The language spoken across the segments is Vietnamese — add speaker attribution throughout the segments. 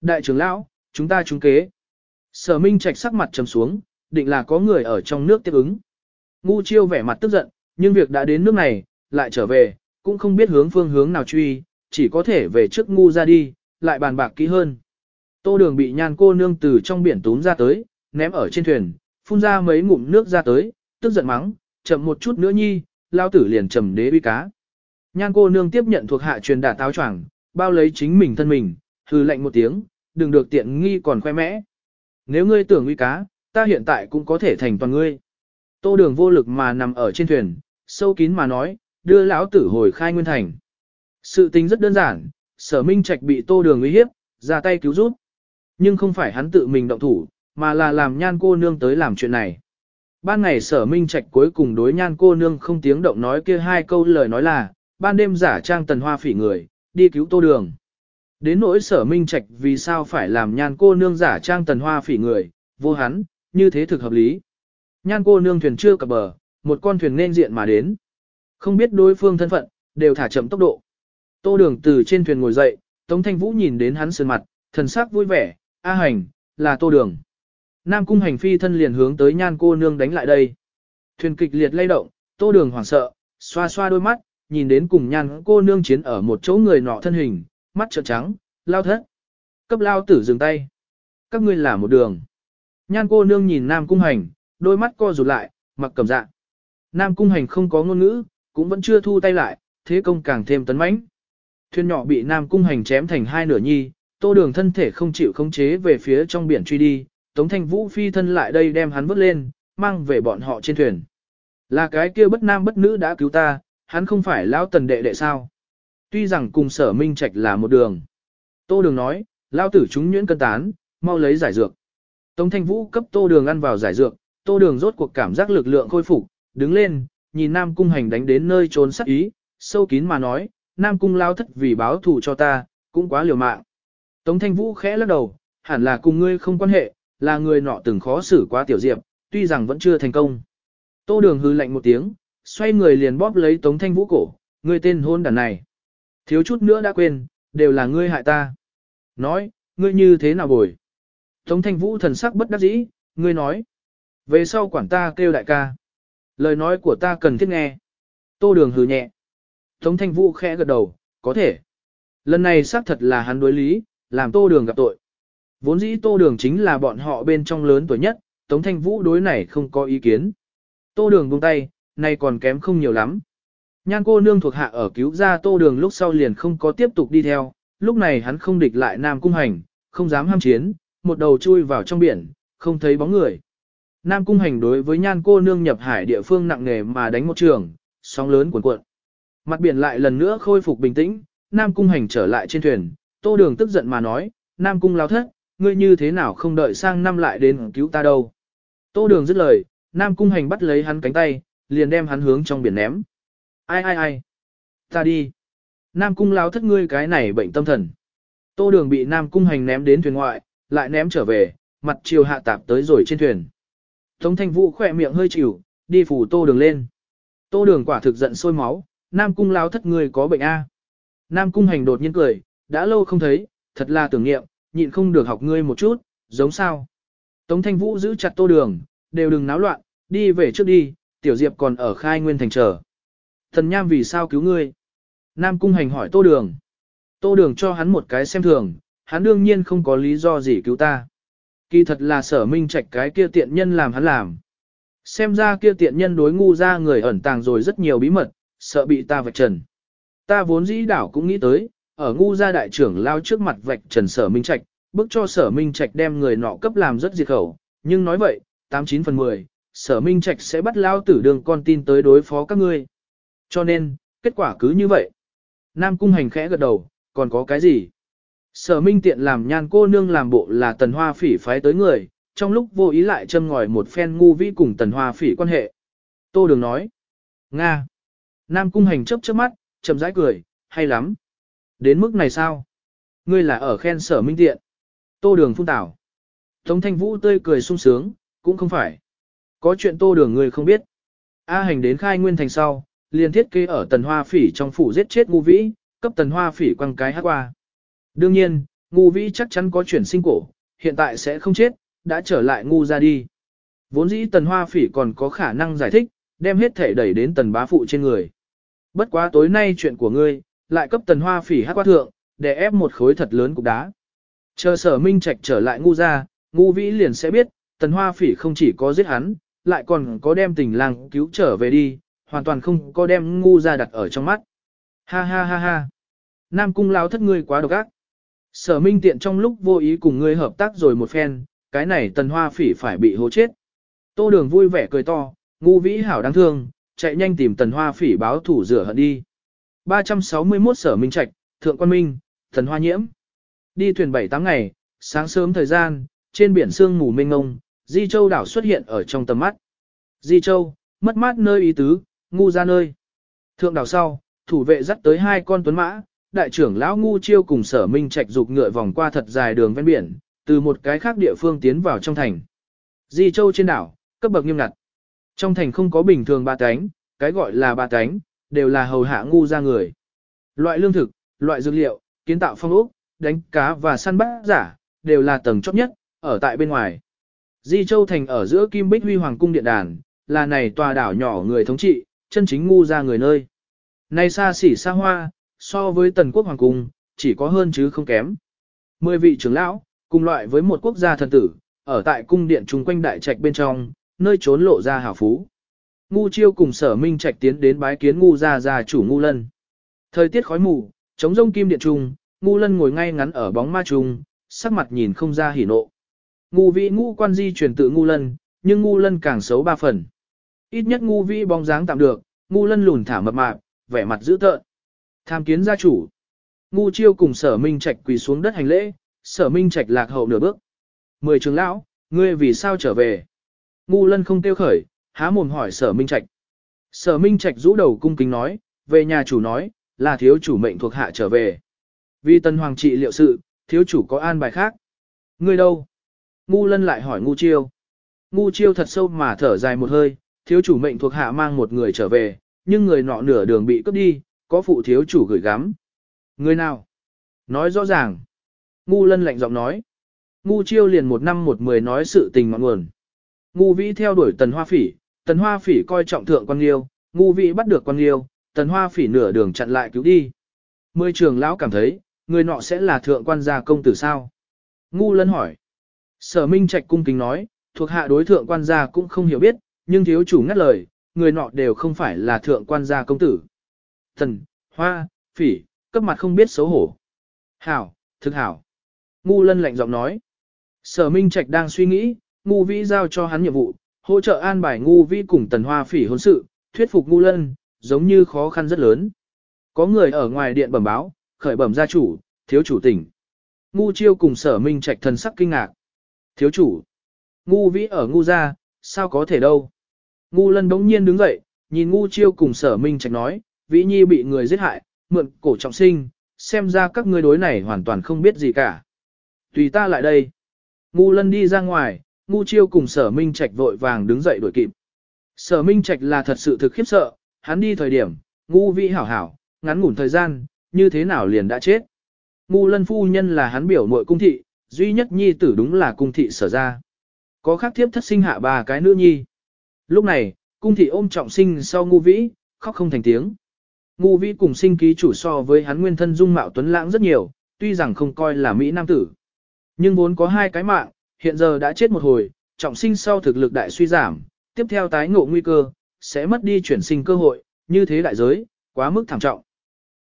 Speaker 1: Đại trưởng lão, chúng ta trúng kế. Sở Minh Trạch sắc mặt trầm xuống, định là có người ở trong nước tiếp ứng. Ngu chiêu vẻ mặt tức giận, nhưng việc đã đến nước này, lại trở về, cũng không biết hướng phương hướng nào truy, chỉ có thể về trước ngu ra đi, lại bàn bạc kỹ hơn. Tô đường bị nhan cô nương từ trong biển túm ra tới, ném ở trên thuyền, phun ra mấy ngụm nước ra tới, tức giận mắng, chậm một chút nữa nhi, lao tử liền trầm đế uy cá. Nhan cô nương tiếp nhận thuộc hạ truyền đạt táo choàng, bao lấy chính mình thân mình, hư lệnh một tiếng, đừng được tiện nghi còn khoe mẽ. Nếu ngươi tưởng uy cá, ta hiện tại cũng có thể thành toàn ngươi. Tô đường vô lực mà nằm ở trên thuyền, sâu kín mà nói, đưa lão tử hồi khai nguyên thành. Sự tình rất đơn giản, sở minh trạch bị tô đường uy hiếp, ra tay cứu giúp. Nhưng không phải hắn tự mình động thủ, mà là làm nhan cô nương tới làm chuyện này. Ban ngày sở minh trạch cuối cùng đối nhan cô nương không tiếng động nói kia hai câu lời nói là, ban đêm giả trang tần hoa phỉ người, đi cứu tô đường. Đến nỗi sở minh trạch vì sao phải làm nhan cô nương giả trang tần hoa phỉ người, vô hắn, như thế thực hợp lý. Nhan cô nương thuyền chưa cập bờ, một con thuyền nên diện mà đến. Không biết đối phương thân phận, đều thả chậm tốc độ. Tô đường từ trên thuyền ngồi dậy, Tống Thanh Vũ nhìn đến hắn sơn mặt, thần sắc vui vẻ, A hành, là tô đường. Nam cung hành phi thân liền hướng tới nhan cô nương đánh lại đây. Thuyền kịch liệt lay động, tô đường hoảng sợ, xoa xoa đôi mắt, nhìn đến cùng nhan cô nương chiến ở một chỗ người nọ thân hình, mắt trợn trắng, lao thất. Cấp lao tử dừng tay. Các ngươi là một đường. Nhan cô nương nhìn Nam cung hành, đôi mắt co rụt lại, mặc cầm dạ. Nam cung hành không có ngôn ngữ, cũng vẫn chưa thu tay lại, thế công càng thêm tấn mãnh. Thuyền nhỏ bị Nam cung hành chém thành hai nửa nhi, tô đường thân thể không chịu khống chế về phía trong biển truy đi, Tống Thanh Vũ phi thân lại đây đem hắn vớt lên, mang về bọn họ trên thuyền. Là cái kia bất nam bất nữ đã cứu ta, hắn không phải lão tần đệ đệ sao. Tuy rằng cùng sở minh trạch là một đường. Tô đường nói, lao tử chúng nhuyễn cân tán, mau lấy giải dược. Tống Thanh Vũ cấp tô đường ăn vào giải dược, tô đường rốt cuộc cảm giác lực lượng khôi phục, đứng lên, nhìn Nam Cung hành đánh đến nơi trốn sắc ý, sâu kín mà nói, Nam Cung lao thất vì báo thù cho ta, cũng quá liều mạng. Tống Thanh Vũ khẽ lắc đầu, hẳn là cùng ngươi không quan hệ, là người nọ từng khó xử quá tiểu diệp, tuy rằng vẫn chưa thành công. Tô đường hư lạnh một tiếng, xoay người liền bóp lấy Tống Thanh Vũ cổ, ngươi tên hôn đàn này. Thiếu chút nữa đã quên, đều là ngươi hại ta. Nói, ngươi như thế nào bồi? Tống Thanh Vũ thần sắc bất đắc dĩ, ngươi nói. Về sau quản ta kêu đại ca. Lời nói của ta cần thiết nghe. Tô đường hừ nhẹ. Tống Thanh Vũ khẽ gật đầu, có thể. Lần này xác thật là hắn đối lý, làm tô đường gặp tội. Vốn dĩ tô đường chính là bọn họ bên trong lớn tuổi nhất, Tống Thanh Vũ đối này không có ý kiến. Tô đường buông tay, nay còn kém không nhiều lắm. Nhan cô nương thuộc hạ ở cứu ra tô đường lúc sau liền không có tiếp tục đi theo, lúc này hắn không địch lại Nam Cung Hành, không dám ham chiến, một đầu chui vào trong biển, không thấy bóng người. Nam Cung Hành đối với nhan cô nương nhập hải địa phương nặng nề mà đánh một trường, sóng lớn cuộn cuộn. Mặt biển lại lần nữa khôi phục bình tĩnh, Nam Cung Hành trở lại trên thuyền, tô đường tức giận mà nói, Nam Cung lao thất, ngươi như thế nào không đợi sang năm lại đến cứu ta đâu. Tô đường dứt lời, Nam Cung Hành bắt lấy hắn cánh tay, liền đem hắn hướng trong biển ném. Ai ai ai? Ta đi. Nam Cung lao thất ngươi cái này bệnh tâm thần. Tô đường bị Nam Cung Hành ném đến thuyền ngoại, lại ném trở về, mặt chiều hạ tạp tới rồi trên thuyền. Tống thanh vũ khỏe miệng hơi chịu, đi phủ tô đường lên. Tô đường quả thực giận sôi máu, Nam Cung lao thất ngươi có bệnh A. Nam Cung Hành đột nhiên cười, đã lâu không thấy, thật là tưởng niệm, nhịn không được học ngươi một chút, giống sao. Tống Thanh Vũ giữ chặt tô đường, đều đừng náo loạn, đi về trước đi, tiểu diệp còn ở khai nguyên thành trở. Thần nham vì sao cứu ngươi? Nam cung hành hỏi tô đường. Tô đường cho hắn một cái xem thường, hắn đương nhiên không có lý do gì cứu ta. Kỳ thật là sở minh trạch cái kia tiện nhân làm hắn làm. Xem ra kia tiện nhân đối ngu ra người ẩn tàng rồi rất nhiều bí mật, sợ bị ta vạch trần. Ta vốn dĩ đảo cũng nghĩ tới, ở ngu gia đại trưởng lao trước mặt vạch trần sở minh trạch, bức cho sở minh trạch đem người nọ cấp làm rất diệt khẩu, nhưng nói vậy, 89 phần 10, sở minh trạch sẽ bắt lao tử đường con tin tới đối phó các ngươi. Cho nên, kết quả cứ như vậy. Nam cung hành khẽ gật đầu, còn có cái gì? Sở minh tiện làm nhan cô nương làm bộ là tần hoa phỉ phái tới người, trong lúc vô ý lại châm ngòi một phen ngu vĩ cùng tần hoa phỉ quan hệ. Tô đường nói. Nga. Nam cung hành chấp chớp mắt, chậm rãi cười, hay lắm. Đến mức này sao? Ngươi là ở khen sở minh tiện. Tô đường phun tảo. Tống thanh vũ tươi cười sung sướng, cũng không phải. Có chuyện tô đường ngươi không biết. A hành đến khai nguyên thành sau, liền thiết kế ở tần hoa phỉ trong phủ giết chết ngu vĩ, cấp tần hoa phỉ quăng cái hát qua. Đương nhiên, ngu vĩ chắc chắn có chuyển sinh cổ, hiện tại sẽ không chết, đã trở lại ngu ra đi. Vốn dĩ tần hoa phỉ còn có khả năng giải thích, đem hết thể đẩy đến tần bá phụ trên người. Bất quá tối nay chuyện của ngươi, lại cấp tần hoa phỉ hát qua thượng, để ép một khối thật lớn cục đá. Chờ sở minh trạch trở lại ngu ra, ngu vĩ liền sẽ biết, tần hoa phỉ không chỉ có giết hắn, lại còn có đem tình lang cứu trở về đi, hoàn toàn không có đem ngu ra đặt ở trong mắt. Ha ha ha ha. Nam cung lao thất ngươi quá độc ác. Sở minh tiện trong lúc vô ý cùng ngươi hợp tác rồi một phen, cái này tần hoa phỉ phải bị hố chết. Tô đường vui vẻ cười to, ngu vĩ hảo đáng thương, chạy nhanh tìm tần hoa phỉ báo thủ rửa hận đi. 361 sở minh trạch, thượng quan minh, tần hoa nhiễm. Đi thuyền 7-8 ngày, sáng sớm thời gian, trên biển sương mù mênh ngông, Di Châu đảo xuất hiện ở trong tầm mắt. Di Châu, mất mát nơi ý tứ, ngu ra nơi. Thượng đảo sau, thủ vệ dắt tới hai con tuấn mã, đại trưởng lão ngu chiêu cùng sở minh trạch dục ngựa vòng qua thật dài đường ven biển, từ một cái khác địa phương tiến vào trong thành. Di Châu trên đảo, cấp bậc nghiêm ngặt. Trong thành không có bình thường ba cánh, cái gọi là ba cánh, đều là hầu hạ ngu ra người. Loại lương thực, loại dược liệu, kiến tạo phong ốc, đánh cá và săn bắt giả, đều là tầng chóp nhất, ở tại bên ngoài. Di Châu Thành ở giữa Kim Bích Huy Hoàng Cung Điện Đàn, là này tòa đảo nhỏ người thống trị, chân chính ngu ra người nơi. Này xa xỉ xa hoa, so với tần quốc hoàng cung, chỉ có hơn chứ không kém. Mười vị trưởng lão, cùng loại với một quốc gia thần tử, ở tại cung điện chung quanh đại trạch bên trong, nơi trốn lộ ra hảo phú. Ngu chiêu cùng sở minh trạch tiến đến bái kiến ngu gia gia chủ ngu lân. Thời tiết khói mù, chống rông kim điện trung, ngu lân ngồi ngay ngắn ở bóng ma trung, sắc mặt nhìn không ra hỉ nộ. Ngu vị ngu quan di truyền tự ngu lân, nhưng ngu lân càng xấu ba phần. Ít nhất ngu vị bóng dáng tạm được, ngu lân lùn thả mập mạp, vẻ mặt dữ tợn. Tham kiến gia chủ. Ngu chiêu cùng sở minh trạch quỳ xuống đất hành lễ, sở minh trạch lạc hậu nửa bước. Mười trường lão, ngươi vì sao trở về? Ngu lân không tiêu khởi, há mồm hỏi sở minh trạch. Sở minh trạch rũ đầu cung kính nói, về nhà chủ nói, là thiếu chủ mệnh thuộc hạ trở về. Vì tân hoàng trị liệu sự, thiếu chủ có an bài khác. Ngươi đâu? Ngu lân lại hỏi ngu chiêu. Ngu chiêu thật sâu mà thở dài một hơi, thiếu chủ mệnh thuộc hạ mang một người trở về, nhưng người nọ nửa đường bị cướp đi, có phụ thiếu chủ gửi gắm. Người nào? Nói rõ ràng. Ngu lân lạnh giọng nói. Ngu chiêu liền một năm một mười nói sự tình ngọn nguồn. Ngu vĩ theo đuổi tần hoa phỉ, tần hoa phỉ coi trọng thượng quan liêu, ngu vĩ bắt được quan liêu, tần hoa phỉ nửa đường chặn lại cứu đi. Mười trường lão cảm thấy, người nọ sẽ là thượng quan gia công tử sao? Ngu lân hỏi. Sở Minh Trạch cung kính nói, thuộc hạ đối thượng quan gia cũng không hiểu biết, nhưng thiếu chủ ngắt lời, người nọ đều không phải là thượng quan gia công tử. Thần, hoa, phỉ, cấp mặt không biết xấu hổ. Hảo, thực hảo. Ngu lân lạnh giọng nói. Sở Minh Trạch đang suy nghĩ, ngu vĩ giao cho hắn nhiệm vụ, hỗ trợ an bài ngu vĩ cùng tần hoa phỉ hôn sự, thuyết phục ngu lân, giống như khó khăn rất lớn. Có người ở ngoài điện bẩm báo, khởi bẩm gia chủ, thiếu chủ tỉnh. Ngu chiêu cùng sở minh trạch thần sắc kinh ngạc. Thiếu chủ. Ngu vĩ ở ngu gia, sao có thể đâu. Ngu lân đống nhiên đứng dậy, nhìn ngu chiêu cùng sở minh trạch nói, vĩ nhi bị người giết hại, mượn cổ trọng sinh, xem ra các ngươi đối này hoàn toàn không biết gì cả. Tùy ta lại đây. Ngu lân đi ra ngoài, ngu chiêu cùng sở minh trạch vội vàng đứng dậy đuổi kịp. Sở minh trạch là thật sự thực khiếp sợ, hắn đi thời điểm, ngu vĩ hảo hảo, ngắn ngủn thời gian, như thế nào liền đã chết. Ngu lân phu nhân là hắn biểu muội cung thị, duy nhất nhi tử đúng là cung thị sở ra. Có khác thiếp thất sinh hạ ba cái nữ nhi. Lúc này, cung thị ôm trọng sinh sau ngu vĩ, khóc không thành tiếng. Ngu vĩ cùng sinh ký chủ so với hắn nguyên thân dung mạo tuấn lãng rất nhiều, tuy rằng không coi là Mỹ Nam tử. Nhưng vốn có hai cái mạng, hiện giờ đã chết một hồi, trọng sinh sau thực lực đại suy giảm, tiếp theo tái ngộ nguy cơ, sẽ mất đi chuyển sinh cơ hội, như thế đại giới, quá mức thảm trọng.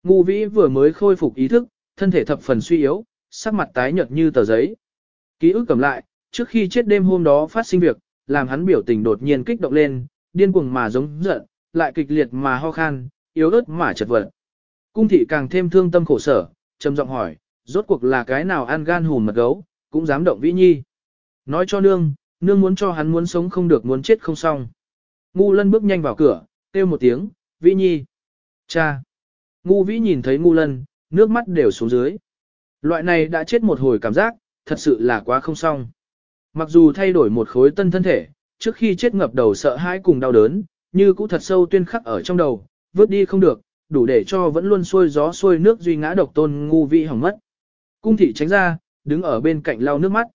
Speaker 1: Ngu vĩ vừa mới khôi phục ý thức, thân thể thập phần suy yếu, sắc mặt tái nhợt như tờ giấy. Ký ức cầm lại, trước khi chết đêm hôm đó phát sinh việc, làm hắn biểu tình đột nhiên kích động lên, điên cuồng mà giống giận, lại kịch liệt mà ho khan, yếu ớt mà chật vật. Cung thị càng thêm thương tâm khổ sở, trầm giọng hỏi, rốt cuộc là cái nào ăn gan hùn mật gấu, cũng dám động vĩ nhi. Nói cho nương, nương muốn cho hắn muốn sống không được muốn chết không xong. Ngu lân bước nhanh vào cửa, kêu một tiếng, vĩ nhi. Cha. Ngu vĩ nhìn thấy ngu lân, nước mắt đều xuống dưới. Loại này đã chết một hồi cảm giác, thật sự là quá không xong. Mặc dù thay đổi một khối tân thân thể, trước khi chết ngập đầu sợ hãi cùng đau đớn, như cũ thật sâu tuyên khắc ở trong đầu, vứt đi không được, đủ để cho vẫn luôn xuôi gió xuôi nước duy ngã độc tôn ngu vĩ hỏng mất. Cung thị tránh ra, đứng ở bên cạnh lau nước mắt.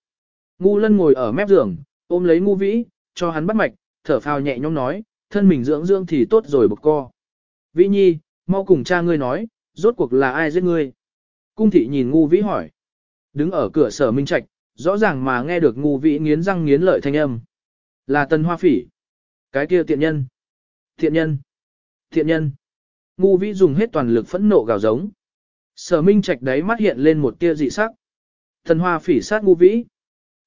Speaker 1: Ngu lân ngồi ở mép giường, ôm lấy ngu vĩ, cho hắn bắt mạch, thở phào nhẹ nhõm nói, thân mình dưỡng dưỡng thì tốt rồi bực co. Vĩ nhi, mau cùng cha ngươi nói, rốt cuộc là ai giết ngươi. Cung thị nhìn ngu vĩ hỏi. Đứng ở cửa sở minh trạch, rõ ràng mà nghe được ngu vĩ nghiến răng nghiến lợi thanh âm. Là tần hoa phỉ. Cái kia tiện nhân. Thiện nhân. Thiện nhân. Ngu vĩ dùng hết toàn lực phẫn nộ gào giống. Sở minh trạch đấy mắt hiện lên một tia dị sắc. Tần hoa phỉ sát ngu vĩ.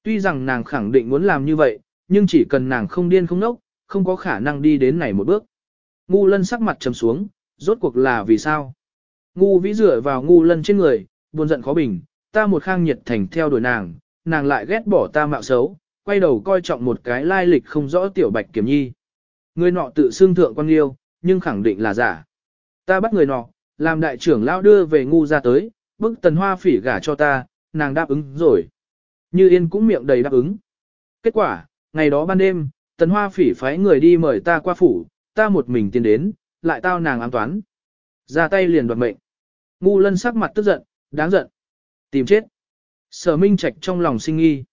Speaker 1: Tuy rằng nàng khẳng định muốn làm như vậy, nhưng chỉ cần nàng không điên không nốc, không có khả năng đi đến này một bước. Ngu lân sắc mặt trầm xuống, rốt cuộc là vì sao? Ngu vĩ dựa vào ngu lân trên người, buồn giận khó bình, ta một khang nhiệt thành theo đuổi nàng, nàng lại ghét bỏ ta mạo xấu, quay đầu coi trọng một cái lai lịch không rõ tiểu bạch kiểm nhi. Người nọ tự xưng thượng quan liêu, nhưng khẳng định là giả. Ta bắt người nọ, làm đại trưởng lão đưa về ngu ra tới, bức tần hoa phỉ gả cho ta, nàng đáp ứng rồi. Như yên cũng miệng đầy đáp ứng. Kết quả, ngày đó ban đêm, tần hoa phỉ phái người đi mời ta qua phủ, ta một mình tiến đến, lại tao nàng ám toán. Ra tay liền đoạt mệnh. Ngu lân sắc mặt tức giận, đáng giận. Tìm chết. Sở Minh Trạch trong lòng sinh nghi.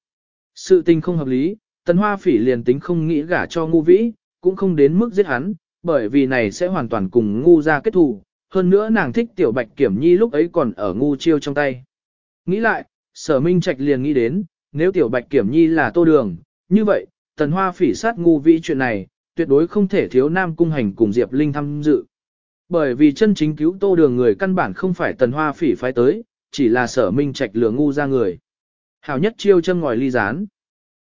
Speaker 1: Sự tình không hợp lý, tần hoa phỉ liền tính không nghĩ gả cho ngu vĩ, cũng không đến mức giết hắn, bởi vì này sẽ hoàn toàn cùng ngu ra kết thù. Hơn nữa nàng thích tiểu bạch kiểm nhi lúc ấy còn ở ngu chiêu trong tay. Nghĩ lại, sở minh trạch liền nghĩ đến, nếu tiểu bạch kiểm nhi là tô đường, như vậy, tần hoa phỉ sát ngu vĩ chuyện này, tuyệt đối không thể thiếu nam cung hành cùng Diệp Linh tham dự. Bởi vì chân chính cứu tô đường người căn bản không phải tần hoa phỉ phái tới, chỉ là sở minh trạch lừa ngu ra người. Hảo nhất chiêu châm ngòi ly rán.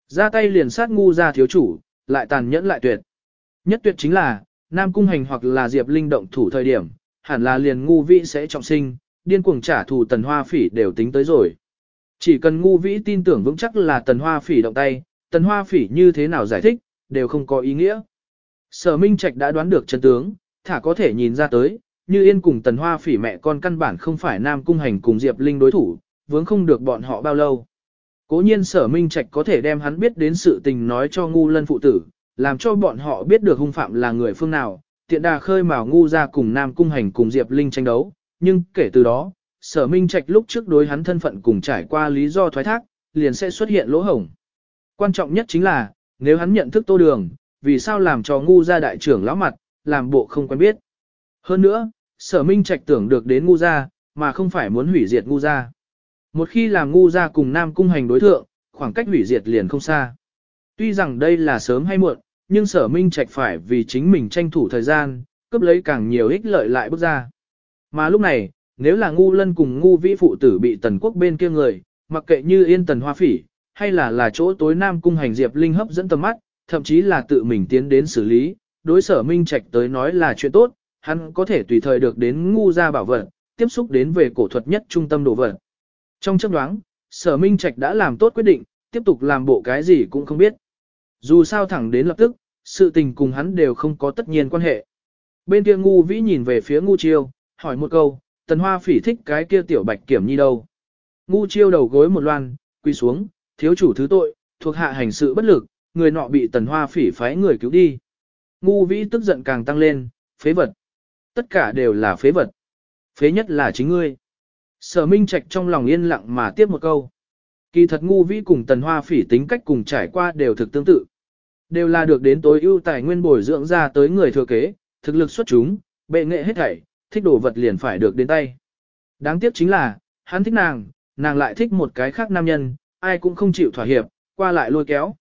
Speaker 1: Ra tay liền sát ngu ra thiếu chủ, lại tàn nhẫn lại tuyệt. Nhất tuyệt chính là, Nam Cung Hành hoặc là Diệp Linh động thủ thời điểm, hẳn là liền ngu vĩ sẽ trọng sinh, điên cuồng trả thù tần hoa phỉ đều tính tới rồi. Chỉ cần ngu vĩ tin tưởng vững chắc là tần hoa phỉ động tay, tần hoa phỉ như thế nào giải thích, đều không có ý nghĩa. Sở Minh Trạch đã đoán được chân tướng, thả có thể nhìn ra tới, như yên cùng tần hoa phỉ mẹ con căn bản không phải Nam Cung Hành cùng Diệp Linh đối thủ, vướng không được bọn họ bao lâu. Cố nhiên sở Minh Trạch có thể đem hắn biết đến sự tình nói cho ngu lân phụ tử, làm cho bọn họ biết được hung phạm là người phương nào, tiện đà khơi mào ngu ra cùng Nam Cung Hành cùng Diệp Linh tranh đấu, nhưng kể từ đó, sở Minh Trạch lúc trước đối hắn thân phận cùng trải qua lý do thoái thác, liền sẽ xuất hiện lỗ hổng. Quan trọng nhất chính là, nếu hắn nhận thức tô đường, vì sao làm cho ngu ra đại trưởng lão mặt, làm bộ không quen biết. Hơn nữa, sở minh trạch tưởng được đến ngu gia, mà không phải muốn hủy diệt ngu gia. Một khi làm ngu gia cùng nam cung hành đối thượng, khoảng cách hủy diệt liền không xa. Tuy rằng đây là sớm hay muộn, nhưng sở minh trạch phải vì chính mình tranh thủ thời gian, cướp lấy càng nhiều ích lợi lại bước ra. Mà lúc này, nếu là ngu lân cùng ngu vĩ phụ tử bị tần quốc bên kia người, mặc kệ như yên tần hoa phỉ, hay là là chỗ tối nam cung hành diệp linh hấp dẫn tầm mắt, thậm chí là tự mình tiến đến xử lý, đối sở minh trạch tới nói là chuyện tốt, hắn có thể tùy thời được đến ngu gia bảo vật, tiếp xúc đến về cổ thuật nhất trung tâm đồ vật. Trong chấp đoán, sở minh trạch đã làm tốt quyết định, tiếp tục làm bộ cái gì cũng không biết. Dù sao thẳng đến lập tức, sự tình cùng hắn đều không có tất nhiên quan hệ. Bên kia ngu vĩ nhìn về phía ngu chiêu, hỏi một câu, tần hoa phỉ thích cái kia tiểu bạch kiểm nhi đâu. Ngu chiêu đầu gối một loan, quy xuống, thiếu chủ thứ tội, thuộc hạ hành sự bất lực, người nọ bị tần hoa phỉ phái người cứu đi. Ngu vĩ tức giận càng tăng lên, phế vật tất cả đều là phế vật. Phế nhất là chính ngươi. Sở Minh Trạch trong lòng yên lặng mà tiếp một câu. Kỳ thật ngu vĩ cùng tần hoa phỉ tính cách cùng trải qua đều thực tương tự. Đều là được đến tối ưu tài nguyên bồi dưỡng ra tới người thừa kế, thực lực xuất chúng, bệ nghệ hết thảy, thích đồ vật liền phải được đến tay. Đáng tiếc chính là, hắn thích nàng, nàng lại thích một cái khác nam nhân, ai cũng không chịu thỏa hiệp, qua lại lôi kéo.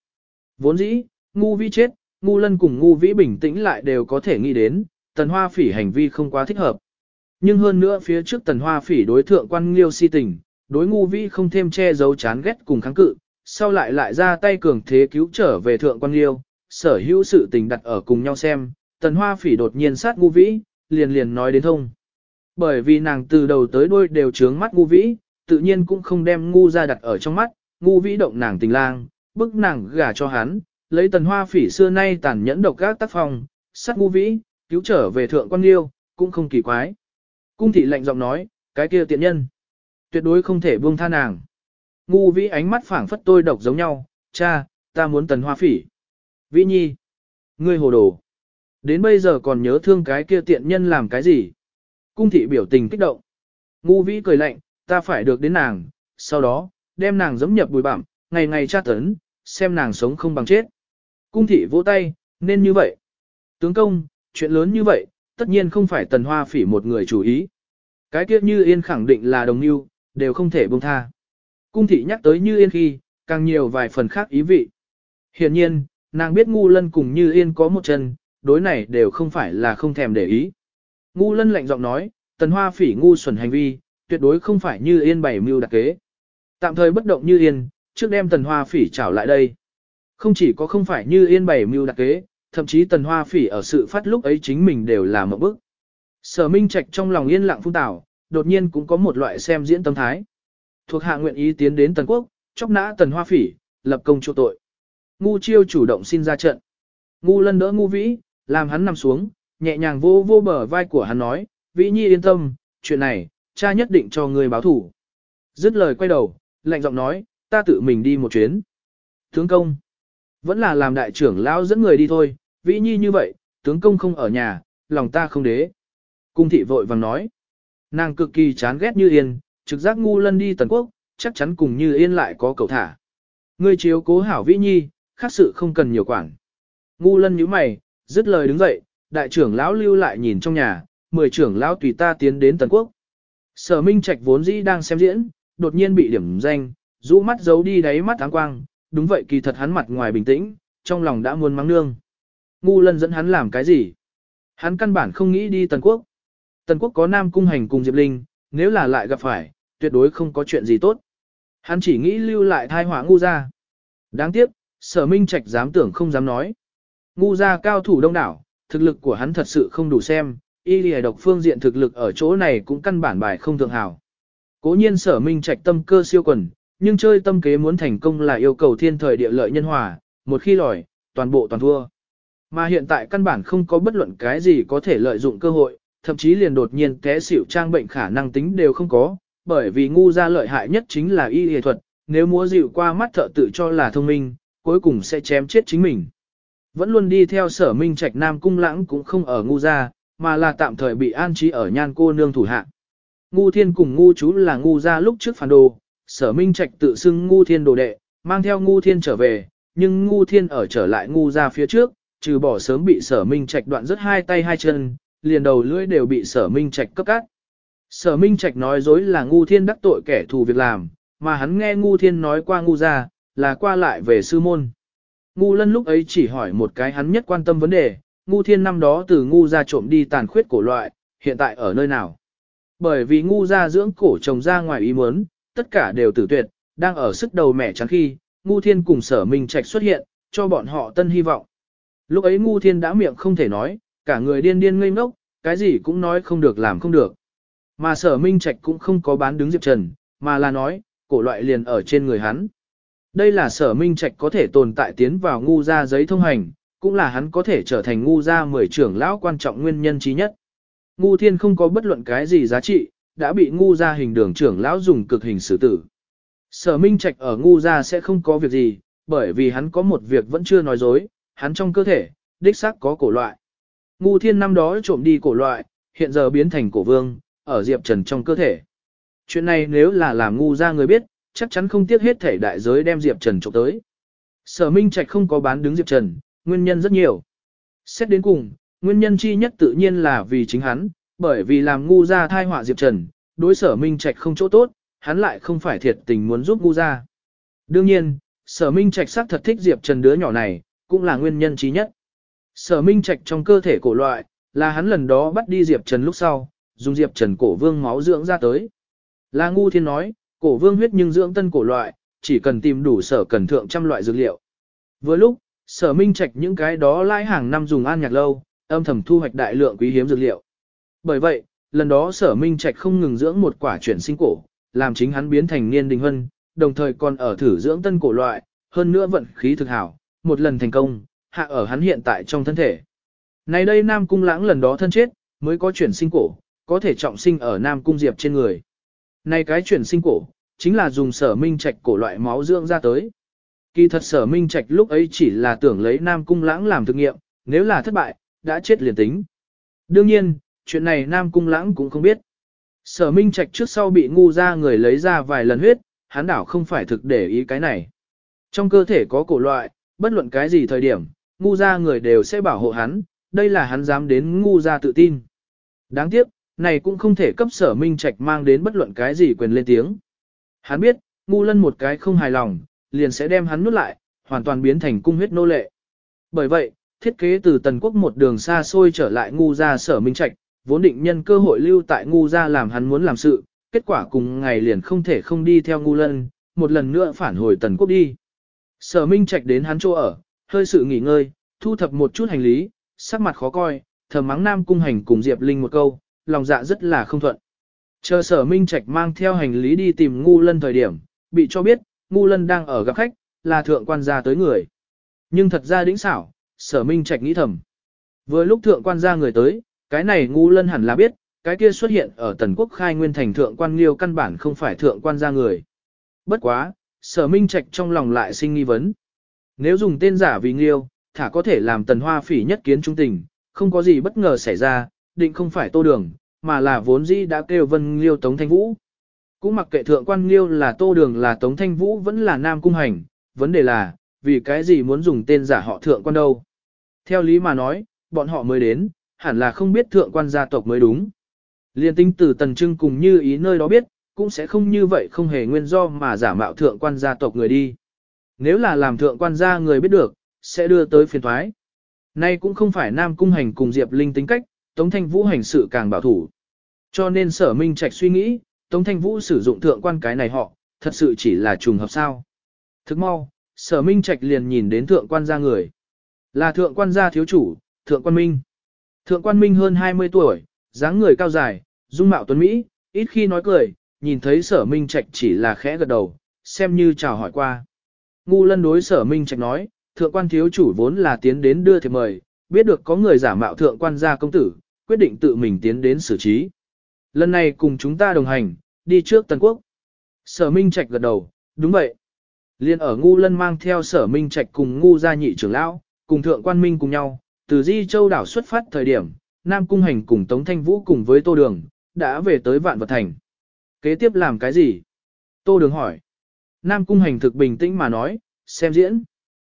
Speaker 1: Vốn dĩ, ngu vĩ chết, ngu lân cùng ngu vĩ bình tĩnh lại đều có thể nghĩ đến, tần hoa phỉ hành vi không quá thích hợp. Nhưng hơn nữa phía trước tần hoa phỉ đối thượng quan liêu si tình, đối ngu vĩ không thêm che giấu chán ghét cùng kháng cự, sau lại lại ra tay cường thế cứu trở về thượng quan liêu, sở hữu sự tình đặt ở cùng nhau xem, tần hoa phỉ đột nhiên sát ngu vĩ, liền liền nói đến thông. Bởi vì nàng từ đầu tới đuôi đều trướng mắt ngu vĩ, tự nhiên cũng không đem ngu ra đặt ở trong mắt, ngu vĩ động nàng tình lang, bức nàng gả cho hắn, lấy tần hoa phỉ xưa nay tàn nhẫn độc các tác phong, sát ngu vĩ, cứu trở về thượng quan liêu, cũng không kỳ quái. Cung thị lạnh giọng nói, cái kia tiện nhân. Tuyệt đối không thể buông tha nàng. Ngu vĩ ánh mắt phảng phất tôi độc giống nhau, cha, ta muốn tần hoa phỉ. Vĩ nhi, ngươi hồ đồ. Đến bây giờ còn nhớ thương cái kia tiện nhân làm cái gì? Cung thị biểu tình kích động. Ngu vĩ cười lạnh, ta phải được đến nàng, sau đó, đem nàng giẫm nhập bùi bặm, ngày ngày tra tấn, xem nàng sống không bằng chết. Cung thị vỗ tay, nên như vậy. Tướng công, chuyện lớn như vậy, tất nhiên không phải tần hoa phỉ một người chủ ý. Cái kia như yên khẳng định là đồng mưu, đều không thể buông tha. Cung thị nhắc tới như yên khi, càng nhiều vài phần khác ý vị. Hiện nhiên, nàng biết ngu lân cùng như yên có một chân, đối này đều không phải là không thèm để ý. Ngu lân lạnh giọng nói, tần hoa phỉ ngu xuẩn hành vi, tuyệt đối không phải như yên bảy mưu đặc kế. Tạm thời bất động như yên, trước đem tần hoa phỉ trảo lại đây. Không chỉ có không phải như yên bảy mưu đặc kế, thậm chí tần hoa phỉ ở sự phát lúc ấy chính mình đều là một bức. Sở Minh Trạch trong lòng yên lặng phung tảo, đột nhiên cũng có một loại xem diễn tâm thái. Thuộc hạ nguyện ý tiến đến Tần Quốc, chóc nã Tần Hoa Phỉ, lập công chu tội. Ngu chiêu chủ động xin ra trận. Ngu lân đỡ ngu vĩ, làm hắn nằm xuống, nhẹ nhàng vô vô bờ vai của hắn nói, vĩ nhi yên tâm, chuyện này, cha nhất định cho người báo thủ. Dứt lời quay đầu, lạnh giọng nói, ta tự mình đi một chuyến. Tướng công, vẫn là làm đại trưởng lão dẫn người đi thôi, vĩ nhi như vậy, tướng công không ở nhà, lòng ta không đế. Cung thị vội vàng nói, nàng cực kỳ chán ghét như yên, trực giác ngu lân đi tần quốc, chắc chắn cùng như yên lại có cầu thả. Ngươi chiếu cố hảo vĩ nhi, khác sự không cần nhiều quản. Ngu lân nhíu mày, dứt lời đứng dậy, đại trưởng lão lưu lại nhìn trong nhà, mười trưởng lão tùy ta tiến đến tần quốc. Sở Minh Trạch vốn dĩ đang xem diễn, đột nhiên bị điểm danh, rũ mắt giấu đi đáy mắt áng quang, đúng vậy kỳ thật hắn mặt ngoài bình tĩnh, trong lòng đã muôn mắng nương. Ngu lân dẫn hắn làm cái gì? Hắn căn bản không nghĩ đi tần quốc. Tần quốc có nam cung hành cùng Diệp Linh, nếu là lại gặp phải, tuyệt đối không có chuyện gì tốt. Hắn chỉ nghĩ lưu lại thai hỏa ngu ra. Đáng tiếc, sở minh trạch dám tưởng không dám nói. Ngu ra cao thủ đông đảo, thực lực của hắn thật sự không đủ xem, y lìa độc phương diện thực lực ở chỗ này cũng căn bản bài không thượng hảo. Cố nhiên sở minh trạch tâm cơ siêu quần, nhưng chơi tâm kế muốn thành công là yêu cầu thiên thời địa lợi nhân hòa, một khi lòi, toàn bộ toàn thua. Mà hiện tại căn bản không có bất luận cái gì có thể lợi dụng cơ hội, thậm chí liền đột nhiên té xỉu trang bệnh khả năng tính đều không có, bởi vì ngu ra lợi hại nhất chính là y y thuật, nếu múa dịu qua mắt thợ tự cho là thông minh, cuối cùng sẽ chém chết chính mình. Vẫn luôn đi theo sở minh trạch nam cung lãng cũng không ở ngu ra, mà là tạm thời bị an trí ở nhan cô nương thủ hạ. Ngu thiên cùng ngu chú là ngu ra lúc trước phản đồ, sở minh trạch tự xưng ngu thiên đồ đệ, mang theo ngu thiên trở về, nhưng ngu thiên ở trở lại ngu ra phía trước, trừ bỏ sớm bị sở minh trạch đoạn rất hai tay hai chân, liền đầu lưỡi đều bị sở minh trạch cấp cắt. Sở minh trạch nói dối là ngu thiên đắc tội kẻ thù việc làm, mà hắn nghe ngu thiên nói qua ngu ra, là qua lại về sư môn. Ngu lân lúc ấy chỉ hỏi một cái hắn nhất quan tâm vấn đề, ngu thiên năm đó từ ngu ra trộm đi tàn khuyết cổ loại, hiện tại ở nơi nào. Bởi vì ngu ra dưỡng cổ trồng ra ngoài ý muốn, tất cả đều tử tuyệt, đang ở sức đầu mẻ trắng khi, ngu thiên cùng sở minh trạch xuất hiện, cho bọn họ tân hy vọng. Lúc ấy ngu thiên đã miệng không thể nói, cả người điên điên ngây ngốc, cái gì cũng nói không được làm không được. Mà sở minh trạch cũng không có bán đứng Diệp Trần, mà là nói, cổ loại liền ở trên người hắn. Đây là sở minh trạch có thể tồn tại tiến vào ngu ra giấy thông hành, cũng là hắn có thể trở thành ngu ra mười trưởng lão quan trọng nguyên nhân trí nhất. Ngu thiên không có bất luận cái gì giá trị, đã bị ngu ra hình đường trưởng lão dùng cực hình xử tử. Sở minh trạch ở ngu ra sẽ không có việc gì, bởi vì hắn có một việc vẫn chưa nói dối, hắn trong cơ thể, đích xác có cổ loại. Ngu thiên năm đó trộm đi cổ loại, hiện giờ biến thành cổ vương, ở Diệp Trần trong cơ thể. Chuyện này nếu là làm ngu ra người biết, chắc chắn không tiếc hết thể đại giới đem Diệp Trần trộm tới. Sở Minh Trạch không có bán đứng Diệp Trần, nguyên nhân rất nhiều. Xét đến cùng, nguyên nhân chi nhất tự nhiên là vì chính hắn, bởi vì làm ngu ra thai họa Diệp Trần, đối sở Minh Trạch không chỗ tốt, hắn lại không phải thiệt tình muốn giúp ngu ra. Đương nhiên, sở Minh Trạch xác thật thích Diệp Trần đứa nhỏ này, cũng là nguyên nhân chí nhất. Sở Minh Trạch trong cơ thể cổ loại, là hắn lần đó bắt đi Diệp Trần lúc sau, dùng Diệp Trần cổ vương máu dưỡng ra tới. Là ngu thiên nói, cổ vương huyết nhưng dưỡng tân cổ loại, chỉ cần tìm đủ sở cần thượng trăm loại dược liệu. Vừa lúc, sở minh trạch những cái đó lãi hàng năm dùng an nhạc lâu, âm thầm thu hoạch đại lượng quý hiếm dược liệu. Bởi vậy, lần đó sở minh trạch không ngừng dưỡng một quả chuyển sinh cổ, làm chính hắn biến thành niên đình hân, đồng thời còn ở thử dưỡng tân cổ loại, hơn nữa vận khí thực hảo, một lần thành công, hạ ở hắn hiện tại trong thân thể. Này đây Nam Cung lãng lần đó thân chết, mới có chuyển sinh cổ, có thể trọng sinh ở Nam Cung Diệp trên người. Này cái chuyển sinh cổ, chính là dùng sở minh trạch cổ loại máu dưỡng ra tới. Kỳ thật sở minh trạch lúc ấy chỉ là tưởng lấy Nam Cung lãng làm thực nghiệm, nếu là thất bại, đã chết liền tính. Đương nhiên, chuyện này Nam Cung lãng cũng không biết. Sở minh trạch trước sau bị ngu ra người lấy ra vài lần huyết, hắn đảo không phải thực để ý cái này. Trong cơ thể có cổ loại, bất luận cái gì thời điểm, ngu ra người đều sẽ bảo hộ hắn, đây là hắn dám đến ngu ra tự tin. Đáng tiếc, này cũng không thể cấp sở minh trạch mang đến bất luận cái gì quyền lên tiếng. Hắn biết, ngu lân một cái không hài lòng, liền sẽ đem hắn nuốt lại, hoàn toàn biến thành cung huyết nô lệ. Bởi vậy, thiết kế từ tần quốc một đường xa xôi trở lại ngu ra sở minh trạch, vốn định nhân cơ hội lưu tại ngu ra làm hắn muốn làm sự, kết quả cùng ngày liền không thể không đi theo ngu lân, một lần nữa phản hồi tần quốc đi. Sở minh trạch đến hắn chỗ ở, hơi sự nghỉ ngơi, thu thập một chút hành lý, sắc mặt khó coi, thầm mắng nam cung hành cùng Diệp Linh một câu, lòng dạ rất là không thuận. Chờ sở minh trạch mang theo hành lý đi tìm ngu lân thời điểm, bị cho biết, ngu lân đang ở gặp khách, là thượng quan gia tới người. Nhưng thật ra đĩnh xảo, sở minh trạch nghĩ thầm. Vừa lúc thượng quan gia người tới, cái này ngu lân hẳn là biết, cái kia xuất hiện ở tần quốc khai nguyên thành thượng quan liêu căn bản không phải thượng quan gia người. Bất quá, sở minh trạch trong lòng lại sinh nghi vấn. Nếu dùng tên giả vì nghiêu, thả có thể làm tần hoa phỉ nhất kiến trung tình, không có gì bất ngờ xảy ra, định không phải tô đường, mà là vốn dĩ đã kêu vân liêu tống thanh vũ. Cũng mặc kệ thượng quan liêu là tô đường là tống thanh vũ vẫn là nam cung hành, vấn đề là, vì cái gì muốn dùng tên giả họ thượng quan đâu. Theo lý mà nói, bọn họ mới đến, hẳn là không biết thượng quan gia tộc mới đúng. Liên tinh từ tần trưng cùng như ý nơi đó biết, cũng sẽ không như vậy không hề nguyên do mà giả mạo thượng quan gia tộc người đi. Nếu là làm thượng quan gia người biết được, sẽ đưa tới phiền thoái. Nay cũng không phải Nam Cung Hành cùng Diệp Linh tính cách, Tống Thanh Vũ hành sự càng bảo thủ. Cho nên sở minh trạch suy nghĩ, Tống Thanh Vũ sử dụng thượng quan cái này họ, thật sự chỉ là trùng hợp sao. Thức mau, sở minh trạch liền nhìn đến thượng quan gia người. Là thượng quan gia thiếu chủ, thượng quan minh. Thượng quan minh hơn 20 tuổi, dáng người cao dài, dung mạo tuấn Mỹ, ít khi nói cười, nhìn thấy sở minh trạch chỉ là khẽ gật đầu, xem như chào hỏi qua. Ngu lân đối sở minh trạch nói, thượng quan thiếu chủ vốn là tiến đến đưa thiệp mời, biết được có người giả mạo thượng quan gia công tử, quyết định tự mình tiến đến xử trí. Lần này cùng chúng ta đồng hành, đi trước Tân Quốc. Sở Minh Trạch gật đầu, đúng vậy. Liên ở ngu lân mang theo sở Minh Trạch cùng ngu gia nhị trưởng lão, cùng thượng quan Minh cùng nhau, từ Di Châu đảo xuất phát thời điểm, Nam Cung Hành cùng Tống Thanh Vũ cùng với Tô Đường, đã về tới Vạn Vật Thành. Kế tiếp làm cái gì? Tô Đường hỏi. Nam Cung Hành thực bình tĩnh mà nói, xem diễn.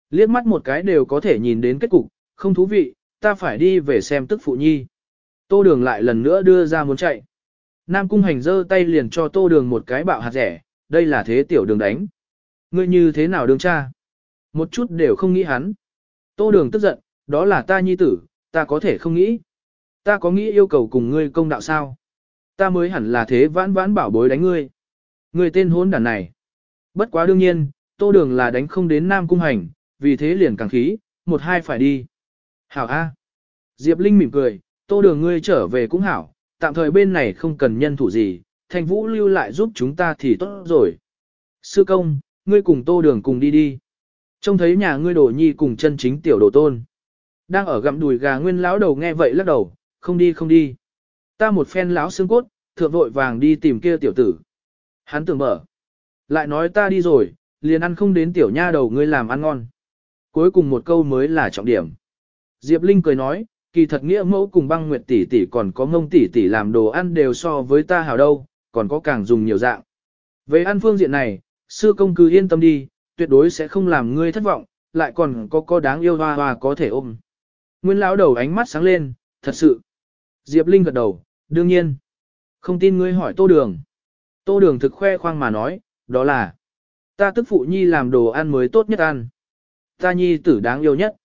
Speaker 1: Liếc mắt một cái đều có thể nhìn đến kết cục, không thú vị, ta phải đi về xem tức phụ nhi. Tô Đường lại lần nữa đưa ra muốn chạy. Nam Cung Hành giơ tay liền cho Tô Đường một cái bạo hạt rẻ, đây là thế tiểu đường đánh. Ngươi như thế nào đường cha? Một chút đều không nghĩ hắn. Tô Đường tức giận, đó là ta nhi tử, ta có thể không nghĩ. Ta có nghĩ yêu cầu cùng ngươi công đạo sao? Ta mới hẳn là thế vãn vãn bảo bối đánh ngươi. Ngươi tên hôn đàn này. Bất quá đương nhiên, Tô Đường là đánh không đến Nam Cung Hành, vì thế liền càng khí, một hai phải đi. Hảo A. Diệp Linh mỉm cười, Tô Đường ngươi trở về cũng hảo, tạm thời bên này không cần nhân thủ gì, thành Vũ lưu lại giúp chúng ta thì tốt rồi. Sư công, ngươi cùng Tô Đường cùng đi đi. Trông thấy nhà ngươi đồ nhi cùng chân chính tiểu đồ tôn. Đang ở gặm đùi gà nguyên lão đầu nghe vậy lắc đầu, không đi không đi. Ta một phen lão xương cốt, thượng vội vàng đi tìm kia tiểu tử. Hắn tưởng mở. Lại nói ta đi rồi, liền ăn không đến tiểu nha đầu ngươi làm ăn ngon. Cuối cùng một câu mới là trọng điểm. Diệp Linh cười nói, kỳ thật nghĩa mẫu cùng băng nguyệt tỷ tỷ còn có ngông tỷ tỷ làm đồ ăn đều so với ta hảo đâu, còn có càng dùng nhiều dạng. Về ăn phương diện này, sư công cứ yên tâm đi, tuyệt đối sẽ không làm ngươi thất vọng, lại còn có có đáng yêu hoa hoa có thể ôm. Nguyên lão đầu ánh mắt sáng lên, thật sự. Diệp Linh gật đầu, đương nhiên. Không tin ngươi hỏi tô đường. Tô đường thực khoe khoang mà nói, đó là. Ta tức phụ nhi làm đồ ăn mới tốt nhất ăn. Ta nhi tử đáng yêu nhất.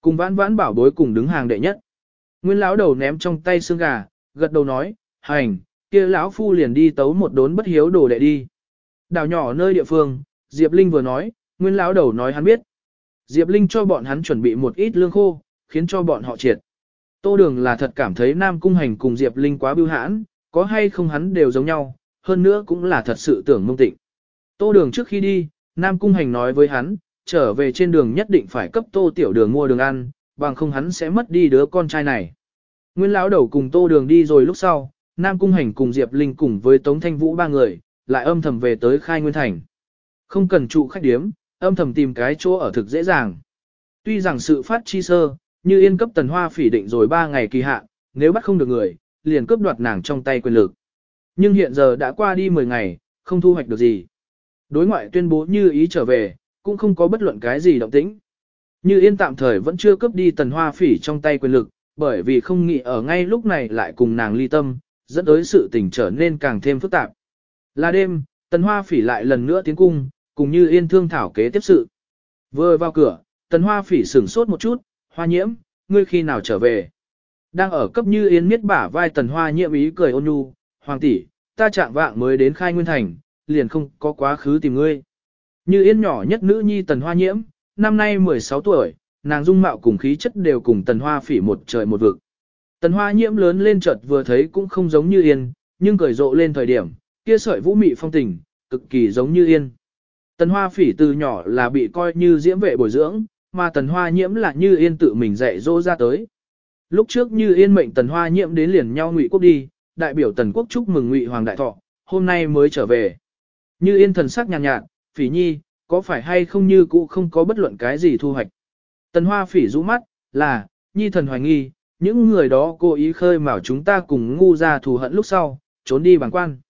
Speaker 1: Cùng vãn vãn bảo bối cùng đứng hàng đệ nhất. Nguyên lão đầu ném trong tay xương gà, gật đầu nói, hành, kia lão phu liền đi tấu một đốn bất hiếu đồ đệ đi. Đảo nhỏ nơi địa phương, Diệp Linh vừa nói, Nguyên lão đầu nói hắn biết. Diệp Linh cho bọn hắn chuẩn bị một ít lương khô, khiến cho bọn họ triệt. Tô Đường là thật cảm thấy Nam Cung Hành cùng Diệp Linh quá bưu hãn, có hay không hắn đều giống nhau, hơn nữa cũng là thật sự tưởng mông tịnh. Tô Đường trước khi đi, Nam Cung Hành nói với hắn, trở về trên đường nhất định phải cấp Tô Tiểu Đường mua đường ăn, bằng không hắn sẽ mất đi đứa con trai này. Nguyên lão đầu cùng Tô Đường đi rồi lúc sau, Nam Cung Hành cùng Diệp Linh cùng với Tống Thanh Vũ ba người, lại âm thầm về tới Khai Nguyên Thành. Không cần trụ khách điếm, âm thầm tìm cái chỗ ở thực dễ dàng. Tuy rằng sự phát chi sơ, như yên cấp tần hoa phỉ định rồi ba ngày kỳ hạn, nếu bắt không được người, liền cướp đoạt nàng trong tay quyền lực. Nhưng hiện giờ đã qua đi 10 ngày, không thu hoạch được gì. Đối ngoại tuyên bố như ý trở về, cũng không có bất luận cái gì động tĩnh. Như yên tạm thời vẫn chưa cướp đi tần hoa phỉ trong tay quyền lực, bởi vì không nghĩ ở ngay lúc này lại cùng nàng ly tâm, dẫn tới sự tình trở nên càng thêm phức tạp. Là đêm, tần hoa phỉ lại lần nữa tiến cung, cùng như yên thương thảo kế tiếp sự. Vừa vào cửa, tần hoa phỉ sửng sốt một chút, hoa nhiễm, ngươi khi nào trở về. Đang ở cấp như yên miết bả vai tần hoa nhiễm ý cười ôn nhu, hoàng tỷ, ta chạm vạng mới đến khai nguyên thành, liền không có quá khứ tìm ngươi. Như yên nhỏ nhất nữ nhi tần hoa nhiễm, năm nay 16 tuổi, nàng dung mạo cùng khí chất đều cùng tần hoa phỉ một trời một vực. Tần hoa nhiễm lớn lên chợt vừa thấy cũng không giống như yên, nhưng cười rộ lên thời điểm, kia sợi vũ mị phong tình, cực kỳ giống như yên. Tần hoa phỉ từ nhỏ là bị coi như diễm vệ bồi dưỡng, mà tần hoa nhiễm là như yên tự mình dạy dỗ ra tới. Lúc trước như yên mệnh tần hoa nhiễm đến liền nhau ngụy quốc đi, đại biểu tần quốc chúc mừng ngụy hoàng đại thọ, hôm nay mới trở về. Như yên thần sắc nhàn nhạt, nhạt, phỉ nhi, có phải hay không như cũ không có bất luận cái gì thu hoạch. Tần hoa phỉ rũ mắt, là, nhi thần hoài nghi, những người đó cố ý khơi mào chúng ta cùng ngu ra thù hận lúc sau, trốn đi bằng quan.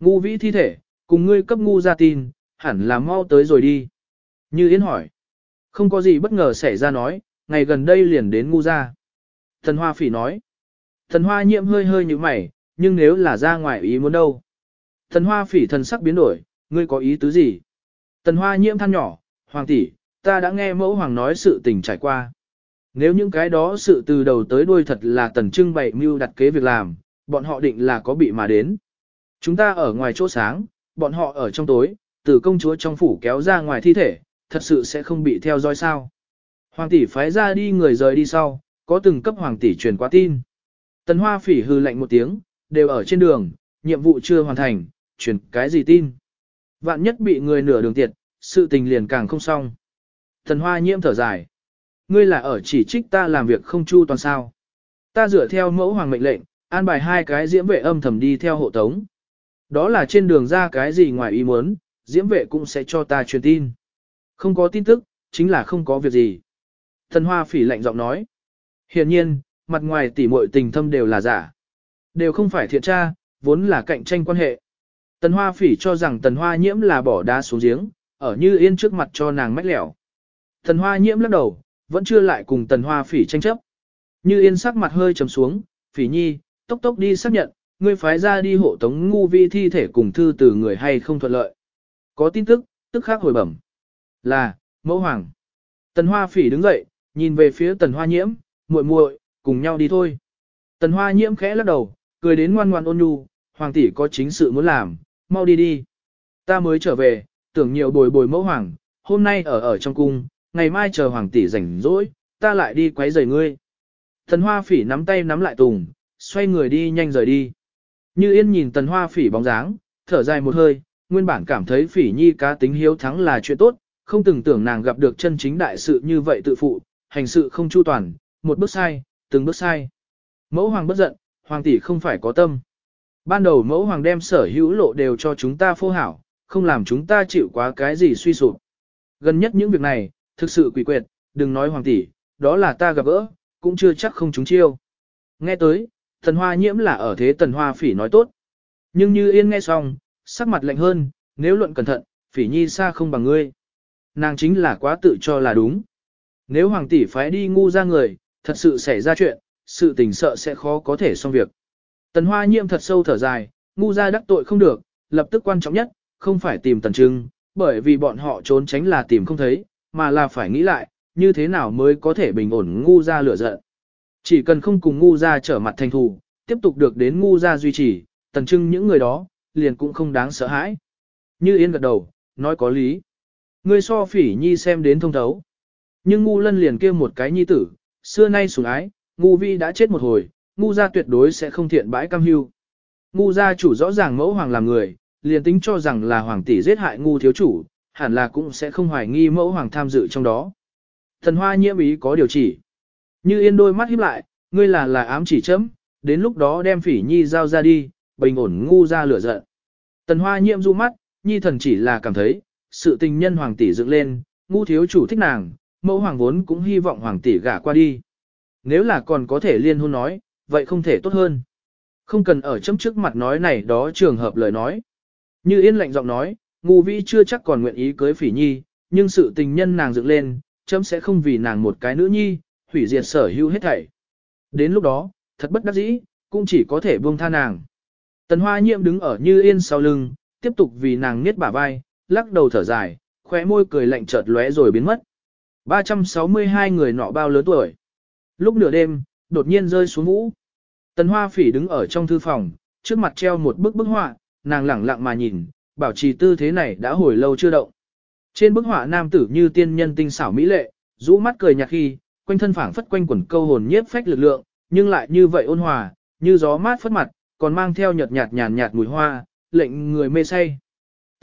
Speaker 1: Ngu vĩ thi thể, cùng ngươi cấp ngu ra tin, hẳn là mau tới rồi đi. Như Yên hỏi. Không có gì bất ngờ xảy ra nói, ngày gần đây liền đến ngu ra. Thần hoa phỉ nói. Thần hoa nhiễm hơi hơi như mày, nhưng nếu là ra ngoài ý muốn đâu. Thần hoa phỉ thần sắc biến đổi, ngươi có ý tứ gì? Thần hoa nhiễm than nhỏ, hoàng tỷ, ta đã nghe mẫu hoàng nói sự tình trải qua. Nếu những cái đó sự từ đầu tới đuôi thật là tần trưng bày mưu đặt kế việc làm, bọn họ định là có bị mà đến. Chúng ta ở ngoài chỗ sáng, bọn họ ở trong tối, từ công chúa trong phủ kéo ra ngoài thi thể, thật sự sẽ không bị theo dõi sao. Hoàng tỷ phái ra đi người rời đi sau, có từng cấp hoàng tỷ truyền qua tin. Tần hoa phỉ hư lạnh một tiếng, đều ở trên đường, nhiệm vụ chưa hoàn thành, truyền cái gì tin. Vạn nhất bị người nửa đường tiệt, sự tình liền càng không xong. Tần hoa nhiễm thở dài. Ngươi là ở chỉ trích ta làm việc không chu toàn sao. Ta dựa theo mẫu hoàng mệnh lệnh, an bài hai cái diễm vệ âm thầm đi theo hộ tống. Đó là trên đường ra cái gì ngoài ý muốn, diễm vệ cũng sẽ cho ta truyền tin. Không có tin tức, chính là không có việc gì. Thần hoa phỉ lạnh giọng nói. Hiện nhiên, mặt ngoài tỉ muội tình thâm đều là giả. Đều không phải thiện tra, vốn là cạnh tranh quan hệ. Tần hoa phỉ cho rằng tần hoa nhiễm là bỏ đá xuống giếng, ở như yên trước mặt cho nàng mách lẻo. Tần hoa nhiễm lắc đầu, vẫn chưa lại cùng tần hoa phỉ tranh chấp. Như yên sắc mặt hơi trầm xuống, phỉ nhi, tốc tốc đi xác nhận, ngươi phái ra đi hộ tống ngu vi thi thể cùng thư từ người hay không thuận lợi. Có tin tức, tức khác hồi bẩm. Là, mẫu hoàng. Tần hoa phỉ đứng dậy, nhìn về phía tần hoa nhiễm, muội muội, cùng nhau đi thôi. Tần hoa nhiễm khẽ lắc đầu, cười đến ngoan ngoan ôn nhu, hoàng tỷ có chính sự muốn làm, mau đi đi. Ta mới trở về, tưởng nhiều bồi bồi mẫu hoàng, hôm nay ở ở trong cung, ngày mai chờ hoàng tỷ rảnh rỗi, ta lại đi quấy rầy ngươi. Tần hoa phỉ nắm tay nắm lại tùng, xoay người đi nhanh rời đi. Như yên nhìn tần hoa phỉ bóng dáng, thở dài một hơi, nguyên bản cảm thấy phỉ nhi cá tính hiếu thắng là chuyện tốt, không từng tưởng nàng gặp được chân chính đại sự như vậy tự phụ, hành sự không chu toàn, một bước sai, từng bước sai. Mẫu hoàng bất giận, hoàng tỷ không phải có tâm. Ban đầu mẫu hoàng đem sở hữu lộ đều cho chúng ta phô hảo, không làm chúng ta chịu quá cái gì suy sụp. Gần nhất những việc này, thực sự quỷ quyệt, đừng nói hoàng tỷ, đó là ta gặp gỡ, cũng chưa chắc không chúng chiêu. Nghe tới, thần hoa nhiễm là ở thế tần hoa phỉ nói tốt. Nhưng như yên nghe xong, sắc mặt lạnh hơn, nếu luận cẩn thận, phỉ nhi xa không bằng ngươi. Nàng chính là quá tự cho là đúng. Nếu hoàng tỷ phái đi ngu ra người, thật sự xảy ra chuyện, sự tình sợ sẽ khó có thể xong việc. Tần hoa nhiễm thật sâu thở dài, ngu ra đắc tội không được, lập tức quan trọng nhất, không phải tìm tần trưng, bởi vì bọn họ trốn tránh là tìm không thấy, mà là phải nghĩ lại, như thế nào mới có thể bình ổn ngu ra lửa giận. Chỉ cần không cùng ngu ra trở mặt thành thù, tiếp tục được đến ngu ra duy trì, tần trưng những người đó, liền cũng không đáng sợ hãi. Như yên gật đầu, nói có lý. Ngươi so phỉ nhi xem đến thông thấu. Nhưng ngu lân liền kêu một cái nhi tử, xưa nay sủng ái, ngu vi đã chết một hồi, ngu gia tuyệt đối sẽ không thiện bãi cam hưu. Ngu gia chủ rõ ràng mẫu hoàng là người, liền tính cho rằng là hoàng tỷ giết hại ngu thiếu chủ, hẳn là cũng sẽ không hoài nghi mẫu hoàng tham dự trong đó. Thần hoa nhiễm ý có điều chỉ. Như yên đôi mắt híp lại, ngươi là là ám chỉ chấm, đến lúc đó đem phỉ nhi giao ra đi, bình ổn ngu ra lửa giận. Tần hoa nhiễm du mắt, nhi thần chỉ là cảm thấy, sự tình nhân hoàng tỷ dựng lên, ngu thiếu chủ thích nàng, mẫu hoàng vốn cũng hy vọng hoàng tỷ gả qua đi. Nếu là còn có thể liên hôn nói, vậy không thể tốt hơn. Không cần ở chấm trước mặt nói này đó trường hợp lời nói. Như yên lạnh giọng nói, ngu vĩ chưa chắc còn nguyện ý cưới phỉ nhi, nhưng sự tình nhân nàng dựng lên, chấm sẽ không vì nàng một cái nữ nhi, hủy diệt sở hữu hết thảy. Đến lúc đó, thật bất đắc dĩ, cũng chỉ có thể buông tha nàng. Tần hoa nhiệm đứng ở như yên sau lưng, tiếp tục vì nàng niết bả vai, lắc đầu thở dài, khóe môi cười lạnh chợt lóe rồi biến mất. 362 người nọ bao lớn tuổi. Lúc nửa đêm, đột nhiên rơi xuống vũ. Tần hoa phỉ đứng ở trong thư phòng, trước mặt treo một bức bức họa, nàng lẳng lặng mà nhìn, bảo trì tư thế này đã hồi lâu chưa động. Trên bức họa nam tử như tiên nhân tinh xảo mỹ lệ, rũ mắt cười nhạt khi, quanh thân phảng phất quanh quẩn câu hồn nhiếp phách lực lượng, nhưng lại như vậy ôn hòa, như gió mát phất mặt, còn mang theo nhợt nhạt nhàn nhạt mùi hoa, lệnh người mê say.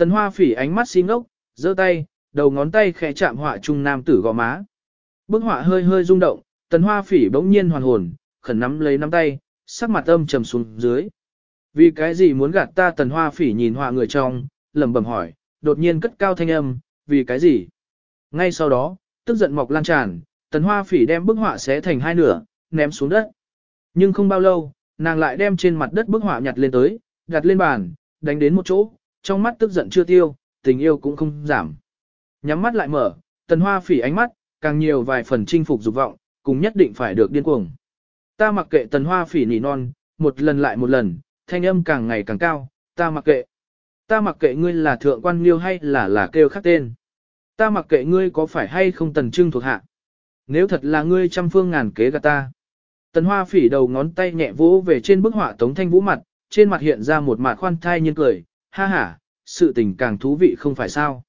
Speaker 1: Tần Hoa Phỉ ánh mắt xin ngốc, giơ tay, đầu ngón tay khẽ chạm họa trung nam tử gò má. Bức họa hơi hơi rung động, Tần Hoa Phỉ bỗng nhiên hoàn hồn, khẩn nắm lấy nắm tay, sắc mặt âm trầm xuống dưới. Vì cái gì muốn gạt ta Tần Hoa Phỉ nhìn họa người trong, lẩm bẩm hỏi, đột nhiên cất cao thanh âm, vì cái gì? Ngay sau đó, tức giận mọc lan tràn, Tần Hoa Phỉ đem bức họa xé thành hai nửa, ném xuống đất. Nhưng không bao lâu, nàng lại đem trên mặt đất bức họa nhặt lên tới, đặt lên bàn, đánh đến một chỗ, trong mắt tức giận chưa tiêu, tình yêu cũng không giảm. Nhắm mắt lại mở, Tần Hoa Phỉ ánh mắt, càng nhiều vài phần chinh phục dục vọng, cùng nhất định phải được điên cuồng. Ta mặc kệ Tần Hoa Phỉ nỉ non, một lần lại một lần, thanh âm càng ngày càng cao, ta mặc kệ. Ta mặc kệ ngươi là thượng quan liêu hay là là kêu khác tên. Ta mặc kệ ngươi có phải hay không tần trưng thuộc hạ. Nếu thật là ngươi trăm phương ngàn kế gạt ta. Tần hoa phỉ đầu ngón tay nhẹ vỗ về trên bức họa tống thanh vũ mặt, trên mặt hiện ra một mặt khoan thai nhiên cười, ha ha, sự tình càng thú vị không phải sao.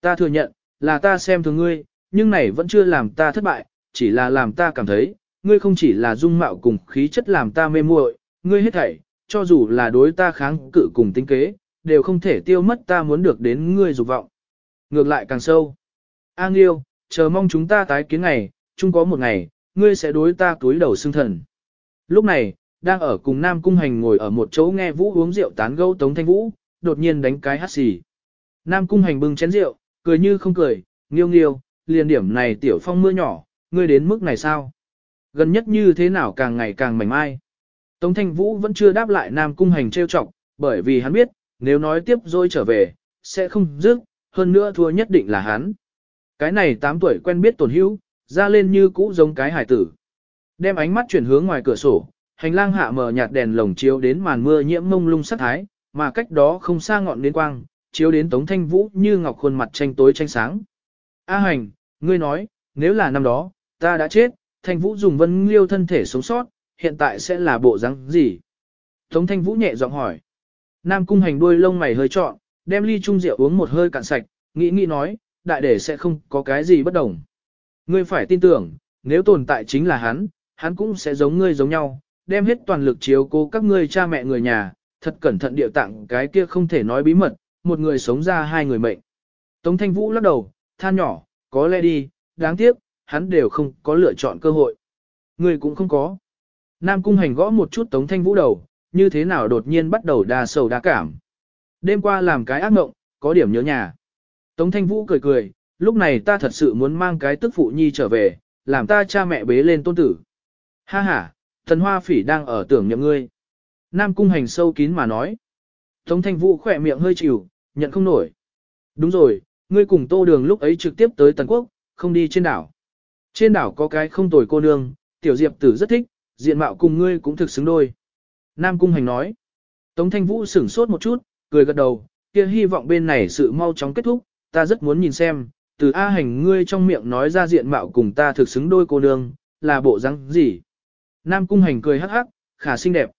Speaker 1: Ta thừa nhận, là ta xem thường ngươi, nhưng này vẫn chưa làm ta thất bại, chỉ là làm ta cảm thấy, ngươi không chỉ là dung mạo cùng khí chất làm ta mê muội, ngươi hết thảy, cho dù là đối ta kháng cự cùng tính kế, đều không thể tiêu mất ta muốn được đến ngươi dục vọng. Ngược lại càng sâu. A Nghiêu, chờ mong chúng ta tái kiến ngày, chung có một ngày, ngươi sẽ đối ta túi đầu xương thần. Lúc này, đang ở cùng Nam Cung Hành ngồi ở một chỗ nghe Vũ uống rượu tán gẫu Tống Thanh Vũ, đột nhiên đánh cái hắt xì. Nam Cung Hành bưng chén rượu, cười như không cười, nghiêu nghiêu, liền điểm này tiểu phong mưa nhỏ, ngươi đến mức này sao? Gần nhất như thế nào càng ngày càng mảnh mai. Tống Thanh Vũ vẫn chưa đáp lại Nam Cung Hành trêu chọc, bởi vì hắn biết, nếu nói tiếp rồi trở về, sẽ không dứt, hơn nữa thua nhất định là hắn. Cái này 8 tuổi quen biết tổn hữu, ra lên như cũ giống cái hải tử. Đem ánh mắt chuyển hướng ngoài cửa sổ, hành lang hạ mở nhạt đèn lồng chiếu đến màn mưa nhiễm mông lung sắc thái, mà cách đó không xa ngọn đến quang, chiếu đến Tống Thanh Vũ như ngọc khuôn mặt tranh tối tranh sáng. A hành, ngươi nói, nếu là năm đó, ta đã chết, Thanh Vũ dùng vân liêu thân thể sống sót, hiện tại sẽ là bộ răng gì? Tống Thanh Vũ nhẹ giọng hỏi. Nam cung hành đuôi lông mày hơi trọn, đem ly chung rượu uống một hơi cạn sạch, nghĩ nghĩ nói, đại để sẽ không có cái gì bất đồng. Ngươi phải tin tưởng, nếu tồn tại chính là hắn, hắn cũng sẽ giống ngươi giống nhau, đem hết toàn lực chiếu cố các ngươi cha mẹ người nhà, thật cẩn thận địa tặng cái kia không thể nói bí mật, một người sống ra hai người mệnh. Tống Thanh Vũ lắc đầu, than nhỏ, có lẽ đi, đáng tiếc, hắn đều không có lựa chọn cơ hội. người cũng không có. Nam Cung Hành gõ một chút Tống Thanh Vũ đầu, như thế nào đột nhiên bắt đầu đa sầu đa cảm. Đêm qua làm cái ác mộng, có điểm nhớ nhà. Tống Thanh Vũ cười cười, lúc này ta thật sự muốn mang cái tức phụ nhi trở về, làm ta cha mẹ bế lên tôn tử. Ha ha, thần hoa phỉ đang ở tưởng nhậm ngươi. Nam cung hành sâu kín mà nói. Tống thanh vũ khỏe miệng hơi chịu, nhận không nổi. Đúng rồi, ngươi cùng tô đường lúc ấy trực tiếp tới Tần Quốc, không đi trên đảo. Trên đảo có cái không tồi cô nương, tiểu diệp tử rất thích, diện mạo cùng ngươi cũng thực xứng đôi. Nam cung hành nói. Tống thanh vũ sửng sốt một chút, cười gật đầu, kia hy vọng bên này sự mau chóng kết thúc, ta rất muốn nhìn xem, từ A hành ngươi trong miệng nói ra diện mạo cùng ta thực xứng đôi cô nương, là bộ răng gì. Nam cung hành cười hắc hắc, khả xinh đẹp.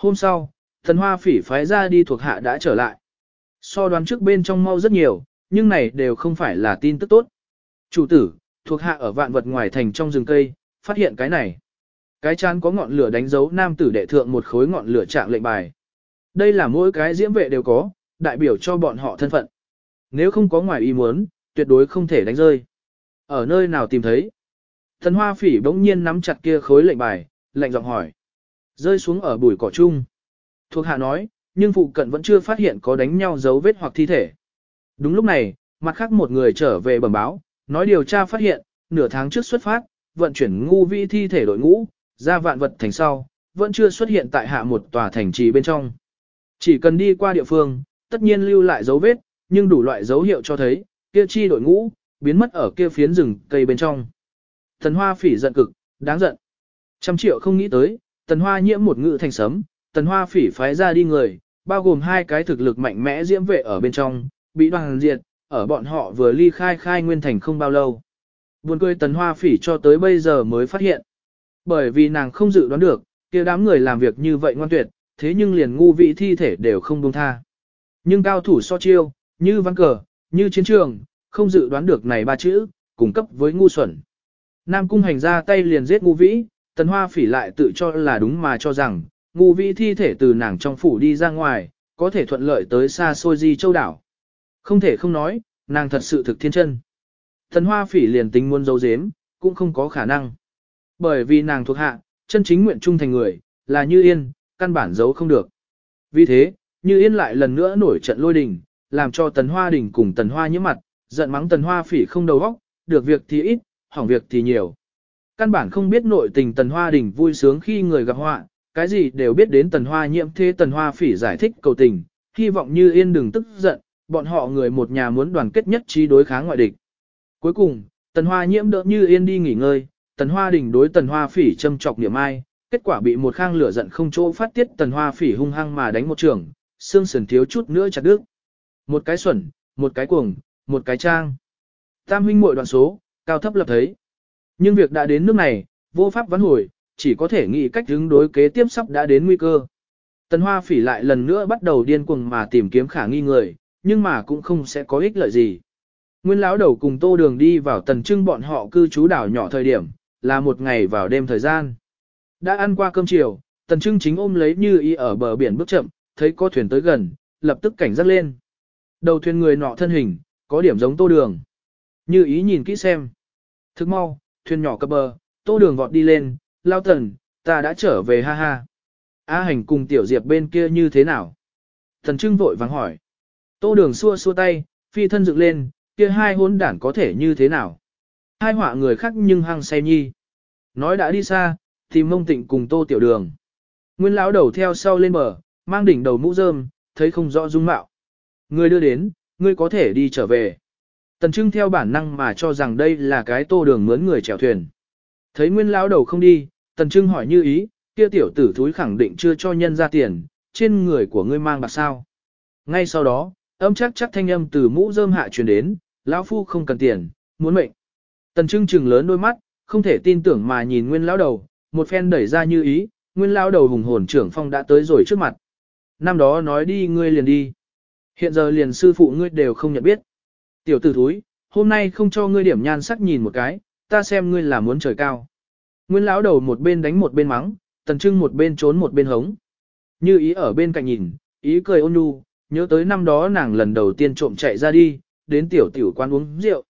Speaker 1: Hôm sau, thần hoa phỉ phái ra đi thuộc hạ đã trở lại. So đoán trước bên trong mau rất nhiều, nhưng này đều không phải là tin tức tốt. Chủ tử, thuộc hạ ở vạn vật ngoài thành trong rừng cây, phát hiện cái này. Cái chán có ngọn lửa đánh dấu nam tử đệ thượng một khối ngọn lửa trạng lệnh bài. Đây là mỗi cái diễm vệ đều có, đại biểu cho bọn họ thân phận. Nếu không có ngoài ý muốn, tuyệt đối không thể đánh rơi. Ở nơi nào tìm thấy? Thần hoa phỉ bỗng nhiên nắm chặt kia khối lệnh bài, lệnh giọng hỏi. Rơi xuống ở bụi cỏ chung. Thuộc hạ nói, nhưng phụ cận vẫn chưa phát hiện có đánh nhau dấu vết hoặc thi thể. Đúng lúc này, mặt khác một người trở về bẩm báo, nói điều tra phát hiện, nửa tháng trước xuất phát, vận chuyển ngu vi thi thể đội ngũ, ra vạn vật thành sau, vẫn chưa xuất hiện tại hạ một tòa thành trì bên trong. Chỉ cần đi qua địa phương, tất nhiên lưu lại dấu vết, nhưng đủ loại dấu hiệu cho thấy, kia chi đội ngũ, biến mất ở kia phiến rừng cây bên trong. Thần hoa phỉ giận cực, đáng giận. Trăm triệu không nghĩ tới, tần hoa nhiễm một ngự thành sấm, tần hoa phỉ phái ra đi người, bao gồm hai cái thực lực mạnh mẽ diễm vệ ở bên trong, bị đoàn diệt, ở bọn họ vừa ly khai khai nguyên thành không bao lâu. Buồn cười tần hoa phỉ cho tới bây giờ mới phát hiện. Bởi vì nàng không dự đoán được, kia đám người làm việc như vậy ngoan tuyệt, thế nhưng liền ngu vị thi thể đều không buông tha. Nhưng cao thủ so chiêu, như văn cờ, như chiến trường, không dự đoán được này ba chữ, cung cấp với ngu xuẩn. Nam cung hành ra tay liền giết ngu vĩ, tần hoa phỉ lại tự cho là đúng mà cho rằng, ngu vĩ thi thể từ nàng trong phủ đi ra ngoài, có thể thuận lợi tới xa xôi di châu đảo. Không thể không nói, nàng thật sự thực thiên chân. Tần hoa phỉ liền tính muốn giấu giếm, cũng không có khả năng. Bởi vì nàng thuộc hạ, chân chính nguyện trung thành người, là Như Yên, căn bản giấu không được. Vì thế, Như Yên lại lần nữa nổi trận lôi đình, làm cho Tần Hoa Đình cùng Tần Hoa nhiễm mặt, giận mắng Tần Hoa phỉ không đầu óc, được việc thì ít, hỏng việc thì nhiều. Căn bản không biết nội tình Tần Hoa Đình vui sướng khi người gặp họa, cái gì đều biết đến Tần Hoa nhiễm thế Tần Hoa phỉ giải thích cầu tình, hy vọng Như Yên đừng tức giận, bọn họ người một nhà muốn đoàn kết nhất trí đối kháng ngoại địch. Cuối cùng, Tần Hoa nhiễm đỡ Như Yên đi nghỉ ngơi, Tần Hoa Đình đối Tần Hoa Phỉ châm chọc niệm ai, kết quả bị một khang lửa giận không chỗ phát tiết Tần Hoa Phỉ hung hăng mà đánh một trường, xương sườn thiếu chút nữa chặt đứt. Một cái xuẩn, một cái cuồng, một cái trang. Tam huynh muội đoạn số, cao thấp lập thấy. Nhưng việc đã đến nước này, vô pháp vãn hồi, chỉ có thể nghĩ cách ứng đối kế tiếp sắp đã đến nguy cơ. Tần Hoa Phỉ lại lần nữa bắt đầu điên cuồng mà tìm kiếm khả nghi người, nhưng mà cũng không sẽ có ích lợi gì. Nguyên lão đầu cùng Tô Đường đi vào tần trưng bọn họ cư trú đảo nhỏ thời điểm, là một ngày vào đêm thời gian. Đã ăn qua cơm chiều, tần trưng chính ôm lấy như ý ở bờ biển bước chậm, thấy có thuyền tới gần, lập tức cảnh giác lên. Đầu thuyền người nọ thân hình, có điểm giống tô đường. Như ý nhìn kỹ xem. Thức mau, thuyền nhỏ cập bờ, tô đường vọt đi lên, lao tần, ta đã trở về ha ha. A hành cùng tiểu diệp bên kia như thế nào? Thần trưng vội vắng hỏi. Tô đường xua xua tay, phi thân dựng lên, kia hai hôn đản có thể như thế nào? Hai họa người khác nhưng hăng say nhi. Nói đã đi xa, tìm mông tịnh cùng tô tiểu đường. Nguyên lão đầu theo sau lên bờ, mang đỉnh đầu mũ rơm, thấy không rõ dung mạo. Người đưa đến, ngươi có thể đi trở về. Tần Trưng theo bản năng mà cho rằng đây là cái tô đường mướn người chèo thuyền. Thấy nguyên lão đầu không đi, Tần Trưng hỏi như ý, kia tiểu tử thúi khẳng định chưa cho nhân ra tiền, trên người của ngươi mang bạc sao. Ngay sau đó, âm chắc chắc thanh âm từ mũ rơm hạ truyền đến, lão phu không cần tiền, muốn mệnh. Tần Trưng trừng lớn đôi mắt, không thể tin tưởng mà nhìn Nguyên lão đầu, một phen đẩy ra như ý, Nguyên lão đầu hùng hồn trưởng phong đã tới rồi trước mặt. Năm đó nói đi ngươi liền đi. Hiện giờ liền sư phụ ngươi đều không nhận biết. Tiểu tử thúi, hôm nay không cho ngươi điểm nhan sắc nhìn một cái, ta xem ngươi là muốn trời cao. Nguyên lão đầu một bên đánh một bên mắng, Tần Trưng một bên trốn một bên hống. Như ý ở bên cạnh nhìn, ý cười ôn nhu, nhớ tới năm đó nàng lần đầu tiên trộm chạy ra đi, đến tiểu tiểu quán uống rượu,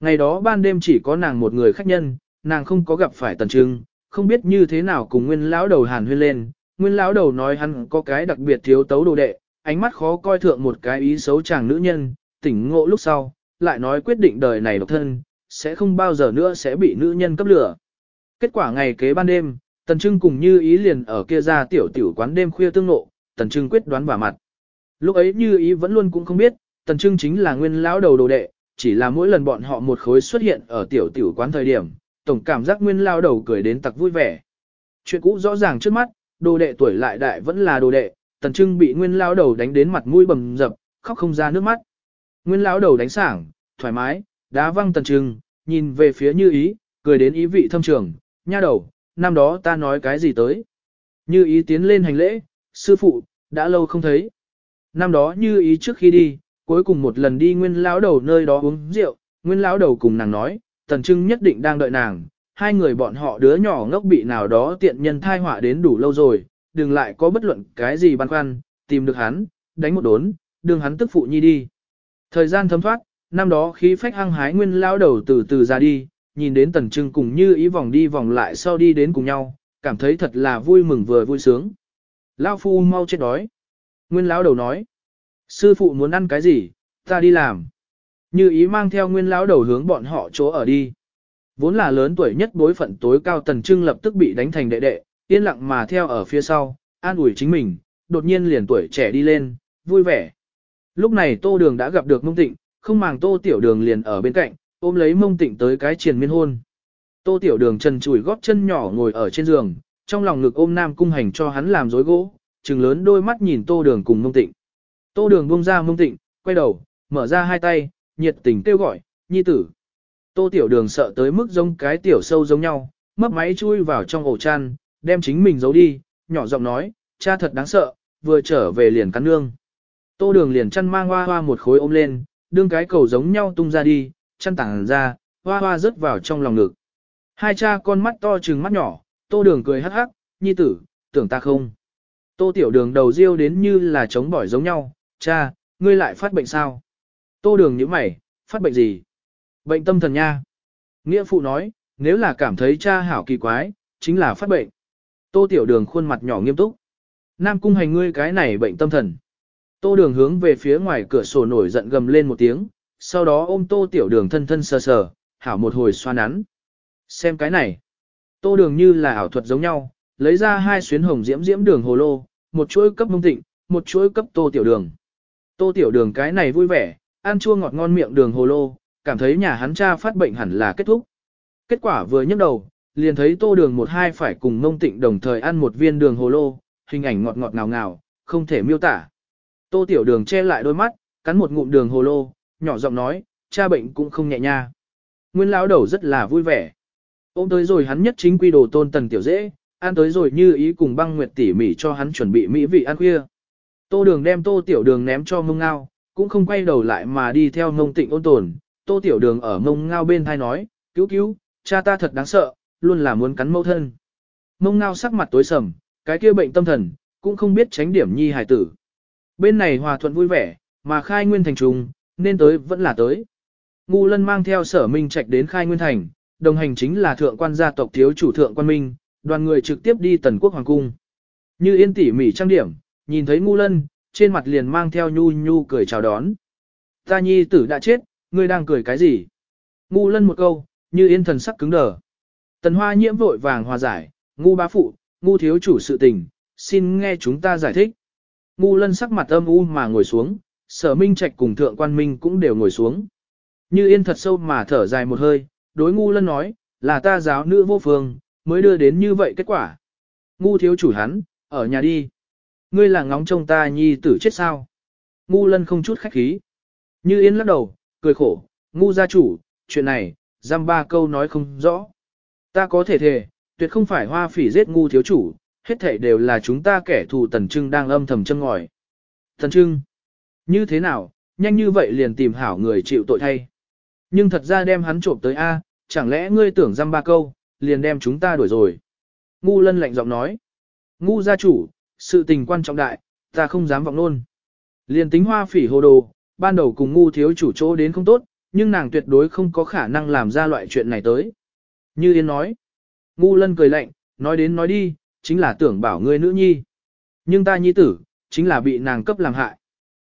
Speaker 1: Ngày đó ban đêm chỉ có nàng một người khách nhân, nàng không có gặp phải tần trưng, không biết như thế nào cùng nguyên lão đầu hàn huyên lên. Nguyên lão đầu nói hắn có cái đặc biệt thiếu tấu đồ đệ, ánh mắt khó coi thượng một cái ý xấu chàng nữ nhân, tỉnh ngộ lúc sau, lại nói quyết định đời này độc thân, sẽ không bao giờ nữa sẽ bị nữ nhân cấp lửa. Kết quả ngày kế ban đêm, Tần Trưng cùng như ý liền ở kia ra tiểu tiểu quán đêm khuya tương ngộ, Tần Trưng quyết đoán vào mặt. Lúc ấy như ý vẫn luôn cũng không biết, Tần Trưng chính là nguyên lão đầu đồ đệ, chỉ là mỗi lần bọn họ một khối xuất hiện ở tiểu tiểu quán thời điểm, tổng cảm giác nguyên lao đầu cười đến tặc vui vẻ. Chuyện cũ rõ ràng trước mắt, đồ đệ tuổi lại đại vẫn là đồ đệ, tần trưng bị nguyên lao đầu đánh đến mặt mũi bầm dập, khóc không ra nước mắt. Nguyên Lão đầu đánh sảng, thoải mái, đá văng tần trưng, nhìn về phía như ý, cười đến ý vị thâm trường, nha đầu, năm đó ta nói cái gì tới. Như ý tiến lên hành lễ, sư phụ, đã lâu không thấy. Năm đó như ý trước khi đi, cuối cùng một lần đi nguyên lão đầu nơi đó uống rượu, nguyên lão đầu cùng nàng nói, tần trưng nhất định đang đợi nàng, hai người bọn họ đứa nhỏ ngốc bị nào đó tiện nhân thai họa đến đủ lâu rồi, đừng lại có bất luận cái gì băn khoăn, tìm được hắn, đánh một đốn, đường hắn tức phụ nhi đi. Thời gian thấm thoát, năm đó khí phách hăng hái nguyên lão đầu từ từ ra đi, nhìn đến tần trưng cùng như ý vòng đi vòng lại sau đi đến cùng nhau, cảm thấy thật là vui mừng vừa vui sướng. Lão phu mau chết đói. Nguyên lão đầu nói. Sư phụ muốn ăn cái gì, ta đi làm. Như ý mang theo nguyên lão đầu hướng bọn họ chỗ ở đi. Vốn là lớn tuổi nhất bối phận tối cao tần trưng lập tức bị đánh thành đệ đệ, yên lặng mà theo ở phía sau, an ủi chính mình, đột nhiên liền tuổi trẻ đi lên, vui vẻ lúc này tô đường đã gặp được mông tịnh, không màng tô tiểu đường liền ở bên cạnh, ôm lấy mông tịnh tới cái triền miên hôn. Tô tiểu đường trần chùi góp chân nhỏ ngồi ở trên giường, trong lòng ngực ôm nam cung hành cho hắn làm dối gỗ, trừng lớn đôi mắt nhìn tô đường cùng mông tịnh. Tô đường buông ra mông tịnh, quay đầu, mở ra hai tay, nhiệt tình kêu gọi, nhi tử. Tô tiểu đường sợ tới mức giống cái tiểu sâu giống nhau, mấp máy chui vào trong ổ chăn, đem chính mình giấu đi, nhỏ giọng nói, cha thật đáng sợ, vừa trở về liền cắn nương. Tô đường liền chăn mang hoa hoa một khối ôm lên, đương cái cầu giống nhau tung ra đi, chăn tảng ra, hoa hoa rớt vào trong lòng ngực. Hai cha con mắt to trừng mắt nhỏ, tô đường cười hắc hắc, nhi tử, tưởng ta không. Tô tiểu đường đầu riêu đến như là trống bỏi giống nhau, cha, ngươi lại phát bệnh sao? Tô đường như mày, phát bệnh gì? Bệnh tâm thần nha. Nghĩa phụ nói, nếu là cảm thấy cha hảo kỳ quái, chính là phát bệnh. Tô tiểu đường khuôn mặt nhỏ nghiêm túc. Nam cung hành ngươi cái này bệnh tâm thần. Tô đường hướng về phía ngoài cửa sổ nổi giận gầm lên một tiếng, sau đó ôm tô tiểu đường thân thân sờ sờ, hảo một hồi xoa nắn. Xem cái này. Tô đường như là ảo thuật giống nhau, lấy ra hai xuyến hồng diễm diễm đường hồ lô, một chuỗi cấp mông tịnh, một chuỗi cấp tô tiểu đường. Tô tiểu đường cái này vui vẻ, ăn chua ngọt ngon miệng đường hồ lô, cảm thấy nhà hắn cha phát bệnh hẳn là kết thúc. Kết quả vừa nhấc đầu, liền thấy tô đường một hai phải cùng mông tịnh đồng thời ăn một viên đường hồ lô, hình ảnh ngọt ngọt ngào ngào, không thể miêu tả. Tô tiểu đường che lại đôi mắt, cắn một ngụm đường hồ lô, nhỏ giọng nói, cha bệnh cũng không nhẹ nha. Nguyên lão đầu rất là vui vẻ. Ôm tới rồi hắn nhất chính quy đồ tôn tần tiểu dễ, ăn tới rồi như ý cùng băng nguyệt tỉ mỉ cho hắn chuẩn bị mỹ vị ăn khuya. Tô đường đem tô tiểu đường ném cho mông ngao, cũng không quay đầu lại mà đi theo mông tịnh ôn tồn. Tô tiểu đường ở mông ngao bên thai nói, cứu cứu, cha ta thật đáng sợ, luôn là muốn cắn mẫu thân. Mông ngao sắc mặt tối sầm, cái kia bệnh tâm thần, cũng không biết tránh điểm nhi hài tử. Bên này hòa thuận vui vẻ, mà khai nguyên thành trùng, nên tới vẫn là tới. Ngu lân mang theo sở minh trạch đến khai nguyên thành, đồng hành chính là thượng quan gia tộc thiếu chủ thượng quan minh, đoàn người trực tiếp đi tần quốc hoàng cung. Như yên tỉ mỉ trang điểm, nhìn thấy ngu lân, trên mặt liền mang theo nhu nhu cười chào đón. Ta nhi tử đã chết, ngươi đang cười cái gì? Ngu lân một câu, như yên thần sắc cứng đờ. Tần hoa nhiễm vội vàng hòa giải, ngu bá phụ, ngu thiếu chủ sự tình, xin nghe chúng ta giải thích. Ngu lân sắc mặt âm u mà ngồi xuống, sở minh trạch cùng thượng quan minh cũng đều ngồi xuống. Như yên thật sâu mà thở dài một hơi, đối ngu lân nói, là ta giáo nữ vô phương, mới đưa đến như vậy kết quả. Ngu thiếu chủ hắn, ở nhà đi. Ngươi là ngóng trông ta nhi tử chết sao. Ngu lân không chút khách khí. Như yên lắc đầu, cười khổ, ngu gia chủ, chuyện này, giam ba câu nói không rõ. Ta có thể thề, tuyệt không phải hoa phỉ giết ngu thiếu chủ, hết thảy đều là chúng ta kẻ thù tần trưng đang âm thầm châm ngòi. Tần trưng, như thế nào, nhanh như vậy liền tìm hảo người chịu tội thay. Nhưng thật ra đem hắn trộm tới A, chẳng lẽ ngươi tưởng dăm ba câu, liền đem chúng ta đuổi rồi. Ngu lân lạnh giọng nói. Ngu gia chủ, sự tình quan trọng đại, ta không dám vọng luôn. Liền tính hoa phỉ hồ đồ, ban đầu cùng ngu thiếu chủ chỗ đến không tốt, nhưng nàng tuyệt đối không có khả năng làm ra loại chuyện này tới. Như Yên nói. Ngu lân cười lạnh, nói đến nói đi, chính là tưởng bảo ngươi nữ nhi. Nhưng ta nhi tử, chính là bị nàng cấp làm hại.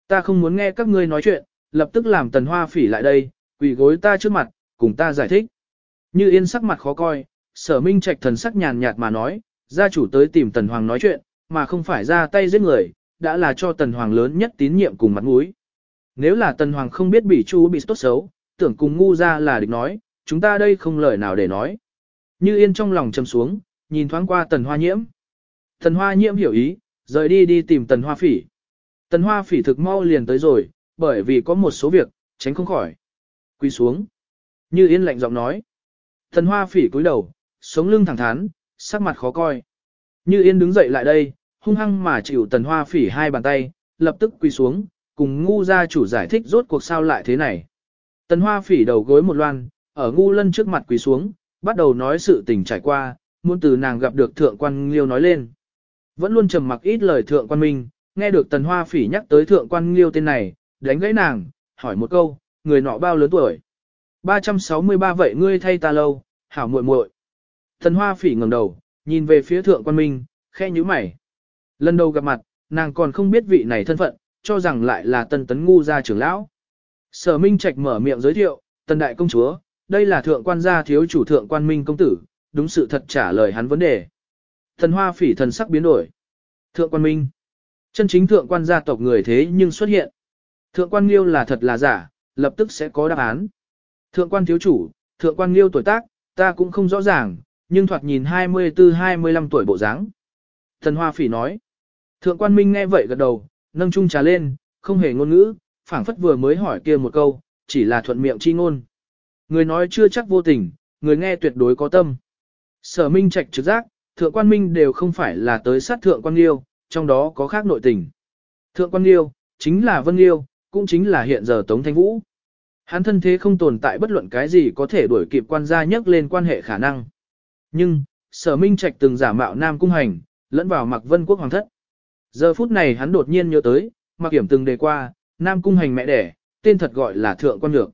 Speaker 1: Ta không muốn nghe các ngươi nói chuyện, lập tức làm tần hoa phỉ lại đây, quỳ gối ta trước mặt, cùng ta giải thích. Như yên sắc mặt khó coi, sở minh trạch thần sắc nhàn nhạt mà nói, gia chủ tới tìm tần hoàng nói chuyện, mà không phải ra tay giết người, đã là cho tần hoàng lớn nhất tín nhiệm cùng mặt mũi. Nếu là tần hoàng không biết bị chú bị tốt xấu, tưởng cùng ngu ra là địch nói, chúng ta đây không lời nào để nói. Như yên trong lòng châm xuống, nhìn thoáng qua tần hoa nhiễm. Tần hoa nhiễm hiểu ý, rời đi đi tìm tần hoa phỉ. Tần hoa phỉ thực mau liền tới rồi, bởi vì có một số việc, tránh không khỏi. Quy xuống. Như yên lạnh giọng nói. Tần hoa phỉ cúi đầu, sống lưng thẳng thắn, sắc mặt khó coi. Như yên đứng dậy lại đây, hung hăng mà chịu tần hoa phỉ hai bàn tay, lập tức quỳ xuống, cùng ngu gia chủ giải thích rốt cuộc sao lại thế này. Tần hoa phỉ đầu gối một loan, ở ngu lân trước mặt quỳ xuống, bắt đầu nói sự tình trải qua, muốn từ nàng gặp được thượng quan liêu nói lên. Vẫn luôn trầm mặc ít lời thượng quan minh, nghe được tần hoa phỉ nhắc tới thượng quan liêu tên này, đánh gãy nàng, hỏi một câu, người nọ bao lớn tuổi. 363 vậy ngươi thay ta lâu, hảo muội muội. Tần hoa phỉ ngẩng đầu, nhìn về phía thượng quan minh, khe nhíu mày. Lần đầu gặp mặt, nàng còn không biết vị này thân phận, cho rằng lại là tần tấn ngu gia trưởng lão. Sở Minh Trạch mở miệng giới thiệu, tần đại công chúa, đây là thượng quan gia thiếu chủ thượng quan minh công tử, đúng sự thật trả lời hắn vấn đề. Thần hoa phỉ thần sắc biến đổi. Thượng quan minh. Chân chính thượng quan gia tộc người thế nhưng xuất hiện. Thượng quan Liêu là thật là giả, lập tức sẽ có đáp án. Thượng quan thiếu chủ, thượng quan Liêu tuổi tác, ta cũng không rõ ràng, nhưng thoạt nhìn 24-25 tuổi bộ dáng. Thần Hoa Phỉ nói. Thượng quan Minh nghe vậy gật đầu, nâng chung trà lên, không hề ngôn ngữ, phảng phất vừa mới hỏi kia một câu, chỉ là thuận miệng chi ngôn. Người nói chưa chắc vô tình, người nghe tuyệt đối có tâm. Sở Minh Trạch trực giác, thượng quan Minh đều không phải là tới sát thượng quan Liêu, trong đó có khác nội tình. Thượng quan Liêu, chính là Vân Liêu, cũng chính là hiện giờ Tống Thanh Vũ. Hắn thân thế không tồn tại bất luận cái gì có thể đuổi kịp quan gia nhắc lên quan hệ khả năng. Nhưng, sở minh trạch từng giả mạo Nam Cung Hành, lẫn vào mặc vân quốc hoàng thất. Giờ phút này hắn đột nhiên nhớ tới, mặc kiểm từng đề qua, Nam Cung Hành mẹ đẻ, tên thật gọi là Thượng Quan Nhược.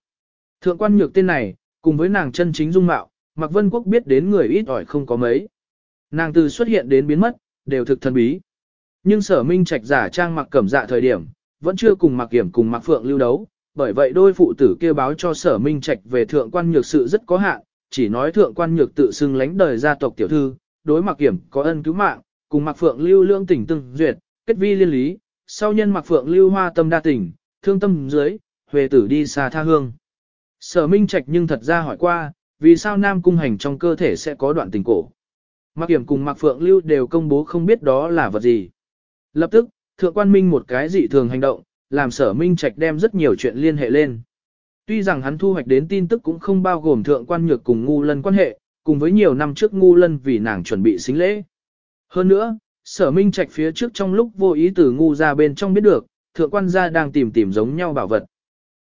Speaker 1: Thượng Quan Nhược tên này, cùng với nàng chân chính dung mạo, Mạc vân quốc biết đến người ít ỏi không có mấy. Nàng từ xuất hiện đến biến mất, đều thực thần bí. Nhưng sở minh trạch giả trang mặc cẩm dạ thời điểm, vẫn chưa cùng mặc kiểm cùng mặc phượng lưu đấu, bởi vậy đôi phụ tử kêu báo cho sở minh trạch về thượng quan nhược sự rất có hạn, chỉ nói thượng quan nhược tự xưng lánh đời gia tộc tiểu thư, đối mặc kiểm có ân cứu mạng, cùng mặc phượng lưu lương tỉnh từng duyệt, kết vi liên lý, sau nhân mặc phượng lưu hoa tâm đa tình, thương tâm dưới, huệ tử đi xa tha hương. Sở minh trạch nhưng thật ra hỏi qua, vì sao nam cung hành trong cơ thể sẽ có đoạn tình cổ. Mặc kiểm cùng mặc phượng lưu đều công bố không biết đó là vật gì. Lập tức, thượng quan minh một cái dị thường hành động, làm sở minh trạch đem rất nhiều chuyện liên hệ lên. Tuy rằng hắn thu hoạch đến tin tức cũng không bao gồm thượng quan nhược cùng ngu lân quan hệ, cùng với nhiều năm trước ngu lân vì nàng chuẩn bị xính lễ. Hơn nữa, sở minh trạch phía trước trong lúc vô ý từ ngu ra bên trong biết được, thượng quan gia đang tìm tìm giống nhau bảo vật.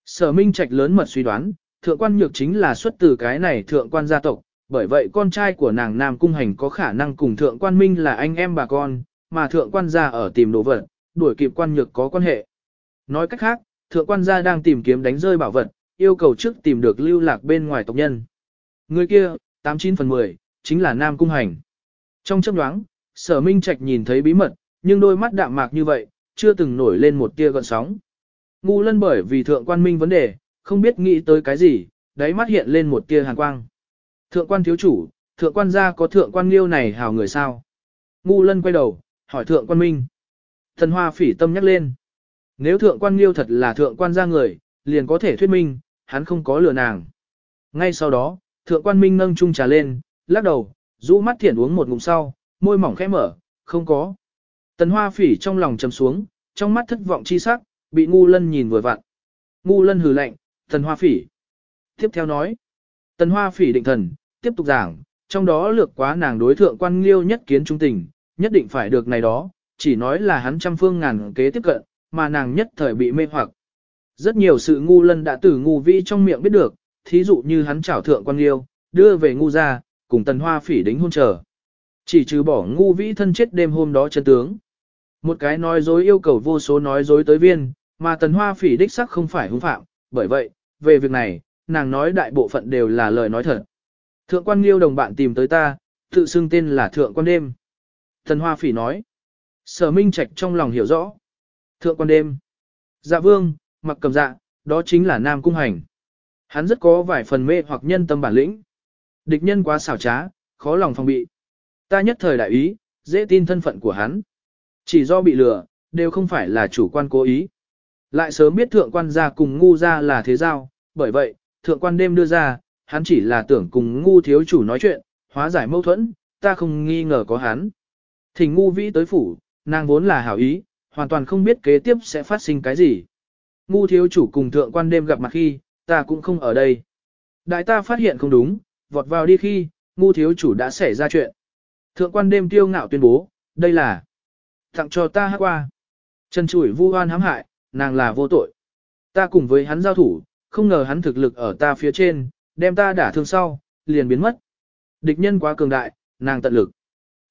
Speaker 1: Sở minh trạch lớn mật suy đoán, thượng quan nhược chính là xuất từ cái này thượng quan gia tộc, bởi vậy con trai của nàng Nam Cung Hành có khả năng cùng thượng quan minh là anh em bà con, mà thượng quan gia ở tìm đồ vật, đuổi kịp quan nhược có quan hệ. Nói cách khác, thượng quan gia đang tìm kiếm đánh rơi bảo vật, yêu cầu trước tìm được lưu lạc bên ngoài tộc nhân. Người kia, 89 phần 10, chính là Nam Cung Hành. Trong chấp đoáng, sở minh trạch nhìn thấy bí mật, nhưng đôi mắt đạm mạc như vậy, chưa từng nổi lên một tia gợn sóng. Ngu lân bởi vì thượng quan minh vấn đề, không biết nghĩ tới cái gì, đáy mắt hiện lên một tia hàn quang. Thượng quan thiếu chủ, thượng quan gia có thượng quan liêu này hào người sao? Ngu lân quay đầu, hỏi thượng quan minh. Thần hoa phỉ tâm nhắc lên. Nếu thượng quan liêu thật là thượng quan gia người, liền có thể thuyết minh, hắn không có lừa nàng. Ngay sau đó, thượng quan minh nâng chung trà lên, lắc đầu, rũ mắt thiển uống một ngụm sau, môi mỏng khẽ mở, không có. Tần hoa phỉ trong lòng trầm xuống, trong mắt thất vọng chi sắc, bị ngu lân nhìn vừa vặn. Ngu lân hừ lạnh, tần hoa phỉ. Tiếp theo nói, tần hoa phỉ định thần, tiếp tục giảng, trong đó lược quá nàng đối thượng quan liêu nhất kiến trung tình, nhất định phải được này đó, chỉ nói là hắn trăm phương ngàn kế tiếp cận, mà nàng nhất thời bị mê hoặc. Rất nhiều sự ngu lân đã từ ngu vi trong miệng biết được, thí dụ như hắn trảo thượng quan liêu, đưa về ngu ra, cùng tần hoa phỉ đính hôn trở. Chỉ trừ bỏ ngu vĩ thân chết đêm hôm đó chân tướng. Một cái nói dối yêu cầu vô số nói dối tới viên, mà tần hoa phỉ đích sắc không phải hung phạm, bởi vậy, về việc này, nàng nói đại bộ phận đều là lời nói thật. Thượng quan liêu đồng bạn tìm tới ta, tự xưng tên là thượng quan đêm. thần hoa phỉ nói. Sở minh trạch trong lòng hiểu rõ. Thượng quan đêm. Dạ vương, mặc cầm dạ, đó chính là Nam Cung Hành. Hắn rất có vài phần mê hoặc nhân tâm bản lĩnh. Địch nhân quá xảo trá, khó lòng phòng bị. Ta nhất thời đại ý, dễ tin thân phận của hắn. Chỉ do bị lừa, đều không phải là chủ quan cố ý. Lại sớm biết thượng quan gia cùng ngu gia là thế giao, bởi vậy, thượng quan đêm đưa ra, hắn chỉ là tưởng cùng ngu thiếu chủ nói chuyện, hóa giải mâu thuẫn, ta không nghi ngờ có hắn. Thỉnh ngu vĩ tới phủ, nàng vốn là hảo ý, hoàn toàn không biết kế tiếp sẽ phát sinh cái gì. Ngu thiếu chủ cùng thượng quan đêm gặp mặt khi, ta cũng không ở đây. Đại ta phát hiện không đúng, vọt vào đi khi, ngu thiếu chủ đã xảy ra chuyện. Thượng quan đêm tiêu ngạo tuyên bố, đây là tặng cho ta hát qua. Trần chủi vu oan hãm hại, nàng là vô tội. Ta cùng với hắn giao thủ, không ngờ hắn thực lực ở ta phía trên, đem ta đả thương sau, liền biến mất. Địch nhân quá cường đại, nàng tận lực.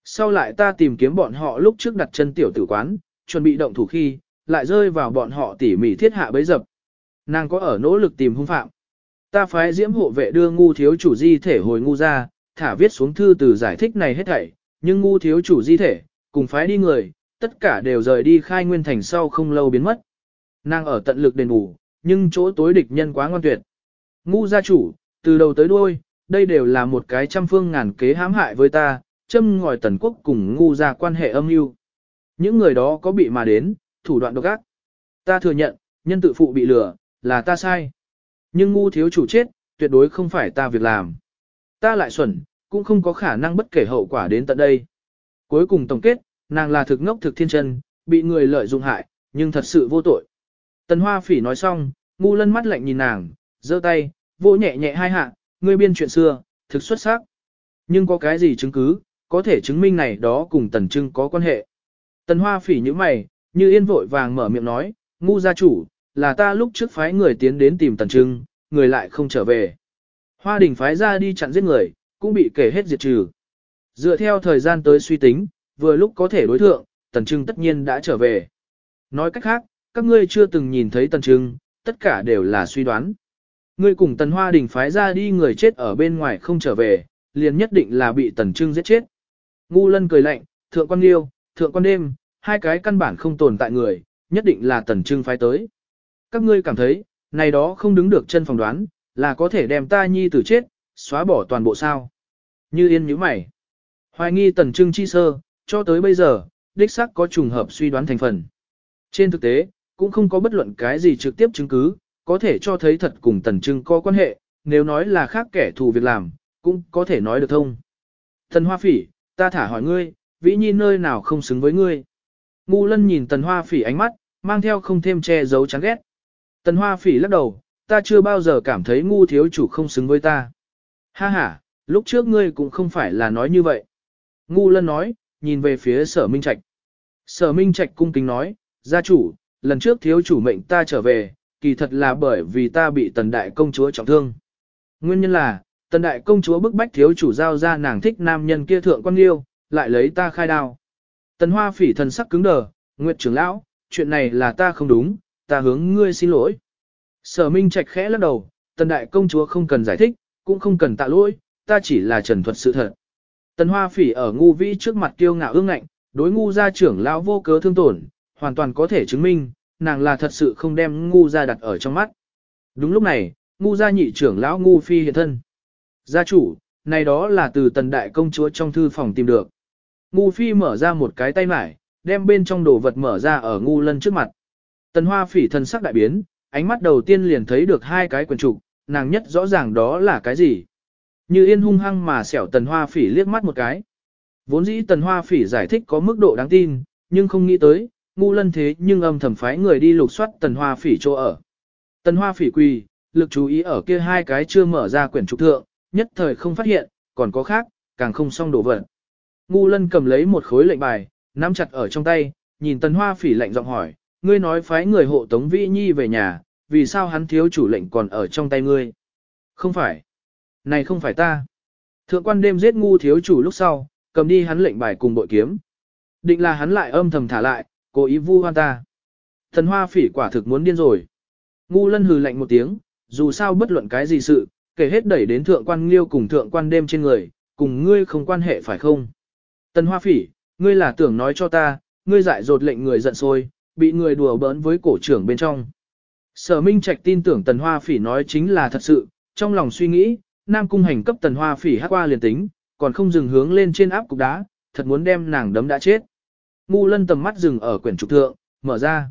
Speaker 1: Sau lại ta tìm kiếm bọn họ lúc trước đặt chân tiểu tử quán, chuẩn bị động thủ khi, lại rơi vào bọn họ tỉ mỉ thiết hạ bấy dập. Nàng có ở nỗ lực tìm hung phạm. Ta phái diễm hộ vệ đưa ngu thiếu chủ di thể hồi ngu ra, thả viết xuống thư từ giải thích này hết thảy, nhưng ngu thiếu chủ di thể, cùng phái đi người, tất cả đều rời đi khai nguyên thành sau không lâu biến mất. Nàng ở tận lực đền bù, nhưng chỗ tối địch nhân quá ngoan tuyệt. Ngu gia chủ, từ đầu tới đuôi, đây đều là một cái trăm phương ngàn kế hãm hại với ta, châm ngòi tần quốc cùng ngu gia quan hệ âm mưu. Những người đó có bị mà đến, thủ đoạn độc ác. Ta thừa nhận, nhân tự phụ bị lừa, là ta sai. Nhưng ngu thiếu chủ chết, tuyệt đối không phải ta việc làm. Ta lại xuẩn, cũng không có khả năng bất kể hậu quả đến tận đây. Cuối cùng tổng kết, nàng là thực ngốc thực thiên chân, bị người lợi dụng hại, nhưng thật sự vô tội. Tần Hoa Phỉ nói xong, ngu lân mắt lạnh nhìn nàng, giơ tay, vỗ nhẹ nhẹ hai hạ, ngươi biên chuyện xưa, thực xuất sắc. Nhưng có cái gì chứng cứ, có thể chứng minh này đó cùng Tần Trưng có quan hệ. Tần Hoa Phỉ như mày, như yên vội vàng mở miệng nói, ngu gia chủ, là ta lúc trước phái người tiến đến tìm Tần Trưng, người lại không trở về. Hoa đình phái ra đi chặn giết người, cũng bị kể hết diệt trừ. Dựa theo thời gian tới suy tính, vừa lúc có thể đối thượng, Tần Trưng tất nhiên đã trở về. Nói cách khác, các ngươi chưa từng nhìn thấy Tần Trưng, tất cả đều là suy đoán. Ngươi cùng Tần Hoa Đình phái ra đi người chết ở bên ngoài không trở về, liền nhất định là bị Tần Trưng giết chết. Ngu Lân cười lạnh, thượng quan liêu, thượng quan đêm, hai cái căn bản không tồn tại người, nhất định là Tần Trưng phái tới. Các ngươi cảm thấy, này đó không đứng được chân phòng đoán, là có thể đem ta nhi tử chết, xóa bỏ toàn bộ sao. Như yên như mày. Hoài nghi Tần Trưng chi sơ, cho tới bây giờ, đích xác có trùng hợp suy đoán thành phần. Trên thực tế, cũng không có bất luận cái gì trực tiếp chứng cứ, có thể cho thấy thật cùng Tần Trưng có quan hệ, nếu nói là khác kẻ thù việc làm, cũng có thể nói được thông. Tần Hoa Phỉ, ta thả hỏi ngươi, Vĩ Nhi nơi nào không xứng với ngươi? Ngu Lân nhìn Tần Hoa Phỉ ánh mắt, mang theo không thêm che giấu chán ghét. Tần Hoa Phỉ lắc đầu, ta chưa bao giờ cảm thấy ngu thiếu chủ không xứng với ta. Ha ha, lúc trước ngươi cũng không phải là nói như vậy. Ngu Lân nói, nhìn về phía Sở Minh Trạch. Sở Minh Trạch cung kính nói, gia chủ, lần trước thiếu chủ mệnh ta trở về, kỳ thật là bởi vì ta bị tần đại công chúa trọng thương. Nguyên nhân là, tần đại công chúa bức bách thiếu chủ giao ra nàng thích nam nhân kia thượng quan liêu, lại lấy ta khai đao. Tần hoa phỉ thần sắc cứng đờ, nguyệt trưởng lão, chuyện này là ta không đúng, ta hướng ngươi xin lỗi. Sở Minh Trạch khẽ lắc đầu, tần đại công chúa không cần giải thích, cũng không cần tạ lỗi, ta chỉ là trần thuật sự thật. Tần hoa phỉ ở ngu vĩ trước mặt kiêu ngạo ương ngạnh, đối ngu gia trưởng lão vô cớ thương tổn, hoàn toàn có thể chứng minh, nàng là thật sự không đem ngu gia đặt ở trong mắt. Đúng lúc này, ngu gia nhị trưởng lão ngu phi hiện thân. Gia chủ, này đó là từ tần đại công chúa trong thư phòng tìm được. Ngu phi mở ra một cái tay mải, đem bên trong đồ vật mở ra ở ngu lân trước mặt. Tần hoa phỉ thân sắc đại biến, ánh mắt đầu tiên liền thấy được hai cái quần trục, nàng nhất rõ ràng đó là cái gì. Như yên hung hăng mà xẻo tần hoa phỉ liếc mắt một cái. Vốn dĩ tần hoa phỉ giải thích có mức độ đáng tin, nhưng không nghĩ tới, ngu lân thế nhưng âm thầm phái người đi lục soát tần hoa phỉ chỗ ở. Tần hoa phỉ quỳ, lực chú ý ở kia hai cái chưa mở ra quyển trục thượng, nhất thời không phát hiện, còn có khác, càng không xong đổ vật. Ngu lân cầm lấy một khối lệnh bài, nắm chặt ở trong tay, nhìn tần hoa phỉ lạnh giọng hỏi, ngươi nói phái người hộ tống vĩ nhi về nhà, vì sao hắn thiếu chủ lệnh còn ở trong tay ngươi? Không phải. Này không phải ta. Thượng quan đêm giết ngu thiếu chủ lúc sau, cầm đi hắn lệnh bài cùng bội kiếm. Định là hắn lại âm thầm thả lại, cố ý vu hoan ta. Thần hoa phỉ quả thực muốn điên rồi. Ngu lân hừ lạnh một tiếng, dù sao bất luận cái gì sự, kể hết đẩy đến thượng quan liêu cùng thượng quan đêm trên người, cùng ngươi không quan hệ phải không? Tần hoa phỉ, ngươi là tưởng nói cho ta, ngươi dại dột lệnh người giận sôi, bị người đùa bỡn với cổ trưởng bên trong. Sở Minh Trạch tin tưởng Tần Hoa Phỉ nói chính là thật sự, trong lòng suy nghĩ, Nam Cung Hành cấp Tần Hoa Phỉ hát qua liền tính, còn không dừng hướng lên trên áp cục đá, thật muốn đem nàng đấm đã chết. Ngu lân tầm mắt dừng ở quyển trục thượng, mở ra.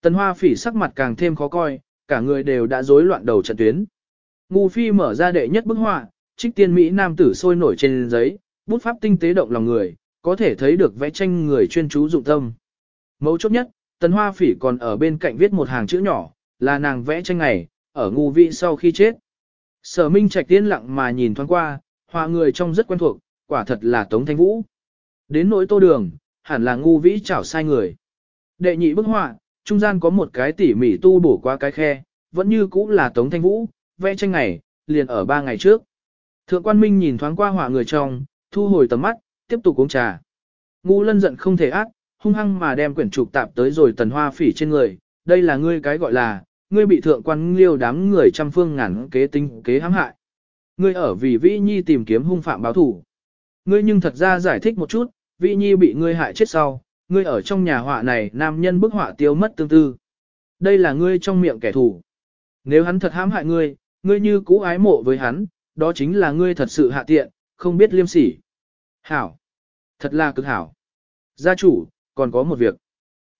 Speaker 1: Tần hoa phỉ sắc mặt càng thêm khó coi, cả người đều đã rối loạn đầu trận tuyến. Ngu phi mở ra đệ nhất bức họa, trích tiên Mỹ nam tử sôi nổi trên giấy, bút pháp tinh tế động lòng người, có thể thấy được vẽ tranh người chuyên chú dụng tâm. Mấu chốt nhất, tần hoa phỉ còn ở bên cạnh viết một hàng chữ nhỏ, là nàng vẽ tranh này, ở ngu vị sau khi chết. Sở Minh Trạch tiên lặng mà nhìn thoáng qua, họa người trong rất quen thuộc, quả thật là Tống Thanh Vũ. Đến nỗi tô đường, hẳn là ngu vĩ chảo sai người. Đệ nhị bức họa, trung gian có một cái tỉ mỉ tu bổ qua cái khe, vẫn như cũ là Tống Thanh Vũ, vẽ tranh ngày, liền ở ba ngày trước. Thượng quan Minh nhìn thoáng qua họa người trong, thu hồi tầm mắt, tiếp tục uống trà. Ngu lân giận không thể ác, hung hăng mà đem quyển trục tạp tới rồi tần hoa phỉ trên người, đây là ngươi cái gọi là, ngươi bị thượng quan liêu đám người trăm phương ngàn kế tinh kế hãm hại. Ngươi ở vì Vĩ Nhi tìm kiếm hung phạm báo thủ. Ngươi nhưng thật ra giải thích một chút, Vị Nhi bị ngươi hại chết sau, ngươi ở trong nhà họa này nam nhân bức họa tiêu mất tương tư. Đây là ngươi trong miệng kẻ thù. Nếu hắn thật hãm hại ngươi, ngươi như cũ ái mộ với hắn, đó chính là ngươi thật sự hạ tiện, không biết liêm sỉ. Hảo. Thật là cực hảo. Gia chủ, còn có một việc.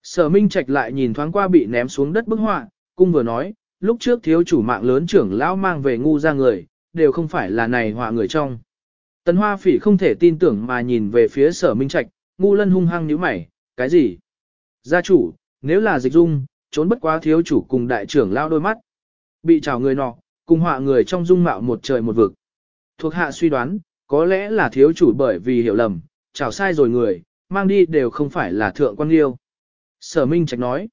Speaker 1: Sở Minh Trạch lại nhìn thoáng qua bị ném xuống đất bức họa, cung vừa nói, lúc trước thiếu chủ mạng lớn trưởng lão mang về ngu ra người, đều không phải là này họa người trong. Tần Hoa Phỉ không thể tin tưởng mà nhìn về phía sở minh trạch, ngu lân hung hăng nhíu mày, cái gì? Gia chủ, nếu là dịch dung, trốn bất quá thiếu chủ cùng đại trưởng lao đôi mắt. Bị trào người nọ, cùng họa người trong dung mạo một trời một vực. Thuộc hạ suy đoán, có lẽ là thiếu chủ bởi vì hiểu lầm, trào sai rồi người, mang đi đều không phải là thượng quan liêu. Sở Minh Trạch nói,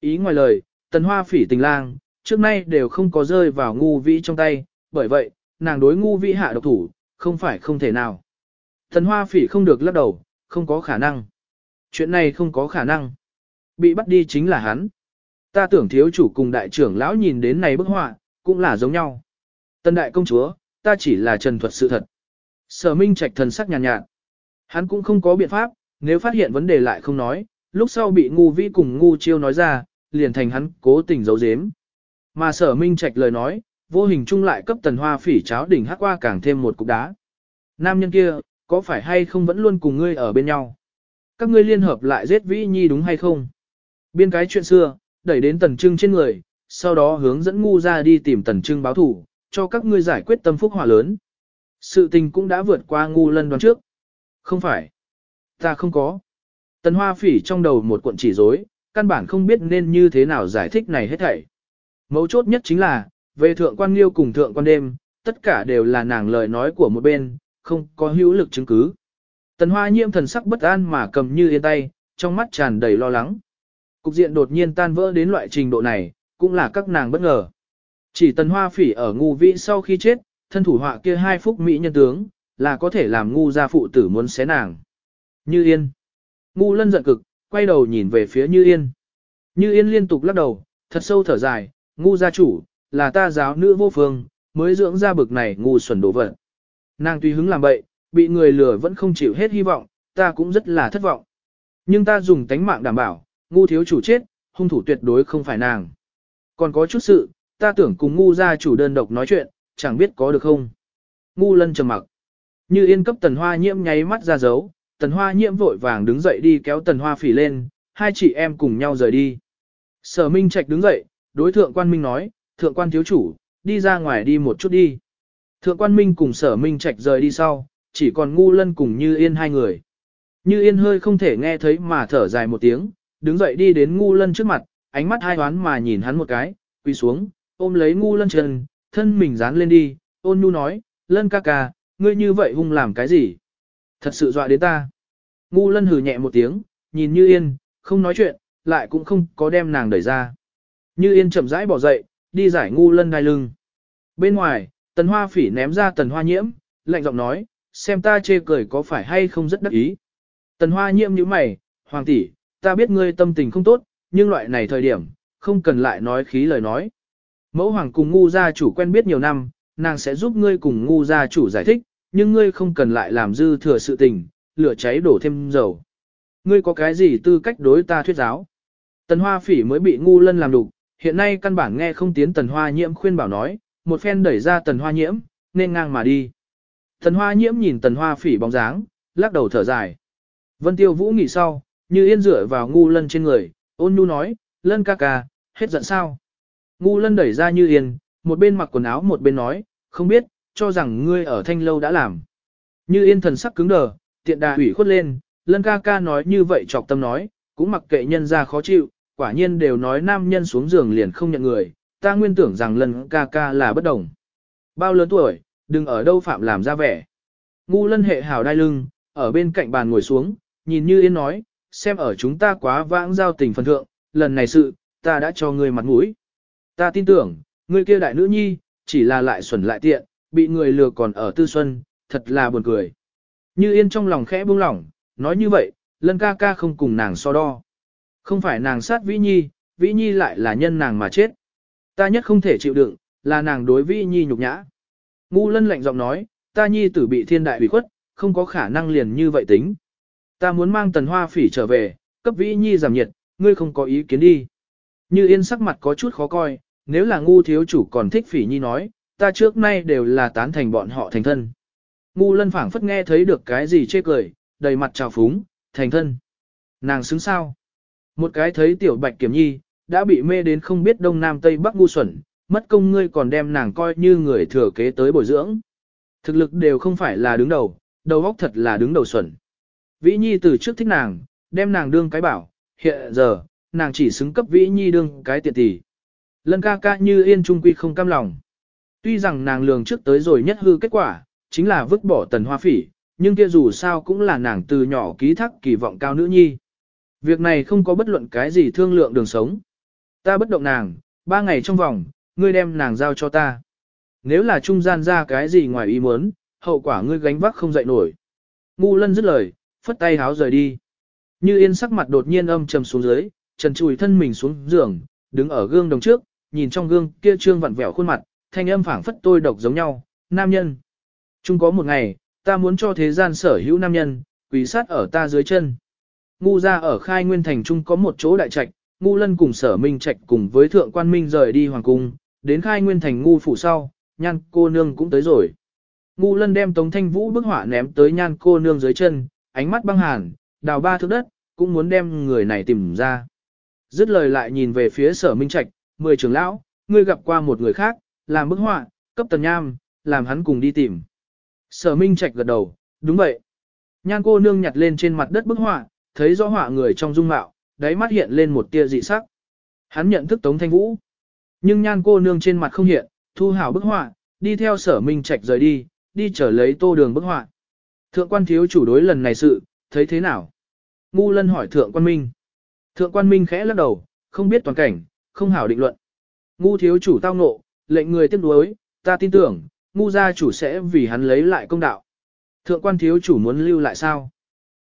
Speaker 1: ý ngoài lời, tần hoa phỉ tình lang, trước nay đều không có rơi vào ngu vĩ trong tay, bởi vậy, nàng đối ngu vĩ hạ độc thủ, không phải không thể nào. thần hoa phỉ không được lắc đầu, không có khả năng. Chuyện này không có khả năng. Bị bắt đi chính là hắn. Ta tưởng thiếu chủ cùng đại trưởng lão nhìn đến này bức họa, cũng là giống nhau. Tân đại công chúa, ta chỉ là trần thuật sự thật. Sở Minh Trạch thần sắc nhàn nhạt, nhạt. Hắn cũng không có biện pháp, nếu phát hiện vấn đề lại không nói, lúc sau bị ngu vĩ cùng ngu chiêu nói ra, liền thành hắn cố tình giấu giếm. Mà sở Minh Trạch lời nói, vô hình chung lại cấp tần hoa phỉ cháo đỉnh hắc qua càng thêm một cục đá. Nam nhân kia, có phải hay không vẫn luôn cùng ngươi ở bên nhau? Các ngươi liên hợp lại giết vĩ nhi đúng hay không? Biên cái chuyện xưa, đẩy đến tần trưng trên người, sau đó hướng dẫn ngu ra đi tìm tần trưng báo thủ, cho các ngươi giải quyết tâm phúc hỏa lớn. Sự tình cũng đã vượt qua ngu lân đoán trước. Không phải. Ta không có. Tần hoa phỉ trong đầu một cuộn chỉ rối, căn bản không biết nên như thế nào giải thích này hết thảy. Mấu chốt nhất chính là, về thượng quan liêu cùng thượng quan đêm, tất cả đều là nàng lời nói của một bên, không có hữu lực chứng cứ. Tần hoa nhiễm thần sắc bất an mà cầm như yên tay, trong mắt tràn đầy lo lắng. Cục diện đột nhiên tan vỡ đến loại trình độ này, cũng là các nàng bất ngờ. Chỉ tần hoa phỉ ở ngu vĩ sau khi chết, thân thủ họa kia hai phúc mỹ nhân tướng, là có thể làm ngu gia phụ tử muốn xé nàng. Như yên. Ngu lân giận cực, quay đầu nhìn về phía Như yên. Như yên liên tục lắc đầu, thật sâu thở dài, ngu gia chủ, là ta giáo nữ vô phương, mới dưỡng ra bực này ngu xuẩn đổ vật. Nàng tuy hứng làm bậy, bị người lừa vẫn không chịu hết hy vọng, ta cũng rất là thất vọng. Nhưng ta dùng tánh mạng đảm bảo, ngu thiếu chủ chết, hung thủ tuyệt đối không phải nàng. Còn có chút sự, ta tưởng cùng ngu gia chủ đơn độc nói chuyện, chẳng biết có được không. Ngu lân trầm mặc. Như yên cấp tần hoa nhiễm nháy mắt ra dấu, tần hoa nhiễm vội vàng đứng dậy đi kéo tần hoa phỉ lên, hai chị em cùng nhau rời đi. Sở Minh Trạch đứng dậy, đối thượng quan Minh nói, thượng quan thiếu chủ, đi ra ngoài đi một chút đi. Thượng quan Minh cùng sở Minh Trạch rời đi sau, chỉ còn ngu lân cùng Như Yên hai người. Như Yên hơi không thể nghe thấy mà thở dài một tiếng, đứng dậy đi đến ngu lân trước mặt, ánh mắt hai hoán mà nhìn hắn một cái, quỳ xuống, ôm lấy ngu lân chân, thân mình dán lên đi, ôn nhu nói, lân ca ca, ngươi như vậy hung làm cái gì? Thật sự dọa đến ta. Ngu lân hừ nhẹ một tiếng, nhìn Như Yên, không nói chuyện, lại cũng không có đem nàng đẩy ra. Như Yên chậm rãi bỏ dậy, đi giải ngu lân đai lưng. Bên ngoài, tần hoa phỉ ném ra tần hoa nhiễm, lạnh giọng nói, xem ta chê cười có phải hay không rất đắc ý. Tần hoa nhiễm như mày, hoàng tỷ, ta biết ngươi tâm tình không tốt, nhưng loại này thời điểm, không cần lại nói khí lời nói. Mẫu hoàng cùng ngu gia chủ quen biết nhiều năm, nàng sẽ giúp ngươi cùng ngu gia chủ giải thích, nhưng ngươi không cần lại làm dư thừa sự tình, lửa cháy đổ thêm dầu. Ngươi có cái gì tư cách đối ta thuyết giáo? Tần hoa phỉ mới bị ngu lân làm đục, hiện nay căn bản nghe không tiến tần hoa nhiễm khuyên bảo nói, một phen đẩy ra tần hoa nhiễm, nên ngang mà đi. Tần hoa nhiễm nhìn tần hoa phỉ bóng dáng, lắc đầu thở dài. Vân tiêu vũ nghỉ sau, như yên dựa vào ngu lân trên người, ôn nhu nói, lân ca ca, hết giận sao. Ngu lân đẩy ra như yên, một bên mặc quần áo một bên nói, không biết, cho rằng ngươi ở thanh lâu đã làm. Như yên thần sắc cứng đờ, tiện đà ủy khuất lên, lân ca ca nói như vậy chọc tâm nói, cũng mặc kệ nhân ra khó chịu, quả nhiên đều nói nam nhân xuống giường liền không nhận người, ta nguyên tưởng rằng lân ca ca là bất đồng. Bao lớn tuổi, đừng ở đâu phạm làm ra vẻ. Ngu lân hệ hào đai lưng, ở bên cạnh bàn ngồi xuống, nhìn như yên nói, xem ở chúng ta quá vãng giao tình phần thượng, lần này sự, ta đã cho ngươi mặt mũi. Ta tin tưởng, ngươi kia đại nữ nhi, chỉ là lại xuẩn lại tiện, bị người lừa còn ở tư xuân, thật là buồn cười. Như yên trong lòng khẽ buông lỏng, nói như vậy, lân ca ca không cùng nàng so đo. Không phải nàng sát Vĩ Nhi, Vĩ Nhi lại là nhân nàng mà chết. Ta nhất không thể chịu đựng, là nàng đối Vĩ Nhi nhục nhã. Ngu lân lạnh giọng nói, ta Nhi tử bị thiên đại bị khuất, không có khả năng liền như vậy tính. Ta muốn mang tần hoa phỉ trở về, cấp Vĩ Nhi giảm nhiệt, ngươi không có ý kiến đi. Như yên sắc mặt có chút khó coi, nếu là ngu thiếu chủ còn thích phỉ Nhi nói, ta trước nay đều là tán thành bọn họ thành thân. Ngu lân phảng phất nghe thấy được cái gì chê cười, đầy mặt trào phúng, thành thân. Nàng xứng sao? Một cái thấy tiểu bạch kiểm nhi, đã bị mê đến không biết đông nam tây bắc ngu xuẩn, mất công ngươi còn đem nàng coi như người thừa kế tới bồi dưỡng. Thực lực đều không phải là đứng đầu, đầu óc thật là đứng đầu xuẩn. Vĩ Nhi từ trước thích nàng, đem nàng đương cái bảo, hiện giờ, nàng chỉ xứng cấp Vĩ Nhi đương cái tiện tỷ. Lân ca ca như yên trung quy không cam lòng. Tuy rằng nàng lường trước tới rồi nhất hư kết quả, chính là vứt bỏ tần hoa phỉ, nhưng kia dù sao cũng là nàng từ nhỏ ký thác kỳ vọng cao nữ nhi. Việc này không có bất luận cái gì thương lượng đường sống. Ta bất động nàng, ba ngày trong vòng, ngươi đem nàng giao cho ta. Nếu là trung gian ra cái gì ngoài ý muốn, hậu quả ngươi gánh vác không dậy nổi. Ngu lân dứt lời, phất tay háo rời đi. Như yên sắc mặt đột nhiên âm trầm xuống dưới, trần chùi thân mình xuống giường, đứng ở gương đồng trước, nhìn trong gương kia trương vặn vẹo khuôn mặt, thanh âm phảng phất tôi độc giống nhau, nam nhân. Chung có một ngày, ta muốn cho thế gian sở hữu nam nhân, quỳ sát ở ta dưới chân. Ngu ra ở khai nguyên thành trung có một chỗ đại trạch, ngu lân cùng sở minh trạch cùng với thượng quan minh rời đi hoàng cung, đến khai nguyên thành ngu phủ sau, nhan cô nương cũng tới rồi. Ngu lân đem tống thanh vũ bức họa ném tới nhan cô nương dưới chân, ánh mắt băng hàn, đào ba thước đất, cũng muốn đem người này tìm ra. Dứt lời lại nhìn về phía sở minh trạch, mười trưởng lão, ngươi gặp qua một người khác, làm bức họa, cấp tần nham, làm hắn cùng đi tìm. Sở minh trạch gật đầu, đúng vậy. Nhan cô nương nhặt lên trên mặt đất bức họa, thấy rõ họa người trong dung mạo, đáy mắt hiện lên một tia dị sắc. Hắn nhận thức Tống Thanh Vũ. Nhưng nhan cô nương trên mặt không hiện, thu hảo bức họa, đi theo sở minh trạch rời đi, đi trở lấy tô đường bức họa. Thượng quan thiếu chủ đối lần này sự, thấy thế nào? Ngu lân hỏi thượng quan minh. Thượng quan minh khẽ lắc đầu, không biết toàn cảnh, không hảo định luận. Ngu thiếu chủ tao nộ, lệnh người tiếp đối, ta tin tưởng, ngu gia chủ sẽ vì hắn lấy lại công đạo. Thượng quan thiếu chủ muốn lưu lại sao?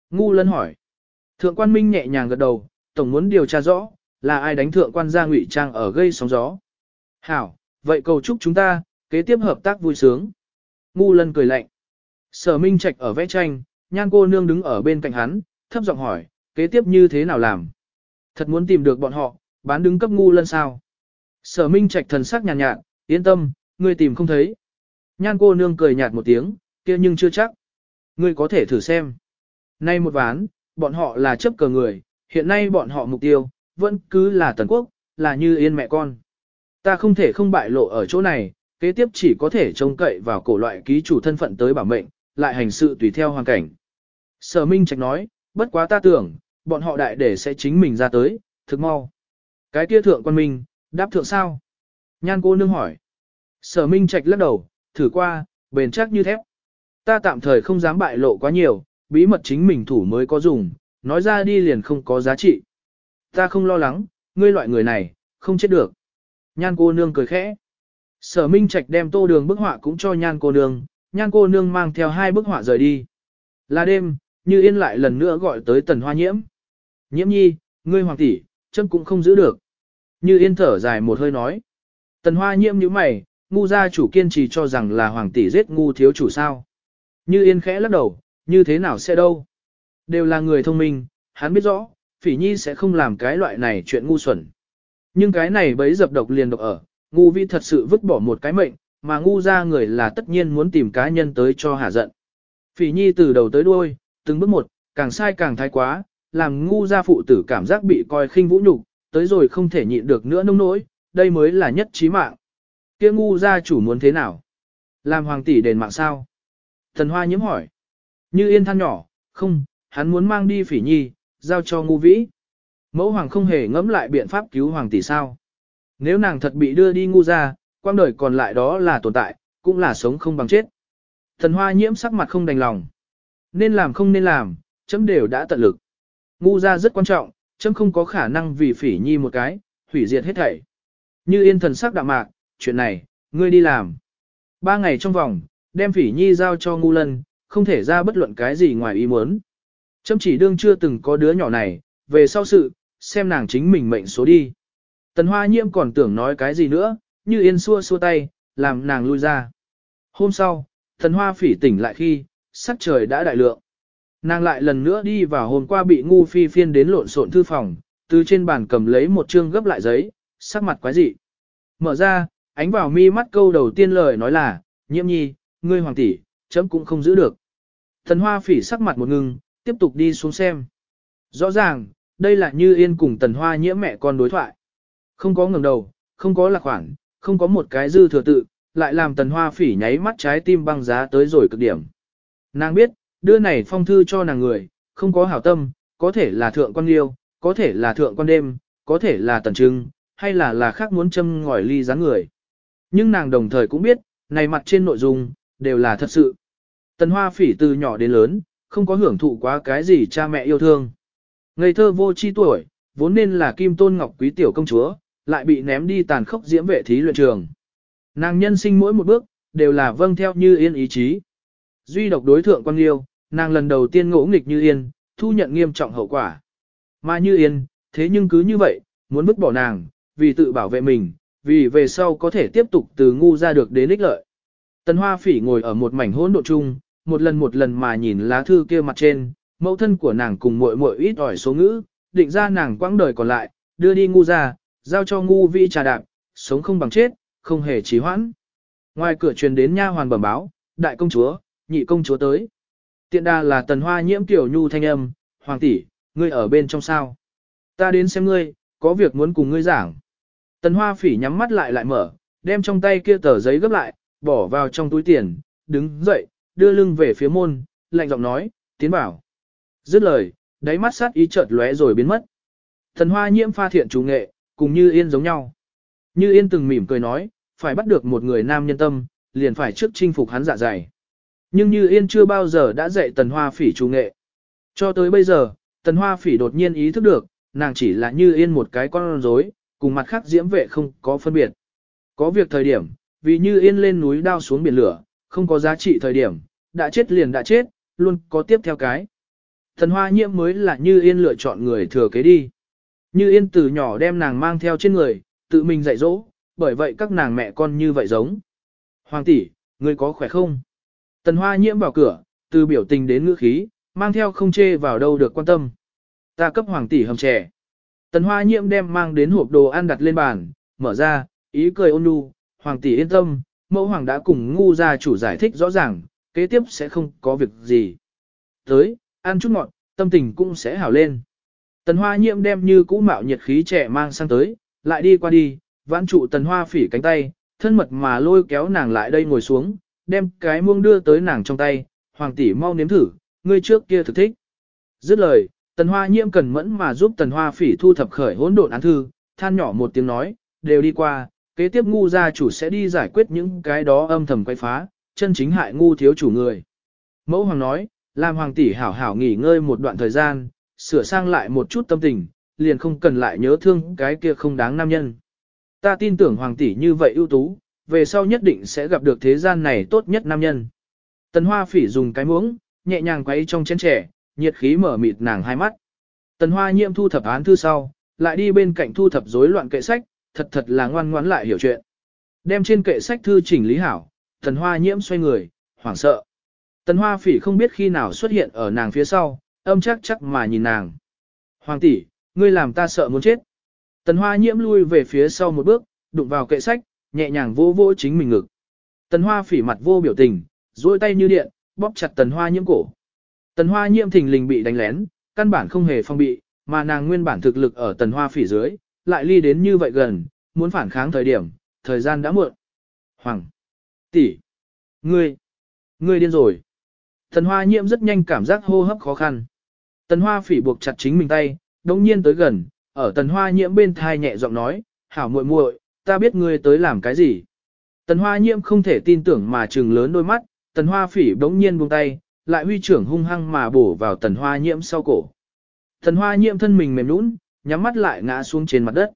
Speaker 1: Ngu lân hỏi. Thượng quan minh nhẹ nhàng gật đầu, tổng muốn điều tra rõ, là ai đánh thượng quan gia ngụy trang ở gây sóng gió. Hảo, vậy cầu chúc chúng ta, kế tiếp hợp tác vui sướng. Ngu lân cười lạnh. Sở minh trạch ở vẽ tranh, nhan cô nương đứng ở bên cạnh hắn, thấp giọng hỏi, kế tiếp như thế nào làm? Thật muốn tìm được bọn họ, bán đứng cấp ngu lân sao? Sở minh trạch thần sắc nhàn nhạt, nhạt, yên tâm, ngươi tìm không thấy. Nhan cô nương cười nhạt một tiếng, kia nhưng chưa chắc. Ngươi có thể thử xem. Nay một ván, bọn họ là chấp cờ người, hiện nay bọn họ mục tiêu, vẫn cứ là tần quốc, là như yên mẹ con. Ta không thể không bại lộ ở chỗ này, kế tiếp chỉ có thể trông cậy vào cổ loại ký chủ thân phận tới bảo mệnh, lại hành sự tùy theo hoàn cảnh. Sở Minh Trạch nói, bất quá ta tưởng, bọn họ đại để sẽ chính mình ra tới, thực mau. Cái kia thượng quan minh, đáp thượng sao? Nhan cô nương hỏi. Sở Minh Trạch lắc đầu, thử qua, bền chắc như thép. Ta tạm thời không dám bại lộ quá nhiều, bí mật chính mình thủ mới có dùng, nói ra đi liền không có giá trị. Ta không lo lắng, ngươi loại người này, không chết được. Nhan cô nương cười khẽ. Sở Minh Trạch đem tô đường bức họa cũng cho nhan cô nương, nhan cô nương mang theo hai bức họa rời đi. Là đêm, như yên lại lần nữa gọi tới tần hoa nhiễm. Nhiễm nhi, ngươi hoàng tỷ, chân cũng không giữ được. Như yên thở dài một hơi nói. Tần hoa nhiễm như mày, ngu gia chủ kiên trì cho rằng là hoàng tỷ giết ngu thiếu chủ sao. Như yên khẽ lắc đầu, như thế nào sẽ đâu. Đều là người thông minh, hắn biết rõ, phỉ nhi sẽ không làm cái loại này chuyện ngu xuẩn. Nhưng cái này bấy dập độc liền độc ở, ngu vi thật sự vứt bỏ một cái mệnh, mà ngu ra người là tất nhiên muốn tìm cá nhân tới cho hả giận. Phỉ nhi từ đầu tới đuôi, từng bước một, càng sai càng thái quá, làm ngu ra phụ tử cảm giác bị coi khinh vũ nhục, tới rồi không thể nhịn được nữa nông nỗi, đây mới là nhất trí mạng. kia ngu gia chủ muốn thế nào? Làm hoàng tỷ đền mạng sao? Thần hoa nhiễm hỏi. Như yên than nhỏ, không, hắn muốn mang đi phỉ nhi, giao cho ngu vĩ. Mẫu hoàng không hề ngẫm lại biện pháp cứu hoàng tỷ sao. Nếu nàng thật bị đưa đi ngu ra, quang đời còn lại đó là tồn tại, cũng là sống không bằng chết. Thần hoa nhiễm sắc mặt không đành lòng. Nên làm không nên làm, chấm đều đã tận lực. Ngu ra rất quan trọng, chấm không có khả năng vì phỉ nhi một cái, hủy diệt hết thảy. Như yên thần sắc đạm mạc, chuyện này, ngươi đi làm. Ba ngày trong vòng, đem phỉ nhi giao cho ngu lân, không thể ra bất luận cái gì ngoài ý muốn. Chấm chỉ đương chưa từng có đứa nhỏ này, về sau sự, xem nàng chính mình mệnh số đi. Tần hoa nhiễm còn tưởng nói cái gì nữa, như yên xua xua tay, làm nàng lui ra. Hôm sau, thần hoa phỉ tỉnh lại khi, sắc trời đã đại lượng. Nàng lại lần nữa đi vào hôm qua bị ngu phi phiên đến lộn xộn thư phòng, từ trên bàn cầm lấy một chương gấp lại giấy, sắc mặt quái dị. Mở ra, ánh vào mi mắt câu đầu tiên lời nói là, nhiễm nhi, ngươi hoàng tỷ, chấm cũng không giữ được. Thần hoa phỉ sắc mặt một ngưng, tiếp tục đi xuống xem. Rõ ràng, đây là như yên cùng tần hoa nhiễm mẹ con đối thoại. Không có ngẩng đầu, không có lạc khoản, không có một cái dư thừa tự, lại làm tần hoa phỉ nháy mắt trái tim băng giá tới rồi cực điểm. Nàng biết, đưa này phong thư cho nàng người, không có hảo tâm, có thể là thượng quan liêu, có thể là thượng quan đêm, có thể là tần trưng, hay là là khác muốn châm ngòi ly dáng người. Nhưng nàng đồng thời cũng biết, này mặt trên nội dung, đều là thật sự. Tần hoa phỉ từ nhỏ đến lớn, không có hưởng thụ quá cái gì cha mẹ yêu thương. Ngây thơ vô chi tuổi, vốn nên là kim tôn ngọc quý tiểu công chúa, lại bị ném đi tàn khốc diễm vệ thí luyện trường. Nàng nhân sinh mỗi một bước, đều là vâng theo như yên ý chí. Duy độc đối thượng quan liêu, nàng lần đầu tiên ngỗ nghịch như yên, thu nhận nghiêm trọng hậu quả. Mà như yên, thế nhưng cứ như vậy, muốn vứt bỏ nàng, vì tự bảo vệ mình, vì về sau có thể tiếp tục từ ngu ra được đến ích lợi. Tần Hoa Phỉ ngồi ở một mảnh hỗn độn chung, một lần một lần mà nhìn lá thư kia mặt trên, mẫu thân của nàng cùng muội muội ít ỏi số ngữ, định ra nàng quãng đời còn lại, đưa đi ngu ra, giao cho ngu vi trà đạp, sống không bằng chết, không hề trì hoãn. Ngoài cửa truyền đến nha hoàn bẩm báo, đại công chúa, nhị công chúa tới. Tiện đà là tần hoa nhiễm tiểu nhu thanh âm, hoàng tỷ, ngươi ở bên trong sao? Ta đến xem ngươi, có việc muốn cùng ngươi giảng. Tần hoa phỉ nhắm mắt lại lại mở, đem trong tay kia tờ giấy gấp lại, bỏ vào trong túi tiền, đứng dậy, đưa lưng về phía môn, lạnh giọng nói, tiến bảo. Dứt lời, đáy mắt sát ý chợt lóe rồi biến mất. Thần hoa nhiễm pha thiện chủ nghệ, cùng như yên giống nhau. Như yên từng mỉm cười nói, phải bắt được một người nam nhân tâm, liền phải trước chinh phục hắn dạ dày. Nhưng như yên chưa bao giờ đã dạy tần hoa phỉ chủ nghệ. Cho tới bây giờ, tần hoa phỉ đột nhiên ý thức được, nàng chỉ là như yên một cái con rối, cùng mặt khác diễm vệ không có phân biệt. Có việc thời điểm, vì như yên lên núi đao xuống biển lửa, không có giá trị thời điểm, đã chết liền đã chết, luôn có tiếp theo cái. Thần hoa nhiễm mới là như yên lựa chọn người thừa kế đi. Như yên từ nhỏ đem nàng mang theo trên người, tự mình dạy dỗ, bởi vậy các nàng mẹ con như vậy giống. Hoàng tỷ, ngươi có khỏe không? Tần hoa nhiễm vào cửa, từ biểu tình đến ngữ khí, mang theo không chê vào đâu được quan tâm. Ta cấp hoàng tỷ hầm trẻ. Tần hoa nhiễm đem mang đến hộp đồ ăn đặt lên bàn, mở ra, ý cười ôn nhu, hoàng tỷ yên tâm, mẫu hoàng đã cùng ngu gia chủ giải thích rõ ràng, kế tiếp sẽ không có việc gì. Tới, ăn chút ngọt, tâm tình cũng sẽ hảo lên. Tần hoa nhiễm đem như cũ mạo nhiệt khí trẻ mang sang tới, lại đi qua đi, vãn trụ tần hoa phỉ cánh tay, thân mật mà lôi kéo nàng lại đây ngồi xuống, đem cái muông đưa tới nàng trong tay, hoàng tỷ mau nếm thử, ngươi trước kia thực thích. Dứt lời, tần hoa nhiễm cần mẫn mà giúp tần hoa phỉ thu thập khởi hỗn độn án thư, than nhỏ một tiếng nói, đều đi qua, kế tiếp ngu gia chủ sẽ đi giải quyết những cái đó âm thầm quay phá, chân chính hại ngu thiếu chủ người. Mẫu hoàng nói, làm hoàng tỷ hảo hảo nghỉ ngơi một đoạn thời gian, sửa sang lại một chút tâm tình, liền không cần lại nhớ thương cái kia không đáng nam nhân. Ta tin tưởng hoàng tỷ như vậy ưu tú, về sau nhất định sẽ gặp được thế gian này tốt nhất nam nhân. Tần hoa phỉ dùng cái muỗng, nhẹ nhàng quấy trong chén trẻ, nhiệt khí mở mịt nàng hai mắt. Tần hoa nhiệm thu thập án thư sau, lại đi bên cạnh thu thập rối loạn kệ sách, thật thật là ngoan ngoãn lại hiểu chuyện. Đem trên kệ sách thư chỉnh lý hảo, tần hoa nhiễm xoay người, hoảng sợ. Tần hoa phỉ không biết khi nào xuất hiện ở nàng phía sau, âm chắc chắc mà nhìn nàng. Hoàng tỷ, ngươi làm ta sợ muốn chết. Tần hoa nhiễm lui về phía sau một bước, đụng vào kệ sách, nhẹ nhàng vô vô chính mình ngực. Tần hoa phỉ mặt vô biểu tình, duỗi tay như điện, bóp chặt tần hoa nhiễm cổ. Tần hoa nhiễm thình lình bị đánh lén, căn bản không hề phong bị, mà nàng nguyên bản thực lực ở tần hoa phỉ dưới, lại ly đến như vậy gần, muốn phản kháng thời điểm, thời gian đã muộn. Hoàng! tỷ, Ngươi! Ngươi điên rồi! Tần hoa nhiễm rất nhanh cảm giác hô hấp khó khăn. Tần hoa phỉ buộc chặt chính mình tay, đồng nhiên tới gần, ở tần hoa nhiễm bên thai nhẹ giọng nói, hảo muội muội, ta biết ngươi tới làm cái gì. Tần hoa nhiễm không thể tin tưởng mà trừng lớn đôi mắt, tần hoa phỉ đống nhiên buông tay, lại huy trưởng hung hăng mà bổ vào tần hoa nhiễm sau cổ. Tần hoa nhiễm thân mình mềm nũng, nhắm mắt lại ngã xuống trên mặt đất.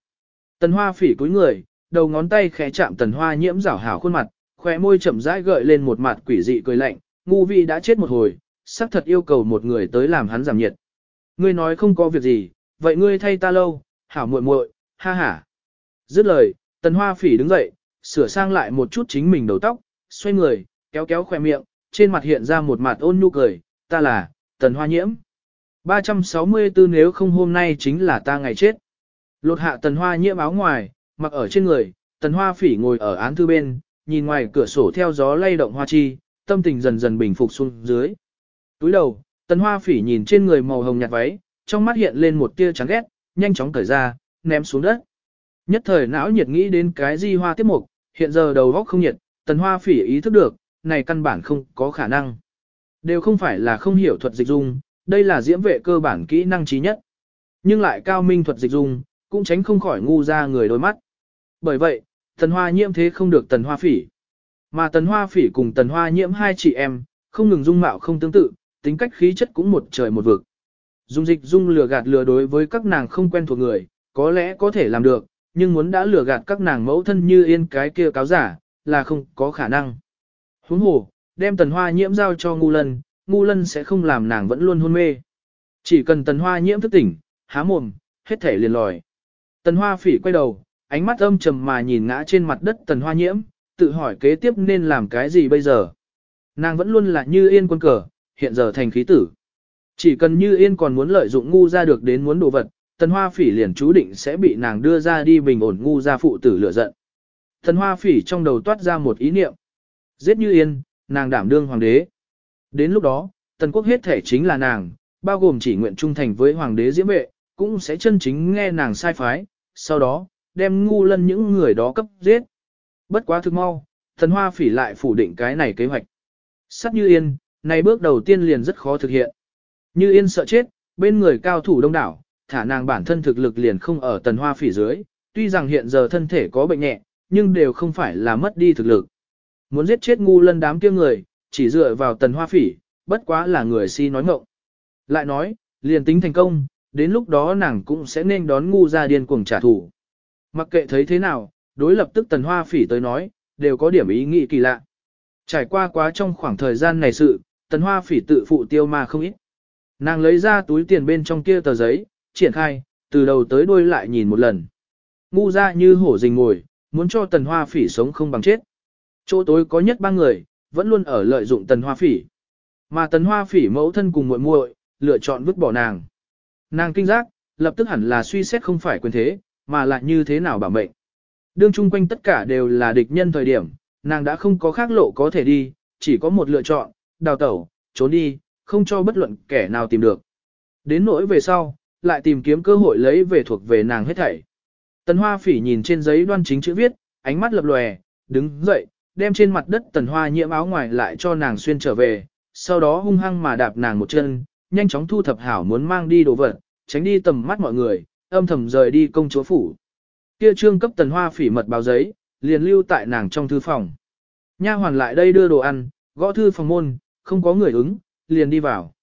Speaker 1: Tần hoa phỉ cúi người, đầu ngón tay khẽ chạm tần hoa nhiễm rảo hảo khuôn mặt, khóe môi chậm rãi gợi lên một mặt quỷ dị cười lạnh, ngu vị đã chết một hồi, xác thật yêu cầu một người tới làm hắn giảm nhiệt. Ngươi nói không có việc gì, vậy ngươi thay ta lâu, hảo muội muội, ha ha. Dứt lời, tần hoa phỉ đứng dậy, sửa sang lại một chút chính mình đầu tóc, xoay người, kéo kéo khỏe miệng, trên mặt hiện ra một mặt ôn nhu cười, ta là, tần hoa nhiễm. 364 nếu không hôm nay chính là ta ngày chết. Lột hạ tần hoa nhiễm áo ngoài, mặc ở trên người, tần hoa phỉ ngồi ở án thư bên, nhìn ngoài cửa sổ theo gió lay động hoa chi, tâm tình dần dần bình phục xuống dưới. Túi đầu, tần hoa phỉ nhìn trên người màu hồng nhạt váy, trong mắt hiện lên một tia chán ghét, nhanh chóng cởi ra, ném xuống đất. Nhất thời não nhiệt nghĩ đến cái di hoa tiếp mục, hiện giờ đầu góc không nhiệt, tần hoa phỉ ý thức được, này căn bản không có khả năng. Đều không phải là không hiểu thuật dịch dung, đây là diễm vệ cơ bản kỹ năng trí nhất. Nhưng lại cao minh thuật dịch dung, cũng tránh không khỏi ngu ra người đôi mắt. Bởi vậy, tần hoa nhiễm thế không được tần hoa phỉ. Mà tần hoa phỉ cùng tần hoa nhiễm hai chị em, không ngừng dung mạo không tương tự, tính cách khí chất cũng một trời một vực. Dung dịch dung lừa gạt lừa đối với các nàng không quen thuộc người, có lẽ có thể làm được, nhưng muốn đã lừa gạt các nàng mẫu thân như yên cái kia cáo giả, là không có khả năng. Huống hồ, đem tần hoa nhiễm giao cho ngu lân, ngu lân sẽ không làm nàng vẫn luôn hôn mê. Chỉ cần tần hoa nhiễm thức tỉnh, há mồm, hết thể liền lòi. Tần hoa phỉ quay đầu, ánh mắt âm trầm mà nhìn ngã trên mặt đất tần hoa nhiễm, tự hỏi kế tiếp nên làm cái gì bây giờ. Nàng vẫn luôn là như yên quân cờ, hiện giờ thành khí tử. Chỉ cần như yên còn muốn lợi dụng ngu ra được đến muốn đồ vật, tần hoa phỉ liền chú định sẽ bị nàng đưa ra đi bình ổn ngu ra phụ tử lựa giận. Tần hoa phỉ trong đầu toát ra một ý niệm. Giết như yên, nàng đảm đương hoàng đế. Đến lúc đó, tần quốc hết thể chính là nàng, bao gồm chỉ nguyện trung thành với hoàng đế diễm vệ, cũng sẽ chân chính nghe nàng sai phái, sau đó, đem ngu lân những người đó cấp giết. Bất quá thực mau, thần hoa phỉ lại phủ định cái này kế hoạch. Sắc như yên, này bước đầu tiên liền rất khó thực hiện. Như yên sợ chết, bên người cao thủ đông đảo, thả nàng bản thân thực lực liền không ở tần hoa phỉ dưới, tuy rằng hiện giờ thân thể có bệnh nhẹ, nhưng đều không phải là mất đi thực lực. Muốn giết chết ngu lân đám kia người, chỉ dựa vào tần hoa phỉ, bất quá là người si nói ngộng. Lại nói, liền tính thành công, đến lúc đó nàng cũng sẽ nên đón ngu ra điên cuồng trả thù. Mặc kệ thấy thế nào, đối lập tức tần hoa phỉ tới nói, đều có điểm ý nghĩ kỳ lạ. Trải qua quá trong khoảng thời gian này sự, tần hoa phỉ tự phụ tiêu ma không ít. Nàng lấy ra túi tiền bên trong kia tờ giấy, triển khai, từ đầu tới đuôi lại nhìn một lần. Ngu ra như hổ rình ngồi, muốn cho tần hoa phỉ sống không bằng chết. Chỗ tối có nhất ba người, vẫn luôn ở lợi dụng tần hoa phỉ. Mà tần hoa phỉ mẫu thân cùng muội muội lựa chọn vứt bỏ nàng. Nàng kinh giác, lập tức hẳn là suy xét không phải quyền thế, mà là như thế nào bảo mệnh. Đương chung quanh tất cả đều là địch nhân thời điểm, nàng đã không có khác lộ có thể đi, chỉ có một lựa chọn, đào tẩu, trốn đi, không cho bất luận kẻ nào tìm được. Đến nỗi về sau, lại tìm kiếm cơ hội lấy về thuộc về nàng hết thảy. Tần Hoa Phỉ nhìn trên giấy đoan chính chữ viết, ánh mắt lập lòe, đứng dậy, đem trên mặt đất Tần Hoa nhiễm áo ngoài lại cho nàng xuyên trở về, sau đó hung hăng mà đạp nàng một chân, nhanh chóng thu thập hảo muốn mang đi đồ vật, tránh đi tầm mắt mọi người, âm thầm rời đi công chúa phủ. Kia trương cấp Tần Hoa Phỉ mật báo giấy, liền lưu tại nàng trong thư phòng. Nha hoàn lại đây đưa đồ ăn, gõ thư phòng môn, không có người ứng, liền đi vào.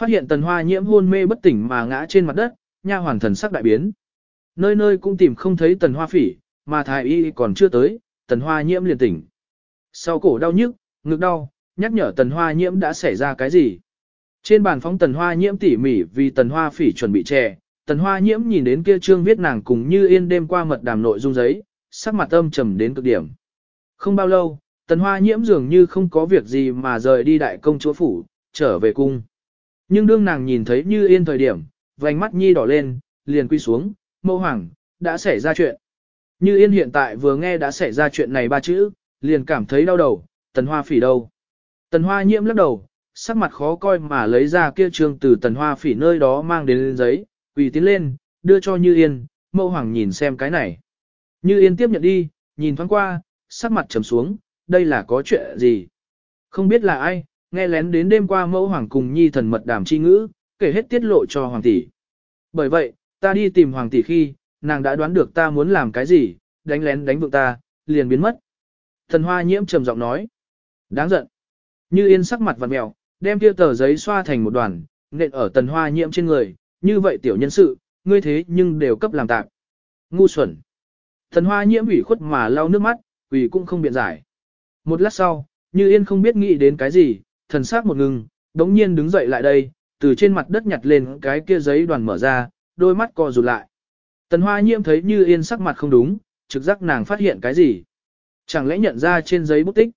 Speaker 1: Phát hiện tần hoa nhiễm hôn mê bất tỉnh mà ngã trên mặt đất, nha hoàn thần sắc đại biến. Nơi nơi cũng tìm không thấy tần hoa phỉ, mà thái y còn chưa tới, tần hoa nhiễm liền tỉnh. Sau cổ đau nhức, ngực đau, nhắc nhở tần hoa nhiễm đã xảy ra cái gì. Trên bàn phóng tần hoa nhiễm tỉ mỉ vì tần hoa phỉ chuẩn bị chè, tần hoa nhiễm nhìn đến kia trương viết nàng cùng như yên đêm qua mật đàm nội dung giấy, sắc mặt âm trầm đến cực điểm. Không bao lâu, tần hoa nhiễm dường như không có việc gì mà rời đi đại công chúa phủ, trở về cung. Nhưng đương nàng nhìn thấy như yên thời điểm, vành mắt nhi đỏ lên, liền quy xuống, mẫu hoàng, đã xảy ra chuyện. Như yên hiện tại vừa nghe đã xảy ra chuyện này ba chữ, liền cảm thấy đau đầu, tần hoa phỉ đâu. Tần hoa nhiễm lắc đầu, sắc mặt khó coi mà lấy ra kia trương từ tần hoa phỉ nơi đó mang đến giấy, quỳ tiến lên, đưa cho Như Yên, mẫu hoàng nhìn xem cái này. Như Yên tiếp nhận đi, nhìn thoáng qua, sắc mặt trầm xuống, đây là có chuyện gì? Không biết là ai, nghe lén đến đêm qua mẫu hoàng cùng nhi thần mật đàm chi ngữ, kể hết tiết lộ cho hoàng tỷ. Bởi vậy, ta đi tìm hoàng tỷ khi, nàng đã đoán được ta muốn làm cái gì, đánh lén đánh vượng ta, liền biến mất. Thần hoa nhiễm trầm giọng nói. Đáng giận. Như yên sắc mặt vặn mèo, đem kia tờ giấy xoa thành một đoàn, nện ở tần hoa nhiễm trên người, như vậy tiểu nhân sự, ngươi thế nhưng đều cấp làm tạm. Ngu xuẩn. Thần hoa nhiễm ủy khuất mà lau nước mắt, quỷ cũng không biện giải. Một lát sau, như yên không biết nghĩ đến cái gì, thần sắc một ngừng, đống nhiên đứng dậy lại đây, từ trên mặt đất nhặt lên cái kia giấy đoàn mở ra, đôi mắt co rụt lại. Tần hoa nhiễm thấy như yên sắc mặt không đúng, trực giác nàng phát hiện cái gì. Chẳng lẽ nhận ra trên giấy bút tích.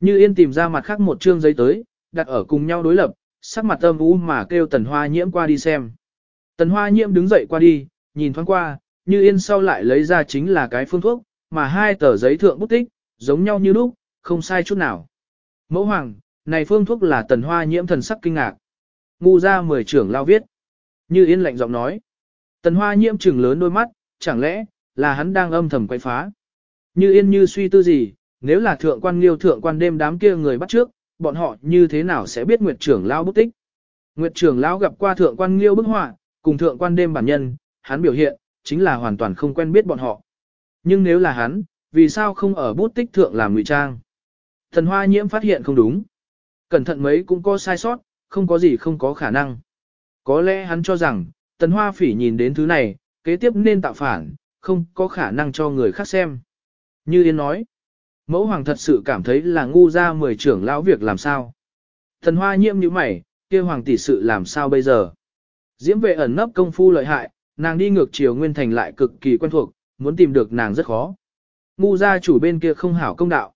Speaker 1: Như yên tìm ra mặt khác một chương giấy tới, đặt ở cùng nhau đối lập, sắc mặt âm u mà kêu tần hoa nhiễm qua đi xem. Tần hoa nhiễm đứng dậy qua đi, nhìn thoáng qua, như yên sau lại lấy ra chính là cái phương thuốc, mà hai tờ giấy thượng bút tích, giống nhau như lúc, không sai chút nào. Mẫu hoàng, này phương thuốc là tần hoa nhiễm thần sắc kinh ngạc. Ngu ra mười trưởng lao viết. Như yên lạnh giọng nói. Tần hoa nhiễm trừng lớn đôi mắt, chẳng lẽ, là hắn đang âm thầm quay phá. Như yên như suy tư gì, nếu là thượng quan liêu thượng quan đêm đám kia người bắt trước, bọn họ như thế nào sẽ biết Nguyệt trưởng lão bút tích. Nguyệt trưởng lão gặp qua thượng quan liêu bức họa, cùng thượng quan đêm bản nhân, hắn biểu hiện, chính là hoàn toàn không quen biết bọn họ. Nhưng nếu là hắn, vì sao không ở bút tích thượng làm ngụy trang? Thần hoa nhiễm phát hiện không đúng. Cẩn thận mấy cũng có sai sót, không có gì không có khả năng. Có lẽ hắn cho rằng, tần hoa phỉ nhìn đến thứ này, kế tiếp nên tạo phản, không có khả năng cho người khác xem. Như Yên nói, mẫu hoàng thật sự cảm thấy là ngu ra mười trưởng lão việc làm sao. Thần hoa nhiễm như mày, kia hoàng tỷ sự làm sao bây giờ. Diễm vệ ẩn nấp công phu lợi hại, nàng đi ngược chiều nguyên thành lại cực kỳ quen thuộc, muốn tìm được nàng rất khó. Ngu gia chủ bên kia không hảo công đạo.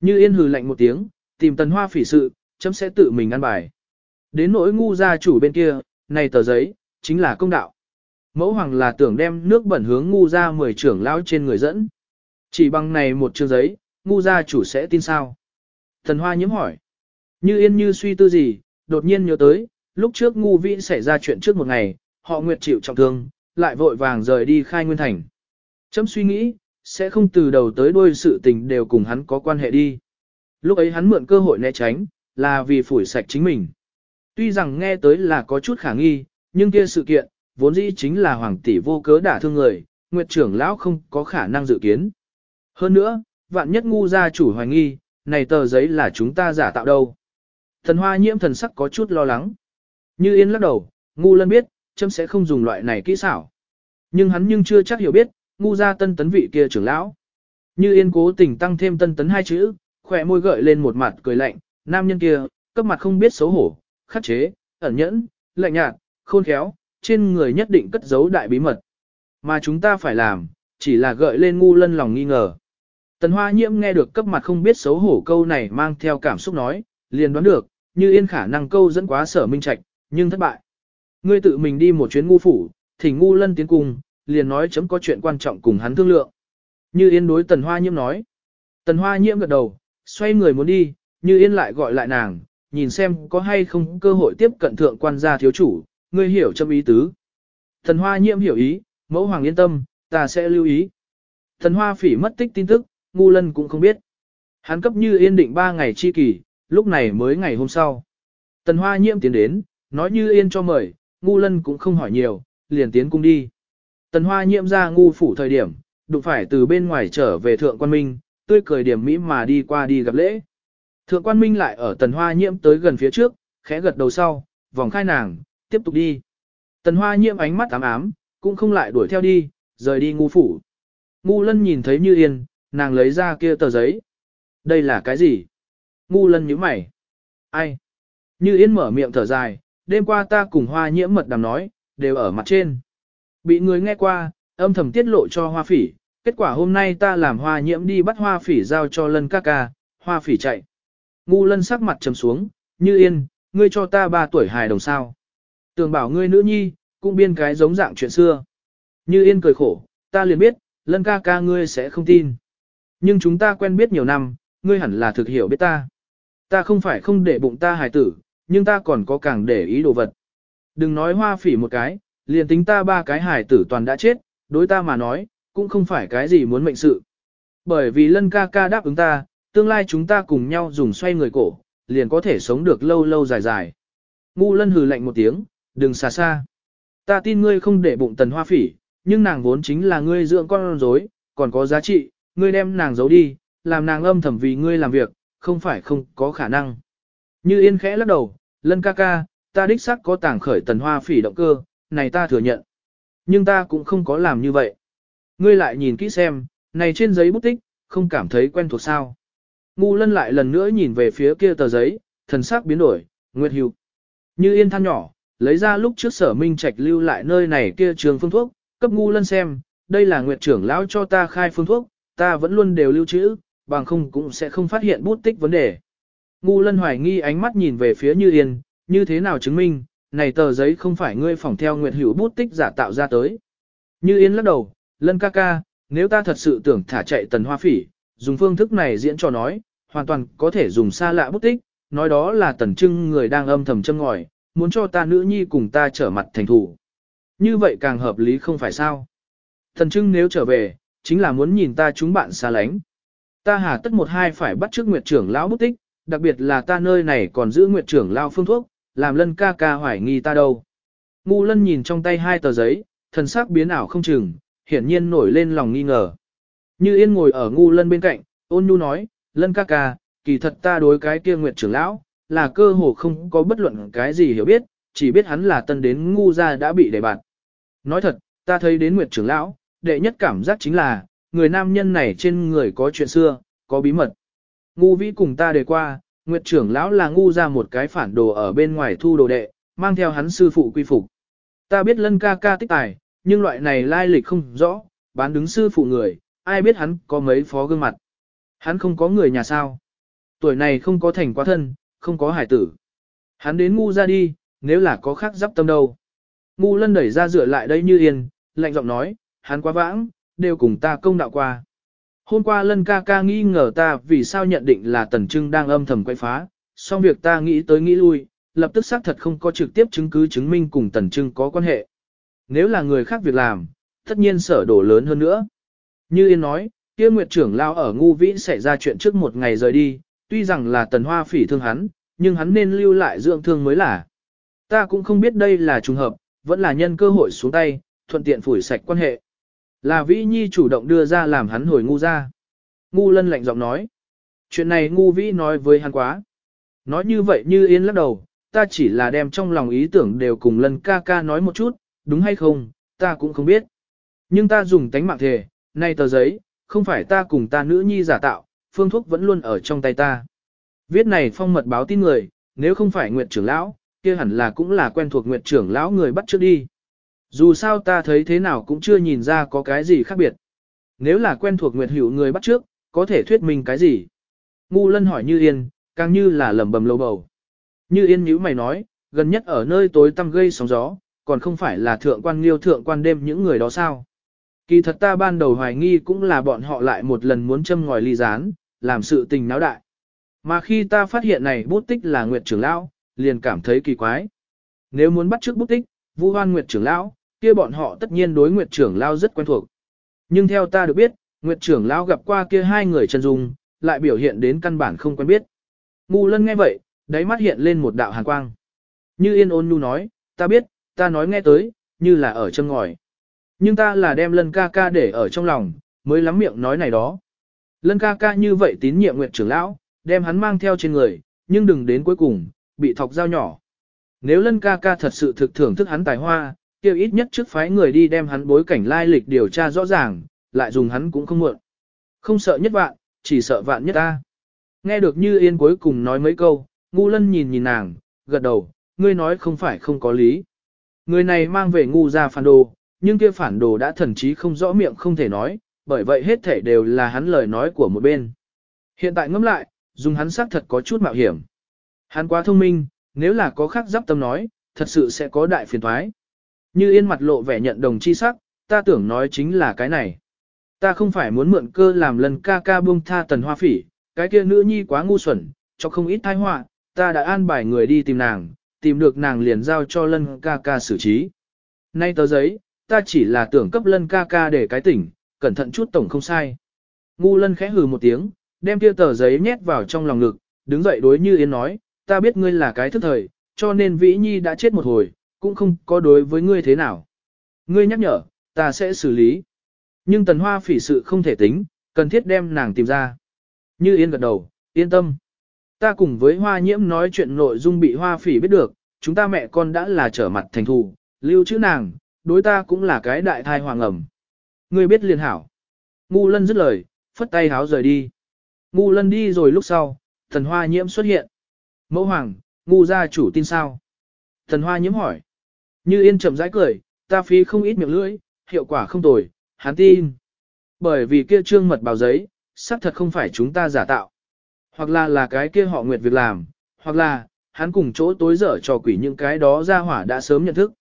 Speaker 1: Như yên hừ lạnh một tiếng, tìm tần hoa phỉ sự, chấm sẽ tự mình ăn bài. Đến nỗi ngu gia chủ bên kia, này tờ giấy, chính là công đạo. Mẫu hoàng là tưởng đem nước bẩn hướng ngu gia mười trưởng lão trên người dẫn. Chỉ bằng này một chương giấy, ngu gia chủ sẽ tin sao? Thần hoa nhiễm hỏi. Như yên như suy tư gì, đột nhiên nhớ tới, lúc trước ngu vĩ xảy ra chuyện trước một ngày, họ nguyệt chịu trọng thương, lại vội vàng rời đi khai nguyên thành. Chấm suy nghĩ, sẽ không từ đầu tới đuôi sự tình đều cùng hắn có quan hệ đi. Lúc ấy hắn mượn cơ hội né tránh, là vì phủi sạch chính mình. Tuy rằng nghe tới là có chút khả nghi, nhưng kia sự kiện, vốn dĩ chính là hoàng tỷ vô cớ đả thương người, nguyệt trưởng lão không có khả năng dự kiến. Hơn nữa, vạn nhất ngu gia chủ hoài nghi, này tờ giấy là chúng ta giả tạo đâu. Thần hoa nhiễm thần sắc có chút lo lắng. Như yên lắc đầu, ngu lân biết, châm sẽ không dùng loại này kỹ xảo. Nhưng hắn nhưng chưa chắc hiểu biết, ngu gia tân tấn vị kia trưởng lão. Như yên cố tình tăng thêm tân tấn hai chữ, khỏe môi gợi lên một mặt cười lạnh, nam nhân kia, cấp mặt không biết xấu hổ, khắc chế, ẩn nhẫn, lạnh nhạt, khôn khéo, trên người nhất định cất giấu đại bí mật. Mà chúng ta phải làm, chỉ là gợi lên ngu lân lòng nghi ngờ. Tần hoa nhiễm nghe được cấp mặt không biết xấu hổ câu này mang theo cảm xúc nói, liền đoán được, như yên khả năng câu dẫn quá sở minh trạch, nhưng thất bại. Ngươi tự mình đi một chuyến ngu phủ, thỉnh ngu lân tiến cùng, liền nói chấm có chuyện quan trọng cùng hắn thương lượng. Như yên đối tần hoa nhiễm nói. Tần hoa nhiễm gật đầu, xoay người muốn đi, như yên lại gọi lại nàng, nhìn xem có hay không cơ hội tiếp cận thượng quan gia thiếu chủ, ngươi hiểu chấm ý tứ. Tần hoa nhiễm hiểu ý, mẫu hoàng yên tâm, ta sẽ lưu ý. Tần hoa phỉ mất tích tin tức, ngu lân cũng không biết. Hắn cấp như yên định 3 ngày chi kỳ, lúc này mới ngày hôm sau. Tần hoa nhiễm tiến đến, nói như yên cho mời, ngu lân cũng không hỏi nhiều, liền tiến cung đi. Tần hoa nhiễm ra ngu phủ thời điểm, đụng phải từ bên ngoài trở về thượng quan minh, tươi cười điểm mỹ mà đi qua đi gặp lễ. Thượng quan minh lại ở tần hoa nhiễm tới gần phía trước, khẽ gật đầu sau, vòng khai nàng, tiếp tục đi. Tần hoa nhiễm ánh mắt ám ám, cũng không lại đuổi theo đi, rời đi ngu phủ. Ngu lân nhìn thấy như yên, nàng lấy ra kia tờ giấy. Đây là cái gì? Ngu lân nhíu mày. Ai? Như yên mở miệng thở dài, đêm qua ta cùng hoa nhiễm mật đàm nói, đều ở mặt trên. Bị người nghe qua, âm thầm tiết lộ cho hoa phỉ, kết quả hôm nay ta làm hoa nhiễm đi bắt hoa phỉ giao cho lân ca ca, hoa phỉ chạy. Ngu lân sắc mặt trầm xuống, như yên, ngươi cho ta ba tuổi hài đồng sao. Tường bảo ngươi nữ nhi, cũng biên cái giống dạng chuyện xưa. Như yên cười khổ, ta liền biết, lân ca ca ngươi sẽ không tin. Nhưng chúng ta quen biết nhiều năm, ngươi hẳn là thực hiểu biết ta. Ta không phải không để bụng ta hài tử, nhưng ta còn có càng để ý đồ vật. Đừng nói hoa phỉ một cái, liền tính ta ba cái hài tử toàn đã chết, đối ta mà nói, cũng không phải cái gì muốn mệnh sự. Bởi vì lân ca ca đáp ứng ta, tương lai chúng ta cùng nhau dùng xoay người cổ, liền có thể sống được lâu lâu dài dài. Ngu lân hừ lạnh một tiếng, đừng xa xa. Ta tin ngươi không để bụng tần hoa phỉ, nhưng nàng vốn chính là ngươi dưỡng con rối, còn có giá trị, ngươi đem nàng giấu đi, làm nàng âm thầm vì ngươi làm việc, không phải không có khả năng. Như yên khẽ lắc đầu, lân ca ca, ta đích xác có tàng khởi tần hoa phỉ động cơ, này ta thừa nhận. Nhưng ta cũng không có làm như vậy. Ngươi lại nhìn kỹ xem, này trên giấy bút tích, không cảm thấy quen thuộc sao. Ngu lân lại lần nữa nhìn về phía kia tờ giấy, thần sắc biến đổi, nguyệt hưu. Như yên than nhỏ, lấy ra lúc trước sở minh trạch lưu lại nơi này kia trường phương thuốc, cấp ngu lân xem, đây là nguyệt trưởng lão cho ta khai phương thuốc, ta vẫn luôn đều lưu trữ, bằng không cũng sẽ không phát hiện bút tích vấn đề. Ngu lân hoài nghi ánh mắt nhìn về phía như yên, như thế nào chứng minh, này tờ giấy không phải ngươi phỏng theo nguyệt hữu bút tích giả tạo ra tới. Như yên lắc đầu, lân ca ca, nếu ta thật sự tưởng thả chạy tần hoa phỉ, dùng phương thức này diễn cho nói, hoàn toàn có thể dùng xa lạ bút tích, nói đó là tần trưng người đang âm thầm châm ngòi, muốn cho ta nữ nhi cùng ta trở mặt thành thủ. Như vậy càng hợp lý không phải sao. Thần trưng nếu trở về, chính là muốn nhìn ta chúng bạn xa lánh. Ta hà tất một hai phải bắt trước nguyệt trưởng lão bút tích, đặc biệt là ta nơi này còn giữ nguyệt trưởng lão phương thuốc, làm lân ca ca hoài nghi ta đâu. Ngu lân nhìn trong tay hai tờ giấy, thần sắc biến ảo không chừng, hiển nhiên nổi lên lòng nghi ngờ. Như yên ngồi ở ngu lân bên cạnh, ôn nhu nói, lân ca ca, kỳ thật ta đối cái kia nguyệt trưởng lão, là cơ hồ không có bất luận cái gì hiểu biết, chỉ biết hắn là tân đến ngu ra đã bị đề bạt. Nói thật, ta thấy đến nguyệt trưởng lão, đệ nhất cảm giác chính là, người nam nhân này trên người có chuyện xưa, có bí mật. Ngu vĩ cùng ta đề qua, nguyệt trưởng lão là ngu ra một cái phản đồ ở bên ngoài thu đồ đệ, mang theo hắn sư phụ quy phục. Ta biết lân ca ca tích tài, nhưng loại này lai lịch không rõ, bán đứng sư phụ người, ai biết hắn có mấy phó gương mặt. Hắn không có người nhà sao. Tuổi này không có thành quá thân, không có hải tử. Hắn đến ngu ra đi, nếu là có khác giáp tâm đâu. Ngu lân đẩy ra rửa lại đây như yên, lạnh giọng nói, hắn quá vãng, đều cùng ta công đạo qua. Hôm qua lân ca ca nghi ngờ ta vì sao nhận định là tần trưng đang âm thầm quay phá, xong việc ta nghĩ tới nghĩ lui, lập tức xác thật không có trực tiếp chứng cứ chứng minh cùng tần trưng có quan hệ. Nếu là người khác việc làm, tất nhiên sở đổ lớn hơn nữa. Như Yên nói, kia Nguyệt trưởng lao ở ngu vĩ xảy ra chuyện trước một ngày rời đi, tuy rằng là tần hoa phỉ thương hắn, nhưng hắn nên lưu lại dưỡng thương mới là. Ta cũng không biết đây là trùng hợp, vẫn là nhân cơ hội xuống tay, thuận tiện phủi sạch quan hệ. Là Vĩ Nhi chủ động đưa ra làm hắn hồi ngu ra. Ngu lân lạnh giọng nói. Chuyện này ngu Vĩ nói với hắn quá. Nói như vậy như yên lắc đầu, ta chỉ là đem trong lòng ý tưởng đều cùng lân ca ca nói một chút, đúng hay không, ta cũng không biết. Nhưng ta dùng tánh mạng thề, nay tờ giấy, không phải ta cùng ta nữ nhi giả tạo, phương thuốc vẫn luôn ở trong tay ta. Viết này phong mật báo tin người, nếu không phải Nguyệt trưởng lão, kia hẳn là cũng là quen thuộc Nguyệt trưởng lão người bắt trước đi. Dù sao ta thấy thế nào cũng chưa nhìn ra có cái gì khác biệt. Nếu là quen thuộc Nguyệt hữu người bắt trước, có thể thuyết minh cái gì? Ngu lân hỏi Như Yên, càng như là lẩm bẩm lâu bầu. Như Yên nhíu mày nói, gần nhất ở nơi tối tăm gây sóng gió, còn không phải là thượng quan liêu thượng quan đêm những người đó sao? Kỳ thật ta ban đầu hoài nghi cũng là bọn họ lại một lần muốn châm ngòi ly gián, làm sự tình náo đại. Mà khi ta phát hiện này bút tích là Nguyệt trưởng lão, liền cảm thấy kỳ quái. Nếu muốn bắt trước bút tích, Vu Hoan Nguyệt trưởng lão, kia bọn họ tất nhiên đối Nguyệt trưởng lão rất quen thuộc. Nhưng theo ta được biết, Nguyệt trưởng lão gặp qua kia hai người chân dung, lại biểu hiện đến căn bản không quen biết. Ngu Lân nghe vậy, đáy mắt hiện lên một đạo hàn quang. Như Yên ôn nhu nói, ta biết, ta nói nghe tới, như là ở chân ngòi. Nhưng ta là đem lân ca ca để ở trong lòng, mới lắm miệng nói này đó. Lân ca ca như vậy tín nhiệm nguyệt trưởng lão, đem hắn mang theo trên người, nhưng đừng đến cuối cùng, bị thọc dao nhỏ. Nếu lân ca ca thật sự thực thưởng thức hắn tài hoa, kêu ít nhất trước phái người đi đem hắn bối cảnh lai lịch điều tra rõ ràng, lại dùng hắn cũng không muộn. Không sợ nhất vạn, chỉ sợ vạn nhất ta. Nghe được như yên cuối cùng nói mấy câu, ngu lân nhìn nhìn nàng, gật đầu, ngươi nói không phải không có lý. Người này mang về ngu ra phản đồ, nhưng kia phản đồ đã thần trí không rõ miệng không thể nói, bởi vậy hết thể đều là hắn lời nói của một bên. Hiện tại ngẫm lại, dùng hắn xác thật có chút mạo hiểm. Hắn quá thông minh, nếu là có khác giáp tâm nói, thật sự sẽ có đại phiền thoái. Như yên mặt lộ vẻ nhận đồng chi sắc, ta tưởng nói chính là cái này. Ta không phải muốn mượn cơ làm lần ca ca buông tha tần hoa phỉ, cái kia nữ nhi quá ngu xuẩn, cho không ít tai họa, ta đã an bài người đi tìm nàng, tìm được nàng liền giao cho lân ca ca xử trí. Nay tờ giấy, ta chỉ là tưởng cấp lân ca ca để cái tỉnh, cẩn thận chút tổng không sai. Ngu lân khẽ hừ một tiếng, đem kia tờ giấy nhét vào trong lòng ngực, đứng dậy đối như yên nói, ta biết ngươi là cái thức thời, cho nên Vĩ Nhi đã chết một hồi, cũng không có đối với ngươi thế nào. Ngươi nhắc nhở, ta sẽ xử lý. Nhưng tần hoa phỉ sự không thể tính, cần thiết đem nàng tìm ra. Như yên gật đầu, yên tâm. Ta cùng với hoa nhiễm nói chuyện nội dung bị hoa phỉ biết được, chúng ta mẹ con đã là trở mặt thành thù, lưu chữ nàng, đối ta cũng là cái đại thai hoàng ẩm. Ngươi biết liền hảo. Ngu lân dứt lời, phất tay háo rời đi. Ngu lân đi rồi lúc sau, thần hoa nhiễm xuất hiện. Mẫu hoàng, ngu gia chủ tin sao? Thần hoa nhiễm hỏi. Như yên chậm rãi cười, ta phí không ít miệng lưỡi, hiệu quả không tồi, hắn tin. Bởi vì kia trương mật bào giấy, xác thật không phải chúng ta giả tạo. Hoặc là là cái kia họ nguyệt việc làm, hoặc là, hắn cùng chỗ tối dở trò quỷ những cái đó ra hỏa đã sớm nhận thức.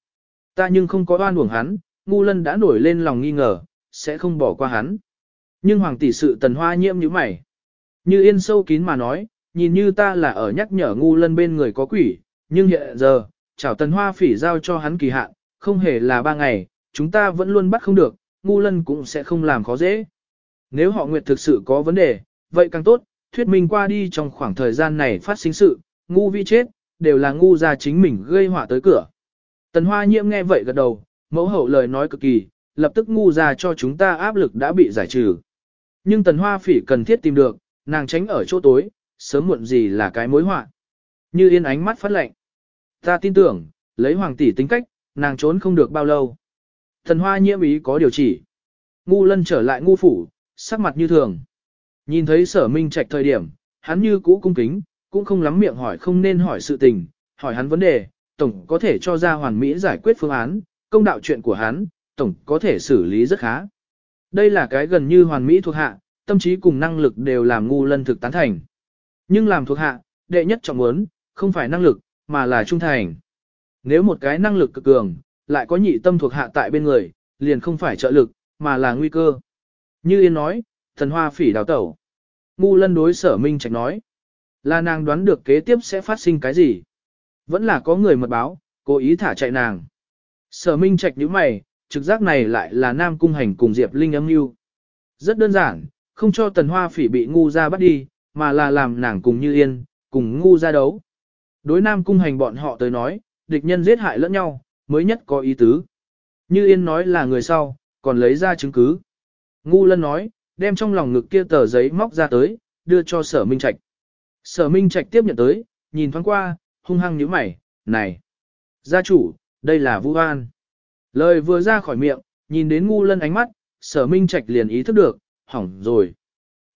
Speaker 1: Ta nhưng không có oan uổng hắn, ngu lân đã nổi lên lòng nghi ngờ, sẽ không bỏ qua hắn. Nhưng hoàng tỷ sự tần hoa nhiễm như mày. Như yên sâu kín mà nói, nhìn như ta là ở nhắc nhở ngu lân bên người có quỷ, nhưng hiện giờ, chào tần hoa phỉ giao cho hắn kỳ hạn, không hề là ba ngày, chúng ta vẫn luôn bắt không được, ngu lân cũng sẽ không làm khó dễ. Nếu họ nguyệt thực sự có vấn đề, vậy càng tốt, thuyết minh qua đi trong khoảng thời gian này phát sinh sự, ngu vi chết, đều là ngu ra chính mình gây họa tới cửa. Tần hoa nhiễm nghe vậy gật đầu, mẫu hậu lời nói cực kỳ, lập tức ngu ra cho chúng ta áp lực đã bị giải trừ. Nhưng tần hoa phỉ cần thiết tìm được, nàng tránh ở chỗ tối, sớm muộn gì là cái mối họa. Như yên ánh mắt phát lệnh. Ta tin tưởng, lấy hoàng tỷ tính cách, nàng trốn không được bao lâu. Thần hoa nhiễm ý có điều chỉ. Ngu lân trở lại ngu phủ, sắc mặt như thường. Nhìn thấy sở minh trạch thời điểm, hắn như cũ cung kính, cũng không lắm miệng hỏi không nên hỏi sự tình, hỏi hắn vấn đề, tổng có thể cho ra hoàn mỹ giải quyết phương án, công đạo chuyện của hắn, tổng có thể xử lý rất khá. Đây là cái gần như hoàn mỹ thuộc hạ, tâm trí cùng năng lực đều làm ngu lân thực tán thành. Nhưng làm thuộc hạ, đệ nhất trọng muốn, không phải năng lực, mà là trung thành. Nếu một cái năng lực cực cường, lại có nhị tâm thuộc hạ tại bên người, liền không phải trợ lực, mà là nguy cơ. Như Yên nói, thần hoa phỉ đào tẩu. Ngu lân đối sở minh trạch nói. Là nàng đoán được kế tiếp sẽ phát sinh cái gì. Vẫn là có người mật báo, cố ý thả chạy nàng. Sở minh trạch nhíu mày, trực giác này lại là nam cung hành cùng Diệp Linh âm mưu. Rất đơn giản, không cho tần hoa phỉ bị ngu ra bắt đi, mà là làm nàng cùng như yên, cùng ngu ra đấu. Đối nam cung hành bọn họ tới nói, địch nhân giết hại lẫn nhau, mới nhất có ý tứ. Như yên nói là người sau, còn lấy ra chứng cứ. Ngu lân nói, đem trong lòng ngực kia tờ giấy móc ra tới, đưa cho sở minh trạch. Sở minh trạch tiếp nhận tới, nhìn thoáng qua, hung hăng nhíu mày, này. Gia chủ, đây là Vu An. Lời vừa ra khỏi miệng, nhìn đến ngu lân ánh mắt, sở minh trạch liền ý thức được, hỏng rồi.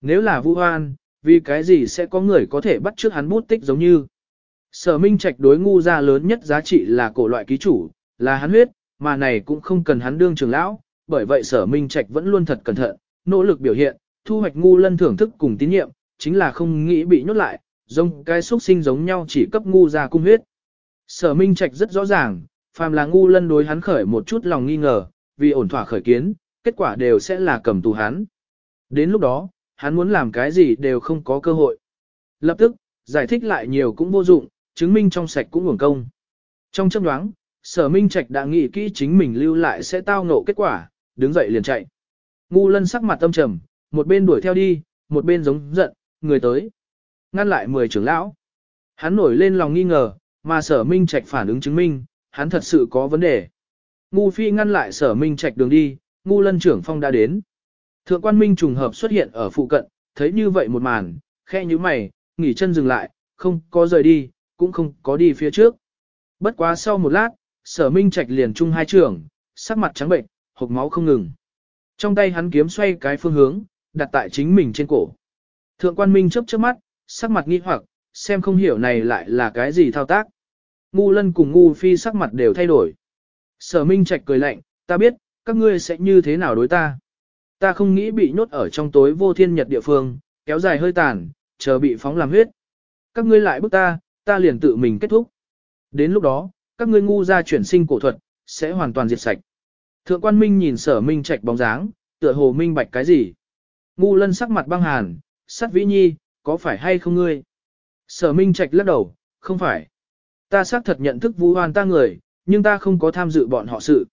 Speaker 1: Nếu là Vu An, vì cái gì sẽ có người có thể bắt trước hắn bút tích giống như. Sở minh trạch đối ngu gia lớn nhất giá trị là cổ loại ký chủ, là hắn huyết, mà này cũng không cần hắn đương trưởng lão, bởi vậy sở minh trạch vẫn luôn thật cẩn thận, nỗ lực biểu hiện, thu hoạch ngu lân thưởng thức cùng tín nhiệm, chính là không nghĩ bị nhốt lại, giống cái xuất sinh giống nhau chỉ cấp ngu gia cung huyết. Sở minh trạch rất rõ ràng, phàm là ngu lân đối hắn khởi một chút lòng nghi ngờ, vì ổn thỏa khởi kiến, kết quả đều sẽ là cầm tù hắn. Đến lúc đó, hắn muốn làm cái gì đều không có cơ hội. Lập tức, giải thích lại nhiều cũng vô dụng, chứng minh trong sạch cũng hưởng công. Trong chấp đoán, sở minh trạch đã nghĩ kỹ chính mình lưu lại sẽ tao ngộ kết quả, đứng dậy liền chạy. Ngu lân sắc mặt tâm trầm, một bên đuổi theo đi, một bên giống giận, người tới. Ngăn lại mười trưởng lão. Hắn nổi lên lòng nghi ngờ, mà sở minh trạch phản ứng chứng minh, hắn thật sự có vấn đề. Ngu phi ngăn lại sở minh trạch đường đi, ngu lân trưởng phong đã đến. Thượng quan minh trùng hợp xuất hiện ở phụ cận, thấy như vậy một màn, khe như mày, nghỉ chân dừng lại, không có rời đi, cũng không có đi phía trước. Bất quá sau một lát, sở minh trạch liền chung hai trường, sắc mặt trắng bệnh, hộc máu không ngừng. Trong tay hắn kiếm xoay cái phương hướng, đặt tại chính mình trên cổ. Thượng quan minh chớp chớp mắt, sắc mặt nghi hoặc, xem không hiểu này lại là cái gì thao tác. Ngu lân cùng ngu phi sắc mặt đều thay đổi. Sở minh trạch cười lạnh, ta biết, các ngươi sẽ như thế nào đối ta. Ta không nghĩ bị nhốt ở trong tối vô thiên nhật địa phương, kéo dài hơi tàn, chờ bị phóng làm huyết. Các ngươi lại bức ta, ta liền tự mình kết thúc. Đến lúc đó, các ngươi ngu ra chuyển sinh cổ thuật, sẽ hoàn toàn diệt sạch. Thượng quan minh nhìn sở minh trạch bóng dáng, tựa hồ minh bạch cái gì. Ngu lân sắc mặt băng hàn, sắt vĩ nhi, có phải hay không ngươi? Sở minh trạch lắc đầu, không phải. Ta xác thật nhận thức vũ hoàn ta người, nhưng ta không có tham dự bọn họ sự.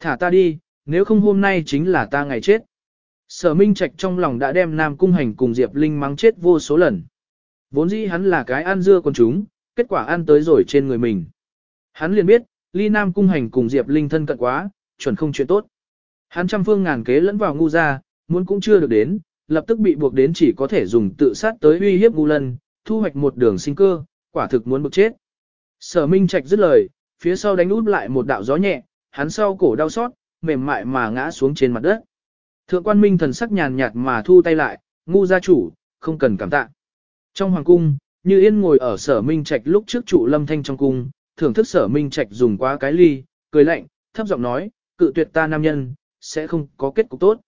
Speaker 1: Thả ta đi, nếu không hôm nay chính là ta ngày chết. Sở Minh Trạch trong lòng đã đem Nam Cung Hành cùng Diệp Linh mắng chết vô số lần. Vốn dĩ hắn là cái ăn dưa con chúng, kết quả ăn tới rồi trên người mình. Hắn liền biết, ly Nam Cung Hành cùng Diệp Linh thân cận quá, chuẩn không chuyện tốt. Hắn trăm phương ngàn kế lẫn vào ngu ra, muốn cũng chưa được đến, lập tức bị buộc đến chỉ có thể dùng tự sát tới uy hiếp ngu lân, thu hoạch một đường sinh cơ, quả thực muốn bực chết. Sở Minh Trạch dứt lời, phía sau đánh út lại một đạo gió nhẹ, hắn sau cổ đau xót, mềm mại mà ngã xuống trên mặt đất. Thượng quan minh thần sắc nhàn nhạt mà thu tay lại, ngu gia chủ, không cần cảm tạ. Trong hoàng cung, như yên ngồi ở sở minh trạch lúc trước trụ lâm thanh trong cung, thưởng thức sở minh trạch dùng quá cái ly, cười lạnh, thấp giọng nói, cự tuyệt ta nam nhân, sẽ không có kết cục tốt.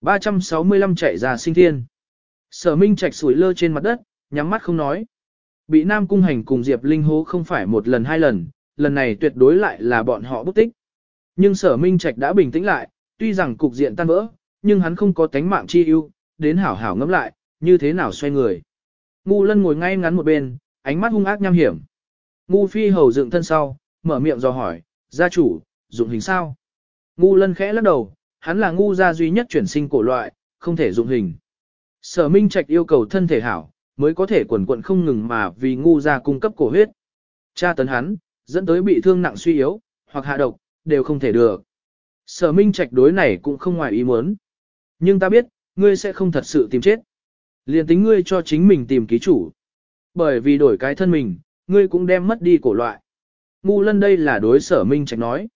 Speaker 1: 365 chạy ra sinh thiên. Sở minh trạch sủi lơ trên mặt đất, nhắm mắt không nói. Bị nam cung hành cùng Diệp Linh hố không phải một lần hai lần, lần này tuyệt đối lại là bọn họ bức tích. Nhưng sở minh trạch đã bình tĩnh lại, tuy rằng cục diện tan vỡ, nhưng hắn không có tánh mạng chi ưu, đến hảo hảo ngẫm lại, như thế nào xoay người. Ngu lân ngồi ngay ngắn một bên, ánh mắt hung ác nham hiểm. Ngu phi hầu dựng thân sau, mở miệng dò hỏi, gia chủ, dụng hình sao? Ngu lân khẽ lắc đầu, hắn là ngu gia duy nhất chuyển sinh cổ loại, không thể dụng hình. Sở Minh Trạch yêu cầu thân thể hảo, mới có thể quần quận không ngừng mà vì ngu gia cung cấp cổ huyết. Cha tấn hắn, dẫn tới bị thương nặng suy yếu, hoặc hạ độc, đều không thể được. Sở Minh Trạch đối này cũng không ngoài ý muốn. Nhưng ta biết, ngươi sẽ không thật sự tìm chết. Liên tính ngươi cho chính mình tìm ký chủ. Bởi vì đổi cái thân mình, ngươi cũng đem mất đi cổ loại. Ngu lân đây là đối sở Minh Trạch nói.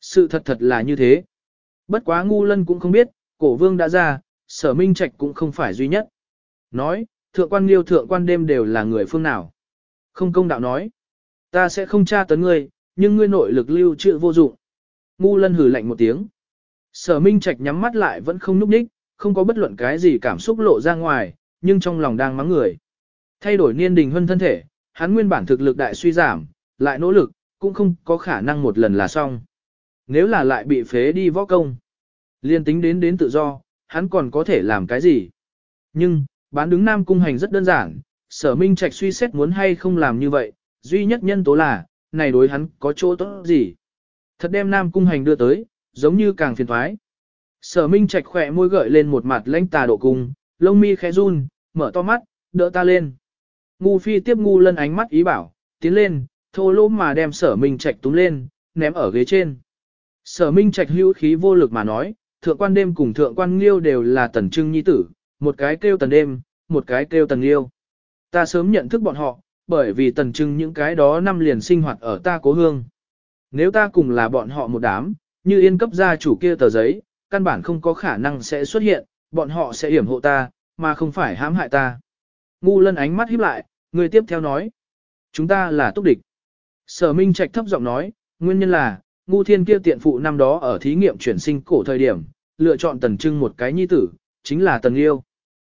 Speaker 1: Sự thật thật là như thế. Bất quá ngu lân cũng không biết, cổ vương đã ra, sở Minh Trạch cũng không phải duy nhất. Nói, thượng quan liêu thượng quan đêm đều là người phương nào. Không công đạo nói. Ta sẽ không tra tấn ngươi, nhưng ngươi nội lực lưu trữ vô dụng. Ngu lân hừ lạnh một tiếng. Sở Minh Trạch nhắm mắt lại vẫn không núp đích, không có bất luận cái gì cảm xúc lộ ra ngoài, nhưng trong lòng đang mắng người. Thay đổi niên đình hơn thân thể, hắn nguyên bản thực lực đại suy giảm, lại nỗ lực, cũng không có khả năng một lần là xong. Nếu là lại bị phế đi võ công, liên tính đến đến tự do, hắn còn có thể làm cái gì? Nhưng, bán đứng Nam Cung Hành rất đơn giản, sở minh trạch suy xét muốn hay không làm như vậy, duy nhất nhân tố là, này đối hắn có chỗ tốt gì? Thật đem Nam Cung Hành đưa tới, giống như càng phiền thoái. Sở minh trạch khỏe môi gợi lên một mặt lãnh tà độ cung, lông mi khẽ run, mở to mắt, đỡ ta lên. Ngu phi tiếp ngu lân ánh mắt ý bảo, tiến lên, thô lỗ mà đem sở minh trạch túm lên, ném ở ghế trên. Sở minh trạch hữu khí vô lực mà nói, thượng quan đêm cùng thượng quan liêu đều là tần trưng nhi tử, một cái kêu tần đêm, một cái kêu tần liêu. Ta sớm nhận thức bọn họ, bởi vì tần trưng những cái đó năm liền sinh hoạt ở ta cố hương. Nếu ta cùng là bọn họ một đám, như yên cấp gia chủ kia tờ giấy, căn bản không có khả năng sẽ xuất hiện, bọn họ sẽ hiểm hộ ta, mà không phải hãm hại ta. Ngu lân ánh mắt híp lại, người tiếp theo nói. Chúng ta là túc địch. Sở Minh Trạch thấp giọng nói, nguyên nhân là, ngu thiên kia tiện phụ năm đó ở thí nghiệm chuyển sinh cổ thời điểm, lựa chọn tần trưng một cái nhi tử, chính là tần liêu.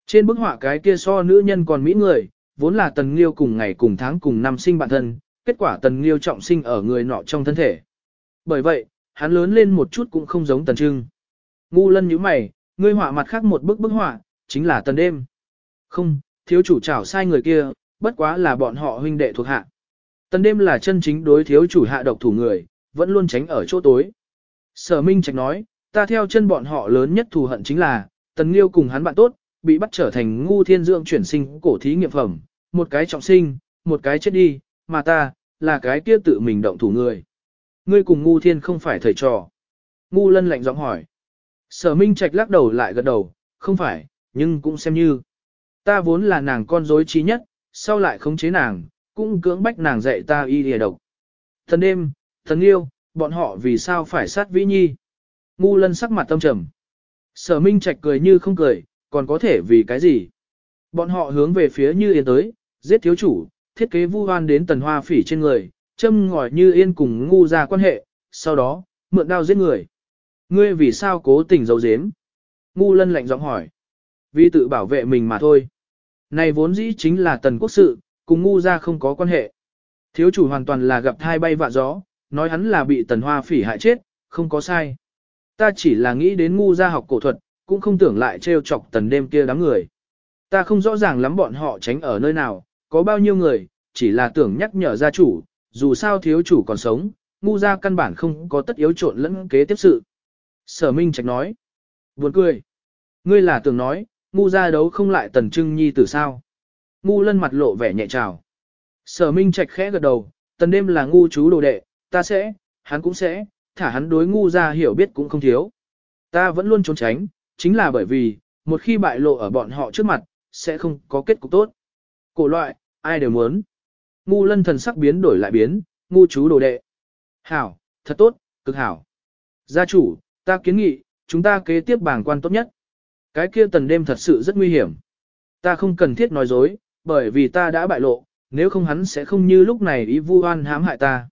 Speaker 1: Trên bức họa cái kia so nữ nhân còn mỹ người, vốn là tần liêu cùng ngày cùng tháng cùng năm sinh bản thân, kết quả tần liêu trọng sinh ở người nọ trong thân thể. Bởi vậy, hắn lớn lên một chút cũng không giống tần trưng. Ngu lân nhíu mày, ngươi họa mặt khác một bức bức họa, chính là tần đêm. Không, thiếu chủ trảo sai người kia, bất quá là bọn họ huynh đệ thuộc hạ. Tần đêm là chân chính đối thiếu chủ hạ độc thủ người, vẫn luôn tránh ở chỗ tối. Sở Minh Trạch nói, ta theo chân bọn họ lớn nhất thù hận chính là, Tần Liêu cùng hắn bạn tốt, bị bắt trở thành ngu thiên dưỡng chuyển sinh cổ thí nghiệm phẩm, một cái trọng sinh, một cái chết đi, mà ta, là cái kia tự mình động thủ người. Ngươi cùng ngu thiên không phải thầy trò. Ngu lân lạnh giọng hỏi. Sở Minh Trạch lắc đầu lại gật đầu, không phải, nhưng cũng xem như. Ta vốn là nàng con dối trí nhất, sau lại khống chế nàng, cũng cưỡng bách nàng dạy ta y lìa độc. Thần đêm, thần yêu, bọn họ vì sao phải sát vĩ nhi. Ngu lân sắc mặt tâm trầm. Sở Minh Trạch cười như không cười, còn có thể vì cái gì? Bọn họ hướng về phía Như Yên tới, giết thiếu chủ, thiết kế vu hoan đến tần hoa phỉ trên người, châm ngòi Như Yên cùng ngu ra quan hệ, sau đó, mượn đao giết người. Ngươi vì sao cố tình giấu giếm? Ngu lân lạnh giọng hỏi. Vì tự bảo vệ mình mà thôi. Này vốn dĩ chính là tần quốc sự, cùng ngu ra không có quan hệ. Thiếu chủ hoàn toàn là gặp thai bay vạ gió, nói hắn là bị tần hoa phỉ hại chết, không có sai. Ta chỉ là nghĩ đến ngu ra học cổ thuật, cũng không tưởng lại trêu chọc tần đêm kia đám người. Ta không rõ ràng lắm bọn họ tránh ở nơi nào, có bao nhiêu người, chỉ là tưởng nhắc nhở gia chủ, dù sao thiếu chủ còn sống, ngu ra căn bản không có tất yếu trộn lẫn kế tiếp sự. Sở Minh Trạch nói, buồn cười. Ngươi là tưởng nói, ngu ra đấu không lại tần trưng nhi tử sao. Ngu lân mặt lộ vẻ nhẹ trào. Sở Minh Trạch khẽ gật đầu, tần đêm là ngu chú đồ đệ, ta sẽ, hắn cũng sẽ, thả hắn đối ngu ra hiểu biết cũng không thiếu. Ta vẫn luôn trốn tránh, chính là bởi vì, một khi bại lộ ở bọn họ trước mặt, sẽ không có kết cục tốt. Cổ loại, ai đều muốn. Ngu lân thần sắc biến đổi lại biến, ngu chú đồ đệ. Hảo, thật tốt, cực hảo. Gia chủ, ta kiến nghị, chúng ta kế tiếp bảng quan tốt nhất. Cái kia tần đêm thật sự rất nguy hiểm. Ta không cần thiết nói dối, bởi vì ta đã bại lộ, nếu không hắn sẽ không như lúc này ý vu oan hãm hại ta.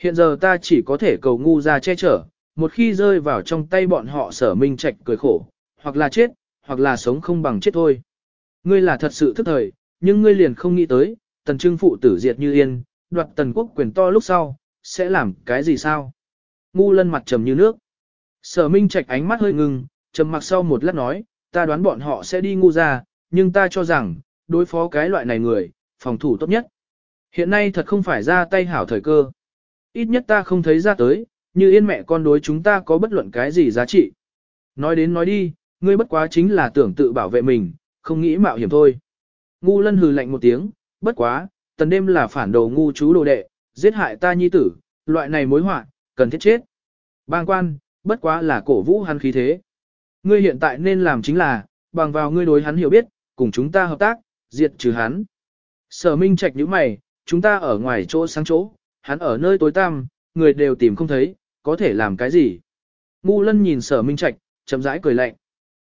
Speaker 1: Hiện giờ ta chỉ có thể cầu ngu ra che chở, một khi rơi vào trong tay bọn họ sở minh trạch cười khổ, hoặc là chết, hoặc là sống không bằng chết thôi. Ngươi là thật sự thức thời, nhưng ngươi liền không nghĩ tới, tần trưng phụ tử diệt như yên, đoạt tần quốc quyền to lúc sau, sẽ làm cái gì sao? Ngu lân mặt trầm như nước. Sở minh trạch ánh mắt hơi ngừng, trầm mặc sau một lát nói, ta đoán bọn họ sẽ đi ngu ra, nhưng ta cho rằng, đối phó cái loại này người, phòng thủ tốt nhất. Hiện nay thật không phải ra tay hảo thời cơ. Ít nhất ta không thấy ra tới, như yên mẹ con đối chúng ta có bất luận cái gì giá trị. Nói đến nói đi, ngươi bất quá chính là tưởng tự bảo vệ mình, không nghĩ mạo hiểm thôi. Ngu lân hừ lạnh một tiếng, bất quá, tần đêm là phản đồ ngu chú đồ đệ, giết hại ta nhi tử, loại này mối họa, cần thiết chết. Bang quan, bất quá là cổ vũ hắn khí thế. Ngươi hiện tại nên làm chính là, bằng vào ngươi đối hắn hiểu biết, cùng chúng ta hợp tác, diệt trừ hắn. Sở Minh Trạch nhíu mày, chúng ta ở ngoài chỗ sáng chỗ, hắn ở nơi tối tăm, người đều tìm không thấy, có thể làm cái gì? Ngu Lân nhìn Sở Minh Trạch, chậm rãi cười lạnh.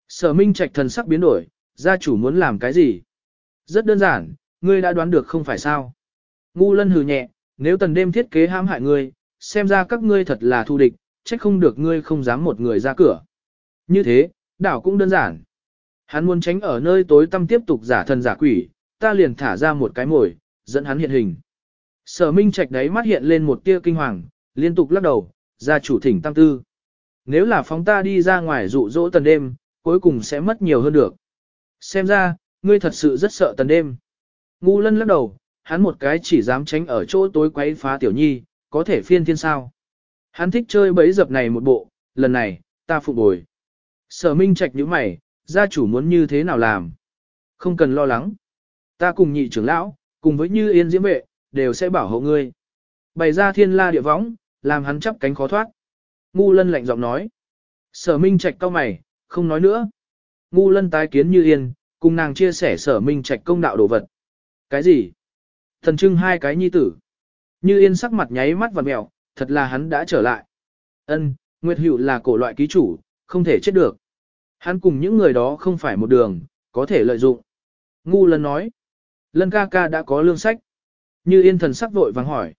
Speaker 1: Sở Minh Trạch thần sắc biến đổi, gia chủ muốn làm cái gì? Rất đơn giản, ngươi đã đoán được không phải sao? Ngu Lân hừ nhẹ, nếu tần đêm thiết kế hãm hại ngươi, xem ra các ngươi thật là thù địch, trách không được ngươi không dám một người ra cửa. Như thế, đảo cũng đơn giản. Hắn muốn tránh ở nơi tối tăm tiếp tục giả thần giả quỷ, ta liền thả ra một cái mồi, dẫn hắn hiện hình. Sở Minh Trạch đấy mắt hiện lên một tia kinh hoàng, liên tục lắc đầu, ra chủ thỉnh tam tư. Nếu là phóng ta đi ra ngoài dụ dỗ tần đêm, cuối cùng sẽ mất nhiều hơn được. Xem ra, ngươi thật sự rất sợ tần đêm. Ngu lân lắc đầu, hắn một cái chỉ dám tránh ở chỗ tối quấy phá tiểu nhi, có thể phiên thiên sao. Hắn thích chơi bấy dập này một bộ, lần này, ta phụ bồi. Sở Minh Trạch nhíu mày, gia chủ muốn như thế nào làm? Không cần lo lắng. Ta cùng nhị trưởng lão, cùng với như yên diễm vệ, đều sẽ bảo hộ ngươi. Bày ra thiên la địa võng, làm hắn chắp cánh khó thoát. Ngu lân lạnh giọng nói. Sở Minh Trạch cao mày, không nói nữa. Ngu lân tái kiến như yên, cùng nàng chia sẻ sở Minh Trạch công đạo đồ vật. Cái gì? Thần trưng hai cái nhi tử. Như yên sắc mặt nháy mắt và mèo, thật là hắn đã trở lại. Ân, Nguyệt Hữu là cổ loại ký chủ, không thể chết được. Hắn cùng những người đó không phải một đường, có thể lợi dụng. Ngu lân nói. Lân ca ca đã có lương sách. Như yên thần sắc vội vàng hỏi.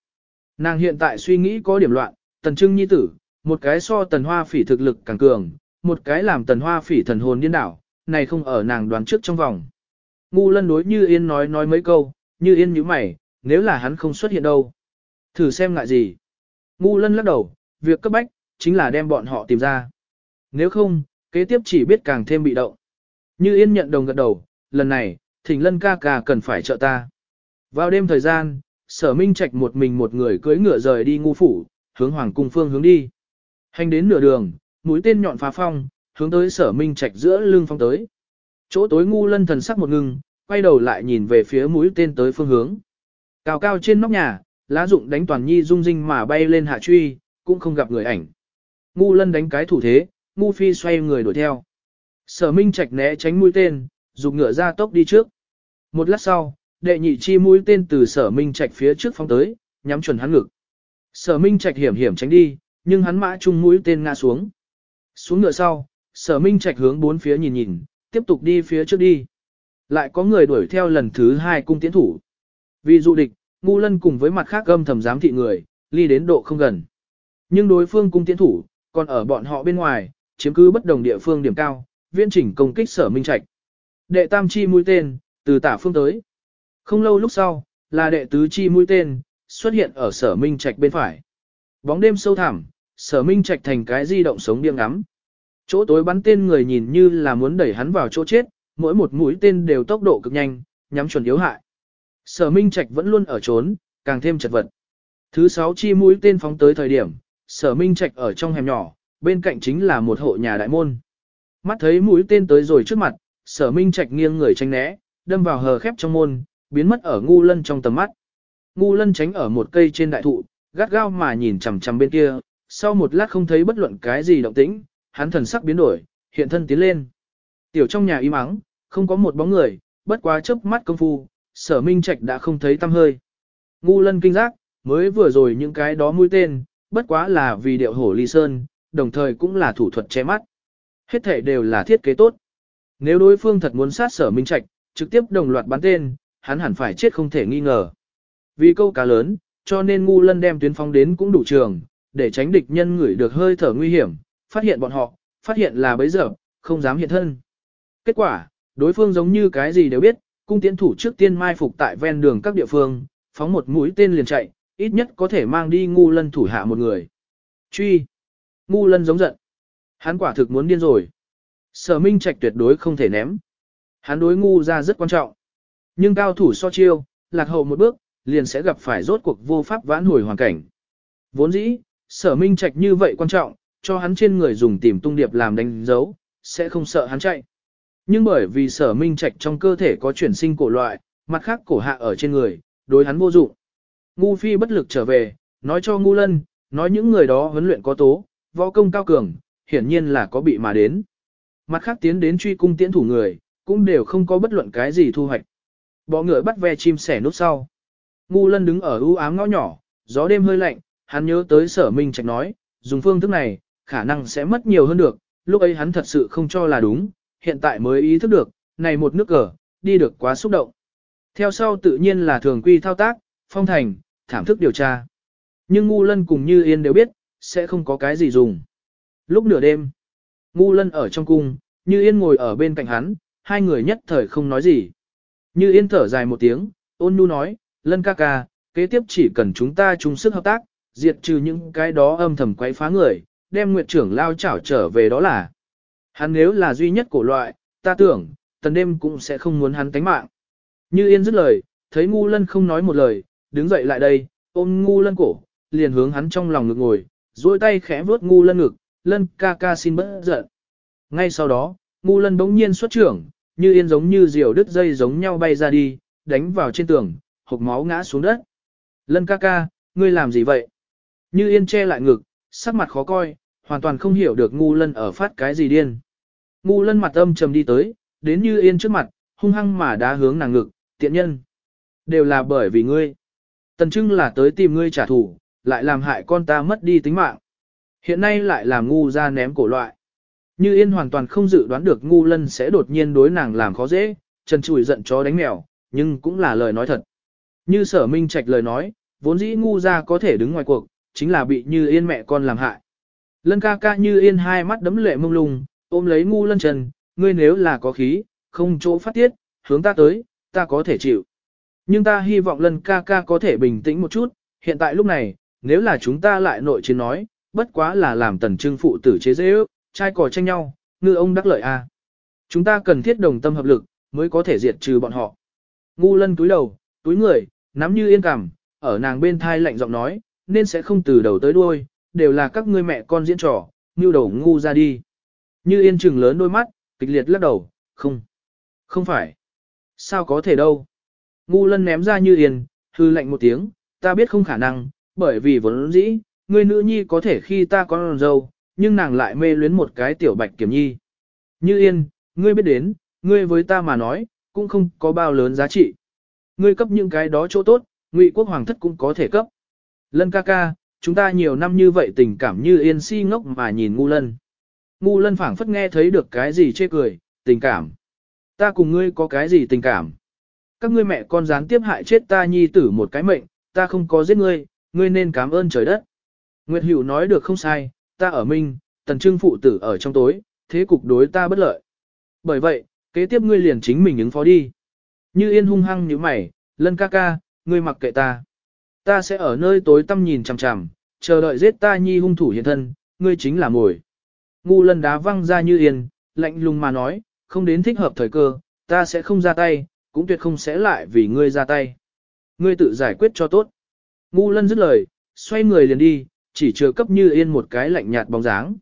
Speaker 1: Nàng hiện tại suy nghĩ có điểm loạn, tần trưng nhi tử, một cái so tần hoa phỉ thực lực càng cường, một cái làm tần hoa phỉ thần hồn điên đảo, này không ở nàng đoán trước trong vòng. Ngu lân đối như yên nói nói mấy câu, như yên nhíu mày, nếu là hắn không xuất hiện đâu. Thử xem ngại gì. Ngu lân lắc đầu, việc cấp bách, chính là đem bọn họ tìm ra. Nếu không, kế tiếp chỉ biết càng thêm bị động. Như yên nhận đồng gật đầu, lần này, thỉnh lân ca ca cần phải trợ ta. Vào đêm thời gian, sở minh trạch một mình một người cưỡi ngựa rời đi ngu phủ, hướng hoàng cung phương hướng đi. Hành đến nửa đường, mũi tên nhọn phá phong, hướng tới sở minh trạch giữa lưng phong tới. Chỗ tối ngu lân thần sắc một ngưng, quay đầu lại nhìn về phía mũi tên tới phương hướng. Cao cao trên nóc nhà, lá dụng đánh toàn nhi rung rinh mà bay lên hạ truy, cũng không gặp người ảnh. Ngu lân đánh cái thủ thế, ngu phi xoay người đuổi theo. Sở minh trạch né tránh mũi tên, dùng ngựa ra tốc đi trước. Một lát sau, đệ nhị chi mũi tên từ sở minh trạch phía trước phóng tới, nhắm chuẩn hắn ngực. Sở minh trạch hiểm hiểm tránh đi, nhưng hắn mã chung mũi tên ngã xuống. Xuống ngựa sau, sở minh trạch hướng bốn phía nhìn nhìn, tiếp tục đi phía trước đi. Lại có người đuổi theo lần thứ hai cung tiến thủ. Vì dụ địch, ngu lân cùng với mặt khác âm thầm giám thị người, ly đến độ không gần. Nhưng đối phương cung tiến thủ, còn ở bọn họ bên ngoài, chiếm cứ bất đồng địa phương điểm cao, viên chỉnh công kích sở minh trạch. Đệ tam chi mũi tên, từ tả phương tới. Không lâu lúc sau, là đệ tứ chi mũi tên, xuất hiện ở sở minh trạch bên phải. Bóng đêm sâu thẳm, sở minh trạch thành cái di động sống điên ngắm. Chỗ tối bắn tên người nhìn như là muốn đẩy hắn vào chỗ chết, mỗi một mũi tên đều tốc độ cực nhanh, nhắm chuẩn yếu hại. Sở minh trạch vẫn luôn ở trốn, càng thêm chật vật. Thứ sáu chi mũi tên phóng tới thời điểm, sở minh trạch ở trong hẻm nhỏ, bên cạnh chính là một hộ nhà đại môn. Mắt thấy mũi tên tới rồi trước mặt, sở minh trạch nghiêng người tránh né, đâm vào hờ khép trong môn, biến mất ở ngu lân trong tầm mắt. Ngu lân tránh ở một cây trên đại thụ, gắt gao mà nhìn chằm chằm bên kia, sau một lát không thấy bất luận cái gì động tĩnh, hắn thần sắc biến đổi, hiện thân tiến lên. Tiểu trong nhà im ắng, không có một bóng người, bất quá chớp mắt công phu, sở minh trạch đã không thấy tăm hơi. Ngu lân kinh giác, mới vừa rồi những cái đó mũi tên, bất quá là vì điệu hổ ly sơn, đồng thời cũng là thủ thuật che mắt. Hết thể đều là thiết kế tốt. Nếu đối phương thật muốn sát sở minh trạch, trực tiếp đồng loạt bắn tên, hắn hẳn phải chết không thể nghi ngờ. Vì câu cá lớn, cho nên ngu lân đem tuyến phong đến cũng đủ trường, để tránh địch nhân ngửi được hơi thở nguy hiểm, phát hiện bọn họ, phát hiện là bấy giờ, không dám hiện thân. Kết quả, đối phương giống như cái gì đều biết, cung tiễn thủ trước tiên mai phục tại ven đường các địa phương, phóng một mũi tên liền chạy, ít nhất có thể mang đi ngu lân thủ hạ một người. Truy! Ngu lân giống giận. Hắn quả thực muốn điên rồi. Sở Minh Trạch tuyệt đối không thể ném. Hắn đối ngu ra rất quan trọng. Nhưng cao thủ so chiêu, lạc hậu một bước, liền sẽ gặp phải rốt cuộc vô pháp vãn hồi hoàn cảnh. Vốn dĩ, sở minh trạch như vậy quan trọng, cho hắn trên người dùng tìm tung điệp làm đánh dấu, sẽ không sợ hắn chạy. Nhưng bởi vì sở minh trạch trong cơ thể có chuyển sinh cổ loại, mặt khác cổ hạ ở trên người, đối hắn vô dụng. Ngu phi bất lực trở về, nói cho ngu lân, nói những người đó huấn luyện có tố, võ công cao cường, hiển nhiên là có bị mà đến. Mặt khác tiến đến truy cung tiễn thủ người, cũng đều không có bất luận cái gì thu hoạch. Bọ ngựa bắt ve chim sẻ nút sau. Ngu lân đứng ở ưu ám ngõ nhỏ, gió đêm hơi lạnh, hắn nhớ tới sở minh trạch nói, dùng phương thức này, khả năng sẽ mất nhiều hơn được, lúc ấy hắn thật sự không cho là đúng, hiện tại mới ý thức được, này một nước cờ, đi được quá xúc động. Theo sau tự nhiên là thường quy thao tác, phong thành, thảm thức điều tra. Nhưng ngu lân cùng như yên đều biết, sẽ không có cái gì dùng. Lúc nửa đêm, ngu lân ở trong cung, như yên ngồi ở bên cạnh hắn, hai người nhất thời không nói gì. Như yên thở dài một tiếng, ôn nhu nói, lân ca ca, kế tiếp chỉ cần chúng ta chung sức hợp tác, diệt trừ những cái đó âm thầm quấy phá người, đem nguyệt trưởng lao chảo trở về đó là. Hắn nếu là duy nhất cổ loại, ta tưởng, tần đêm cũng sẽ không muốn hắn tánh mạng. Như yên dứt lời, thấy ngu lân không nói một lời, đứng dậy lại đây, ôm ngu lân cổ, liền hướng hắn trong lòng ngực ngồi, duỗi tay khẽ vuốt ngu lân ngực, lân ca ca xin bớt giận. Ngay sau đó, ngu lân bỗng nhiên xuất trưởng, như yên giống như diều đứt dây giống nhau bay ra đi, đánh vào trên tường, hộc máu ngã xuống đất. Lân ca ca, ngươi làm gì vậy? Như yên che lại ngực, sắc mặt khó coi, hoàn toàn không hiểu được ngu lân ở phát cái gì điên. Ngu lân mặt âm trầm đi tới, đến như yên trước mặt, hung hăng mà đá hướng nàng ngực, tiện nhân. Đều là bởi vì ngươi. Tần trưng là tới tìm ngươi trả thù, lại làm hại con ta mất đi tính mạng. Hiện nay lại làm ngu ra ném cổ loại. Như yên hoàn toàn không dự đoán được ngu lân sẽ đột nhiên đối nàng làm khó dễ, trần chùi giận chó đánh mèo, nhưng cũng là lời nói thật. Như sở minh trạch lời nói, vốn dĩ ngu ra có thể đứng ngoài cuộc, chính là bị như yên mẹ con làm hại. Lân ca ca như yên hai mắt đấm lệ mông lung, ôm lấy ngu lân trần, ngươi nếu là có khí, không chỗ phát tiết, hướng ta tới, ta có thể chịu. Nhưng ta hy vọng lân ca ca có thể bình tĩnh một chút, hiện tại lúc này, nếu là chúng ta lại nội chiến nói, bất quá là làm tần trưng phụ tử chế dễ ước, trai cò tranh nhau, ngư ông đắc lợi a. Chúng ta cần thiết đồng tâm hợp lực, mới có thể diệt trừ bọn họ. Ngu lân túi đầu, túi người, nắm như yên cảm, ở nàng bên thai lạnh giọng nói, nên sẽ không từ đầu tới đuôi, đều là các ngươi mẹ con diễn trò, như đầu ngu ra đi. Như yên trừng lớn đôi mắt, kịch liệt lắc đầu, không, không phải. Sao có thể đâu. Ngu lân ném ra như yên, hư lạnh một tiếng, ta biết không khả năng, bởi vì vốn dĩ, người nữ nhi có thể khi ta con dâu, nhưng nàng lại mê luyến một cái tiểu bạch kiểm nhi. Như yên, ngươi biết đến, ngươi với ta mà nói, cũng không có bao lớn giá trị. Ngươi cấp những cái đó chỗ tốt, ngụy quốc hoàng thất cũng có thể cấp. Lân ca ca, chúng ta nhiều năm như vậy tình cảm như yên si ngốc mà nhìn ngu lân. Ngu lân phảng phất nghe thấy được cái gì chê cười, tình cảm. Ta cùng ngươi có cái gì tình cảm. Các ngươi mẹ con gián tiếp hại chết ta nhi tử một cái mệnh, ta không có giết ngươi, ngươi nên cảm ơn trời đất. Nguyệt Hữu nói được không sai, ta ở minh, tần trưng phụ tử ở trong tối, thế cục đối ta bất lợi. Bởi vậy, kế tiếp ngươi liền chính mình ứng phó đi. Như yên hung hăng như mày, lân ca ca, ngươi mặc kệ ta. Ta sẽ ở nơi tối tăm nhìn chằm chằm, chờ đợi giết ta nhi hung thủ hiện thân, ngươi chính là mồi. Ngu lân đá văng ra như yên, lạnh lùng mà nói, không đến thích hợp thời cơ, ta sẽ không ra tay, cũng tuyệt không sẽ lại vì ngươi ra tay. Ngươi tự giải quyết cho tốt. Ngu lân dứt lời, xoay người liền đi, chỉ chờ cấp như yên một cái lạnh nhạt bóng dáng.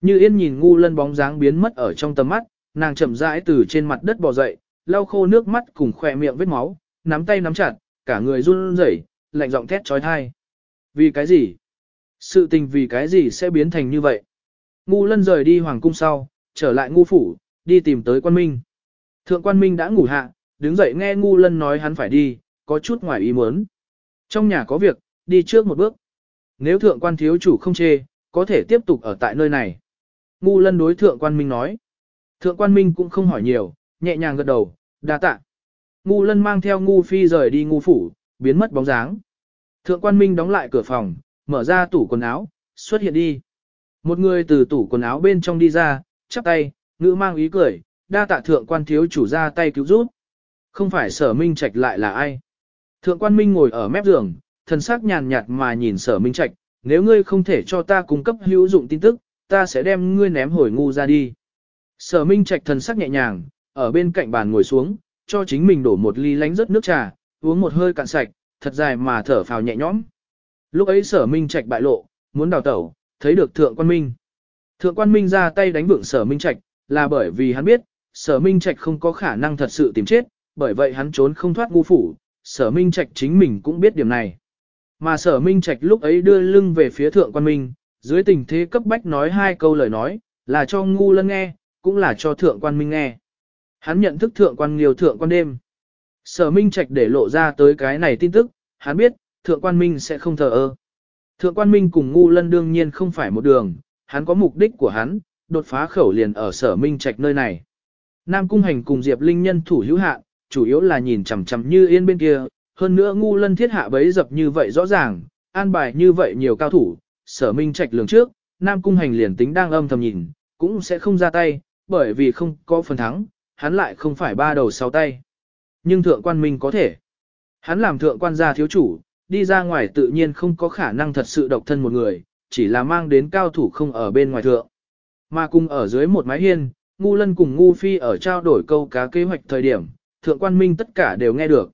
Speaker 1: Như yên nhìn ngu lân bóng dáng biến mất ở trong tầm mắt, nàng chậm rãi từ trên mặt đất bò dậy, lau khô nước mắt cùng khỏe miệng vết máu, nắm tay nắm chặt, cả người run rẩy, lạnh giọng thét trói thai. Vì cái gì? Sự tình vì cái gì sẽ biến thành như vậy? Ngu lân rời đi hoàng cung sau, trở lại ngu phủ, đi tìm tới quan minh. Thượng quan minh đã ngủ hạ, đứng dậy nghe ngu lân nói hắn phải đi, có chút ngoài ý muốn. Trong nhà có việc, đi trước một bước. Nếu thượng quan thiếu chủ không chê, có thể tiếp tục ở tại nơi này. Ngu lân đối thượng quan minh nói. Thượng quan minh cũng không hỏi nhiều, nhẹ nhàng gật đầu, đa tạ. Ngu lân mang theo ngu phi rời đi ngu phủ, biến mất bóng dáng. Thượng quan minh đóng lại cửa phòng, mở ra tủ quần áo, xuất hiện đi. Một người từ tủ quần áo bên trong đi ra, chắp tay, ngữ mang ý cười, đa tạ thượng quan thiếu chủ ra tay cứu giúp. Không phải sở minh trạch lại là ai. Thượng quan minh ngồi ở mép giường, thần sắc nhàn nhạt mà nhìn sở minh trạch, nếu ngươi không thể cho ta cung cấp hữu dụng tin tức, ta sẽ đem ngươi ném hồi ngu ra đi. Sở minh trạch thần sắc nhẹ nhàng, ở bên cạnh bàn ngồi xuống, cho chính mình đổ một ly lánh rất nước trà, uống một hơi cạn sạch, thật dài mà thở phào nhẹ nhõm. Lúc ấy sở minh trạch bại lộ, muốn đào tẩu, thấy được thượng quan minh. Thượng quan Minh ra tay đánh vượng sở Minh Trạch, là bởi vì hắn biết, sở Minh Trạch không có khả năng thật sự tìm chết, bởi vậy hắn trốn không thoát ngu phủ, sở Minh Trạch chính mình cũng biết điểm này. Mà sở Minh Trạch lúc ấy đưa lưng về phía thượng quan Minh, dưới tình thế cấp bách nói hai câu lời nói, là cho ngu lân nghe, cũng là cho thượng quan Minh nghe. Hắn nhận thức thượng quan liều thượng quan đêm. Sở Minh Trạch để lộ ra tới cái này tin tức, hắn biết, thượng quan Minh sẽ không thờ ơ. Thượng quan Minh cùng ngu lân đương nhiên không phải một đường, hắn có mục đích của hắn, đột phá khẩu liền ở sở Minh Trạch nơi này. Nam Cung Hành cùng Diệp Linh nhân thủ hữu hạn, chủ yếu là nhìn chằm chằm như yên bên kia, hơn nữa ngu lân thiết hạ bấy dập như vậy rõ ràng, an bài như vậy nhiều cao thủ, sở Minh Trạch lường trước, Nam Cung Hành liền tính đang âm thầm nhìn, cũng sẽ không ra tay, bởi vì không có phần thắng, hắn lại không phải ba đầu sáu tay. Nhưng thượng quan minh có thể. Hắn làm thượng quan gia thiếu chủ, đi ra ngoài tự nhiên không có khả năng thật sự độc thân một người, chỉ là mang đến cao thủ không ở bên ngoài thượng. Mà cùng ở dưới một mái hiên, ngu lân cùng ngu phi ở trao đổi câu cá kế hoạch thời điểm, thượng quan minh tất cả đều nghe được.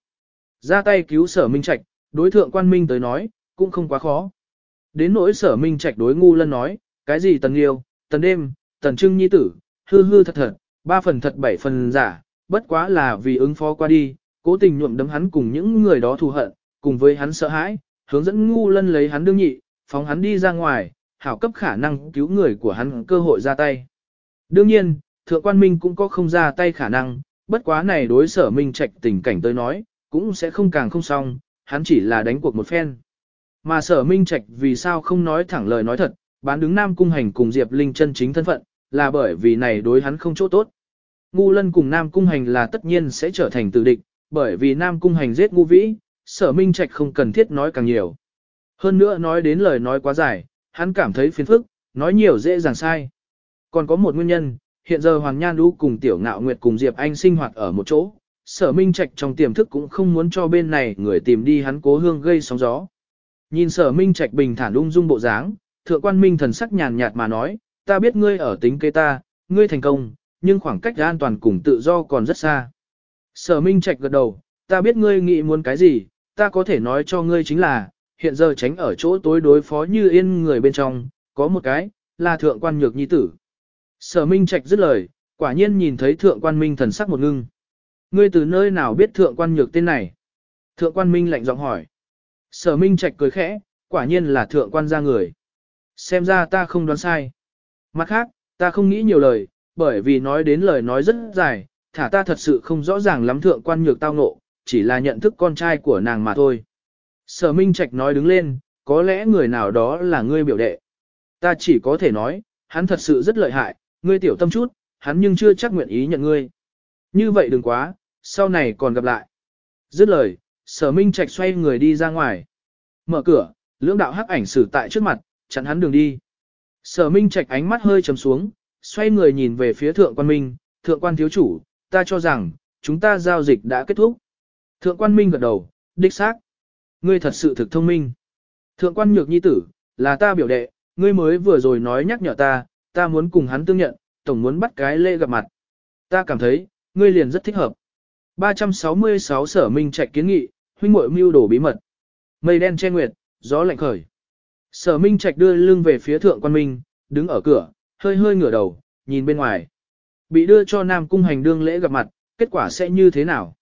Speaker 1: Ra tay cứu sở minh trạch, đối thượng quan minh tới nói, cũng không quá khó. Đến nỗi sở minh trạch đối ngu lân nói, cái gì tần yêu, tần đêm, tần trưng nhi tử, hư hư thật thật, ba phần thật bảy phần giả, bất quá là vì ứng phó qua đi, cố tình nhuộm đấm hắn cùng những người đó thù hận, cùng với hắn sợ hãi, hướng dẫn ngu lân lấy hắn đương nhị, phóng hắn đi ra ngoài, hảo cấp khả năng cứu người của hắn cơ hội ra tay. Đương nhiên, thượng quan minh cũng có không ra tay khả năng, bất quá này đối sở minh trạch tình cảnh tới nói, cũng sẽ không càng không xong, hắn chỉ là đánh cuộc một phen. Mà sở minh trạch vì sao không nói thẳng lời nói thật, bán đứng Nam Cung Hành cùng Diệp Linh chân chính thân phận, là bởi vì này đối hắn không chỗ tốt. Ngu lân cùng Nam Cung Hành là tất nhiên sẽ trở thành tử địch, bởi vì Nam Cung Hành giết ngu vĩ, sở minh trạch không cần thiết nói càng nhiều. Hơn nữa nói đến lời nói quá dài, hắn cảm thấy phiền phức, nói nhiều dễ dàng sai. Còn có một nguyên nhân, hiện giờ Hoàng Nhan Đu cùng Tiểu Ngạo Nguyệt cùng Diệp Anh sinh hoạt ở một chỗ, sở minh trạch trong tiềm thức cũng không muốn cho bên này người tìm đi hắn cố hương gây sóng gió. Nhìn sở minh trạch bình thản ung dung bộ dáng, thượng quan minh thần sắc nhàn nhạt mà nói, ta biết ngươi ở tính kế ta, ngươi thành công, nhưng khoảng cách an toàn cùng tự do còn rất xa. Sở minh trạch gật đầu, ta biết ngươi nghĩ muốn cái gì, ta có thể nói cho ngươi chính là, hiện giờ tránh ở chỗ tối đối phó như yên người bên trong, có một cái, là thượng quan nhược nhi tử. Sở minh trạch dứt lời, quả nhiên nhìn thấy thượng quan minh thần sắc một ngưng. Ngươi từ nơi nào biết thượng quan nhược tên này? Thượng quan minh lạnh giọng hỏi. Sở minh trạch cười khẽ, quả nhiên là thượng quan gia người. Xem ra ta không đoán sai. Mặt khác, ta không nghĩ nhiều lời, bởi vì nói đến lời nói rất dài, thả ta thật sự không rõ ràng lắm thượng quan nhược tao ngộ, chỉ là nhận thức con trai của nàng mà thôi. Sở Minh Trạch nói đứng lên, có lẽ người nào đó là ngươi biểu đệ. Ta chỉ có thể nói, hắn thật sự rất lợi hại, ngươi tiểu tâm chút, hắn nhưng chưa chắc nguyện ý nhận ngươi. Như vậy đừng quá, sau này còn gặp lại. Dứt lời, sở Minh Trạch xoay người đi ra ngoài. Mở cửa, lưỡng đạo hắc ảnh xử tại trước mặt, chặn hắn đường đi. Sở Minh Trạch ánh mắt hơi trầm xuống, xoay người nhìn về phía thượng quan Minh, thượng quan thiếu chủ, ta cho rằng, chúng ta giao dịch đã kết thúc. Thượng quan Minh gật đầu, đích xác. Ngươi thật sự thực thông minh. Thượng quan nhược nhi tử, là ta biểu đệ, ngươi mới vừa rồi nói nhắc nhở ta, ta muốn cùng hắn tương nhận, tổng muốn bắt cái lễ gặp mặt. Ta cảm thấy, ngươi liền rất thích hợp. 366 sở minh trạch kiến nghị, huynh muội mưu đồ bí mật. Mây đen che nguyệt, gió lạnh khởi. Sở minh trạch đưa lưng về phía thượng quan minh, đứng ở cửa, hơi hơi ngửa đầu, nhìn bên ngoài. Bị đưa cho Nam Cung hành đương lễ gặp mặt, kết quả sẽ như thế nào?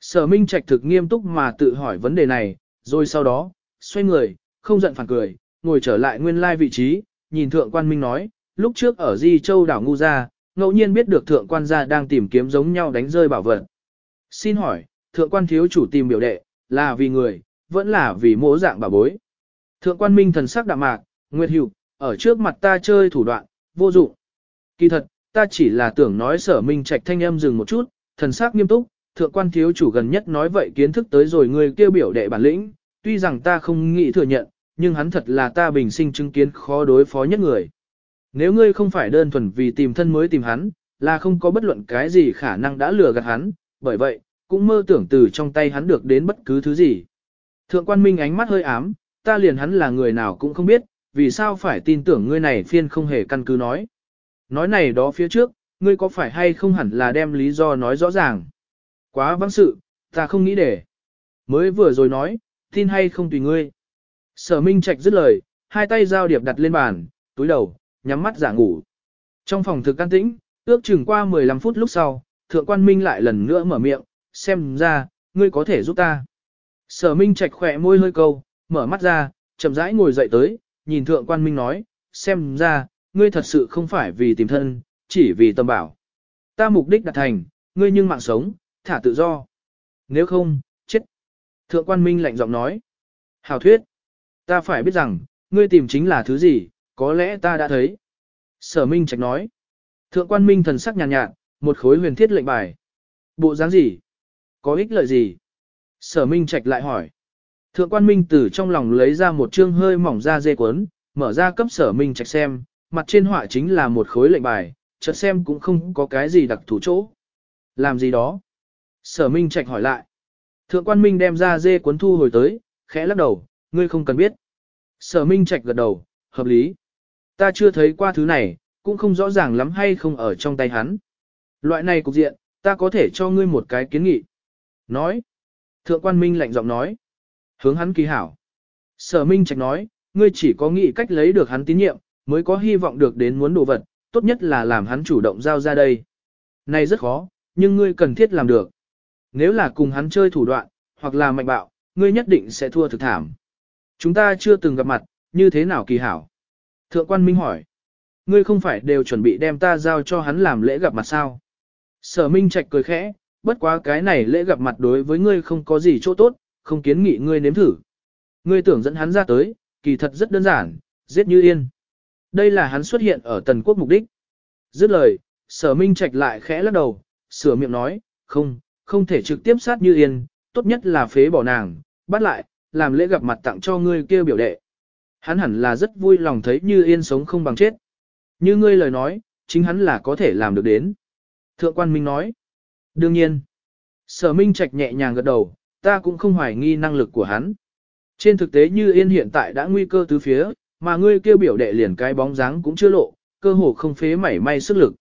Speaker 1: Sở Minh Trạch thực nghiêm túc mà tự hỏi vấn đề này, rồi sau đó, xoay người, không giận phản cười, ngồi trở lại nguyên lai vị trí, nhìn thượng quan Minh nói, lúc trước ở Di Châu đảo Ngu Gia, ngẫu nhiên biết được thượng quan gia đang tìm kiếm giống nhau đánh rơi bảo vật. Xin hỏi, thượng quan thiếu chủ tìm biểu đệ, là vì người, vẫn là vì mỗ dạng bà bối. Thượng quan Minh thần sắc đạm mạc, Nguyệt Hữu, ở trước mặt ta chơi thủ đoạn, vô dụng. Kỳ thật, ta chỉ là tưởng nói sở Minh Trạch thanh âm dừng một chút, thần sắc nghiêm túc, thượng quan thiếu chủ gần nhất nói vậy kiến thức tới rồi người kêu biểu đệ bản lĩnh, tuy rằng ta không nghĩ thừa nhận, nhưng hắn thật là ta bình sinh chứng kiến khó đối phó nhất người. Nếu ngươi không phải đơn thuần vì tìm thân mới tìm hắn, là không có bất luận cái gì khả năng đã lừa gạt hắn, bởi vậy, cũng mơ tưởng từ trong tay hắn được đến bất cứ thứ gì. Thượng quan minh ánh mắt hơi ám, ta liền hắn là người nào cũng không biết, vì sao phải tin tưởng ngươi này phiên không hề căn cứ nói. Nói này đó phía trước, ngươi có phải hay không hẳn là đem lý do nói rõ ràng. Quá vắng sự, ta không nghĩ để. Mới vừa rồi nói, tin hay không tùy ngươi. Sở Minh Trạch dứt lời, hai tay giao điệp đặt lên bàn, túi đầu, nhắm mắt giả ngủ. Trong phòng thực can tĩnh, ước chừng qua 15 phút lúc sau, thượng quan minh lại lần nữa mở miệng, xem ra, ngươi có thể giúp ta. Sở minh trạch khỏe môi hơi câu, mở mắt ra, chậm rãi ngồi dậy tới, nhìn thượng quan minh nói, xem ra, ngươi thật sự không phải vì tìm thân, chỉ vì tâm bảo. Ta mục đích đạt thành, ngươi nhưng mạng sống, thả tự do. Nếu không, chết. Thượng quan minh lạnh giọng nói. Hào thuyết. Ta phải biết rằng, ngươi tìm chính là thứ gì, có lẽ ta đã thấy. Sở minh trạch nói. Thượng quan minh thần sắc nhàn nhạt, nhạt, một khối huyền thiết lệnh bài. Bộ dáng gì? Có ích lợi gì? Sở minh trạch lại hỏi. Thượng quan minh từ trong lòng lấy ra một chương hơi mỏng da dê cuốn, mở ra cấp sở minh trạch xem, mặt trên họa chính là một khối lệnh bài, chợt xem cũng không có cái gì đặc thù chỗ. Làm gì đó? Sở minh trạch hỏi lại. Thượng quan minh đem ra dê cuốn thu hồi tới, khẽ lắc đầu, ngươi không cần biết. Sở minh trạch gật đầu, hợp lý. Ta chưa thấy qua thứ này, cũng không rõ ràng lắm hay không ở trong tay hắn. Loại này cục diện, ta có thể cho ngươi một cái kiến nghị. Nói. Thượng quan minh lạnh giọng nói. Hướng hắn kỳ hảo. Sở minh trạch nói, ngươi chỉ có nghĩ cách lấy được hắn tín nhiệm, mới có hy vọng được đến muốn đồ vật, tốt nhất là làm hắn chủ động giao ra đây. Này rất khó, nhưng ngươi cần thiết làm được. Nếu là cùng hắn chơi thủ đoạn, hoặc là mạnh bạo, ngươi nhất định sẽ thua thực thảm. Chúng ta chưa từng gặp mặt, như thế nào kỳ hảo? Thượng quan Minh hỏi. Ngươi không phải đều chuẩn bị đem ta giao cho hắn làm lễ gặp mặt sao? Sở Minh Trạch cười khẽ, bất quá cái này lễ gặp mặt đối với ngươi không có gì chỗ tốt, không kiến nghị ngươi nếm thử. Ngươi tưởng dẫn hắn ra tới, kỳ thật rất đơn giản, giết như yên. Đây là hắn xuất hiện ở tần quốc mục đích. Dứt lời, sở minh trạch lại khẽ lắc đầu, sửa miệng nói, không, không thể trực tiếp sát như yên, tốt nhất là phế bỏ nàng, bắt lại, làm lễ gặp mặt tặng cho ngươi kêu biểu đệ. Hắn hẳn là rất vui lòng thấy như yên sống không bằng chết. Như ngươi lời nói, chính hắn là có thể làm được đến. Thượng quan Minh nói, đương nhiên, sở minh trạch nhẹ nhàng gật đầu, ta cũng không hoài nghi năng lực của hắn. Trên thực tế như yên hiện tại đã nguy cơ tứ phía, mà ngươi kêu biểu đệ liền cái bóng dáng cũng chưa lộ, cơ hồ không phế mảy may sức lực.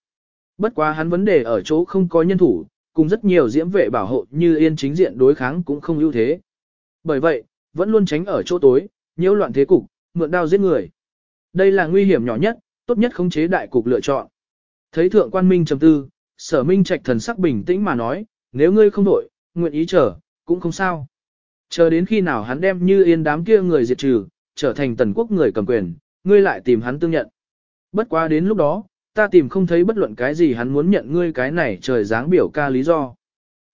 Speaker 1: Bất quá hắn vấn đề ở chỗ không có nhân thủ, cùng rất nhiều diễm vệ bảo hộ như yên chính diện đối kháng cũng không ưu thế. Bởi vậy, vẫn luôn tránh ở chỗ tối, nhiễu loạn thế cục, mượn đao giết người. Đây là nguy hiểm nhỏ nhất, tốt nhất khống chế đại cục lựa chọn. Thấy thượng quan minh trầm tư, sở minh trạch thần sắc bình tĩnh mà nói, nếu ngươi không đổi, nguyện ý chờ, cũng không sao. Chờ đến khi nào hắn đem như yên đám kia người diệt trừ, trở thành tần quốc người cầm quyền, ngươi lại tìm hắn tương nhận. Bất quá đến lúc đó, ta tìm không thấy bất luận cái gì hắn muốn nhận ngươi cái này trời dáng biểu ca lý do.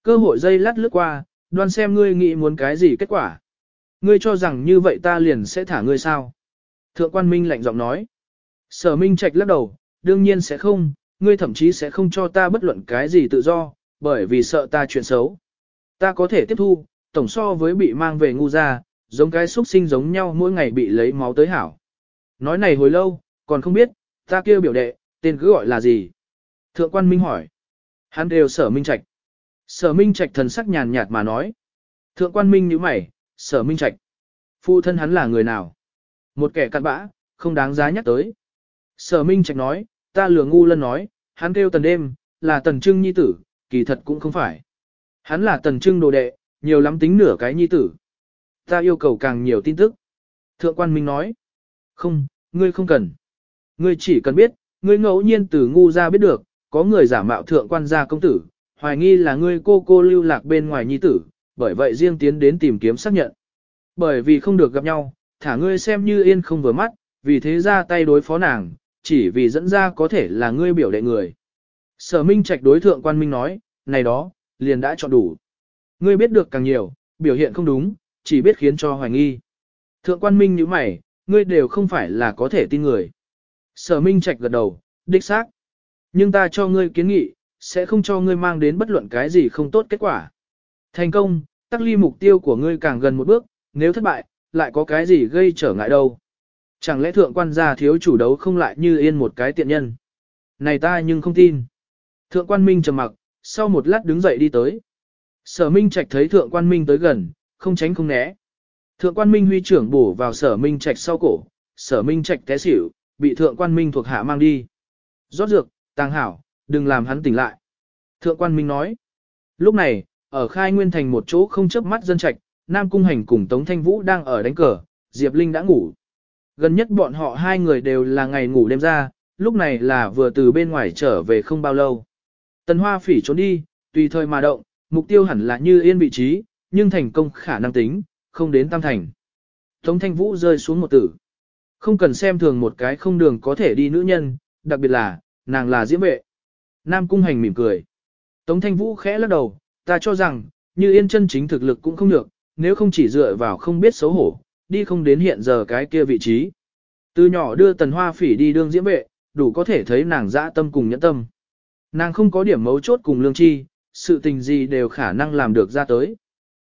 Speaker 1: Cơ hội dây lát lướt qua, đoan xem ngươi nghĩ muốn cái gì kết quả. Ngươi cho rằng như vậy ta liền sẽ thả ngươi sao? Thượng quan Minh lạnh giọng nói. Sở Minh Trạch lắc đầu, đương nhiên sẽ không, ngươi thậm chí sẽ không cho ta bất luận cái gì tự do, bởi vì sợ ta chuyện xấu. Ta có thể tiếp thu, tổng so với bị mang về ngu ra, giống cái xuất sinh giống nhau mỗi ngày bị lấy máu tới hảo. Nói này hồi lâu, còn không biết, ta kêu biểu đệ, tên cứ gọi là gì? Thượng quan Minh hỏi. Hắn đều sở Minh Trạch. Sở Minh Trạch thần sắc nhàn nhạt mà nói. Thượng quan Minh như mày, sở Minh Trạch. Phụ thân hắn là người nào? Một kẻ cặn bã, không đáng giá nhắc tới. Sở Minh Trạch nói, ta lừa ngu lân nói, hắn kêu tần đêm, là tần trưng nhi tử, kỳ thật cũng không phải. Hắn là tần trưng đồ đệ, nhiều lắm tính nửa cái nhi tử. Ta yêu cầu càng nhiều tin tức. Thượng quan Minh nói. Không, ngươi không cần. Ngươi chỉ cần biết, ngươi ngẫu nhiên từ ngu ra biết được, có người giả mạo thượng quan gia công tử, hoài nghi là ngươi cô cô lưu lạc bên ngoài nhi tử, bởi vậy riêng tiến đến tìm kiếm xác nhận. Bởi vì không được gặp nhau, thả ngươi xem như yên không vừa mắt, vì thế ra tay đối phó nàng, chỉ vì dẫn ra có thể là ngươi biểu đệ người. Sở Minh Trạch đối thượng quan Minh nói, này đó, liền đã chọn đủ. Ngươi biết được càng nhiều, biểu hiện không đúng, chỉ biết khiến cho hoài nghi. Thượng quan minh như mày, ngươi đều không phải là có thể tin người. Sở minh trạch gật đầu, đích xác. Nhưng ta cho ngươi kiến nghị, sẽ không cho ngươi mang đến bất luận cái gì không tốt kết quả. Thành công, tắc ly mục tiêu của ngươi càng gần một bước, nếu thất bại, lại có cái gì gây trở ngại đâu. Chẳng lẽ thượng quan gia thiếu chủ đấu không lại như yên một cái tiện nhân. Này ta nhưng không tin. Thượng quan minh trầm mặc, sau một lát đứng dậy đi tới. Sở Minh Trạch thấy Thượng Quan Minh tới gần, không tránh không né. Thượng Quan Minh huy trưởng bổ vào Sở Minh Trạch sau cổ, Sở Minh Trạch té xỉu, bị Thượng Quan Minh thuộc hạ mang đi. Rót dược, tàng hảo, đừng làm hắn tỉnh lại. Thượng Quan Minh nói. Lúc này, ở khai nguyên thành một chỗ không chớp mắt dân trạch, Nam Cung Hành cùng Tống Thanh Vũ đang ở đánh cờ, Diệp Linh đã ngủ. Gần nhất bọn họ hai người đều là ngày ngủ đêm ra, lúc này là vừa từ bên ngoài trở về không bao lâu. Tần hoa phỉ trốn đi, tùy thời mà động, mục tiêu hẳn là như yên vị trí, nhưng thành công khả năng tính, không đến tam thành. Tống thanh vũ rơi xuống một tử. Không cần xem thường một cái không đường có thể đi nữ nhân, đặc biệt là, nàng là diễm vệ. Nam cung hành mỉm cười. Tống thanh vũ khẽ lắc đầu, ta cho rằng, như yên chân chính thực lực cũng không được, nếu không chỉ dựa vào không biết xấu hổ, đi không đến hiện giờ cái kia vị trí. Từ nhỏ đưa tần hoa phỉ đi đương diễm vệ, đủ có thể thấy nàng dã tâm cùng nhẫn tâm. Nàng không có điểm mấu chốt cùng lương chi, sự tình gì đều khả năng làm được ra tới.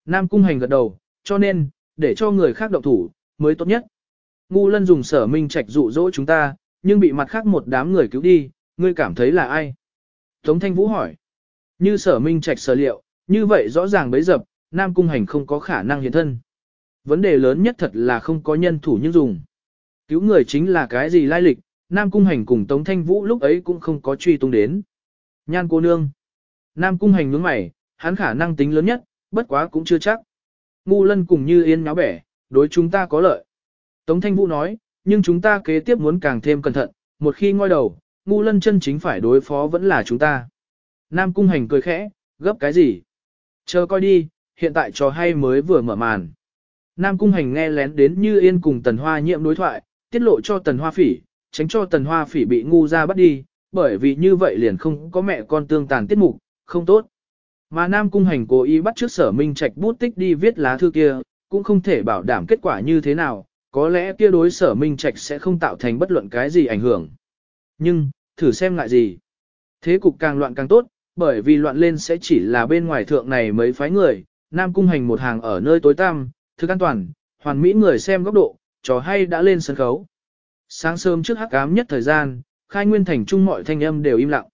Speaker 1: Nam cung hành gật đầu, cho nên, để cho người khác động thủ, mới tốt nhất. Ngu lân dùng sở minh trạch dụ dỗ chúng ta, nhưng bị mặt khác một đám người cứu đi, ngươi cảm thấy là ai? Tống thanh vũ hỏi. Như sở minh trạch sở liệu, như vậy rõ ràng bấy dập, Nam cung hành không có khả năng hiện thân. Vấn đề lớn nhất thật là không có nhân thủ nhưng dùng. Cứu người chính là cái gì lai lịch, Nam cung hành cùng Tống thanh vũ lúc ấy cũng không có truy tung đến. Nhan cô nương. Nam cung hành nhướng mày, hắn khả năng tính lớn nhất, bất quá cũng chưa chắc. Ngu lân cùng như yên nháo bẻ, đối chúng ta có lợi. Tống Thanh Vũ nói, nhưng chúng ta kế tiếp muốn càng thêm cẩn thận, một khi ngoi đầu, ngu lân chân chính phải đối phó vẫn là chúng ta. Nam cung hành cười khẽ, gấp cái gì? Chờ coi đi, hiện tại trò hay mới vừa mở màn. Nam cung hành nghe lén đến như yên cùng tần hoa nhiệm đối thoại, tiết lộ cho tần hoa phỉ, tránh cho tần hoa phỉ bị ngu ra bắt đi, bởi vì như vậy liền không có mẹ con tương tàn tiết mục, không tốt. Mà Nam Cung Hành cố ý bắt trước sở minh trạch bút tích đi viết lá thư kia, cũng không thể bảo đảm kết quả như thế nào, có lẽ kia đối sở minh trạch sẽ không tạo thành bất luận cái gì ảnh hưởng. Nhưng, thử xem lại gì. Thế cục càng loạn càng tốt, bởi vì loạn lên sẽ chỉ là bên ngoài thượng này mấy phái người, Nam Cung Hành một hàng ở nơi tối tăm, thức an toàn, hoàn mỹ người xem góc độ, trò hay đã lên sân khấu. Sáng sớm trước hắc ám nhất thời gian, khai nguyên thành trung mọi thanh âm đều im lặng.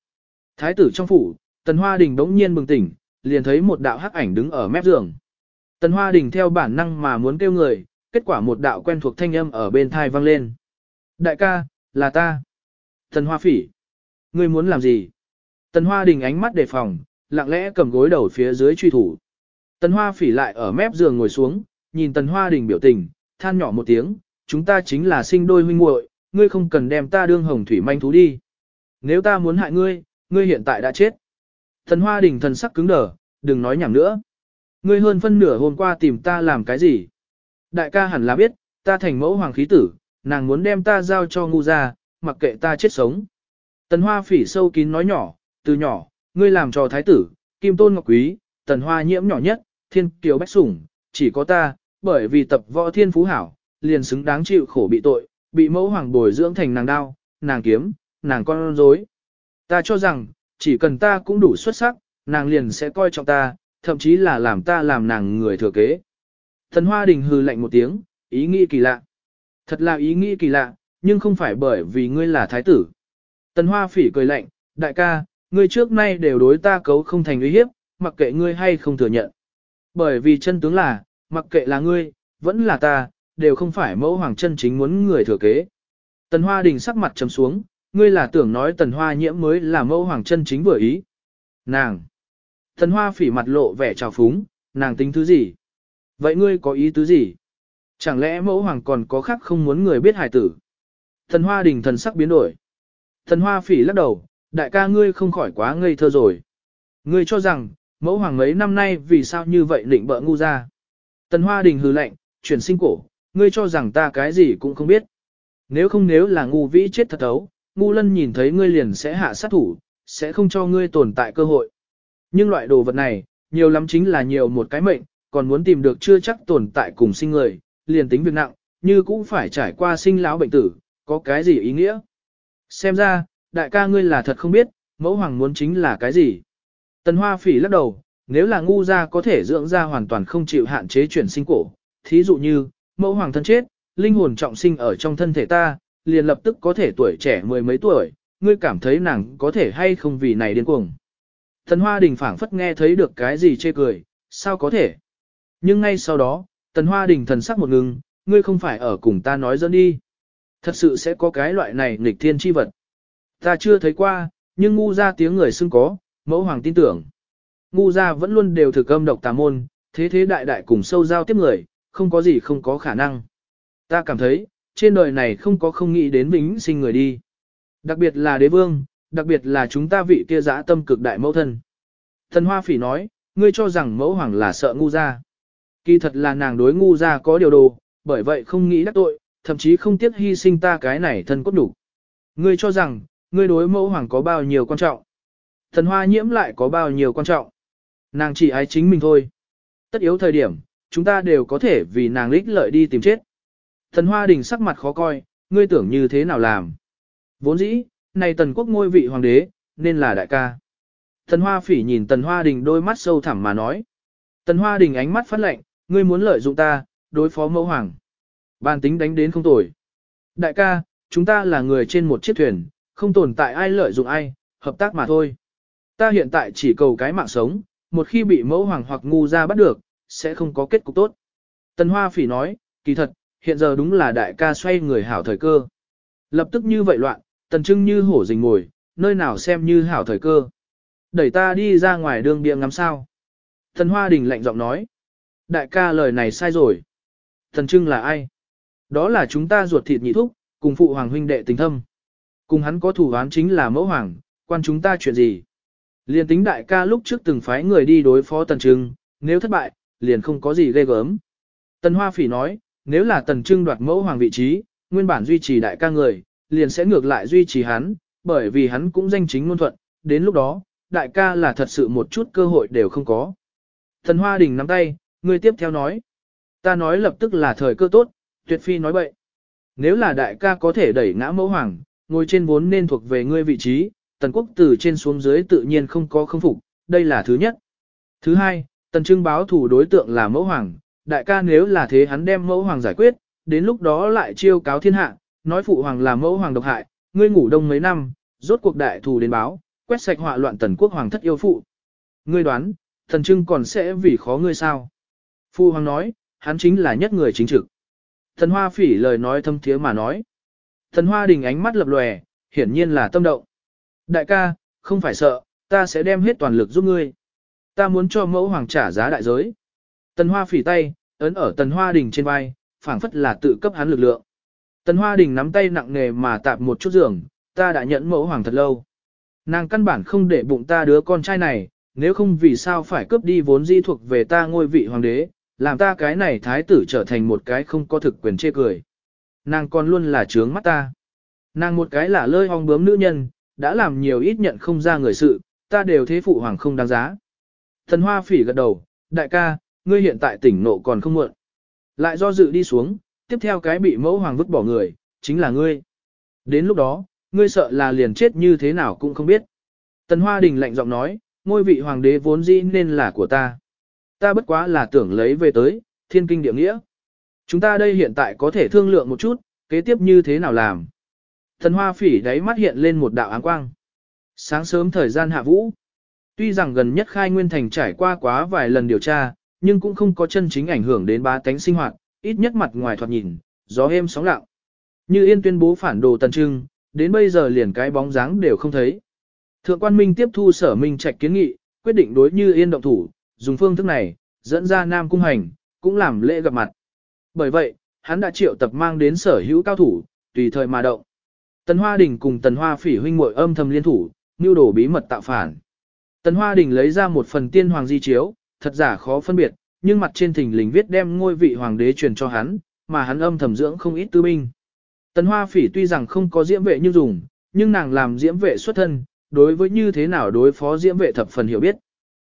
Speaker 1: Thái tử trong phủ, Tần Hoa Đình đống nhiên bừng tỉnh, liền thấy một đạo hắc ảnh đứng ở mép giường. Tần Hoa Đình theo bản năng mà muốn kêu người, kết quả một đạo quen thuộc thanh âm ở bên thai vang lên. Đại ca, là ta. Tần Hoa Phỉ. Ngươi muốn làm gì? Tần Hoa Đình ánh mắt đề phòng, lặng lẽ cầm gối đầu phía dưới truy thủ. Tần Hoa Phỉ lại ở mép giường ngồi xuống, nhìn Tần Hoa Đình biểu tình, than nhỏ một tiếng, chúng ta chính là sinh đôi huynh muội, ngươi không cần đem ta đương hồng thủy manh thú đi. Nếu ta muốn hại ngươi, ngươi hiện tại đã chết. Thần Hoa Đình thần sắc cứng đờ, đừng nói nhảm nữa. Ngươi hơn phân nửa hôm qua tìm ta làm cái gì? Đại ca hẳn là biết, ta thành mẫu hoàng khí tử, nàng muốn đem ta giao cho ngu ra, mặc kệ ta chết sống. Tần Hoa phỉ sâu kín nói nhỏ, từ nhỏ, ngươi làm cho thái tử, kim tôn ngọc quý, tần hoa nhiễm nhỏ nhất, thiên kiều bách sủng, chỉ có ta, bởi vì tập võ thiên phú hảo, liền xứng đáng chịu khổ bị tội, bị mẫu hoàng bồi dưỡng thành nàng đao, nàng kiếm, nàng con rối. Ta cho rằng, chỉ cần ta cũng đủ xuất sắc, nàng liền sẽ coi trọng ta, thậm chí là làm ta làm nàng người thừa kế. Thần Hoa Đình hừ lạnh một tiếng, ý nghĩ kỳ lạ. Thật là ý nghĩ kỳ lạ, nhưng không phải bởi vì ngươi là thái tử. Tần Hoa phỉ cười lạnh, đại ca, ngươi trước nay đều đối ta cấu không thành uy hiếp, mặc kệ ngươi hay không thừa nhận. Bởi vì chân tướng là, mặc kệ là ngươi, vẫn là ta, đều không phải mẫu hoàng chân chính muốn người thừa kế. Tần Hoa Đình sắc mặt trầm xuống, ngươi là tưởng nói tần hoa nhiễm mới là mẫu hoàng chân chính vừa ý. Nàng! Tần hoa phỉ mặt lộ vẻ trào phúng, nàng tính thứ gì? Vậy ngươi có ý tứ gì? Chẳng lẽ mẫu hoàng còn có khác không muốn người biết hài tử? Tần hoa đình thần sắc biến đổi. Tần hoa phỉ lắc đầu, đại ca ngươi không khỏi quá ngây thơ rồi. Ngươi cho rằng, mẫu hoàng mấy năm nay vì sao như vậy định bỡ ngu ra? Tần hoa đình hừ lạnh, chuyển sinh cổ, ngươi cho rằng ta cái gì cũng không biết. Nếu không nếu là ngu vĩ chết thật thấu, ngu lân nhìn thấy ngươi liền sẽ hạ sát thủ, sẽ không cho ngươi tồn tại cơ hội. Nhưng loại đồ vật này, nhiều lắm chính là nhiều một cái mệnh, còn muốn tìm được chưa chắc tồn tại cùng sinh người, liền tính việc nặng, như cũng phải trải qua sinh lão bệnh tử, có cái gì ý nghĩa. Xem ra, đại ca ngươi là thật không biết, mẫu hoàng muốn chính là cái gì. Tần hoa phỉ lắc đầu, nếu là ngu ra có thể dưỡng ra hoàn toàn không chịu hạn chế chuyển sinh cổ, thí dụ như, mẫu hoàng thân chết, linh hồn trọng sinh ở trong thân thể ta, liền lập tức có thể tuổi trẻ mười mấy tuổi, ngươi cảm thấy nàng có thể hay không vì này điên cuồng. Tần Hoa Đình phảng phất nghe thấy được cái gì chê cười, sao có thể. Nhưng ngay sau đó, Tần Hoa Đình thần sắc một ngừng, ngươi không phải ở cùng ta nói dẫn đi. Thật sự sẽ có cái loại này nghịch thiên chi vật. Ta chưa thấy qua, nhưng ngu ra tiếng người xưng có, mẫu hoàng tin tưởng. Ngu ra vẫn luôn đều thực âm độc tà môn, thế thế đại đại cùng sâu giao tiếp người, không có gì không có khả năng. Ta cảm thấy, trên đời này không có không nghĩ đến vĩnh sinh người đi. Đặc biệt là đế vương, đặc biệt là chúng ta vị kia dã tâm cực đại mẫu thân. Thần Hoa Phỉ nói, ngươi cho rằng mẫu hoàng là sợ ngu gia. Kỳ thật là nàng đối ngu gia có điều đồ, bởi vậy không nghĩ đắc tội, thậm chí không tiếc hy sinh ta cái này thân cốt đủ. Ngươi cho rằng, ngươi đối mẫu hoàng có bao nhiêu quan trọng. Thần Hoa nhiễm lại có bao nhiêu quan trọng. Nàng chỉ ái chính mình thôi. Tất yếu thời điểm, chúng ta đều có thể vì nàng lích lợi đi tìm chết. Thần Hoa Đình sắc mặt khó coi, ngươi tưởng như thế nào làm. Vốn dĩ, này tần quốc ngôi vị hoàng đế, nên là đại ca. Tần Hoa Phỉ nhìn Tần Hoa Đình đôi mắt sâu thẳm mà nói. Tần Hoa Đình ánh mắt phát lệnh, ngươi muốn lợi dụng ta, đối phó mẫu hoàng. Bàn tính đánh đến không tồi. Đại ca, chúng ta là người trên một chiếc thuyền, không tồn tại ai lợi dụng ai, hợp tác mà thôi. Ta hiện tại chỉ cầu cái mạng sống, một khi bị mẫu hoàng hoặc ngu ra bắt được, sẽ không có kết cục tốt. Tần Hoa Phỉ nói, kỳ thật, hiện giờ đúng là đại ca xoay người hảo thời cơ. Lập tức như vậy loạn, tần trưng như hổ rình ngồi, nơi nào xem như hảo thời cơ. Đẩy ta đi ra ngoài đường bia ngắm sao. Tần Hoa Đình lạnh giọng nói. Đại ca lời này sai rồi. Tần trưng là ai? Đó là chúng ta ruột thịt nhị thúc, cùng phụ hoàng huynh đệ tình thâm. Cùng hắn có thủ án chính là mẫu hoàng, quan chúng ta chuyện gì? Liên tính đại ca lúc trước từng phái người đi đối phó tần trưng, nếu thất bại, liền không có gì ghê gớm. Tần Hoa Phỉ nói, nếu là tần trưng đoạt mẫu hoàng vị trí, nguyên bản duy trì đại ca người, liền sẽ ngược lại duy trì hắn, bởi vì hắn cũng danh chính ngôn thuận, đến lúc đó, đại ca là thật sự một chút cơ hội đều không có. Thần Hoa Đình nắm tay, người tiếp theo nói. Ta nói lập tức là thời cơ tốt, tuyệt phi nói bậy. Nếu là đại ca có thể đẩy ngã mẫu hoàng, ngồi trên vốn nên thuộc về ngươi vị trí, tần quốc từ trên xuống dưới tự nhiên không có không phục, đây là thứ nhất. Thứ hai, tần trưng báo thủ đối tượng là mẫu hoàng, đại ca nếu là thế hắn đem mẫu hoàng giải quyết, đến lúc đó lại chiêu cáo thiên hạ, nói phụ hoàng là mẫu hoàng độc hại, ngươi ngủ đông mấy năm, rốt cuộc đại thù đến báo, quét sạch họa loạn tần quốc hoàng thất yêu phụ. Ngươi đoán, thần trưng còn sẽ vì khó ngươi sao? Phụ hoàng nói, hắn chính là nhất người chính trực. Thần hoa phỉ lời nói thâm thiế mà nói. Thần hoa đình ánh mắt lập lòe, hiển nhiên là tâm động. Đại ca, không phải sợ, ta sẽ đem hết toàn lực giúp ngươi. Ta muốn cho mẫu hoàng trả giá đại giới. Tần hoa phỉ tay, ấn ở tần hoa đình trên vai, phảng phất là tự cấp hắn lực lượng. Tần hoa đình nắm tay nặng nề mà tạp một chút giường, ta đã nhận mẫu hoàng thật lâu. Nàng căn bản không để bụng ta đứa con trai này, nếu không vì sao phải cướp đi vốn di thuộc về ta ngôi vị hoàng đế, làm ta cái này thái tử trở thành một cái không có thực quyền chê cười. Nàng còn luôn là trướng mắt ta. Nàng một cái là lơi hong bướm nữ nhân, đã làm nhiều ít nhận không ra người sự, ta đều thế phụ hoàng không đáng giá. Thần hoa phỉ gật đầu, đại ca, ngươi hiện tại tỉnh nộ còn không muộn. Lại do dự đi xuống, tiếp theo cái bị mẫu hoàng vứt bỏ người, chính là ngươi. Đến lúc đó, ngươi sợ là liền chết như thế nào cũng không biết. Tần Hoa Đình lạnh giọng nói, ngôi vị hoàng đế vốn dĩ nên là của ta. Ta bất quá là tưởng lấy về tới, thiên kinh địa nghĩa. Chúng ta đây hiện tại có thể thương lượng một chút, kế tiếp như thế nào làm. Tần Hoa phỉ đáy mắt hiện lên một đạo áng quang. Sáng sớm thời gian hạ vũ. Tuy rằng gần nhất khai nguyên thành trải qua quá vài lần điều tra, nhưng cũng không có chân chính ảnh hưởng đến bá tánh sinh hoạt, ít nhất mặt ngoài thoạt nhìn, gió êm sóng lặng. Như Yên tuyên bố phản đồ Tần Trưng, đến bây giờ liền cái bóng dáng đều không thấy. Thượng quan Minh tiếp thu sở Minh Trạch kiến nghị, quyết định đối Như Yên động thủ, dùng phương thức này, dẫn ra Nam Cung Hành, cũng làm lễ gặp mặt. Bởi vậy, hắn đã triệu tập mang đến sở hữu cao thủ, tùy thời mà động. Tần Hoa Đình cùng Tần Hoa Phỉ huynh muội âm thầm liên thủ, nưu đổ bí mật tạo phản. Tần Hoa Đình lấy ra một phần tiên hoàng di chiếu, thật giả khó phân biệt, nhưng mặt trên thỉnh lình viết đem ngôi vị hoàng đế truyền cho hắn, mà hắn âm thầm dưỡng không ít tư binh. Tần Hoa Phỉ tuy rằng không có diễm vệ như dùng, nhưng nàng làm diễm vệ xuất thân, đối với như thế nào đối phó diễm vệ thập phần hiểu biết.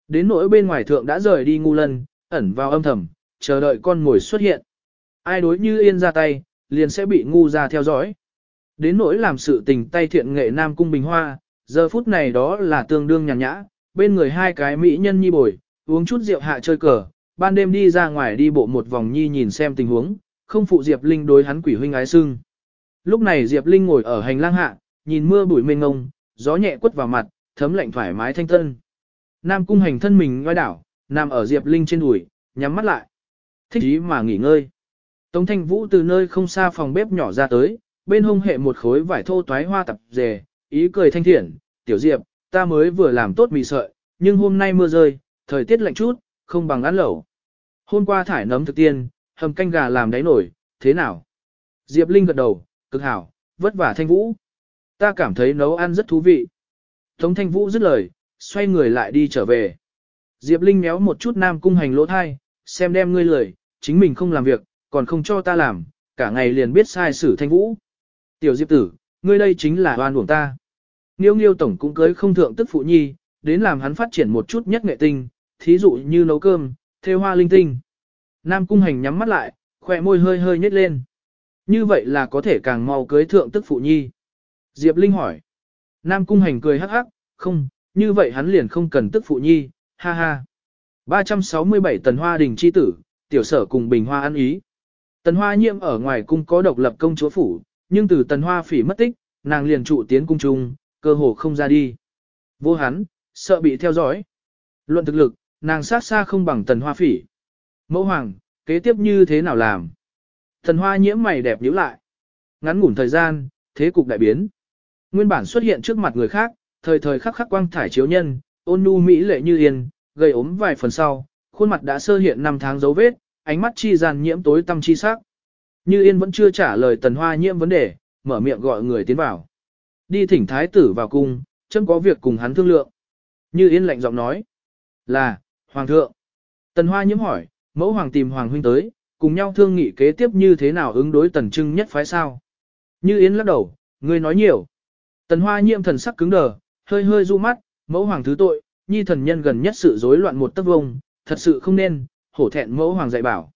Speaker 1: Đến nỗi bên ngoài thượng đã rời đi ngu lân, ẩn vào âm thầm, chờ đợi con ngồi xuất hiện. Ai đối như yên ra tay, liền sẽ bị ngu ra theo dõi. Đến nỗi làm sự tình tay thiện nghệ Nam Cung Bình Hoa, giờ phút này đó là tương đương nhàn nhã, bên người hai cái mỹ nhân nhi bồi, uống chút rượu hạ chơi cờ, ban đêm đi ra ngoài đi bộ một vòng nhi nhìn xem tình huống, không phụ Diệp Linh đối hắn quỷ huynh ái sưng. Lúc này Diệp Linh ngồi ở hành lang hạ, nhìn mưa bụi mênh ngông, gió nhẹ quất vào mặt, thấm lạnh thoải mái thanh tân. Nam cung hành thân mình ngoái đảo, nằm ở Diệp Linh trên đùi, nhắm mắt lại. Thích ý mà nghỉ ngơi. Tống Thanh Vũ từ nơi không xa phòng bếp nhỏ ra tới, bên hông hệ một khối vải thô toái hoa tập dề, ý cười thanh thiện, tiểu Diệp, ta mới vừa làm tốt mì sợi, nhưng hôm nay mưa rơi, thời tiết lạnh chút, không bằng ăn lẩu. Hôm qua thải nấm thực tiên, hầm canh gà làm đáy nổi, thế nào? Diệp Linh gật đầu, cực hảo, vất vả thanh vũ. Ta cảm thấy nấu ăn rất thú vị. Tống Thanh Vũ dứt lời, xoay người lại đi trở về. Diệp Linh méo một chút Nam Cung Hành lỗ thai, xem đem ngươi lười, chính mình không làm việc, còn không cho ta làm, cả ngày liền biết sai xử Thanh Vũ. Tiểu Diệp tử, ngươi đây chính là oan uổng ta. Nghiêu nghiêu tổng cũng cưới không thượng tức phụ nhi, đến làm hắn phát triển một chút nhất nghệ tinh, thí dụ như nấu cơm, thêu hoa linh tinh. Nam Cung Hành nhắm mắt lại, khỏe môi hơi hơi nhếch lên. Như vậy là có thể càng mau cưới thượng tức phụ nhi. Diệp Linh hỏi. Nam Cung Hành cười hắc hắc, không, như vậy hắn liền không cần tức phụ nhi, ha ha. 367 tần hoa đình chi tử, tiểu sở cùng bình hoa ăn ý. Tần hoa nhiễm ở ngoài cung có độc lập công chúa phủ, nhưng từ tần hoa phỉ mất tích, nàng liền trụ tiến cung trung, cơ hồ không ra đi. Vô hắn, sợ bị theo dõi. Luận thực lực, nàng sát xa không bằng tần hoa phỉ. Mẫu hoàng, kế tiếp như thế nào làm? Tần hoa nhiễm mày đẹp nhíu lại. Ngắn ngủn thời gian, thế cục đại biến. Nguyên bản xuất hiện trước mặt người khác, thời thời khắc khắc quang thải chiếu nhân, ôn nhu mỹ lệ như yên, gây ốm vài phần sau, khuôn mặt đã sơ hiện năm tháng dấu vết, ánh mắt chi gian nhiễm tối tâm chi sắc. Như yên vẫn chưa trả lời tần hoa nhiễm vấn đề, mở miệng gọi người tiến vào. Đi thỉnh thái tử vào cung, chấm có việc cùng hắn thương lượng. Như yên lạnh giọng nói. Là, hoàng thượng. Tần hoa nhiễm hỏi, mẫu hoàng tìm hoàng huynh tới, cùng nhau thương nghị kế tiếp như thế nào ứng đối tần trưng nhất phái sao. Như yên lắc đầu, ngươi nói nhiều. Tần hoa nhiễm thần sắc cứng đờ, hơi hơi du mắt, mẫu hoàng thứ tội, nhi thần nhân gần nhất sự rối loạn một tấc vông, thật sự không nên, hổ thẹn mẫu hoàng dạy bảo.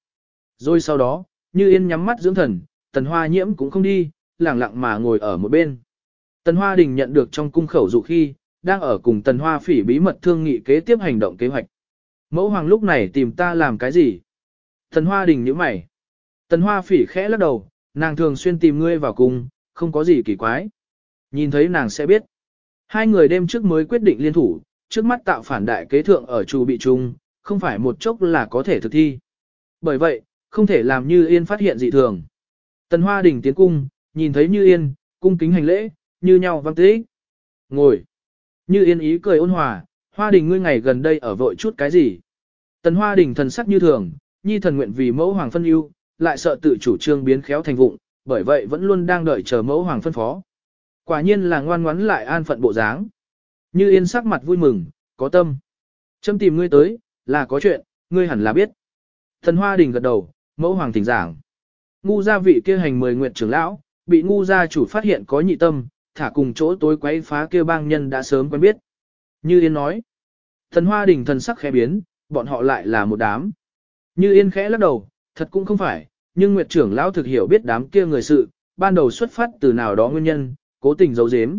Speaker 1: Rồi sau đó, như yên nhắm mắt dưỡng thần, tần hoa nhiễm cũng không đi, lẳng lặng mà ngồi ở một bên. Tần hoa đình nhận được trong cung khẩu dụ khi, đang ở cùng tần hoa phỉ bí mật thương nghị kế tiếp hành động kế hoạch. Mẫu hoàng lúc này tìm ta làm cái gì? Tần hoa đình nhíu mày. Tần hoa phỉ khẽ lắc đầu, nàng thường xuyên tìm ngươi vào cung, không có gì kỳ quái. Nhìn thấy nàng sẽ biết. Hai người đêm trước mới quyết định liên thủ, trước mắt tạo phản đại kế thượng ở chủ bị trung, không phải một chốc là có thể thực thi. Bởi vậy, không thể làm như yên phát hiện dị thường. Tần Hoa Đình tiến cung, nhìn thấy như yên, cung kính hành lễ, như nhau văng tế. Ngồi. Như yên ý cười ôn hòa, Hoa Đình ngươi ngày gần đây ở vội chút cái gì. Tần Hoa Đình thần sắc như thường, nhi thần nguyện vì mẫu hoàng phân ưu, lại sợ tự chủ trương biến khéo thành vụng, bởi vậy vẫn luôn đang đợi chờ mẫu hoàng phân phó. Quả nhiên là ngoan ngoãn lại an phận bộ dáng. Như yên sắc mặt vui mừng, có tâm. Châm tìm ngươi tới, là có chuyện, ngươi hẳn là biết. Thần Hoa Đình gật đầu, mẫu hoàng thỉnh giảng. Ngu gia vị kia hành mười nguyện trưởng lão, bị ngu gia chủ phát hiện có nhị tâm, thả cùng chỗ tối quấy phá kia bang nhân đã sớm quen biết. Như Yên nói. Thần Hoa đỉnh thần sắc khẽ biến, bọn họ lại là một đám. Như Yên khẽ lắc đầu, thật cũng không phải, nhưng Nguyệt trưởng lão thực hiểu biết đám kia người sự, ban đầu xuất phát từ nào đó nguyên nhân, cố tình giấu giếm.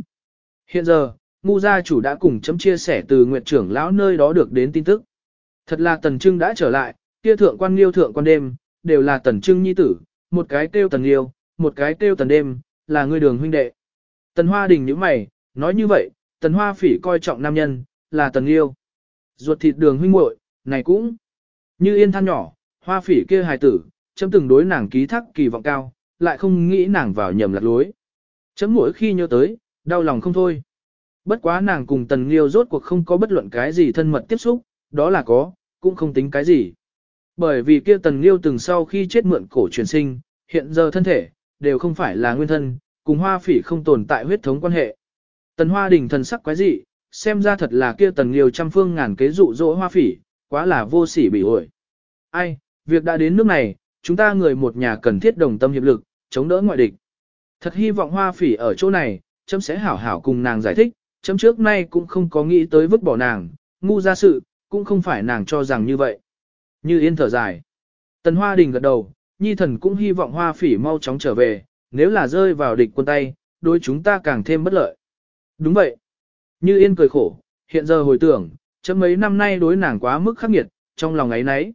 Speaker 1: Hiện giờ, ngu gia chủ đã cùng chấm chia sẻ từ Nguyệt trưởng lão nơi đó được đến tin tức. Thật là Tần Trưng đã trở lại, kia thượng quan liêu thượng quan đêm, đều là Tần Trưng nhi tử, một cái kêu Tần Liêu, một cái kêu Tần Đêm, là người đường huynh đệ. Tần Hoa Đình như mày, nói như vậy, Tần Hoa Phỉ coi trọng nam nhân, là Tần Liêu. Ruột thịt đường huynh muội, này cũng như yên than nhỏ, Hoa Phỉ kia hài tử, chấm từng đối nàng ký thác kỳ vọng cao, lại không nghĩ nàng vào nhầm lạc lối. Chấm mỗi khi nhớ tới, đau lòng không thôi. Bất quá nàng cùng Tần Liêu rốt cuộc không có bất luận cái gì thân mật tiếp xúc, đó là có, cũng không tính cái gì. Bởi vì kia Tần Liêu từng sau khi chết mượn cổ truyền sinh, hiện giờ thân thể, đều không phải là nguyên thân, cùng hoa phỉ không tồn tại huyết thống quan hệ. Tần Hoa Đình thần sắc quái dị, xem ra thật là kia Tần Liêu trăm phương ngàn kế dụ dỗ hoa phỉ, quá là vô sỉ bị ổi. Ai, việc đã đến nước này, chúng ta người một nhà cần thiết đồng tâm hiệp lực, chống đỡ ngoại địch. Thật hy vọng hoa phỉ ở chỗ này, chấm sẽ hảo hảo cùng nàng giải thích, chấm trước nay cũng không có nghĩ tới vứt bỏ nàng, ngu ra sự, cũng không phải nàng cho rằng như vậy. Như yên thở dài. Tần Hoa Đình gật đầu, nhi thần cũng hy vọng hoa phỉ mau chóng trở về, nếu là rơi vào địch quân tay, đối chúng ta càng thêm bất lợi. Đúng vậy. Như yên cười khổ, hiện giờ hồi tưởng, chấm mấy năm nay đối nàng quá mức khắc nghiệt, trong lòng ấy nấy.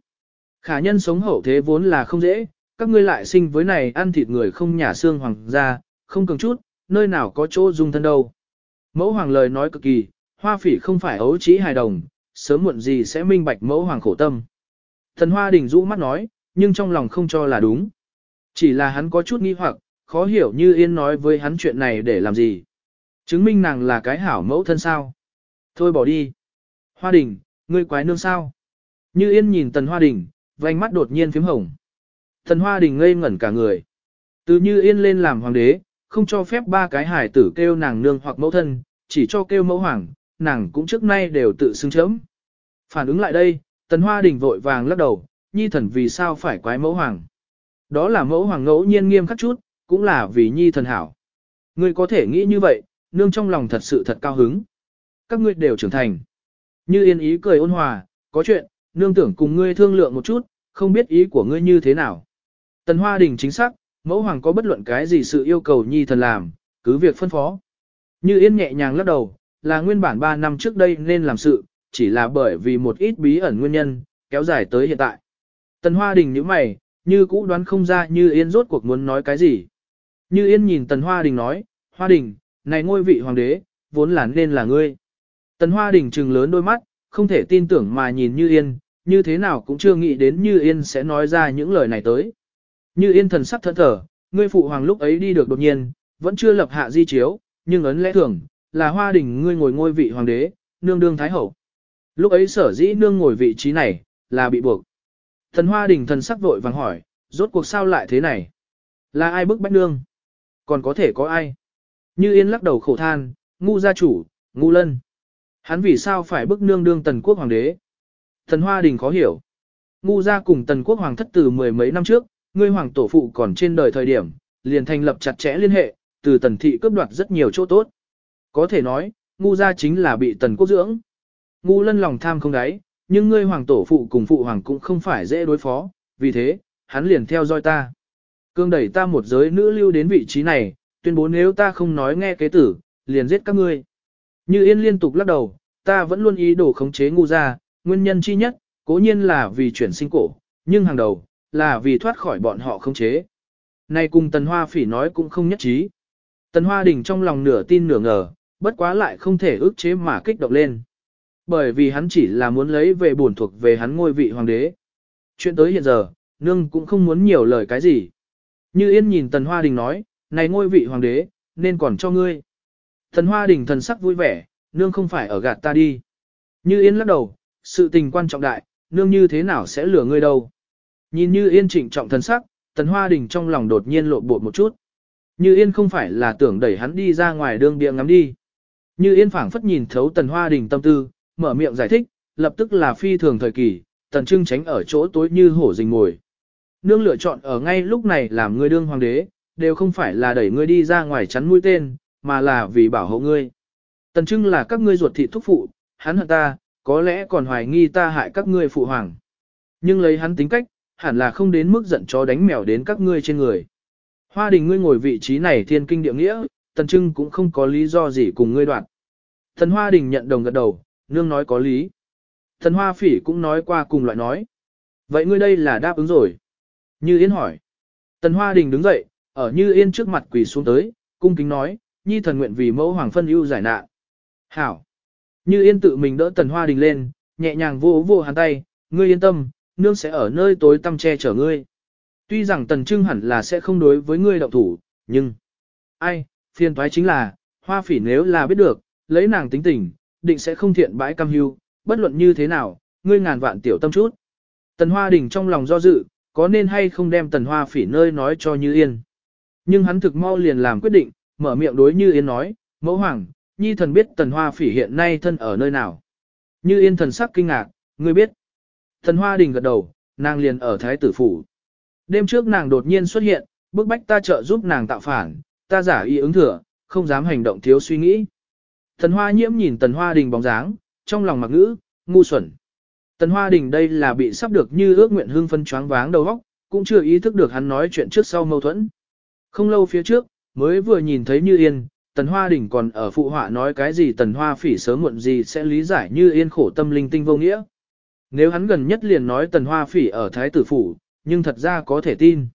Speaker 1: Khả nhân sống hậu thế vốn là không dễ, các ngươi lại sinh với này ăn thịt người không nhả xương hoàng gia, không cường chút, nơi nào có chỗ dung thân đâu. Mẫu hoàng lời nói cực kỳ, hoa phỉ không phải ấu trí hài đồng, sớm muộn gì sẽ minh bạch mẫu hoàng khổ tâm. Thần hoa đình rũ mắt nói, nhưng trong lòng không cho là đúng. Chỉ là hắn có chút nghi hoặc, khó hiểu như yên nói với hắn chuyện này để làm gì. Chứng minh nàng là cái hảo mẫu thân sao. Thôi bỏ đi. Hoa đình, ngươi quái nương sao. Như yên nhìn tần hoa đình, vành mắt đột nhiên phím hồng. Tần hoa đình ngây ngẩn cả người. Từ như yên lên làm hoàng đế, không cho phép ba cái hải tử kêu nàng nương hoặc mẫu thân, chỉ cho kêu mẫu hoàng, nàng cũng trước nay đều tự xưng chấm. Phản ứng lại đây, tần hoa đình vội vàng lắc đầu, nhi thần vì sao phải quái mẫu hoàng. Đó là mẫu hoàng ngẫu nhiên nghiêm khắc chút, cũng là vì nhi thần hảo. Ngươi có thể nghĩ như vậy, nương trong lòng thật sự thật cao hứng. Các ngươi đều trưởng thành. Như yên ý cười ôn hòa, có chuyện, nương tưởng cùng ngươi thương lượng một chút, không biết ý của ngươi như thế nào. Tần Hoa Đình chính xác, mẫu hoàng có bất luận cái gì sự yêu cầu nhi thần làm, cứ việc phân phó. Như yên nhẹ nhàng lắc đầu, là nguyên bản 3 năm trước đây nên làm sự, chỉ là bởi vì một ít bí ẩn nguyên nhân, kéo dài tới hiện tại. Tần Hoa Đình như mày, như cũ đoán không ra như yên rốt cuộc muốn nói cái gì. Như yên nhìn Tần Hoa Đình nói, Hoa Đình, này ngôi vị hoàng đế, vốn là nên là ngươi. Tần Hoa Đình trừng lớn đôi mắt, không thể tin tưởng mà nhìn Như Yên, như thế nào cũng chưa nghĩ đến Như Yên sẽ nói ra những lời này tới. Như Yên thần sắc thẫn thở, ngươi phụ hoàng lúc ấy đi được đột nhiên, vẫn chưa lập hạ di chiếu, nhưng ấn lẽ thường, là Hoa Đình ngươi ngồi ngôi vị hoàng đế, nương đương thái hậu. Lúc ấy sở dĩ nương ngồi vị trí này, là bị buộc. Thần Hoa Đình thần sắc vội vàng hỏi, rốt cuộc sao lại thế này? Là ai bức bách nương? Còn có thể có ai? Như Yên lắc đầu khổ than, ngu gia chủ, ngu lân. Hắn vì sao phải bức nương đương tần quốc hoàng đế? Thần Hoa Đình khó hiểu. Ngu gia cùng tần quốc hoàng thất từ mười mấy năm trước, ngươi hoàng tổ phụ còn trên đời thời điểm, liền thành lập chặt chẽ liên hệ, từ tần thị cướp đoạt rất nhiều chỗ tốt. Có thể nói, ngu gia chính là bị tần quốc dưỡng. Ngu lân lòng tham không đáy, nhưng ngươi hoàng tổ phụ cùng phụ hoàng cũng không phải dễ đối phó, vì thế, hắn liền theo dõi ta. Cương đẩy ta một giới nữ lưu đến vị trí này, tuyên bố nếu ta không nói nghe kế tử, liền giết các ngươi. Như Yên liên tục lắc đầu, ta vẫn luôn ý đồ khống chế ngu gia, nguyên nhân chi nhất, cố nhiên là vì chuyển sinh cổ, nhưng hàng đầu, là vì thoát khỏi bọn họ khống chế. Này cùng Tần Hoa Phỉ nói cũng không nhất trí. Tần Hoa đỉnh trong lòng nửa tin nửa ngờ, bất quá lại không thể ức chế mà kích động lên. Bởi vì hắn chỉ là muốn lấy về bổn thuộc về hắn ngôi vị hoàng đế. Chuyện tới hiện giờ, nương cũng không muốn nhiều lời cái gì. Như Yên nhìn Tần Hoa Đình nói, này ngôi vị hoàng đế, nên còn cho ngươi. Tần Hoa Đình thần sắc vui vẻ, nương không phải ở gạt ta đi. Như Yên lắc đầu, sự tình quan trọng đại, nương như thế nào sẽ lừa ngươi đâu. Nhìn Như Yên trịnh trọng thần sắc, Tần Hoa Đình trong lòng đột nhiên lộ bộ một chút. Như Yên không phải là tưởng đẩy hắn đi ra ngoài đường bia ngắm đi. Như Yên phảng phất nhìn thấu Tần Hoa Đình tâm tư, mở miệng giải thích, lập tức là phi thường thời kỳ, Tần Trưng tránh ở chỗ tối như hổ rình ngồi. Nương lựa chọn ở ngay lúc này làm ngươi đương hoàng đế, đều không phải là đẩy ngươi đi ra ngoài chắn mũi tên, mà là vì bảo hộ ngươi. Tần Trưng là các ngươi ruột thịt thúc phụ, hắn hận ta, có lẽ còn hoài nghi ta hại các ngươi phụ hoàng. Nhưng lấy hắn tính cách, hẳn là không đến mức giận chó đánh mèo đến các ngươi trên người. Hoa đình ngươi ngồi vị trí này thiên kinh địa nghĩa, Tần Trưng cũng không có lý do gì cùng ngươi đoạn. Thần Hoa đình nhận đồng gật đầu, nương nói có lý. Thần Hoa phỉ cũng nói qua cùng loại nói. Vậy ngươi đây là đáp ứng rồi. Như Yên hỏi. Tần Hoa đình đứng dậy, ở Như Yên trước mặt quỳ xuống tới, cung kính nói, nhi thần nguyện vì mẫu hoàng phân ưu giải nạn. Hảo. Như Yên tự mình đỡ Tần Hoa Đình lên, nhẹ nhàng vô vô hắn tay, ngươi yên tâm, nương sẽ ở nơi tối tăm che chở ngươi. Tuy rằng Tần Trưng hẳn là sẽ không đối với ngươi động thủ, nhưng... Ai, phiền toái chính là, hoa phỉ nếu là biết được, lấy nàng tính tình, định sẽ không thiện bãi cam hưu, bất luận như thế nào, ngươi ngàn vạn tiểu tâm chút. Tần Hoa Đình trong lòng do dự, có nên hay không đem Tần Hoa phỉ nơi nói cho Như Yên. Nhưng hắn thực mau liền làm quyết định, mở miệng đối Như Yên nói, mẫu hoàng, nhi thần biết tần hoa phỉ hiện nay thân ở nơi nào. Như yên thần sắc kinh ngạc, ngươi biết. Tần hoa đình gật đầu, nàng liền ở thái tử phủ. Đêm trước nàng đột nhiên xuất hiện, bức bách ta trợ giúp nàng tạo phản, ta giả y ứng thừa, không dám hành động thiếu suy nghĩ. Tần hoa nhiễm nhìn tần hoa đình bóng dáng, trong lòng mặc ngữ, ngu xuẩn. Tần hoa đình đây là bị sắp được như ước nguyện hương phân choáng váng đầu óc, cũng chưa ý thức được hắn nói chuyện trước sau mâu thuẫn. Không lâu phía trước, mới vừa nhìn thấy như yên, Tần Hoa Đình còn ở phụ họa nói cái gì Tần Hoa Phỉ sớm muộn gì sẽ lý giải như yên khổ tâm linh tinh vô nghĩa. Nếu hắn gần nhất liền nói Tần Hoa Phỉ ở Thái Tử Phủ, nhưng thật ra có thể tin.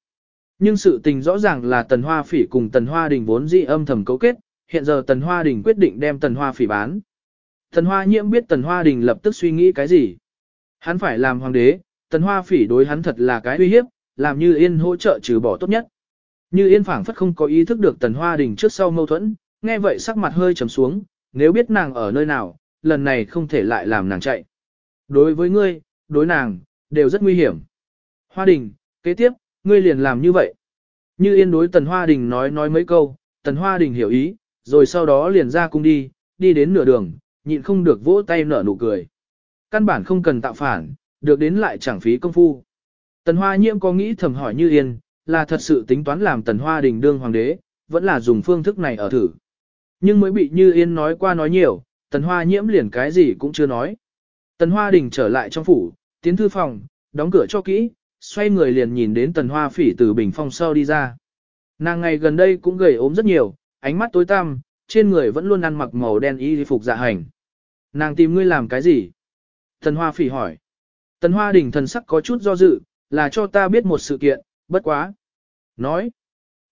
Speaker 1: Nhưng sự tình rõ ràng là Tần Hoa Phỉ cùng Tần Hoa Đình vốn dị âm thầm cấu kết, hiện giờ Tần Hoa Đình quyết định đem Tần Hoa Phỉ bán. Tần Hoa Nhiễm biết Tần Hoa Đình lập tức suy nghĩ cái gì. Hắn phải làm hoàng đế, Tần Hoa Phỉ đối hắn thật là cái uy hiếp, làm như yên hỗ trợ trừ bỏ tốt nhất. Như yên phảng phất không có ý thức được Tần Hoa Đình trước sau mâu thuẫn, Nghe vậy sắc mặt hơi trầm xuống, nếu biết nàng ở nơi nào, lần này không thể lại làm nàng chạy. Đối với ngươi, đối nàng, đều rất nguy hiểm. Hoa đình, kế tiếp, ngươi liền làm như vậy. Như yên đối tần hoa đình nói nói mấy câu, Tần Hoa Đình hiểu ý, rồi sau đó liền ra cung đi, đi đến nửa đường, nhịn không được vỗ tay nở nụ cười. Căn bản không cần tạo phản, được đến lại chẳng phí công phu. Tần Hoa Nhiễm có nghĩ thầm hỏi Như Yên, là thật sự tính toán làm Tần Hoa Đình đương hoàng đế, vẫn là dùng phương thức này ở thử. Nhưng mới bị Như Yên nói qua nói nhiều, Tần Hoa Nhiễm liền cái gì cũng chưa nói. Tần Hoa Đình trở lại trong phủ, tiến thư phòng, đóng cửa cho kỹ, xoay người liền nhìn đến Tần Hoa Phỉ từ bình phong sau đi ra. Nàng ngày gần đây cũng gầy ốm rất nhiều, ánh mắt tối tăm, trên người vẫn luôn ăn mặc màu đen y phục dạ hành. Nàng tìm ngươi làm cái gì? Tần Hoa Phỉ hỏi. Tần Hoa Đình thần sắc có chút do dự, là cho ta biết một sự kiện, bất quá. Nói.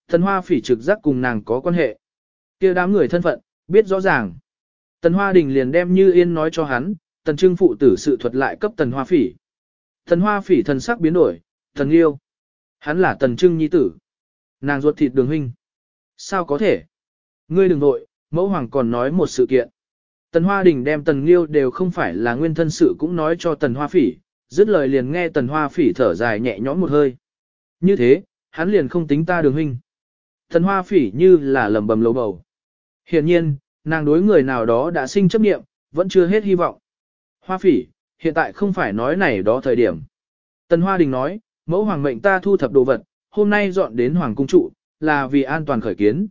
Speaker 1: Tần Hoa Phỉ trực giác cùng nàng có quan hệ. kia đám người thân phận, biết rõ ràng. Tần Hoa Đình liền đem Như Yên nói cho hắn, Tần Trưng phụ tử sự thuật lại cấp Tần Hoa Phỉ. Tần Hoa Phỉ thần sắc biến đổi, Tần Liêu. Hắn là Tần Trưng nhi tử. Nàng ruột thịt đường huynh. Sao có thể? Ngươi đừng nội, mẫu hoàng còn nói một sự kiện. Tần Hoa Đình đem Tần Nghiêu đều không phải là nguyên thân sự cũng nói cho Tần Hoa Phỉ, dứt lời liền nghe Tần Hoa Phỉ thở dài nhẹ nhõm một hơi. Như thế, hắn liền không tính ta đường huynh. Tần Hoa Phỉ như là lầm bầm lầu bầu. Hiển nhiên, nàng đối người nào đó đã sinh chấp nghiệm, vẫn chưa hết hy vọng. Hoa Phỉ, hiện tại không phải nói này đó thời điểm. Tần Hoa Đình nói, mẫu hoàng mệnh ta thu thập đồ vật, hôm nay dọn đến hoàng cung trụ, là vì an toàn khởi kiến.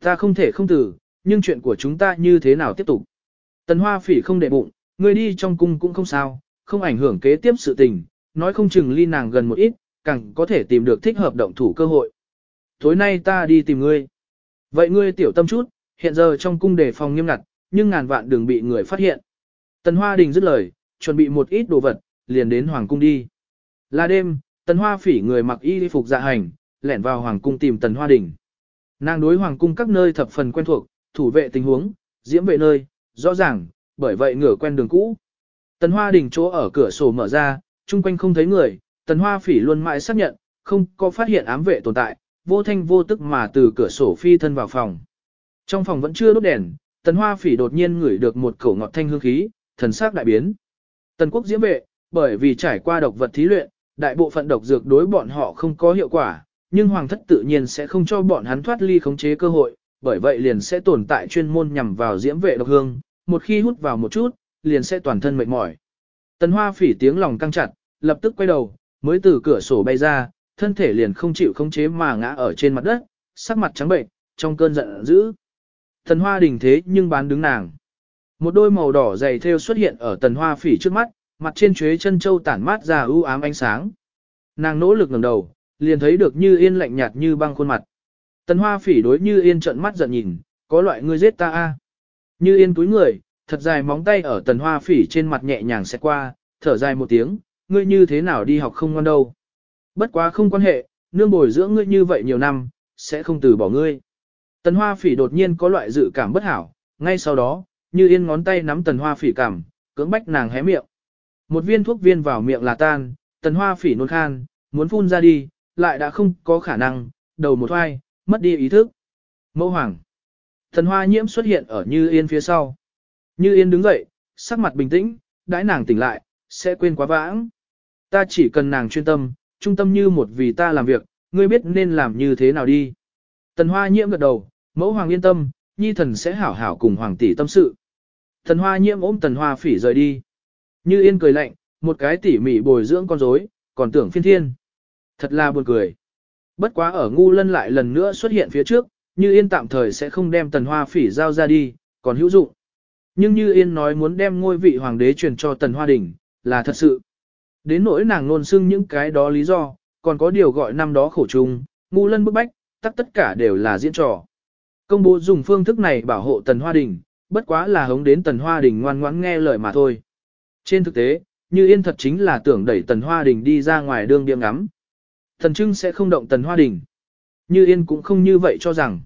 Speaker 1: Ta không thể không từ, nhưng chuyện của chúng ta như thế nào tiếp tục. Tần Hoa Phỉ không để bụng, người đi trong cung cũng không sao, không ảnh hưởng kế tiếp sự tình, nói không chừng ly nàng gần một ít, càng có thể tìm được thích hợp động thủ cơ hội. Tối nay ta đi tìm ngươi. Vậy ngươi tiểu tâm chút, hiện giờ trong cung đề phòng nghiêm ngặt, nhưng ngàn vạn đừng bị người phát hiện. Tần Hoa Đình dứt lời, chuẩn bị một ít đồ vật, liền đến Hoàng cung đi. Là đêm, Tần Hoa phỉ người mặc y phục dạ hành, lẻn vào Hoàng cung tìm Tần Hoa Đình. Nàng đối Hoàng cung các nơi thập phần quen thuộc, thủ vệ tình huống, diễm vệ nơi, rõ ràng, bởi vậy ngửa quen đường cũ. Tần Hoa Đình chỗ ở cửa sổ mở ra, chung quanh không thấy người, Tần Hoa phỉ luôn mãi xác nhận, không có phát hiện ám vệ tồn tại, vô thanh vô tức mà từ cửa sổ phi thân vào phòng. Trong phòng vẫn chưa đốt đèn, Tần Hoa phỉ đột nhiên ngửi được một cổ ngọt thanh hương khí, thần sắc đại biến. Tần quốc diễm vệ, bởi vì trải qua độc vật thí luyện, đại bộ phận độc dược đối bọn họ không có hiệu quả, nhưng hoàng thất tự nhiên sẽ không cho bọn hắn thoát ly khống chế cơ hội, bởi vậy liền sẽ tồn tại chuyên môn nhằm vào diễm vệ độc hương, một khi hút vào một chút, liền sẽ toàn thân mệt mỏi. Tần Hoa phỉ tiếng lòng căng chặt, lập tức quay đầu, mới từ cửa sổ bay ra, thân thể liền không chịu khống chế mà ngã ở trên mặt đất, sắc mặt trắng bệnh, trong cơn giận dữ. Tần Hoa đình thế nhưng bán đứng nàng. Một đôi màu đỏ dày thêu xuất hiện ở tần hoa phỉ trước mắt, mặt trên chuế chân châu tản mát ra ưu ám ánh sáng. Nàng nỗ lực ngẩng đầu, liền thấy được Như Yên lạnh nhạt như băng khuôn mặt. Tần Hoa Phỉ đối Như Yên trợn mắt giận nhìn, có loại ngươi giết ta a. Như Yên túi người, thật dài móng tay ở Tần Hoa Phỉ trên mặt nhẹ nhàng sẽ qua, thở dài một tiếng, ngươi như thế nào đi học không ngoan đâu. Bất quá không quan hệ, nương bồi dưỡng ngươi như vậy nhiều năm, sẽ không từ bỏ ngươi. Tần Hoa Phỉ đột nhiên có loại dự cảm bất hảo, ngay sau đó, Như Yên ngón tay nắm Tần Hoa Phỉ cảm, cưỡng bách nàng hé miệng. Một viên thuốc viên vào miệng là tan, Tần Hoa Phỉ nôn khan, muốn phun ra đi, lại đã không có khả năng, đầu một hoai, mất đi ý thức. Mẫu hoàng. Thần hoa nhiễm xuất hiện ở Như Yên phía sau. Như Yên đứng dậy, sắc mặt bình tĩnh, đãi nàng tỉnh lại, sẽ quên quá vãng. Ta chỉ cần nàng chuyên tâm, trung tâm như một vì ta làm việc, ngươi biết nên làm như thế nào đi. Tần hoa nhiễm gật đầu, mẫu hoàng yên tâm, nhi thần sẽ hảo hảo cùng hoàng tỷ tâm sự. Tần hoa nhiễm ôm tần hoa phỉ rời đi. Như Yên cười lạnh, một cái tỉ mỉ bồi dưỡng con rối, còn tưởng phiên thiên. Thật là buồn cười. Bất quá ở ngu lân lại lần nữa xuất hiện phía trước, Như Yên tạm thời sẽ không đem tần hoa phỉ giao ra đi, còn hữu dụng. Nhưng Như Yên nói muốn đem ngôi vị hoàng đế truyền cho tần hoa đỉnh, là thật sự. Đến nỗi nàng nôn xưng những cái đó lý do, còn có điều gọi năm đó khổ chung, ngu lân bức bách, tất tất cả đều là diễn trò. Công bố dùng phương thức này bảo hộ tần hoa Đỉnh, bất quá là hống đến tần hoa Đỉnh ngoan ngoãn nghe lời mà thôi. Trên thực tế, Như Yên thật chính là tưởng đẩy tần hoa Đỉnh đi ra ngoài đương điếm ngắm, Thần Trưng sẽ không động Tần Hoa Đình. Như Yên cũng không như vậy cho rằng.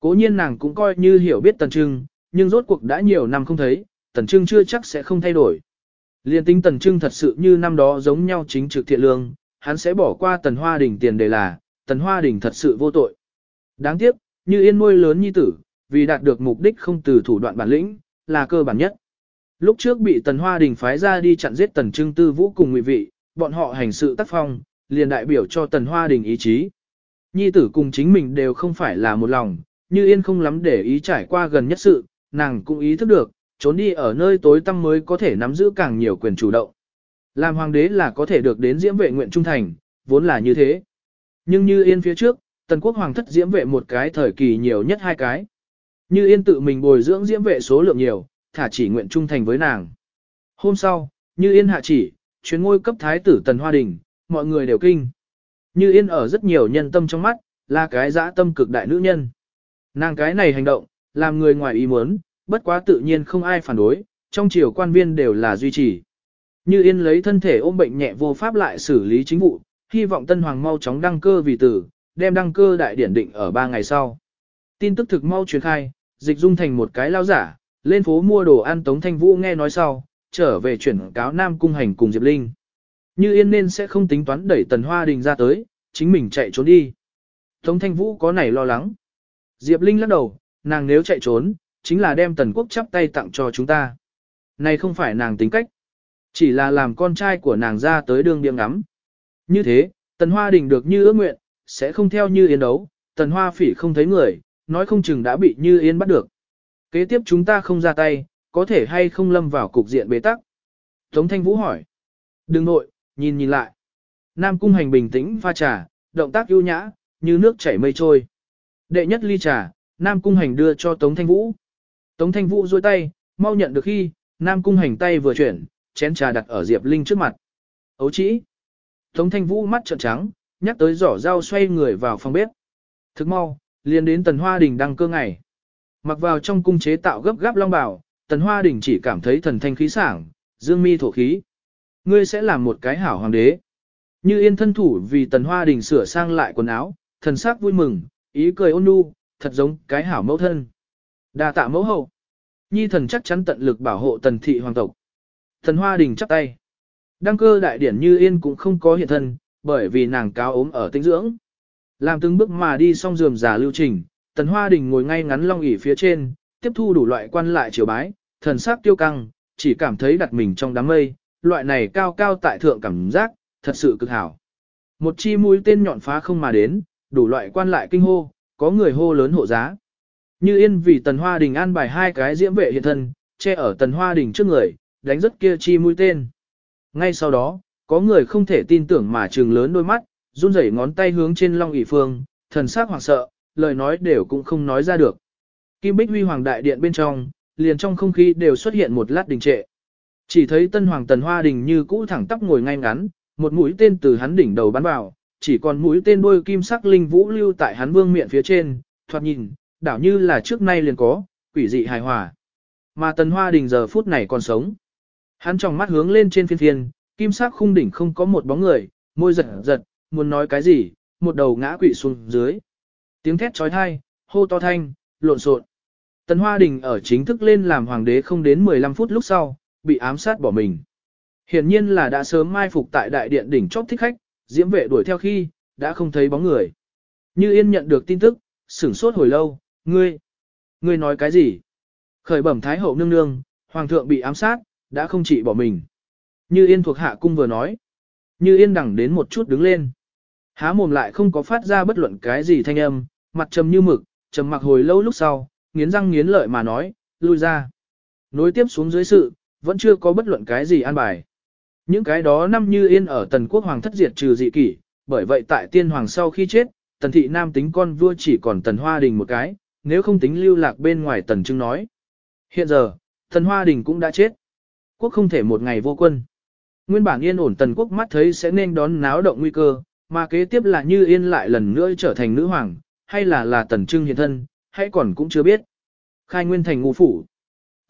Speaker 1: Cố nhiên nàng cũng coi như hiểu biết Tần Trưng, nhưng rốt cuộc đã nhiều năm không thấy, Tần Trưng chưa chắc sẽ không thay đổi. Liên tính Tần Trưng thật sự như năm đó giống nhau chính trực thiện lương, hắn sẽ bỏ qua Tần Hoa Đình tiền đề là, Tần Hoa Đình thật sự vô tội. Đáng tiếc, như Yên nuôi lớn nhi tử, vì đạt được mục đích không từ thủ đoạn bản lĩnh, là cơ bản nhất. Lúc trước bị Tần Hoa Đình phái ra đi chặn giết Tần Trưng Tư Vũ cùng ngụy vị, bọn họ hành sự tác phong, liền đại biểu cho Tần Hoa Đình ý chí. Nhi tử cùng chính mình đều không phải là một lòng, như yên không lắm để ý trải qua gần nhất sự, nàng cũng ý thức được, trốn đi ở nơi tối tăm mới có thể nắm giữ càng nhiều quyền chủ động. Làm hoàng đế là có thể được đến diễm vệ nguyện trung thành, vốn là như thế. Nhưng như yên phía trước, tần quốc hoàng thất diễm vệ một cái thời kỳ nhiều nhất hai cái. Như yên tự mình bồi dưỡng diễm vệ số lượng nhiều, thả chỉ nguyện trung thành với nàng. Hôm sau, như yên hạ chỉ, chuyến ngôi cấp thái tử tần hoa đình, mọi người đều kinh. Như yên ở rất nhiều nhân tâm trong mắt, là cái dã tâm cực đại nữ nhân. Nàng cái này hành động, làm người ngoài ý muốn, bất quá tự nhiên không ai phản đối, trong triều quan viên đều là duy trì. Như yên lấy thân thể ôm bệnh nhẹ vô pháp lại xử lý chính vụ, hy vọng Tân Hoàng mau chóng đăng cơ vì tử, đem đăng cơ đại điển định ở 3 ngày sau. Tin tức thực mau truyền khai, dịch dung thành một cái lao giả, lên phố mua đồ ăn Tống Thanh Vũ nghe nói sau, trở về chuyển cáo Nam Cung Hành cùng Diệp Linh. Như yên nên sẽ không tính toán đẩy Tần Hoa Đình ra tới, chính mình chạy trốn đi. Tống Thanh Vũ có nảy lo lắng. Diệp Linh lắc đầu, nàng nếu chạy trốn, chính là đem Tần Quốc chắp tay tặng cho chúng ta. Này không phải nàng tính cách. Chỉ là làm con trai của nàng ra tới đường điểm ngắm. Như thế, Tần Hoa Đình được như ước nguyện, sẽ không theo như yên đấu, Tần Hoa Phỉ không thấy người, nói không chừng đã bị như yên bắt được. Kế tiếp chúng ta không ra tay, có thể hay không lâm vào cục diện bế tắc. Tống Thanh Vũ hỏi. Đừng nội, nhìn nhìn lại. Nam Cung Hành bình tĩnh pha trà, động tác ưu nhã, như nước chảy mây trôi. Đệ nhất ly trà, Nam Cung Hành đưa cho Tống Thanh Vũ. Tống Thanh Vũ duỗi tay, mau nhận được khi, Nam Cung Hành tay vừa chuyển, chén trà đặt ở Diệp Linh trước mặt. Ấu chỉ. Tống Thanh Vũ mắt trợn trắng, nhắc tới giỏ dao xoay người vào phòng bếp. Thức mau, liền đến Tần Hoa Đình đăng cơ ngày. Mặc vào trong cung chế tạo gấp gáp long bào, Tần Hoa Đình chỉ cảm thấy thần thanh khí sảng, dương mi thổ khí. Ngươi sẽ làm một cái hảo hoàng đế. Như yên thân thủ vì Tần Hoa Đình sửa sang lại quần áo, thần sắc vui mừng, ý cười ôn nhu, thật giống cái hảo mẫu thân. Đa tạ mẫu hậu. Nhi thần chắc chắn tận lực bảo hộ tần thị hoàng tộc. Thần Hoa Đình chắp tay. Đăng cơ đại điển như yên cũng không có hiện thân, bởi vì nàng cáo ốm ở tinh dưỡng. Làm từng bước mà đi xong giường giả lưu trình, tần Hoa Đình ngồi ngay ngắn long ỉ phía trên, tiếp thu đủ loại quan lại triều bái, thần sắc tiêu căng, chỉ cảm thấy đặt mình trong đám mây, loại này cao cao tại thượng cảm giác, thật sự cực hảo. Một chi mũi tên nhọn phá không mà đến, đủ loại quan lại kinh hô, có người hô lớn hộ giá. Như yên vì tần hoa đình an bài hai cái diễm vệ hiện thân, che ở tần hoa đình trước người, đánh rất kia chi mũi tên. Ngay sau đó, có người không thể tin tưởng mà trừng lớn đôi mắt, run rẩy ngón tay hướng trên long ỷ phương, thần sắc hoảng sợ, lời nói đều cũng không nói ra được. Kim Bích Huy Hoàng Đại Điện bên trong, liền trong không khí đều xuất hiện một lát đình trệ. Chỉ thấy Tân Hoàng Tần Hoa Đình như cũ thẳng tắp ngồi ngay ngắn, một mũi tên từ hắn đỉnh đầu bắn vào, chỉ còn mũi tên đôi kim sắc linh vũ lưu tại hắn vương miệng phía trên, thoạt nhìn, đảo như là trước nay liền có, quỷ dị hài hòa. Mà Tần Hoa Đình giờ phút này còn sống. Hắn trong mắt hướng lên trên phiên phiên, kim sắc khung đỉnh không có một bóng người, môi giật giật, muốn nói cái gì, một đầu ngã quỵ xuống dưới. Tiếng thét trói thai, hô to thanh, lộn xộn. Tần Hoa Đình ở chính thức lên làm hoàng đế không đến 15 phút lúc sau, bị ám sát bỏ mình. Hiển nhiên là đã sớm mai phục tại đại điện đỉnh chóp thích khách, diễm vệ đuổi theo khi, đã không thấy bóng người. Như Yên nhận được tin tức, sửng sốt hồi lâu, ngươi, ngươi nói cái gì? Khởi bẩm Thái hậu nương nương, hoàng thượng bị ám sát, đã không chỉ bỏ mình. Như Yên thuộc hạ cung vừa nói. Như Yên đẳng đến một chút đứng lên. Há mồm lại không có phát ra bất luận cái gì thanh âm, mặt trầm như mực, trầm mặc hồi lâu lúc sau, nghiến răng nghiến lợi mà nói, lui ra. Nối tiếp xuống dưới sự, vẫn chưa có bất luận cái gì an bài. Những cái đó năm như yên ở tần quốc hoàng thất diệt trừ dị kỷ, bởi vậy tại tiên hoàng sau khi chết, tần thị nam tính con vua chỉ còn tần hoa đình một cái, nếu không tính lưu lạc bên ngoài tần trưng nói. Hiện giờ, tần hoa đình cũng đã chết. Quốc không thể một ngày vô quân. Nguyên bản yên ổn tần quốc mắt thấy sẽ nên đón náo động nguy cơ, mà kế tiếp là như yên lại lần nữa trở thành nữ hoàng, hay là là tần trưng hiện thân, hay còn cũng chưa biết. Khai nguyên thành ngu phủ.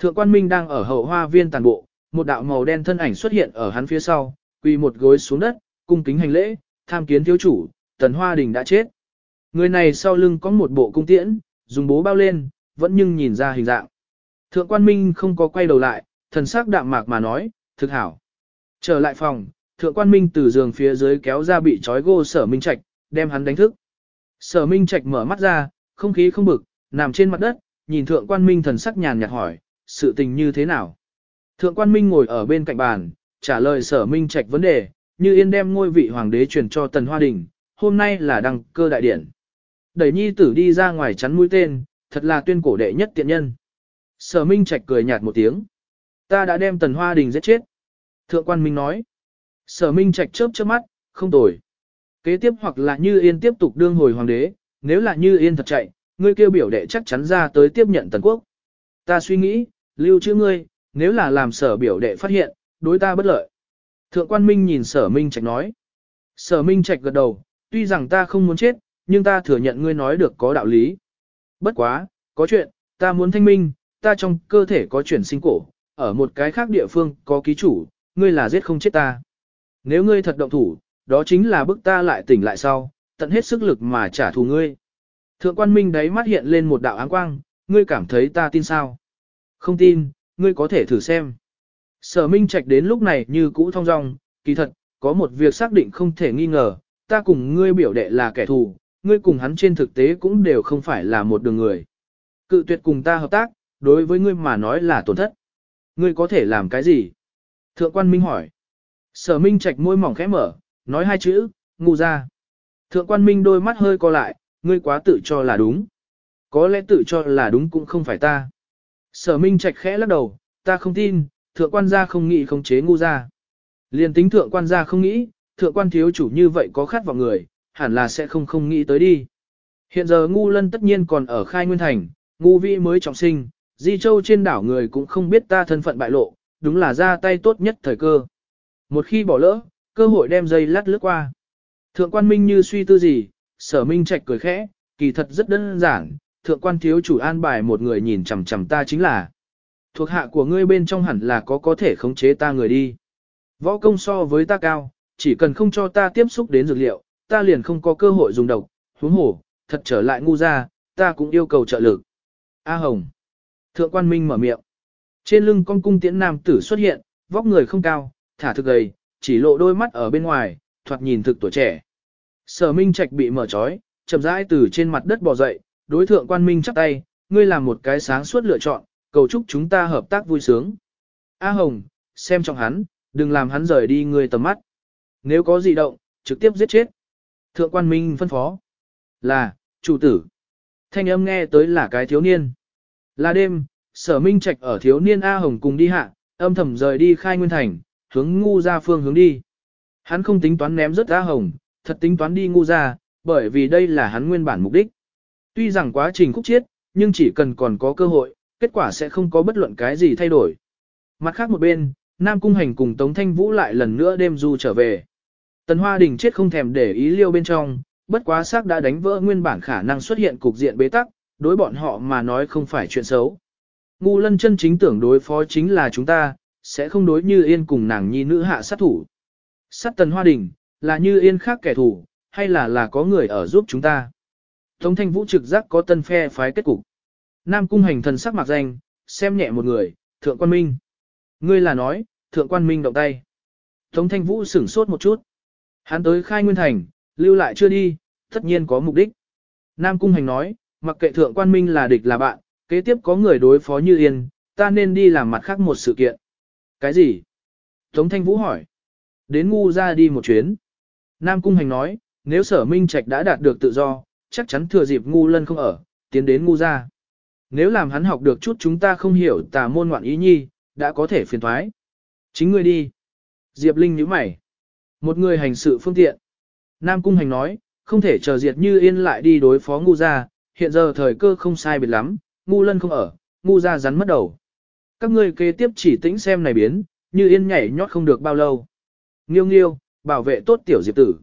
Speaker 1: Thượng quan minh đang ở hậu hoa viên tàn bộ, một đạo màu đen thân ảnh xuất hiện ở hắn phía sau, quỳ một gối xuống đất, cung kính hành lễ, tham kiến thiếu chủ, tần hoa đình đã chết. Người này sau lưng có một bộ cung tiễn, dùng bố bao lên, vẫn nhưng nhìn ra hình dạng. Thượng quan minh không có quay đầu lại, thần sắc đạm mạc mà nói, thực hảo. Trở lại phòng, thượng quan minh từ giường phía dưới kéo ra bị trói gô sở minh trạch, đem hắn đánh thức. Sở minh trạch mở mắt ra, không khí không bực, nằm trên mặt đất, nhìn thượng quan minh thần sắc nhàn nhạt hỏi, sự tình như thế nào? Thượng quan minh ngồi ở bên cạnh bàn, trả lời sở minh trạch vấn đề, như yên đem ngôi vị hoàng đế truyền cho tần hoa đình, hôm nay là đăng cơ đại điển. đẩy nhi tử đi ra ngoài chắn mũi tên, thật là tuyên cổ đệ nhất tiện nhân. Sở Minh Trạch cười nhạt một tiếng. Ta đã đem Tần Hoa Đình giết chết. Thượng quan Minh nói. Sở Minh Trạch chớp chớp mắt, không tồi. Kế tiếp hoặc là Như Yên tiếp tục đương hồi hoàng đế, nếu là Như Yên thật chạy, ngươi kêu biểu đệ chắc chắn ra tới tiếp nhận Tần Quốc. Ta suy nghĩ, lưu chữ ngươi, nếu là làm sở biểu đệ phát hiện, đối ta bất lợi. Thượng quan Minh nhìn sở Minh Trạch nói. Sở Minh Trạch gật đầu, tuy rằng ta không muốn chết, nhưng ta thừa nhận ngươi nói được có đạo lý. Bất quá, có chuyện, ta muốn thanh minh, ta trong cơ thể có chuyển sinh cổ, ở một cái khác địa phương có ký chủ, ngươi là giết không chết ta. Nếu ngươi thật động thủ, đó chính là bức ta lại tỉnh lại sau, tận hết sức lực mà trả thù ngươi. Thượng quan minh đấy mắt hiện lên một đạo áng quang, ngươi cảm thấy ta tin sao? Không tin, ngươi có thể thử xem. Sở minh trạch đến lúc này như cũ thong dong, kỳ thật, có một việc xác định không thể nghi ngờ, ta cùng ngươi biểu đệ là kẻ thù, ngươi cùng hắn trên thực tế cũng đều không phải là một đường người. Cự tuyệt cùng ta hợp tác, đối với ngươi mà nói là tổn thất. Ngươi có thể làm cái gì? Thượng quan Minh hỏi. Sở Minh Trạch môi mỏng khẽ mở, nói hai chữ, ngu ra. Thượng quan Minh đôi mắt hơi co lại, ngươi quá tự cho là đúng. Có lẽ tự cho là đúng cũng không phải ta. Sở Minh Trạch khẽ lắc đầu, ta không tin, thượng quan gia không nghĩ không chế ngu ra. Liên tính thượng quan gia không nghĩ, thượng quan thiếu chủ như vậy có khát vọng người, hẳn là sẽ không không nghĩ tới đi. Hiện giờ ngu lân tất nhiên còn ở khai nguyên thành, ngu Vi mới trọng sinh, di châu trên đảo người cũng không biết ta thân phận bại lộ, đúng là ra tay tốt nhất thời cơ. Một khi bỏ lỡ, cơ hội đem dây lát lướt qua. Thượng quan minh như suy tư gì, sở minh trạch cười khẽ, kỳ thật rất đơn giản, thượng quan thiếu chủ an bài một người nhìn chằm chằm ta chính là. Thuộc hạ của ngươi bên trong hẳn là có có thể khống chế ta người đi. Võ công so với ta cao, chỉ cần không cho ta tiếp xúc đến dược liệu, ta liền không có cơ hội dùng độc, huống hổ, thật trở lại ngu ra, ta cũng yêu cầu trợ lực. A Hồng. Thượng quan minh mở miệng. Trên lưng con cung tiễn nam tử xuất hiện, vóc người không cao, thả thực gầy, chỉ lộ đôi mắt ở bên ngoài, thoạt nhìn thực tuổi trẻ. Sở Minh Trạch bị mở trói, chậm rãi từ trên mặt đất bò dậy, đối thượng quan minh chắp tay, ngươi làm một cái sáng suốt lựa chọn, cầu chúc chúng ta hợp tác vui sướng. A Hồng, xem trọng hắn, đừng làm hắn rời đi ngươi tầm mắt. Nếu có gì động, trực tiếp giết chết. Thượng quan minh phân phó. Là, chủ tử. Thanh âm nghe tới là cái thiếu niên. Là đêm, sở minh trạch ở thiếu niên A Hồng cùng đi hạ, âm thầm rời đi khai nguyên thành, hướng ngu ra phương hướng đi. Hắn không tính toán ném rất A Hồng, thật tính toán đi ngu ra, bởi vì đây là hắn nguyên bản mục đích. Tuy rằng quá trình khúc chiết, nhưng chỉ cần còn có cơ hội, kết quả sẽ không có bất luận cái gì thay đổi. Mặt khác một bên, Nam Cung Hành cùng Tống Thanh Vũ lại lần nữa đêm du trở về. Tần Hoa Đình chết không thèm để ý liêu bên trong, bất quá xác đã đánh vỡ nguyên bản khả năng xuất hiện cục diện bế tắc, đối bọn họ mà nói không phải chuyện xấu. Ngu lân chân chính tưởng đối phó chính là chúng ta, sẽ không đối như yên cùng nàng nhi nữ hạ sát thủ. Sát Tần Hoa Đình, là như yên khác kẻ thù, hay là là có người ở giúp chúng ta. Tống thanh vũ trực giác có tân phe phái kết cục. Nam cung hành thần sắc mặc danh, xem nhẹ một người, thượng quan minh. Ngươi là nói, thượng quan minh động tay. Tống thanh vũ sửng sốt một chút. Hắn tới khai nguyên thành, lưu lại chưa đi, tất nhiên có mục đích. Nam Cung Hành nói, mặc kệ thượng quan minh là địch là bạn, kế tiếp có người đối phó như yên, ta nên đi làm mặt khác một sự kiện. Cái gì? Tống Thanh Vũ hỏi. Đến ngu ra đi một chuyến. Nam Cung Hành nói, nếu sở minh trạch đã đạt được tự do, chắc chắn thừa dịp ngu lân không ở, tiến đến ngu ra. Nếu làm hắn học được chút chúng ta không hiểu tà môn ngoạn ý nhi, đã có thể phiền thoái. Chính ngươi đi. Diệp Linh nhíu mày. Một người hành sự phương tiện. Nam Cung Hành nói, không thể chờ diệt như yên lại đi đối phó ngu ra hiện giờ thời cơ không sai biệt lắm, ngu lân không ở, ngu ra rắn mất đầu. Các ngươi kế tiếp chỉ tĩnh xem này biến, như yên nhảy nhót không được bao lâu. Nghiêu nghiêu, bảo vệ tốt tiểu diệp tử.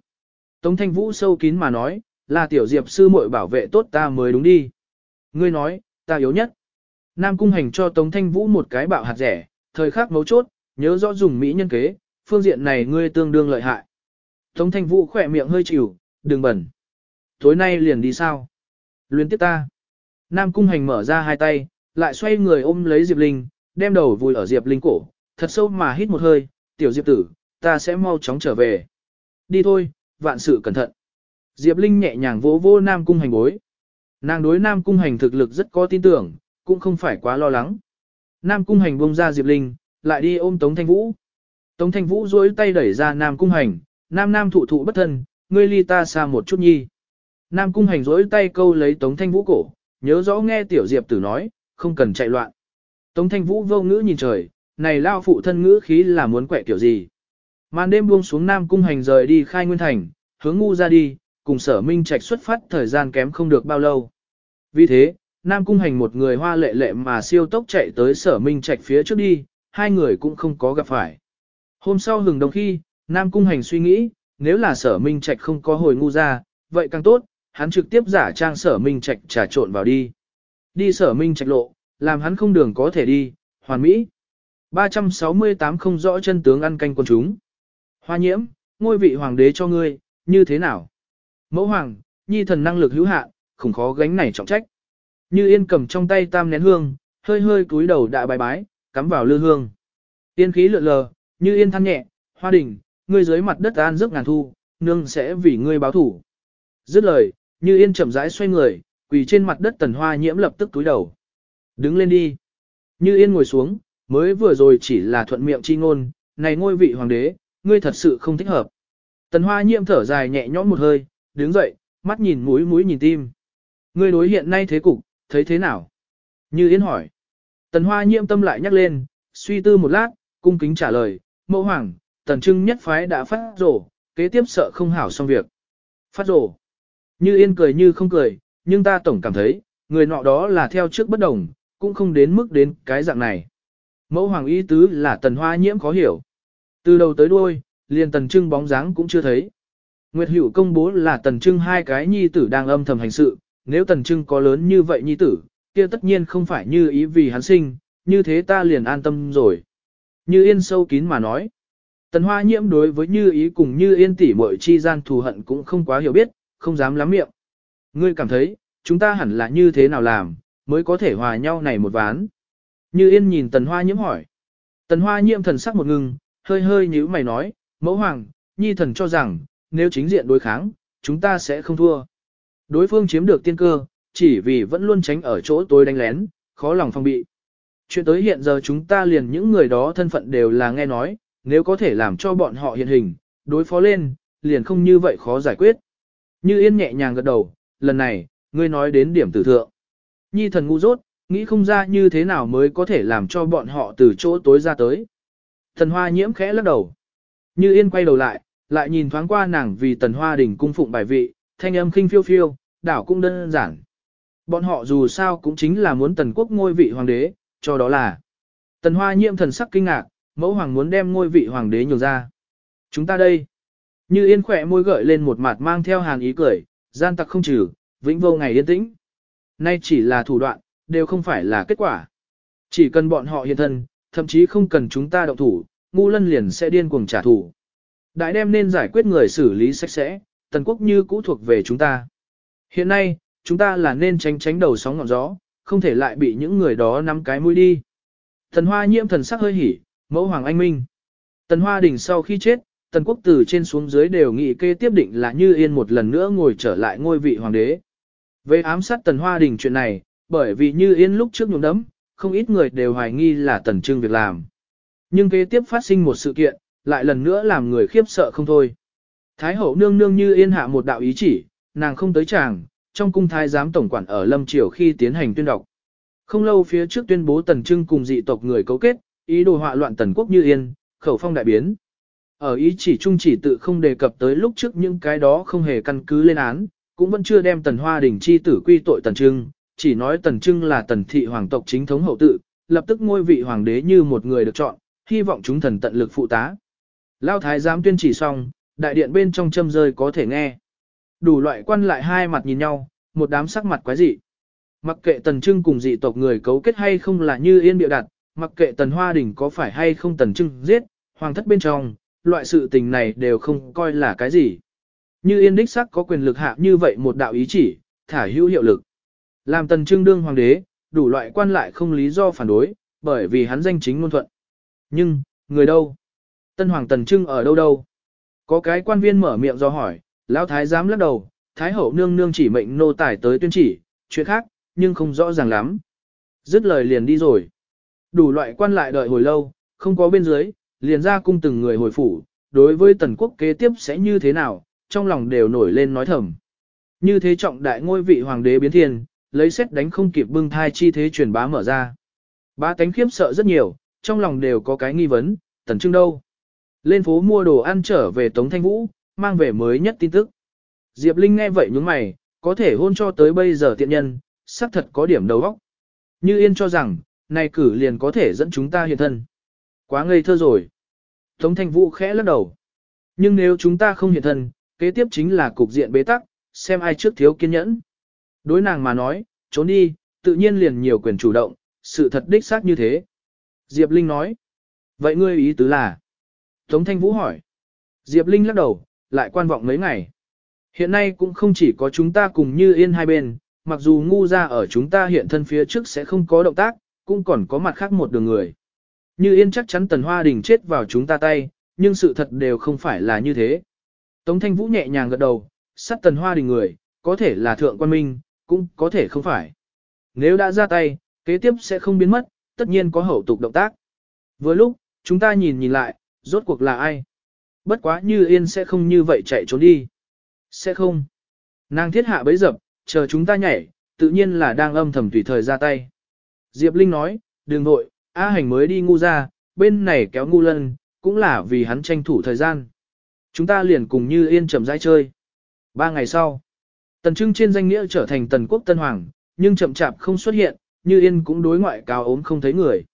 Speaker 1: Tống thanh vũ sâu kín mà nói, là tiểu diệp sư muội bảo vệ tốt ta mới đúng đi. Ngươi nói, ta yếu nhất. Nam cung hành cho Tống thanh vũ một cái bạo hạt rẻ, thời khắc mấu chốt, nhớ rõ dùng mỹ nhân kế, phương diện này ngươi tương đương lợi hại. Tống thanh vũ khỏe miệng hơi chịu, đừng bẩn. Tối nay liền đi sao? Luyến tiếp ta. Nam cung hành mở ra hai tay, lại xoay người ôm lấy Diệp Linh, đem đầu vùi ở Diệp Linh cổ, thật sâu mà hít một hơi, tiểu Diệp tử, ta sẽ mau chóng trở về. Đi thôi, vạn sự cẩn thận. Diệp Linh nhẹ nhàng vỗ vỗ Nam cung hành bối. Nàng đối Nam cung hành thực lực rất có tin tưởng, cũng không phải quá lo lắng. Nam cung hành buông ra Diệp Linh, lại đi ôm Tống Thanh Vũ. Tống Thanh Vũ duỗi tay đẩy ra Nam cung hành, Nam Nam thụ thụ bất thân, ngươi ly ta xa một chút nhi. Nam cung hành duỗi tay câu lấy Tống Thanh Vũ cổ, nhớ rõ nghe tiểu diệp tử nói, không cần chạy loạn. Tống Thanh Vũ vô ngữ nhìn trời, này lao phụ thân ngữ khí là muốn quẹ kiểu gì. Màn đêm buông xuống Nam cung hành rời đi khai nguyên thành, hướng ngu ra đi, cùng sở minh trạch xuất phát thời gian kém không được bao lâu. Vì thế, Nam cung hành một người hoa lệ lệ mà siêu tốc chạy tới sở minh trạch phía trước đi, hai người cũng không có gặp phải. Hôm sau hừng đồng khi, Nam cung hành suy nghĩ, nếu là sở minh trạch không có hồi ngu ra, vậy càng tốt, hắn trực tiếp giả trang sở minh trạch trà trộn vào đi. Đi sở minh trạch lộ, làm hắn không đường có thể đi, hoàn mỹ. 368 không rõ chân tướng ăn canh quân chúng. Hoa nhiễm, ngôi vị hoàng đế cho ngươi, như thế nào? Mẫu hoàng, nhi thần năng lực hữu hạn, không khó gánh này trọng trách. Như yên cầm trong tay tam nén hương, hơi hơi cúi đầu đại bài bái, cắm vào lư hương. Yên khí lượn lờ, như yên than nhẹ, hoa đình, ngươi dưới mặt đất an giấc ngàn thu, nương sẽ vì ngươi báo thủ. Dứt lời, như yên chậm rãi xoay người, quỳ trên mặt đất tần hoa nhiễm lập tức túi đầu. Đứng lên đi. Như yên ngồi xuống, mới vừa rồi chỉ là thuận miệng chi ngôn, này ngôi vị hoàng đế, ngươi thật sự không thích hợp. Tần hoa nhiễm thở dài nhẹ nhõm một hơi, đứng dậy, mắt nhìn mũi mũi nhìn tim. Ngươi đối hiện nay thế cục, thấy thế nào? Như yên hỏi. Tần hoa nhiễm tâm lại nhắc lên, suy tư một lát, cung kính trả lời, mẫu hoàng, tần trưng nhất phái đã phát rổ, kế tiếp sợ không hảo xong việc. Phát rổ. Như yên cười như không cười, nhưng ta tổng cảm thấy, người nọ đó là theo trước bất đồng, cũng không đến mức đến cái dạng này. Mẫu hoàng ý tứ là tần hoa nhiễm khó hiểu. Từ đầu tới đuôi, liền tần trưng bóng dáng cũng chưa thấy. Nguyệt hữu công bố là tần trưng hai cái nhi tử đang âm thầm hành sự, nếu tần trưng có lớn như vậy nhi tử, kia tất nhiên không phải như ý vì hắn sinh, như thế ta liền an tâm rồi. Như yên sâu kín mà nói. Tần hoa nhiễm đối với như ý cùng như yên tỷ muội chi gian thù hận cũng không quá hiểu biết, không dám lắm miệng. Ngươi cảm thấy, chúng ta hẳn là như thế nào làm, mới có thể hòa nhau này một ván. Như yên nhìn tần hoa nhiễm hỏi. Tần hoa nhiễm thần sắc một ngừng, hơi hơi nhíu mày nói, mẫu hoàng, nhi thần cho rằng, nếu chính diện đối kháng, chúng ta sẽ không thua. Đối phương chiếm được tiên cơ, chỉ vì vẫn luôn tránh ở chỗ tối đánh lén, khó lòng phòng bị. Chuyện tới hiện giờ chúng ta liền những người đó thân phận đều là nghe nói, nếu có thể làm cho bọn họ hiện hình, đối phó lên, liền không như vậy khó giải quyết. Như yên nhẹ nhàng gật đầu, lần này, ngươi nói đến điểm tử thượng. Nhi thần ngu dốt, nghĩ không ra như thế nào mới có thể làm cho bọn họ từ chỗ tối ra tới. Thần hoa nhiễm khẽ lắc đầu. Như yên quay đầu lại, lại nhìn thoáng qua nàng vì tần hoa đỉnh cung phụng bài vị, thanh âm khinh phiêu phiêu, đảo cũng đơn giản. Bọn họ dù sao cũng chính là muốn tần quốc ngôi vị hoàng đế, cho đó là. Tần hoa nhiễm thần sắc kinh ngạc, mẫu hoàng muốn đem ngôi vị hoàng đế nhường ra. Chúng ta đây. Như yên khỏe môi gợi lên một mặt mang theo hàn ý cười, gian tặc không trừ, vĩnh vô ngày yên tĩnh. Nay chỉ là thủ đoạn, đều không phải là kết quả. Chỉ cần bọn họ hiện thân, thậm chí không cần chúng ta động thủ, ngu lân liền sẽ điên cuồng trả thù. Đại đem nên giải quyết người xử lý sạch sẽ, tần quốc như cũ thuộc về chúng ta. Hiện nay, chúng ta là nên tránh tránh đầu sóng ngọn gió, không thể lại bị những người đó nắm cái mũi đi. Thần hoa nhiễm thần sắc hơi hỉ, mẫu hoàng anh minh. Tần hoa đỉnh sau khi chết, tần quốc từ trên xuống dưới đều nghị kê tiếp định là như yên một lần nữa ngồi trở lại ngôi vị hoàng đế. Về ám sát tần hoa đỉnh chuyện này, bởi vì như yên lúc trước nhuộm đấm, không ít người đều hoài nghi là tần trưng việc làm. Nhưng kế tiếp phát sinh một sự kiện, lại lần nữa làm người khiếp sợ không thôi. Thái hậu nương nương như yên hạ một đạo ý chỉ, nàng không tới chàng, trong cung thái giám tổng quản ở Lâm Triều khi tiến hành tuyên đọc. Không lâu phía trước tuyên bố tần trưng cùng dị tộc người cấu kết, ý đồ họa loạn tần quốc như yên, khẩu phong đại biến. Ở ý chỉ trung chỉ tự không đề cập tới lúc trước những cái đó không hề căn cứ lên án, cũng vẫn chưa đem tần hoa đình chi tử quy tội tần trưng, chỉ nói tần trưng là tần thị hoàng tộc chính thống hậu tự, lập tức ngôi vị hoàng đế như một người được chọn, hy vọng chúng thần tận lực phụ tá. Lao thái giám tuyên chỉ xong, đại điện bên trong châm rơi có thể nghe. Đủ loại quan lại hai mặt nhìn nhau, một đám sắc mặt quái dị. Mặc kệ tần trưng cùng dị tộc người cấu kết hay không là như yên bịa đặt, mặc kệ tần hoa Đỉnh có phải hay không tần trưng giết, hoàng thất bên trong, loại sự tình này đều không coi là cái gì. Như yên đích sắc có quyền lực hạ như vậy một đạo ý chỉ, thả hữu hiệu lực. Làm tần trưng đương hoàng đế, đủ loại quan lại không lý do phản đối, bởi vì hắn danh chính ngôn thuận. Nhưng, người đâu? Tân hoàng tần trưng ở đâu đâu? Có cái quan viên mở miệng do hỏi, lão thái giám lắc đầu, thái hậu nương nương chỉ mệnh nô tài tới tuyên chỉ, chuyện khác, nhưng không rõ ràng lắm. Dứt lời liền đi rồi. Đủ loại quan lại đợi hồi lâu, không có bên dưới, liền ra cung từng người hồi phủ, đối với tần quốc kế tiếp sẽ như thế nào, trong lòng đều nổi lên nói thầm. Như thế trọng đại ngôi vị hoàng đế biến thiên, lấy xét đánh không kịp bưng thai chi thế truyền bá mở ra. Ba cánh khiếp sợ rất nhiều, trong lòng đều có cái nghi vấn, tần trưng đâu. Lên phố mua đồ ăn trở về Tống Thanh Vũ, mang về mới nhất tin tức. Diệp Linh nghe vậy nhướng mày, có thể hôn cho tới bây giờ tiện nhân, xác thật có điểm đầu óc. Như Yên cho rằng, này cử liền có thể dẫn chúng ta hiện thân. Quá ngây thơ rồi. Tống Thanh Vũ khẽ lắc đầu. Nhưng nếu chúng ta không hiện thân, kế tiếp chính là cục diện bế tắc, xem ai trước thiếu kiên nhẫn. Đối nàng mà nói, trốn đi, tự nhiên liền nhiều quyền chủ động, sự thật đích xác như thế. Diệp Linh nói. Vậy ngươi ý tứ là? Tống Thanh Vũ hỏi. Diệp Linh lắc đầu, lại quan vọng mấy ngày. Hiện nay cũng không chỉ có chúng ta cùng như yên hai bên, mặc dù ngu ra ở chúng ta hiện thân phía trước sẽ không có động tác, cũng còn có mặt khác một đường người. Như yên chắc chắn tần hoa đình chết vào chúng ta tay, nhưng sự thật đều không phải là như thế. Tống Thanh Vũ nhẹ nhàng gật đầu, sát tần hoa đình người, có thể là thượng quan minh, cũng có thể không phải. Nếu đã ra tay, kế tiếp sẽ không biến mất, tất nhiên có hậu tục động tác. Vừa lúc, chúng ta nhìn nhìn lại, rốt cuộc là ai? Bất quá như yên sẽ không như vậy chạy trốn đi. Sẽ không. Nàng thiết hạ bấy dập, chờ chúng ta nhảy, tự nhiên là đang âm thầm tùy thời ra tay. Diệp Linh nói, đừng vội, A hành mới đi ngu ra, bên này kéo ngu lân, cũng là vì hắn tranh thủ thời gian. Chúng ta liền cùng như yên chậm rãi chơi. Ba ngày sau, Tần Trưng trên danh nghĩa trở thành Tần Quốc Tân Hoàng, nhưng chậm chạp không xuất hiện, như yên cũng đối ngoại cao ốm không thấy người.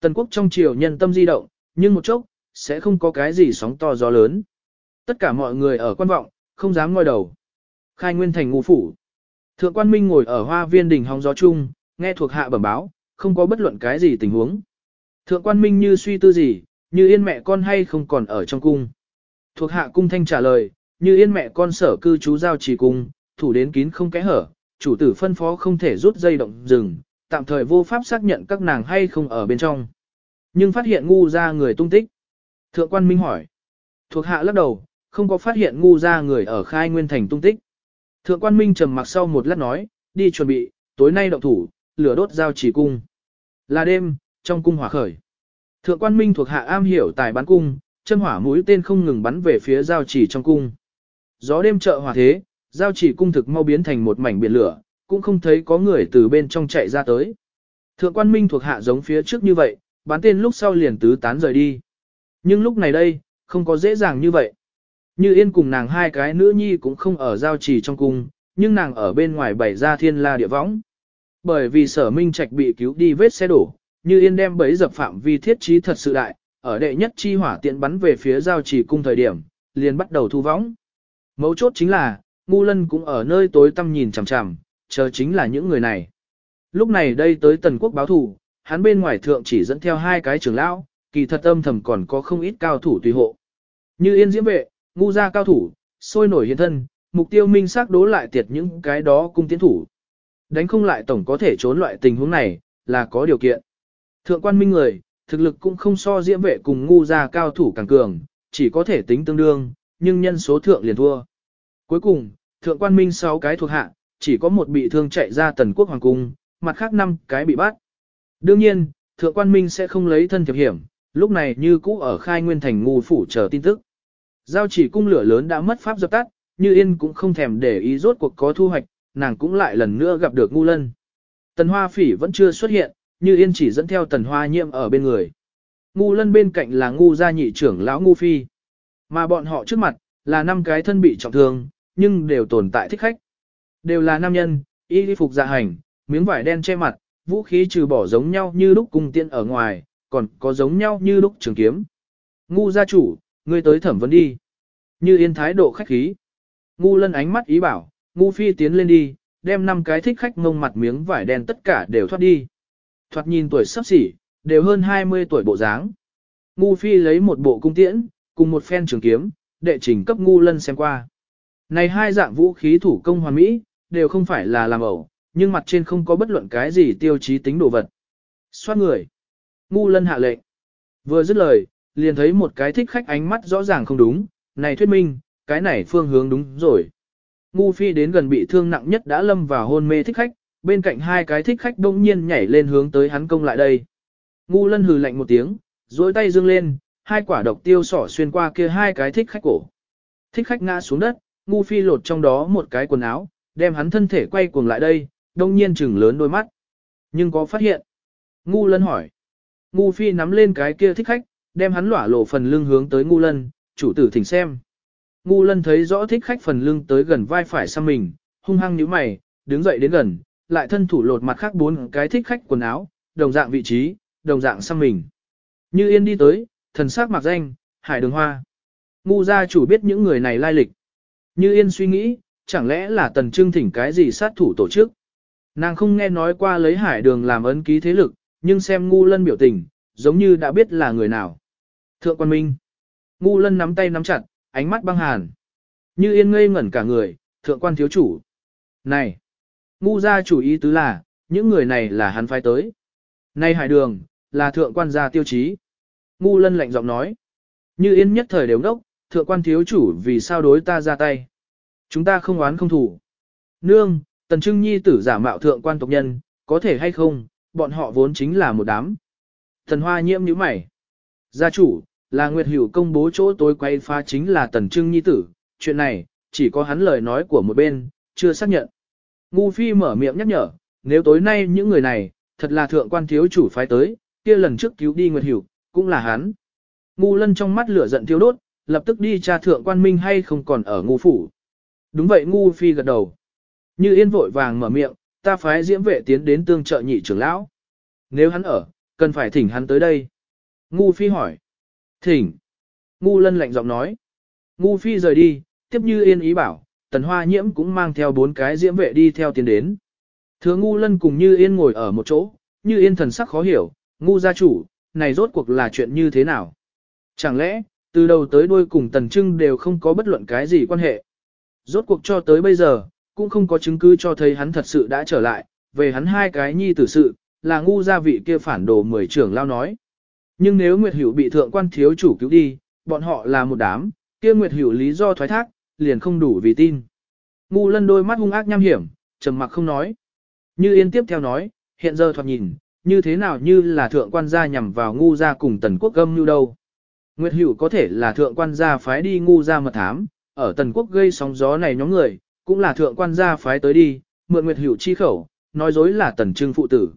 Speaker 1: Tần Quốc trong triều nhân tâm di động, nhưng một chốc, sẽ không có cái gì sóng to gió lớn. Tất cả mọi người ở quan vọng, không dám ngoi đầu. Khai Nguyên Thành ngu phủ. Thượng quan Minh ngồi ở hoa viên đỉnh hóng gió chung, nghe thuộc hạ bẩm báo, không có bất luận cái gì tình huống. Thượng quan Minh như suy tư gì, như yên mẹ con hay không còn ở trong cung. Thuộc hạ cung thanh trả lời, như yên mẹ con sở cư trú giao trì cung, thủ đến kín không kẽ hở, chủ tử phân phó không thể rút dây động rừng, tạm thời vô pháp xác nhận các nàng hay không ở bên trong. Nhưng phát hiện ngu ra người tung tích. Thượng quan Minh hỏi. Thuộc hạ lắc đầu, không có phát hiện ngu ra người ở khai nguyên thành tung tích. Thượng quan Minh trầm mặc sau một lát nói, đi chuẩn bị, tối nay động thủ, lửa đốt giao chỉ cung. Là đêm, trong cung hỏa khởi. Thượng quan Minh thuộc hạ am hiểu tài bắn cung, chân hỏa mũi tên không ngừng bắn về phía giao chỉ trong cung. Gió đêm trợ hỏa thế, giao chỉ cung thực mau biến thành một mảnh biển lửa, cũng không thấy có người từ bên trong chạy ra tới. Thượng quan Minh thuộc hạ giống phía trước như vậy, bắn tên lúc sau liền tứ tán rời đi. Nhưng lúc này đây, không có dễ dàng như vậy. Như yên cùng nàng hai cái nữ nhi cũng không ở giao trì trong cung, nhưng nàng ở bên ngoài bày ra thiên la địa võng. Bởi vì sở minh trạch bị cứu đi vết xe đổ, như yên đem bấy dập phạm vi thiết trí thật sự đại, ở đệ nhất chi hỏa tiện bắn về phía giao trì cung thời điểm, liền bắt đầu thu võng. Mấu chốt chính là, ngu lân cũng ở nơi tối tăm nhìn chằm chằm, chờ chính là những người này. Lúc này đây tới tần quốc báo thủ, hắn bên ngoài thượng chỉ dẫn theo hai cái trưởng lão, kỳ thật âm thầm còn có không ít cao thủ tùy hộ. Như yên diễm vệ, ngu gia cao thủ, sôi nổi hiện thân, mục tiêu minh xác đố lại tiệt những cái đó cung tiến thủ. Đánh không lại tổng có thể trốn loại tình huống này, là có điều kiện. Thượng quan minh người, thực lực cũng không so diễm vệ cùng ngu gia cao thủ càng cường, chỉ có thể tính tương đương, nhưng nhân số thượng liền thua. Cuối cùng, thượng quan minh 6 cái thuộc hạ, chỉ có một bị thương chạy ra tần quốc hoàng cung, mặt khác 5 cái bị bắt. Đương nhiên, thượng quan minh sẽ không lấy thân thiệp hiểm, lúc này như cũ ở khai nguyên thành ngu phủ chờ tin tức. Giao chỉ cung lửa lớn đã mất pháp dập tắt, như yên cũng không thèm để ý rốt cuộc có thu hoạch, nàng cũng lại lần nữa gặp được ngu lân. Tần hoa phỉ vẫn chưa xuất hiện, như yên chỉ dẫn theo tần hoa nhiệm ở bên người. Ngu lân bên cạnh là ngu gia nhị trưởng lão ngu phi. Mà bọn họ trước mặt, là năm cái thân bị trọng thương, nhưng đều tồn tại thích khách. Đều là nam nhân, y phục dạ hành, miếng vải đen che mặt, vũ khí trừ bỏ giống nhau như lúc cung tiên ở ngoài, còn có giống nhau như lúc trường kiếm. Ngu gia chủ, ngươi tới thẩm vấn đi. Như yên thái độ khách khí. Ngu lân ánh mắt ý bảo, ngu phi tiến lên đi, đem năm cái thích khách ngông mặt miếng vải đen tất cả đều thoát đi. Thoạt nhìn tuổi sắp xỉ, đều hơn 20 tuổi bộ dáng. Ngu phi lấy một bộ cung tiễn, cùng một phen trường kiếm, đệ trình cấp ngu lân xem qua. Này hai dạng vũ khí thủ công hoàn mỹ, đều không phải là làm ẩu, nhưng mặt trên không có bất luận cái gì tiêu chí tính đồ vật. Xoát người. Ngu lân hạ lệnh. Vừa dứt lời, liền thấy một cái thích khách ánh mắt rõ ràng không đúng, này thuyết minh, cái này phương hướng đúng rồi. Ngu phi đến gần bị thương nặng nhất đã lâm vào hôn mê thích khách, bên cạnh hai cái thích khách đông nhiên nhảy lên hướng tới hắn công lại đây. Ngu lân hừ lạnh một tiếng, dối tay dương lên, hai quả độc tiêu sỏ xuyên qua kia hai cái thích khách cổ. Thích khách ngã xuống đất, ngu phi lột trong đó một cái quần áo, đem hắn thân thể quay cuồng lại đây, đông nhiên chừng lớn đôi mắt. Nhưng có phát hiện. Ngu lân hỏi. Ngu phi nắm lên cái kia thích khách, đem hắn lỏa lộ phần lưng hướng tới ngu lân, chủ tử thỉnh xem. Ngu lân thấy rõ thích khách phần lưng tới gần vai phải sang mình, hung hăng nhíu mày, đứng dậy đến gần, lại thân thủ lột mặt khác bốn cái thích khách quần áo, đồng dạng vị trí, đồng dạng sang mình. Như yên đi tới, thần sắc mặc danh, hải đường hoa. Ngu gia chủ biết những người này lai lịch. Như yên suy nghĩ, chẳng lẽ là tần trưng thỉnh cái gì sát thủ tổ chức. Nàng không nghe nói qua lấy hải đường làm ấn ký thế lực, nhưng xem ngu lân biểu tình, giống như đã biết là người nào. Thượng quan minh. Ngu lân nắm tay nắm chặt, ánh mắt băng hàn. Như yên ngây ngẩn cả người, thượng quan thiếu chủ. Này! Ngu gia chủ ý tứ là, những người này là hắn phái tới. Này hải đường, là thượng quan gia tiêu chí. Ngu lân lạnh giọng nói. Như yên nhất thời đều đốc, thượng quan thiếu chủ vì sao đối ta ra tay. Chúng ta không oán không thủ. Nương, tần trưng nhi tử giả mạo thượng quan tộc nhân, có thể hay không, bọn họ vốn chính là một đám. Thần hoa nhiễm như mày. Gia chủ, là Nguyệt Hữu công bố chỗ tối quay phá chính là tần trưng nhi tử, chuyện này, chỉ có hắn lời nói của một bên, chưa xác nhận. Ngu phi mở miệng nhắc nhở, nếu tối nay những người này, thật là thượng quan thiếu chủ phái tới, kia lần trước cứu đi Nguyệt Hữu cũng là hắn. Ngu lân trong mắt lửa giận thiêu đốt, lập tức đi tra thượng quan minh hay không còn ở ngu phủ. Đúng vậy ngu phi gật đầu. Như yên vội vàng mở miệng, ta phái diễm vệ tiến đến tương trợ nhị trưởng lão. Nếu hắn ở, cần phải thỉnh hắn tới đây. Ngu phi hỏi. Thỉnh. Ngu lân lạnh giọng nói. Ngu phi rời đi, tiếp như yên ý bảo, tần hoa nhiễm cũng mang theo bốn cái diễm vệ đi theo tiến đến. Thừa ngu lân cùng như yên ngồi ở một chỗ, như yên thần sắc khó hiểu, ngu gia chủ, này rốt cuộc là chuyện như thế nào? Chẳng lẽ, từ đầu tới đuôi cùng tần trưng đều không có bất luận cái gì quan hệ? Rốt cuộc cho tới bây giờ, cũng không có chứng cứ cho thấy hắn thật sự đã trở lại, về hắn hai cái nhi tử sự, là ngu gia vị kia phản đồ mười trưởng lao nói. Nhưng nếu Nguyệt Hữu bị thượng quan thiếu chủ cứu đi, bọn họ là một đám, kia Nguyệt Hữu lý do thoái thác, liền không đủ vì tin. Ngu lân đôi mắt hung ác nham hiểm, trầm mặc không nói. Như Yên tiếp theo nói, hiện giờ thoạt nhìn, như thế nào như là thượng quan gia nhằm vào ngu gia cùng tần quốc gâm như đâu. Nguyệt Hữu có thể là thượng quan gia phái đi ngu gia mật thám, ở tần quốc gây sóng gió này nhóm người, cũng là thượng quan gia phái tới đi, mượn Nguyệt Hữu chi khẩu, nói dối là tần trưng phụ tử.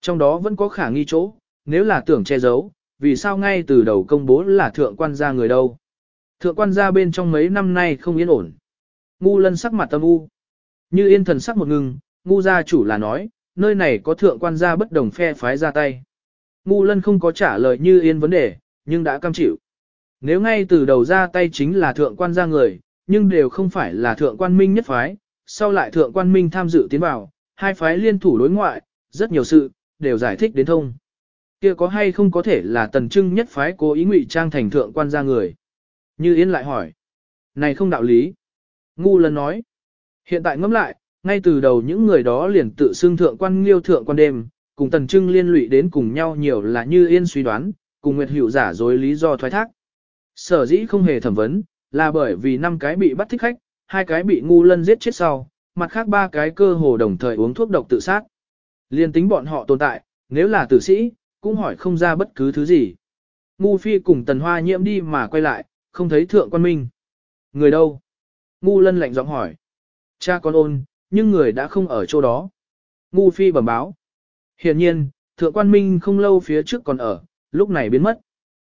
Speaker 1: Trong đó vẫn có khả nghi chỗ, nếu là tưởng che giấu, vì sao ngay từ đầu công bố là thượng quan gia người đâu. Thượng quan gia bên trong mấy năm nay không yên ổn. Ngu lân sắc mặt tâm u. Như yên thần sắc một ngừng, ngu gia chủ là nói, nơi này có thượng quan gia bất đồng phe phái ra tay. Ngu lân không có trả lời như yên vấn đề, nhưng đã cam chịu. Nếu ngay từ đầu ra tay chính là thượng quan gia người, nhưng đều không phải là thượng quan minh nhất phái, sau lại thượng quan minh tham dự tiến vào, hai phái liên thủ đối ngoại, rất nhiều sự, đều giải thích đến thông. Kia có hay không có thể là tần trưng nhất phái cố ý ngụy trang thành thượng quan gia người? Như Yên lại hỏi. Này không đạo lý. Ngu lần nói. Hiện tại ngẫm lại, ngay từ đầu những người đó liền tự xưng thượng quan liêu thượng quan đêm, cùng tần trưng liên lụy đến cùng nhau nhiều là Như Yên suy đoán, cùng Nguyệt Hữu giả dối lý do thoái thác. Sở dĩ không hề thẩm vấn, là bởi vì năm cái bị bắt thích khách, hai cái bị ngu lân giết chết sau, mặt khác ba cái cơ hồ đồng thời uống thuốc độc tự sát. Liên tính bọn họ tồn tại, nếu là tử sĩ, cũng hỏi không ra bất cứ thứ gì. Ngu phi cùng tần hoa nhiễm đi mà quay lại, không thấy thượng quan minh. Người đâu? Ngu lân lạnh giọng hỏi. Cha con ôn, nhưng người đã không ở chỗ đó. Ngu phi bẩm báo. Hiện nhiên, thượng quan minh không lâu phía trước còn ở, lúc này biến mất.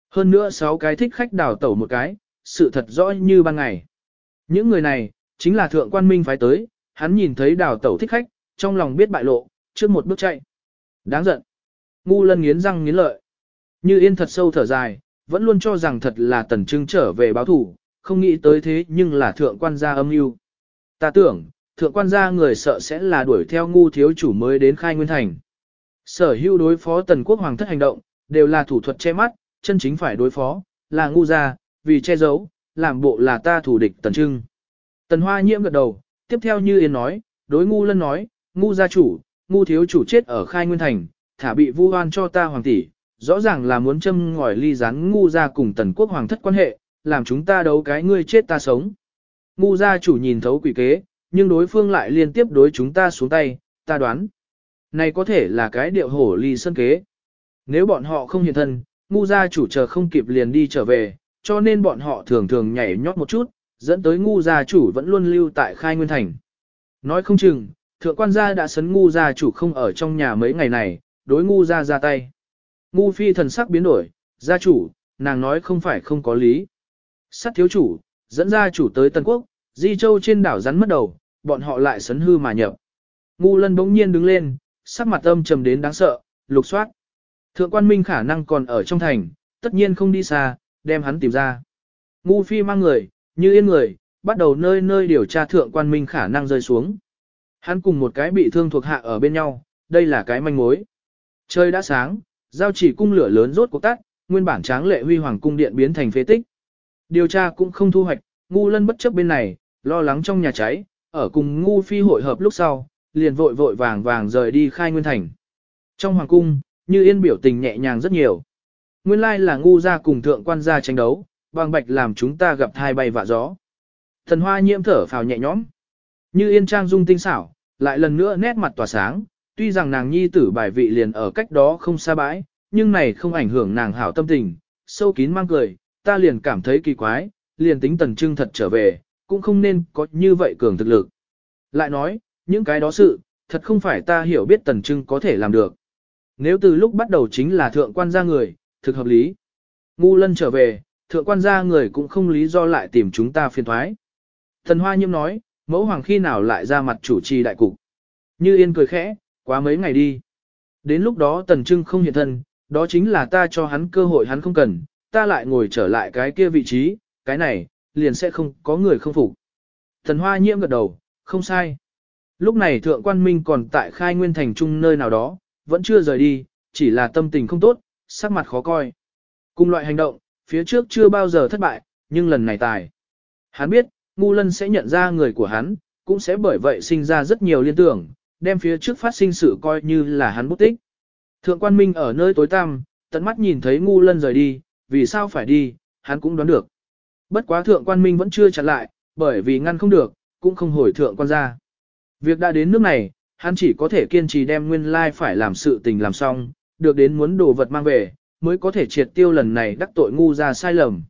Speaker 1: Hơn nữa sáu cái thích khách đào tẩu một cái, sự thật rõ như ban ngày. Những người này, chính là thượng quan minh phái tới, hắn nhìn thấy đào tẩu thích khách, trong lòng biết bại lộ, trước một bước chạy. Đáng giận. Ngu lân nghiến răng nghiến lợi. Như yên thật sâu thở dài, vẫn luôn cho rằng thật là tần trưng trở về báo thủ, không nghĩ tới thế nhưng là thượng quan gia âm mưu. Ta tưởng, thượng quan gia người sợ sẽ là đuổi theo ngu thiếu chủ mới đến khai nguyên thành. Sở hữu đối phó tần quốc hoàng thất hành động, đều là thủ thuật che mắt, chân chính phải đối phó, là ngu gia, vì che giấu, làm bộ là ta thủ địch tần trưng. Tần hoa nhiễm gật đầu, tiếp theo như yên nói, đối ngu lân nói, ngu gia chủ, ngu thiếu chủ chết ở khai nguyên thành, thả bị vu oan cho ta hoàng tỷ, rõ ràng là muốn châm ngòi ly rán ngu gia cùng tần quốc hoàng thất quan hệ, làm chúng ta đấu cái ngươi chết ta sống. Ngu gia chủ nhìn thấu quỷ kế, nhưng đối phương lại liên tiếp đối chúng ta xuống tay, ta đoán. Này có thể là cái điệu hổ ly sơn kế. Nếu bọn họ không hiện thân, ngu gia chủ chờ không kịp liền đi trở về, cho nên bọn họ thường thường nhảy nhót một chút, dẫn tới ngu gia chủ vẫn luôn lưu tại khai nguyên thành. Nói không chừng, thượng quan gia đã sấn ngu gia chủ không ở trong nhà mấy ngày này, đối ngu gia ra tay. Ngu phi thần sắc biến đổi, gia chủ, nàng nói không phải không có lý. Sát thiếu chủ, dẫn gia chủ tới Tân Quốc, Di Châu trên đảo rắn mất đầu, bọn họ lại sấn hư mà nhập. Ngu lân bỗng nhiên đứng lên, sắc mặt âm trầm đến đáng sợ, lục soát. Thượng quan minh khả năng còn ở trong thành, tất nhiên không đi xa, đem hắn tìm ra. Ngu phi mang người, như yên người, bắt đầu nơi nơi điều tra thượng quan minh khả năng rơi xuống. Hắn cùng một cái bị thương thuộc hạ ở bên nhau, đây là cái manh mối. Trời đã sáng, giao chỉ cung lửa lớn rốt cuộc tắt, nguyên bản tráng lệ huy hoàng cung điện biến thành phế tích. Điều tra cũng không thu hoạch, ngu lân bất chấp bên này, lo lắng trong nhà cháy, ở cùng ngu phi hội hợp lúc sau, liền vội vội vàng vàng rời đi khai nguyên thành. Trong hoàng cung, như yên biểu tình nhẹ nhàng rất nhiều. Nguyên lai là ngu ra cùng thượng quan gia tranh đấu, bằng bạch làm chúng ta gặp thai bay vạ gió. Thần hoa nhiễm thở phào nhẹ nhõm. Như yên trang dung tinh xảo, lại lần nữa nét mặt tỏa sáng, tuy rằng nàng nhi tử bài vị liền ở cách đó không xa bãi, nhưng này không ảnh hưởng nàng hảo tâm tình, sâu kín mang cười, ta liền cảm thấy kỳ quái, liền tính tần trưng thật trở về, cũng không nên có như vậy cường thực lực. Lại nói, những cái đó sự, thật không phải ta hiểu biết tần trưng có thể làm được. Nếu từ lúc bắt đầu chính là thượng quan gia người, thực hợp lý. Ngu lân trở về, thượng quan gia người cũng không lý do lại tìm chúng ta phiền thoái. Thần Hoa Nhiễm nói, mẫu hoàng khi nào lại ra mặt chủ trì đại cục. Như Yên cười khẽ, quá mấy ngày đi. Đến lúc đó Tần Trưng không hiện thân, đó chính là ta cho hắn cơ hội hắn không cần, ta lại ngồi trở lại cái kia vị trí, cái này, liền sẽ không có người không phục. Thần Hoa Nhiễm gật đầu, không sai. Lúc này Thượng Quan Minh còn tại khai nguyên thành trung nơi nào đó, vẫn chưa rời đi, chỉ là tâm tình không tốt, sắc mặt khó coi. Cùng loại hành động, phía trước chưa bao giờ thất bại, nhưng lần này tài. Hắn biết, ngu lân sẽ nhận ra người của hắn, cũng sẽ bởi vậy sinh ra rất nhiều liên tưởng, đem phía trước phát sinh sự coi như là hắn bút tích. Thượng quan minh ở nơi tối tăm, tận mắt nhìn thấy ngu lân rời đi, vì sao phải đi, hắn cũng đoán được. Bất quá thượng quan minh vẫn chưa chặn lại, bởi vì ngăn không được, cũng không hồi thượng quan ra. Việc đã đến nước này, hắn chỉ có thể kiên trì đem nguyên lai phải làm sự tình làm xong, được đến muốn đồ vật mang về, mới có thể triệt tiêu lần này đắc tội ngu ra sai lầm.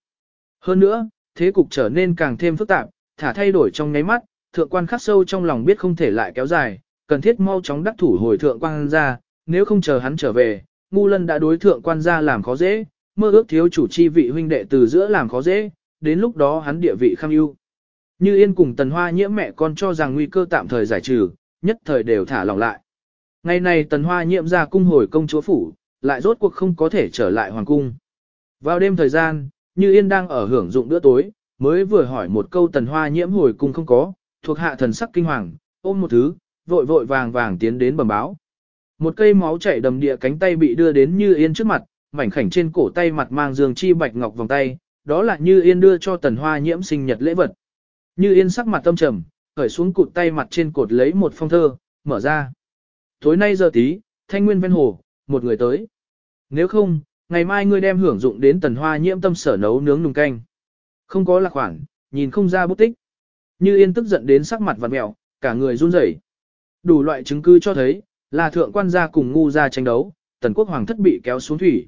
Speaker 1: Hơn nữa, thế cục trở nên càng thêm phức tạp, thả thay đổi trong nháy mắt, thượng quan khắc sâu trong lòng biết không thể lại kéo dài, cần thiết mau chóng đắc thủ hồi thượng quan ra, nếu không chờ hắn trở về, ngu lân đã đối thượng quan ra làm khó dễ, mơ ước thiếu chủ chi vị huynh đệ từ giữa làm khó dễ, đến lúc đó hắn địa vị kham ưu. Như yên cùng tần hoa nhiễm mẹ con cho rằng nguy cơ tạm thời giải trừ, nhất thời đều thả lòng lại. Ngày này tần hoa Nhiệm ra cung hồi công chúa phủ, lại rốt cuộc không có thể trở lại hoàng cung. Vào đêm thời gian, như yên đang ở hưởng dụng bữa tối, mới vừa hỏi một câu tần hoa nhiễm hồi cung không có, thuộc hạ thần sắc kinh hoàng, ôm một thứ, vội vội vàng vàng tiến đến bẩm báo. Một cây máu chảy đầm địa cánh tay bị đưa đến như yên trước mặt, mảnh khảnh trên cổ tay mặt mang dương chi bạch ngọc vòng tay, đó là như yên đưa cho tần hoa nhiễm sinh nhật lễ vật. Như yên sắc mặt tâm trầm, khởi xuống cụt tay mặt trên cột lấy một phong thơ, mở ra. Tối nay giờ tí, thanh nguyên ven hồ, một người tới. Nếu không, ngày mai ngươi đem hưởng dụng đến tần hoa nhiễm tâm sở nấu nướng nùng canh. Không có lạc khoản, nhìn không ra bút tích. Như yên tức giận đến sắc mặt vặt mẹo, cả người run rẩy. Đủ loại chứng cứ cho thấy, là thượng quan gia cùng ngu gia tranh đấu, tần quốc hoàng thất bị kéo xuống thủy.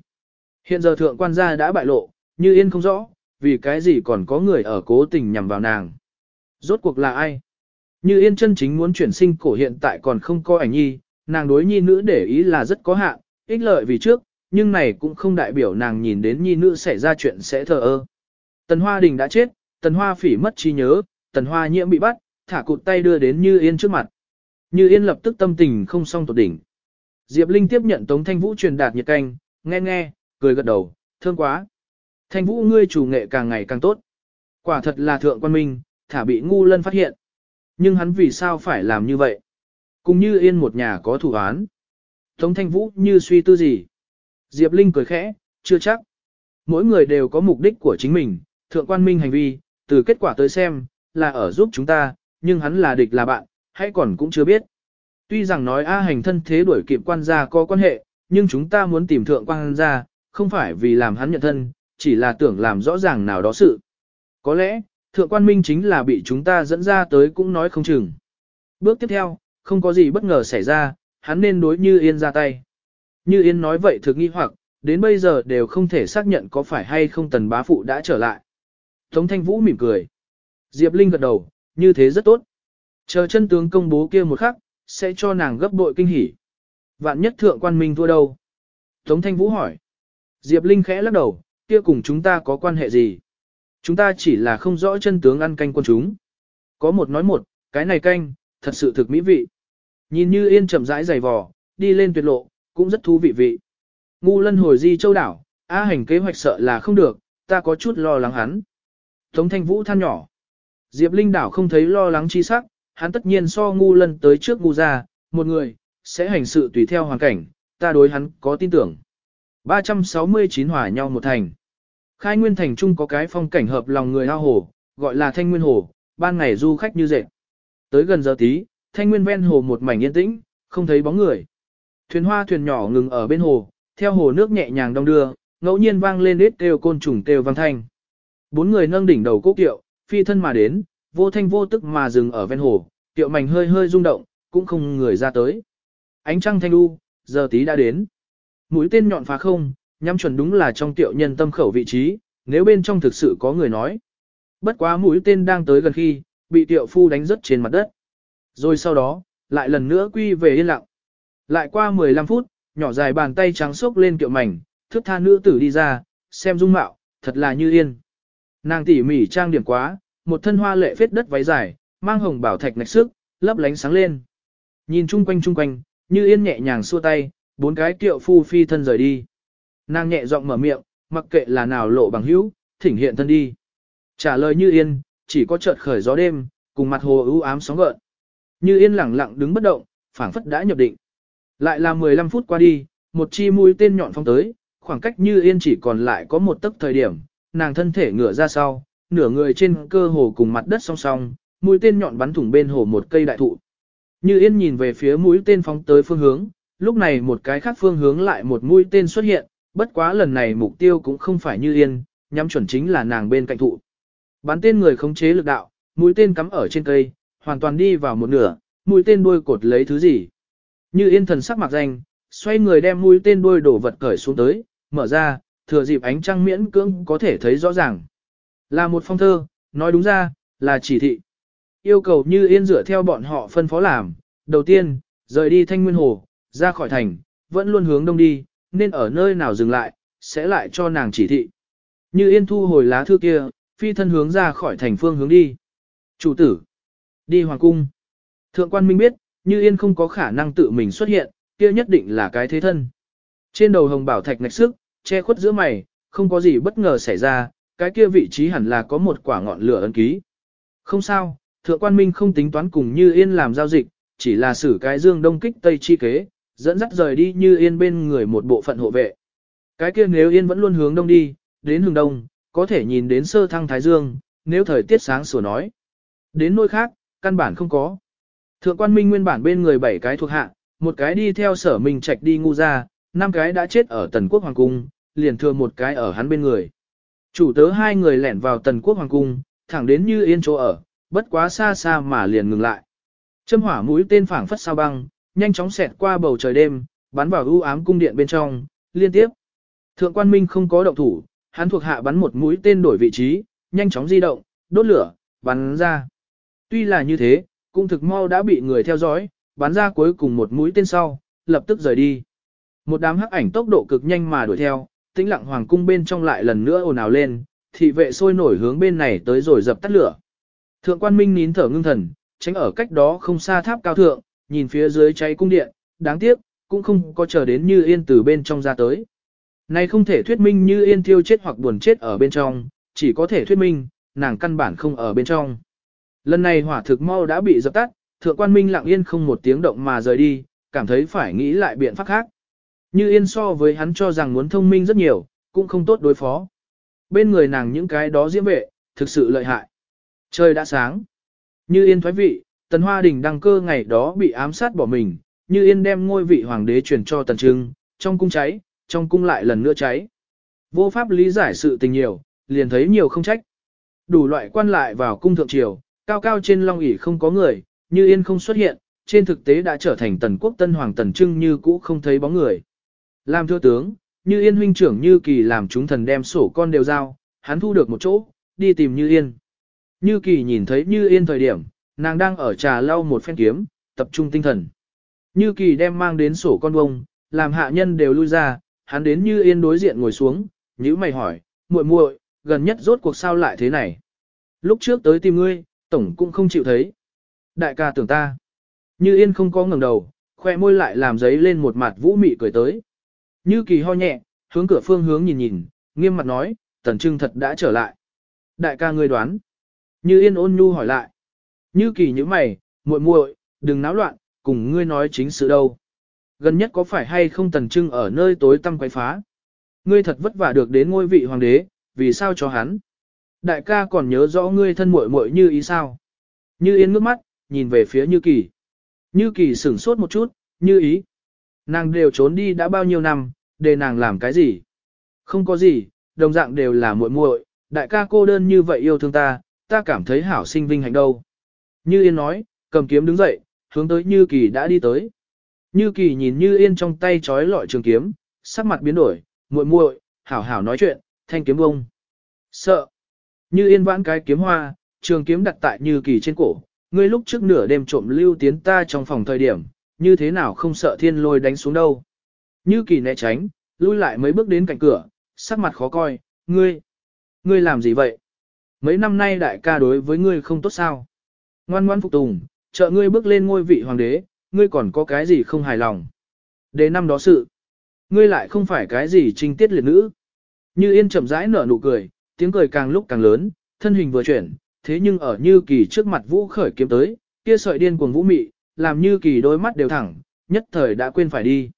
Speaker 1: Hiện giờ thượng quan gia đã bại lộ, như yên không rõ, vì cái gì còn có người ở cố tình nhằm vào nàng. Rốt cuộc là ai? Như yên chân chính muốn chuyển sinh cổ hiện tại còn không có ảnh nhi, nàng đối nhi nữ để ý là rất có hạn, ích lợi vì trước, nhưng này cũng không đại biểu nàng nhìn đến nhi nữ xảy ra chuyện sẽ thờ ơ. Tần Hoa Đình đã chết, Tần Hoa Phỉ mất trí nhớ, Tần Hoa Nhiễm bị bắt, thả cụt tay đưa đến Như Yên trước mặt. Như Yên lập tức tâm tình không xong tột đỉnh. Diệp Linh tiếp nhận Tống Thanh Vũ truyền đạt nhiệt canh, nghe nghe, cười gật đầu, thương quá. Thanh Vũ ngươi chủ nghệ càng ngày càng tốt. Quả thật là thượng quan minh, thả bị ngu lân phát hiện. Nhưng hắn vì sao phải làm như vậy? Cùng như yên một nhà có thủ án. Tống thanh vũ như suy tư gì? Diệp Linh cười khẽ, chưa chắc. Mỗi người đều có mục đích của chính mình, thượng quan minh hành vi, từ kết quả tới xem, là ở giúp chúng ta, nhưng hắn là địch là bạn, hay còn cũng chưa biết. Tuy rằng nói A hành thân thế đuổi kịp quan gia có quan hệ, nhưng chúng ta muốn tìm thượng quan gia, không phải vì làm hắn nhận thân, chỉ là tưởng làm rõ ràng nào đó sự. Có lẽ, thượng quan minh chính là bị chúng ta dẫn ra tới cũng nói không chừng. Bước tiếp theo, không có gì bất ngờ xảy ra, hắn nên đối Như Yên ra tay. Như Yên nói vậy thực nghi hoặc, đến bây giờ đều không thể xác nhận có phải hay không tần bá phụ đã trở lại. Tống Thanh Vũ mỉm cười. Diệp Linh gật đầu, như thế rất tốt. Chờ chân tướng công bố kia một khắc, sẽ cho nàng gấp bội kinh hỉ. Vạn nhất thượng quan minh thua đâu? Tống Thanh Vũ hỏi. Diệp Linh khẽ lắc đầu, kia cùng chúng ta có quan hệ gì? Chúng ta chỉ là không rõ chân tướng ăn canh quân chúng. Có một nói một, cái này canh, thật sự thực mỹ vị. Nhìn như yên chậm rãi dày vò, đi lên tuyệt lộ, cũng rất thú vị vị. Ngu lân hồi di châu đảo, A hành kế hoạch sợ là không được, ta có chút lo lắng hắn. Tống thanh vũ than nhỏ. Diệp Linh đảo không thấy lo lắng chi sắc, hắn tất nhiên so ngu lân tới trước ngu ra, một người, sẽ hành sự tùy theo hoàn cảnh, ta đối hắn có tin tưởng. 369 hòa nhau một thành. Khai nguyên thành trung có cái phong cảnh hợp lòng người ao hồ, gọi là thanh nguyên hồ, ban ngày du khách như dệt. Tới gần giờ tí, thanh nguyên ven hồ một mảnh yên tĩnh, không thấy bóng người. Thuyền hoa thuyền nhỏ ngừng ở bên hồ, theo hồ nước nhẹ nhàng đong đưa, ngẫu nhiên vang lên ít kêu côn trùng kêu vang thanh. Bốn người nâng đỉnh đầu cố kiệu, phi thân mà đến, vô thanh vô tức mà dừng ở ven hồ, kiệu mảnh hơi hơi rung động, cũng không người ra tới. Ánh trăng thanh u, giờ tí đã đến. Mũi tên nhọn phá không, nhắm chuẩn đúng là trong tiệu nhân tâm khẩu vị trí, nếu bên trong thực sự có người nói. Bất quá mũi tên đang tới gần khi, bị tiệu phu đánh rớt trên mặt đất. Rồi sau đó, lại lần nữa quy về yên lặng. Lại qua 15 phút, nhỏ dài bàn tay trắng xốc lên kiệu mảnh, thước tha nữ tử đi ra, xem dung mạo, thật là như yên. Nàng tỉ mỉ trang điểm quá, một thân hoa lệ phết đất váy dài, mang hồng bảo thạch nạch sức, lấp lánh sáng lên. Nhìn chung quanh chung quanh, như yên nhẹ nhàng xua tay, bốn cái kiệu phu phi thân rời đi. Nàng nhẹ giọng mở miệng, mặc kệ là nào lộ bằng hữu, thỉnh hiện thân đi. Trả lời như yên, chỉ có chợt khởi gió đêm, cùng mặt hồ ưu ám sóng gợn. Như yên lẳng lặng đứng bất động, phảng phất đã nhập định. Lại là 15 phút qua đi, một chi mũi tên nhọn phong tới, khoảng cách như yên chỉ còn lại có một tấc thời điểm, nàng thân thể ngửa ra sau, nửa người trên cơ hồ cùng mặt đất song song, mũi tên nhọn bắn thủng bên hồ một cây đại thụ. Như yên nhìn về phía mũi tên phóng tới phương hướng, lúc này một cái khác phương hướng lại một mũi tên xuất hiện, bất quá lần này mục tiêu cũng không phải như yên, nhắm chuẩn chính là nàng bên cạnh thụ. Bắn tên người khống chế lực đạo, mũi tên cắm ở trên cây, hoàn toàn đi vào một nửa, mũi tên đuôi cột lấy thứ gì. Như yên thần sắc mặc danh, xoay người đem mũi tên đuôi đổ vật cởi xuống tới, mở ra, thừa dịp ánh trăng miễn cưỡng có thể thấy rõ ràng. Là một phong thơ, nói đúng ra, là chỉ thị. Yêu cầu như yên dựa theo bọn họ phân phó làm, đầu tiên, rời đi thanh nguyên hồ, ra khỏi thành, vẫn luôn hướng đông đi, nên ở nơi nào dừng lại, sẽ lại cho nàng chỉ thị. Như yên thu hồi lá thư kia, phi thân hướng ra khỏi thành phương hướng đi. Chủ tử, đi hoàng cung. Thượng quan minh biết, như yên không có khả năng tự mình xuất hiện, kia nhất định là cái thế thân. Trên đầu hồng bảo thạch ngạch sức, che khuất giữa mày, không có gì bất ngờ xảy ra, cái kia vị trí hẳn là có một quả ngọn lửa ấn ký. Không sao, thượng quan minh không tính toán cùng như yên làm giao dịch, chỉ là xử cái dương đông kích tây chi kế, dẫn dắt rời đi như yên bên người một bộ phận hộ vệ. Cái kia nếu yên vẫn luôn hướng đông đi, đến hướng đông, có thể nhìn đến sơ thăng thái dương, nếu thời tiết sáng sủa nói. Đến nơi khác, căn bản không có. Thượng quan minh nguyên bản bên người bảy cái thuộc hạ, một cái đi theo sở mình trạch đi ngu ra, năm cái đã chết ở tần quốc hoàng cung, liền thừa một cái ở hắn bên người. Chủ tớ hai người lẻn vào tần quốc hoàng cung, thẳng đến như yên chỗ ở, bất quá xa xa mà liền ngừng lại. Châm hỏa mũi tên phảng phất sao băng, nhanh chóng xẹt qua bầu trời đêm, bắn vào ưu ám cung điện bên trong, liên tiếp. Thượng quan minh không có động thủ, hắn thuộc hạ bắn một mũi tên đổi vị trí, nhanh chóng di động, đốt lửa, bắn ra. Tuy là như thế, cũng thực mau đã bị người theo dõi, bắn ra cuối cùng một mũi tên sau, lập tức rời đi. Một đám hắc ảnh tốc độ cực nhanh mà đuổi theo, tĩnh lặng hoàng cung bên trong lại lần nữa ồn ào lên, thị vệ sôi nổi hướng bên này tới rồi dập tắt lửa. Thượng quan minh nín thở ngưng thần, tránh ở cách đó không xa tháp cao thượng, nhìn phía dưới cháy cung điện, đáng tiếc, cũng không có chờ đến như yên từ bên trong ra tới. Này không thể thuyết minh như yên thiêu chết hoặc buồn chết ở bên trong, chỉ có thể thuyết minh, nàng căn bản không ở bên trong. Lần này hỏa thực mau đã bị dập tắt, thượng quan minh lặng yên không một tiếng động mà rời đi, cảm thấy phải nghĩ lại biện pháp khác. Như yên so với hắn cho rằng muốn thông minh rất nhiều, cũng không tốt đối phó. Bên người nàng những cái đó diễm vệ, thực sự lợi hại. Trời đã sáng. Như yên thoái vị, tần hoa đình đăng cơ ngày đó bị ám sát bỏ mình, như yên đem ngôi vị hoàng đế truyền cho tần trưng, trong cung cháy, trong cung lại lần nữa cháy. Vô pháp lý giải sự tình nhiều, liền thấy nhiều không trách. Đủ loại quan lại vào cung thượng triều, cao cao trên long ỷ không có người, như yên không xuất hiện, trên thực tế đã trở thành tần quốc tân hoàng tần trưng như cũ không thấy bóng người. Làm thưa tướng, như yên huynh trưởng như kỳ làm chúng thần đem sổ con đều giao, hắn thu được một chỗ, đi tìm như yên. Như kỳ nhìn thấy như yên thời điểm, nàng đang ở trà lau một phen kiếm, tập trung tinh thần. Như kỳ đem mang đến sổ con bông, làm hạ nhân đều lui ra, hắn đến như yên đối diện ngồi xuống, nhữ mày hỏi, muội muội, gần nhất rốt cuộc sao lại thế này. Lúc trước tới tìm ngươi, tổng cũng không chịu thấy. Đại ca tưởng ta. Như yên không có ngẩng đầu, khoe môi lại làm giấy lên một mặt vũ mị cười tới. Như kỳ ho nhẹ, hướng cửa phương hướng nhìn nhìn, nghiêm mặt nói, tần trưng thật đã trở lại. Đại ca ngươi đoán. Như yên ôn nhu hỏi lại. Như kỳ như mày, muội muội, đừng náo loạn, cùng ngươi nói chính sự đâu. Gần nhất có phải hay không tần trưng ở nơi tối tăm quấy phá? Ngươi thật vất vả được đến ngôi vị hoàng đế, vì sao cho hắn? Đại ca còn nhớ rõ ngươi thân muội muội như ý sao? Như yên ngước mắt, nhìn về phía Như Kỳ. Như Kỳ sửng sốt một chút, như ý. Nàng đều trốn đi đã bao nhiêu năm, để nàng làm cái gì? Không có gì, đồng dạng đều là muội muội, đại ca cô đơn như vậy yêu thương ta, ta cảm thấy hảo sinh vinh hạnh đâu. Như Yên nói, cầm kiếm đứng dậy, hướng tới Như Kỳ đã đi tới. Như Kỳ nhìn Như Yên trong tay trói lọi trường kiếm, sắc mặt biến đổi, muội muội, hảo hảo nói chuyện, thanh kiếm bông. Sợ. Như Yên vãn cái kiếm hoa, trường kiếm đặt tại Như Kỳ trên cổ, ngươi lúc trước nửa đêm trộm lưu tiến ta trong phòng thời điểm, như thế nào không sợ thiên lôi đánh xuống đâu. Như Kỳ né tránh, lui lại mấy bước đến cạnh cửa, sắc mặt khó coi, ngươi, ngươi làm gì vậy? Mấy năm nay đại ca đối với ngươi không tốt sao? Ngoan ngoan phục tùng, trợ ngươi bước lên ngôi vị hoàng đế, ngươi còn có cái gì không hài lòng? Đế năm đó sự, ngươi lại không phải cái gì trinh tiết liệt nữ. Như yên chậm rãi nở nụ cười, tiếng cười càng lúc càng lớn, thân hình vừa chuyển, thế nhưng ở như kỳ trước mặt vũ khởi kiếm tới, kia sợi điên cuồng vũ mị, làm như kỳ đôi mắt đều thẳng, nhất thời đã quên phải đi.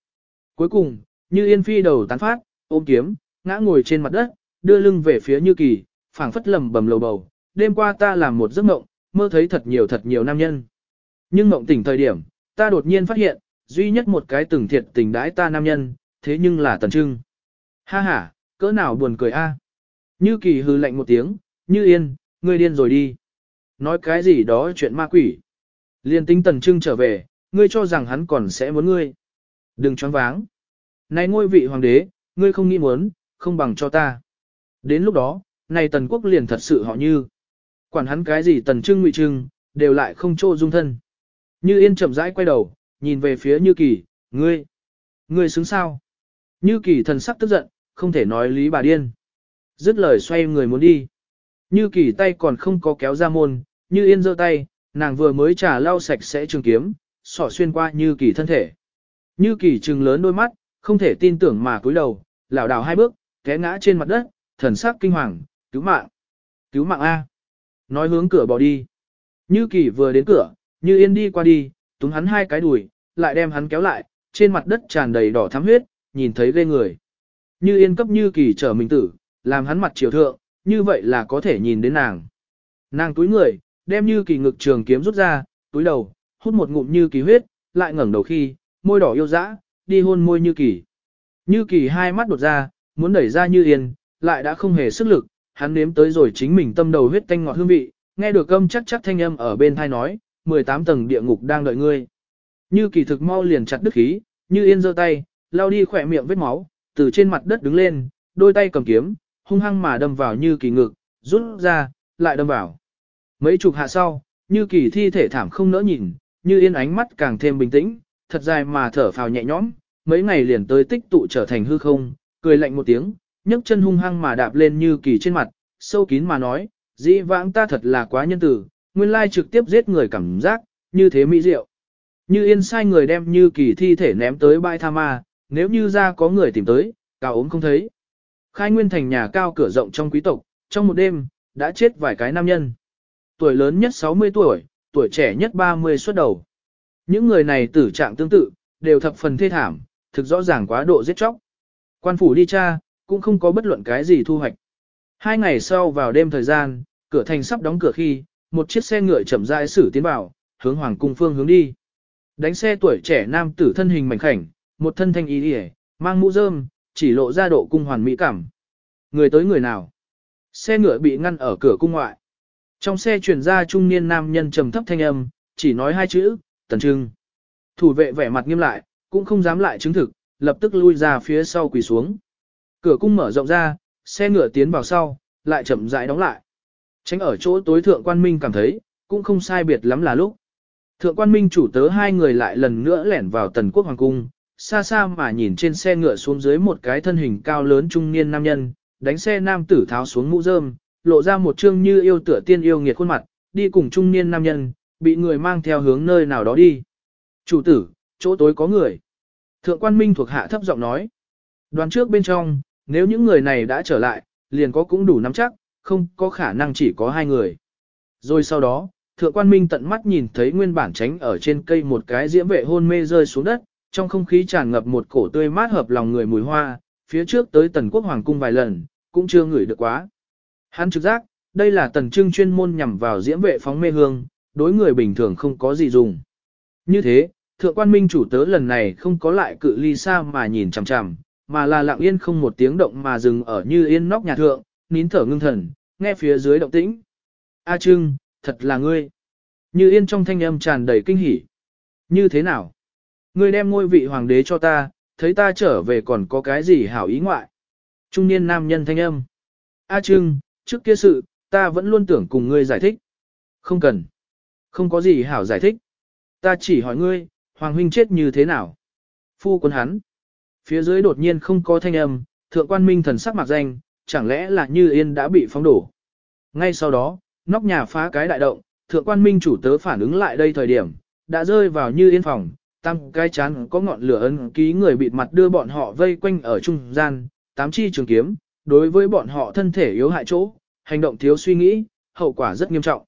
Speaker 1: Cuối cùng, như yên phi đầu tán phát, ôm kiếm, ngã ngồi trên mặt đất, đưa lưng về phía như kỳ, phảng phất lầm bầm lầu bầu, đêm qua ta làm một giấc mộng, mơ thấy thật nhiều thật nhiều nam nhân. Nhưng mộng tỉnh thời điểm, ta đột nhiên phát hiện, duy nhất một cái từng thiệt tình đãi ta nam nhân, thế nhưng là tần trưng. Ha ha, cỡ nào buồn cười a. Như kỳ hư lạnh một tiếng, như yên, ngươi điên rồi đi. Nói cái gì đó chuyện ma quỷ. Liên tinh tần trưng trở về, ngươi cho rằng hắn còn sẽ muốn ngươi. Đừng choáng váng. Này ngôi vị hoàng đế, ngươi không nghĩ muốn, không bằng cho ta. Đến lúc đó, này tần quốc liền thật sự họ như. Quản hắn cái gì tần trưng ngụy trưng, đều lại không trô dung thân. Như yên chậm rãi quay đầu, nhìn về phía như kỳ, ngươi, ngươi xứng sao. Như kỳ thần sắc tức giận, không thể nói lý bà điên. Dứt lời xoay người muốn đi. Như kỳ tay còn không có kéo ra môn, như yên giơ tay, nàng vừa mới trả lau sạch sẽ trường kiếm, sỏ xuyên qua như kỳ thân thể. Như kỳ trừng lớn đôi mắt, không thể tin tưởng mà cúi đầu, lảo đảo hai bước, té ngã trên mặt đất, thần sắc kinh hoàng, cứu mạng, cứu mạng A. Nói hướng cửa bỏ đi. Như kỳ vừa đến cửa, như yên đi qua đi, túm hắn hai cái đùi, lại đem hắn kéo lại, trên mặt đất tràn đầy đỏ thắm huyết, nhìn thấy ghê người. Như yên cấp như kỳ trở mình tử, làm hắn mặt chiều thượng, như vậy là có thể nhìn đến nàng. Nàng túi người, đem như kỳ ngực trường kiếm rút ra, túi đầu, hút một ngụm như kỳ huyết, lại ngẩng đầu khi, môi đỏ yêu dã, đi hôn môi như kỳ. Như kỳ hai mắt đột ra, muốn đẩy ra như yên, lại đã không hề sức lực, hắn nếm tới rồi chính mình tâm đầu huyết tanh ngọt hương vị, nghe được âm chắc chắc thanh âm ở bên thai nói, 18 tầng địa ngục đang đợi ngươi. Như kỳ thực mau liền chặt đứt khí, như yên giơ tay, lao đi khỏe miệng vết máu, từ trên mặt đất đứng lên, đôi tay cầm kiếm, hung hăng mà đâm vào như kỳ ngực, rút ra, lại đâm vào. Mấy chục hạ sau, như kỳ thi thể thảm không nỡ nhìn, như yên ánh mắt càng thêm bình tĩnh, thật dài mà thở phào nhẹ nhõm, mấy ngày liền tới tích tụ trở thành hư không, cười lạnh một tiếng, nhấc chân hung hăng mà đạp lên như kỳ trên mặt, sâu kín mà nói, dĩ vãng ta thật là quá nhân tử, nguyên lai trực tiếp giết người cảm giác, như thế mỹ diệu. Như yên sai người đem như kỳ thi thể ném tới bãi tha ma, nếu như ra có người tìm tới, cao ốm không thấy. Khai nguyên thành nhà cao cửa rộng trong quý tộc, trong một đêm, đã chết vài cái nam nhân. Tuổi lớn nhất 60 tuổi, tuổi trẻ nhất 30 xuất đầu. Những người này tử trạng tương tự, đều thập phần thê thảm, thực rõ ràng quá độ giết chóc. Quan phủ đi tra, cũng không có bất luận cái gì thu hoạch. Hai ngày sau vào đêm thời gian, cửa thành sắp đóng cửa khi, một chiếc xe ngựa chậm rãi xử tiến vào, hướng hoàng cung phương hướng đi. Đánh xe tuổi trẻ nam tử thân hình mảnh khảnh, một thân thanh y điề, mang mũ rơm, chỉ lộ ra độ cung hoàn mỹ cảm. Người tới người nào? Xe ngựa bị ngăn ở cửa cung ngoại. Trong xe truyền ra trung niên nam nhân trầm thấp thanh âm, chỉ nói hai chữ, tần trưng. Thủ vệ vẻ mặt nghiêm lại, cũng không dám lại chứng thực, lập tức lui ra phía sau quỳ xuống. Cửa cung mở rộng ra, xe ngựa tiến vào sau, lại chậm rãi đóng lại. Tránh ở chỗ tối thượng quan minh cảm thấy, cũng không sai biệt lắm là lúc. Thượng quan minh chủ tớ hai người lại lần nữa lẻn vào tần quốc hoàng cung, xa xa mà nhìn trên xe ngựa xuống dưới một cái thân hình cao lớn trung niên nam nhân, đánh xe nam tử tháo xuống mũ rơm, lộ ra một trương như yêu tựa tiên yêu nghiệt khuôn mặt, đi cùng trung niên nam nhân, bị người mang theo hướng nơi nào đó đi. Chủ tử, chỗ tối có người. Thượng quan minh thuộc hạ thấp giọng nói. Đoàn trước bên trong, nếu những người này đã trở lại, liền có cũng đủ nắm chắc, không có khả năng chỉ có hai người. Rồi sau đó, thượng quan minh tận mắt nhìn thấy nguyên bản tránh ở trên cây một cái diễm vệ hôn mê rơi xuống đất, trong không khí tràn ngập một cổ tươi mát hợp lòng người mùi hoa, phía trước tới tần quốc hoàng cung vài lần, cũng chưa ngửi được quá. Hắn trực giác, đây là tần trưng chuyên môn nhằm vào diễm vệ phóng mê hương, đối người bình thường không có gì dùng. Như thế, thượng quan minh chủ tớ lần này không có lại cự ly xa mà nhìn chằm chằm, mà là lặng yên không một tiếng động mà dừng ở như yên nóc nhà thượng, nín thở ngưng thần, nghe phía dưới động tĩnh. A Trưng, thật là ngươi. Như yên trong thanh âm tràn đầy kinh hỉ. Như thế nào? Ngươi đem ngôi vị hoàng đế cho ta, thấy ta trở về còn có cái gì hảo ý ngoại. Trung niên nam nhân thanh âm. A Trưng, trước kia sự, ta vẫn luôn tưởng cùng ngươi giải thích. Không cần. Không có gì hảo giải thích. Ta chỉ hỏi ngươi, Hoàng huynh chết như thế nào? Phu quân hắn. Phía dưới đột nhiên không có thanh âm, thượng quan minh thần sắc mặc danh, chẳng lẽ là như yên đã bị phóng đổ. Ngay sau đó, nóc nhà phá cái đại động, thượng quan minh chủ tớ phản ứng lại đây thời điểm, đã rơi vào như yên phòng, tam cái chán có ngọn lửa ấn ký người bịt mặt đưa bọn họ vây quanh ở trung gian, tám chi trường kiếm, đối với bọn họ thân thể yếu hại chỗ, hành động thiếu suy nghĩ, hậu quả rất nghiêm trọng.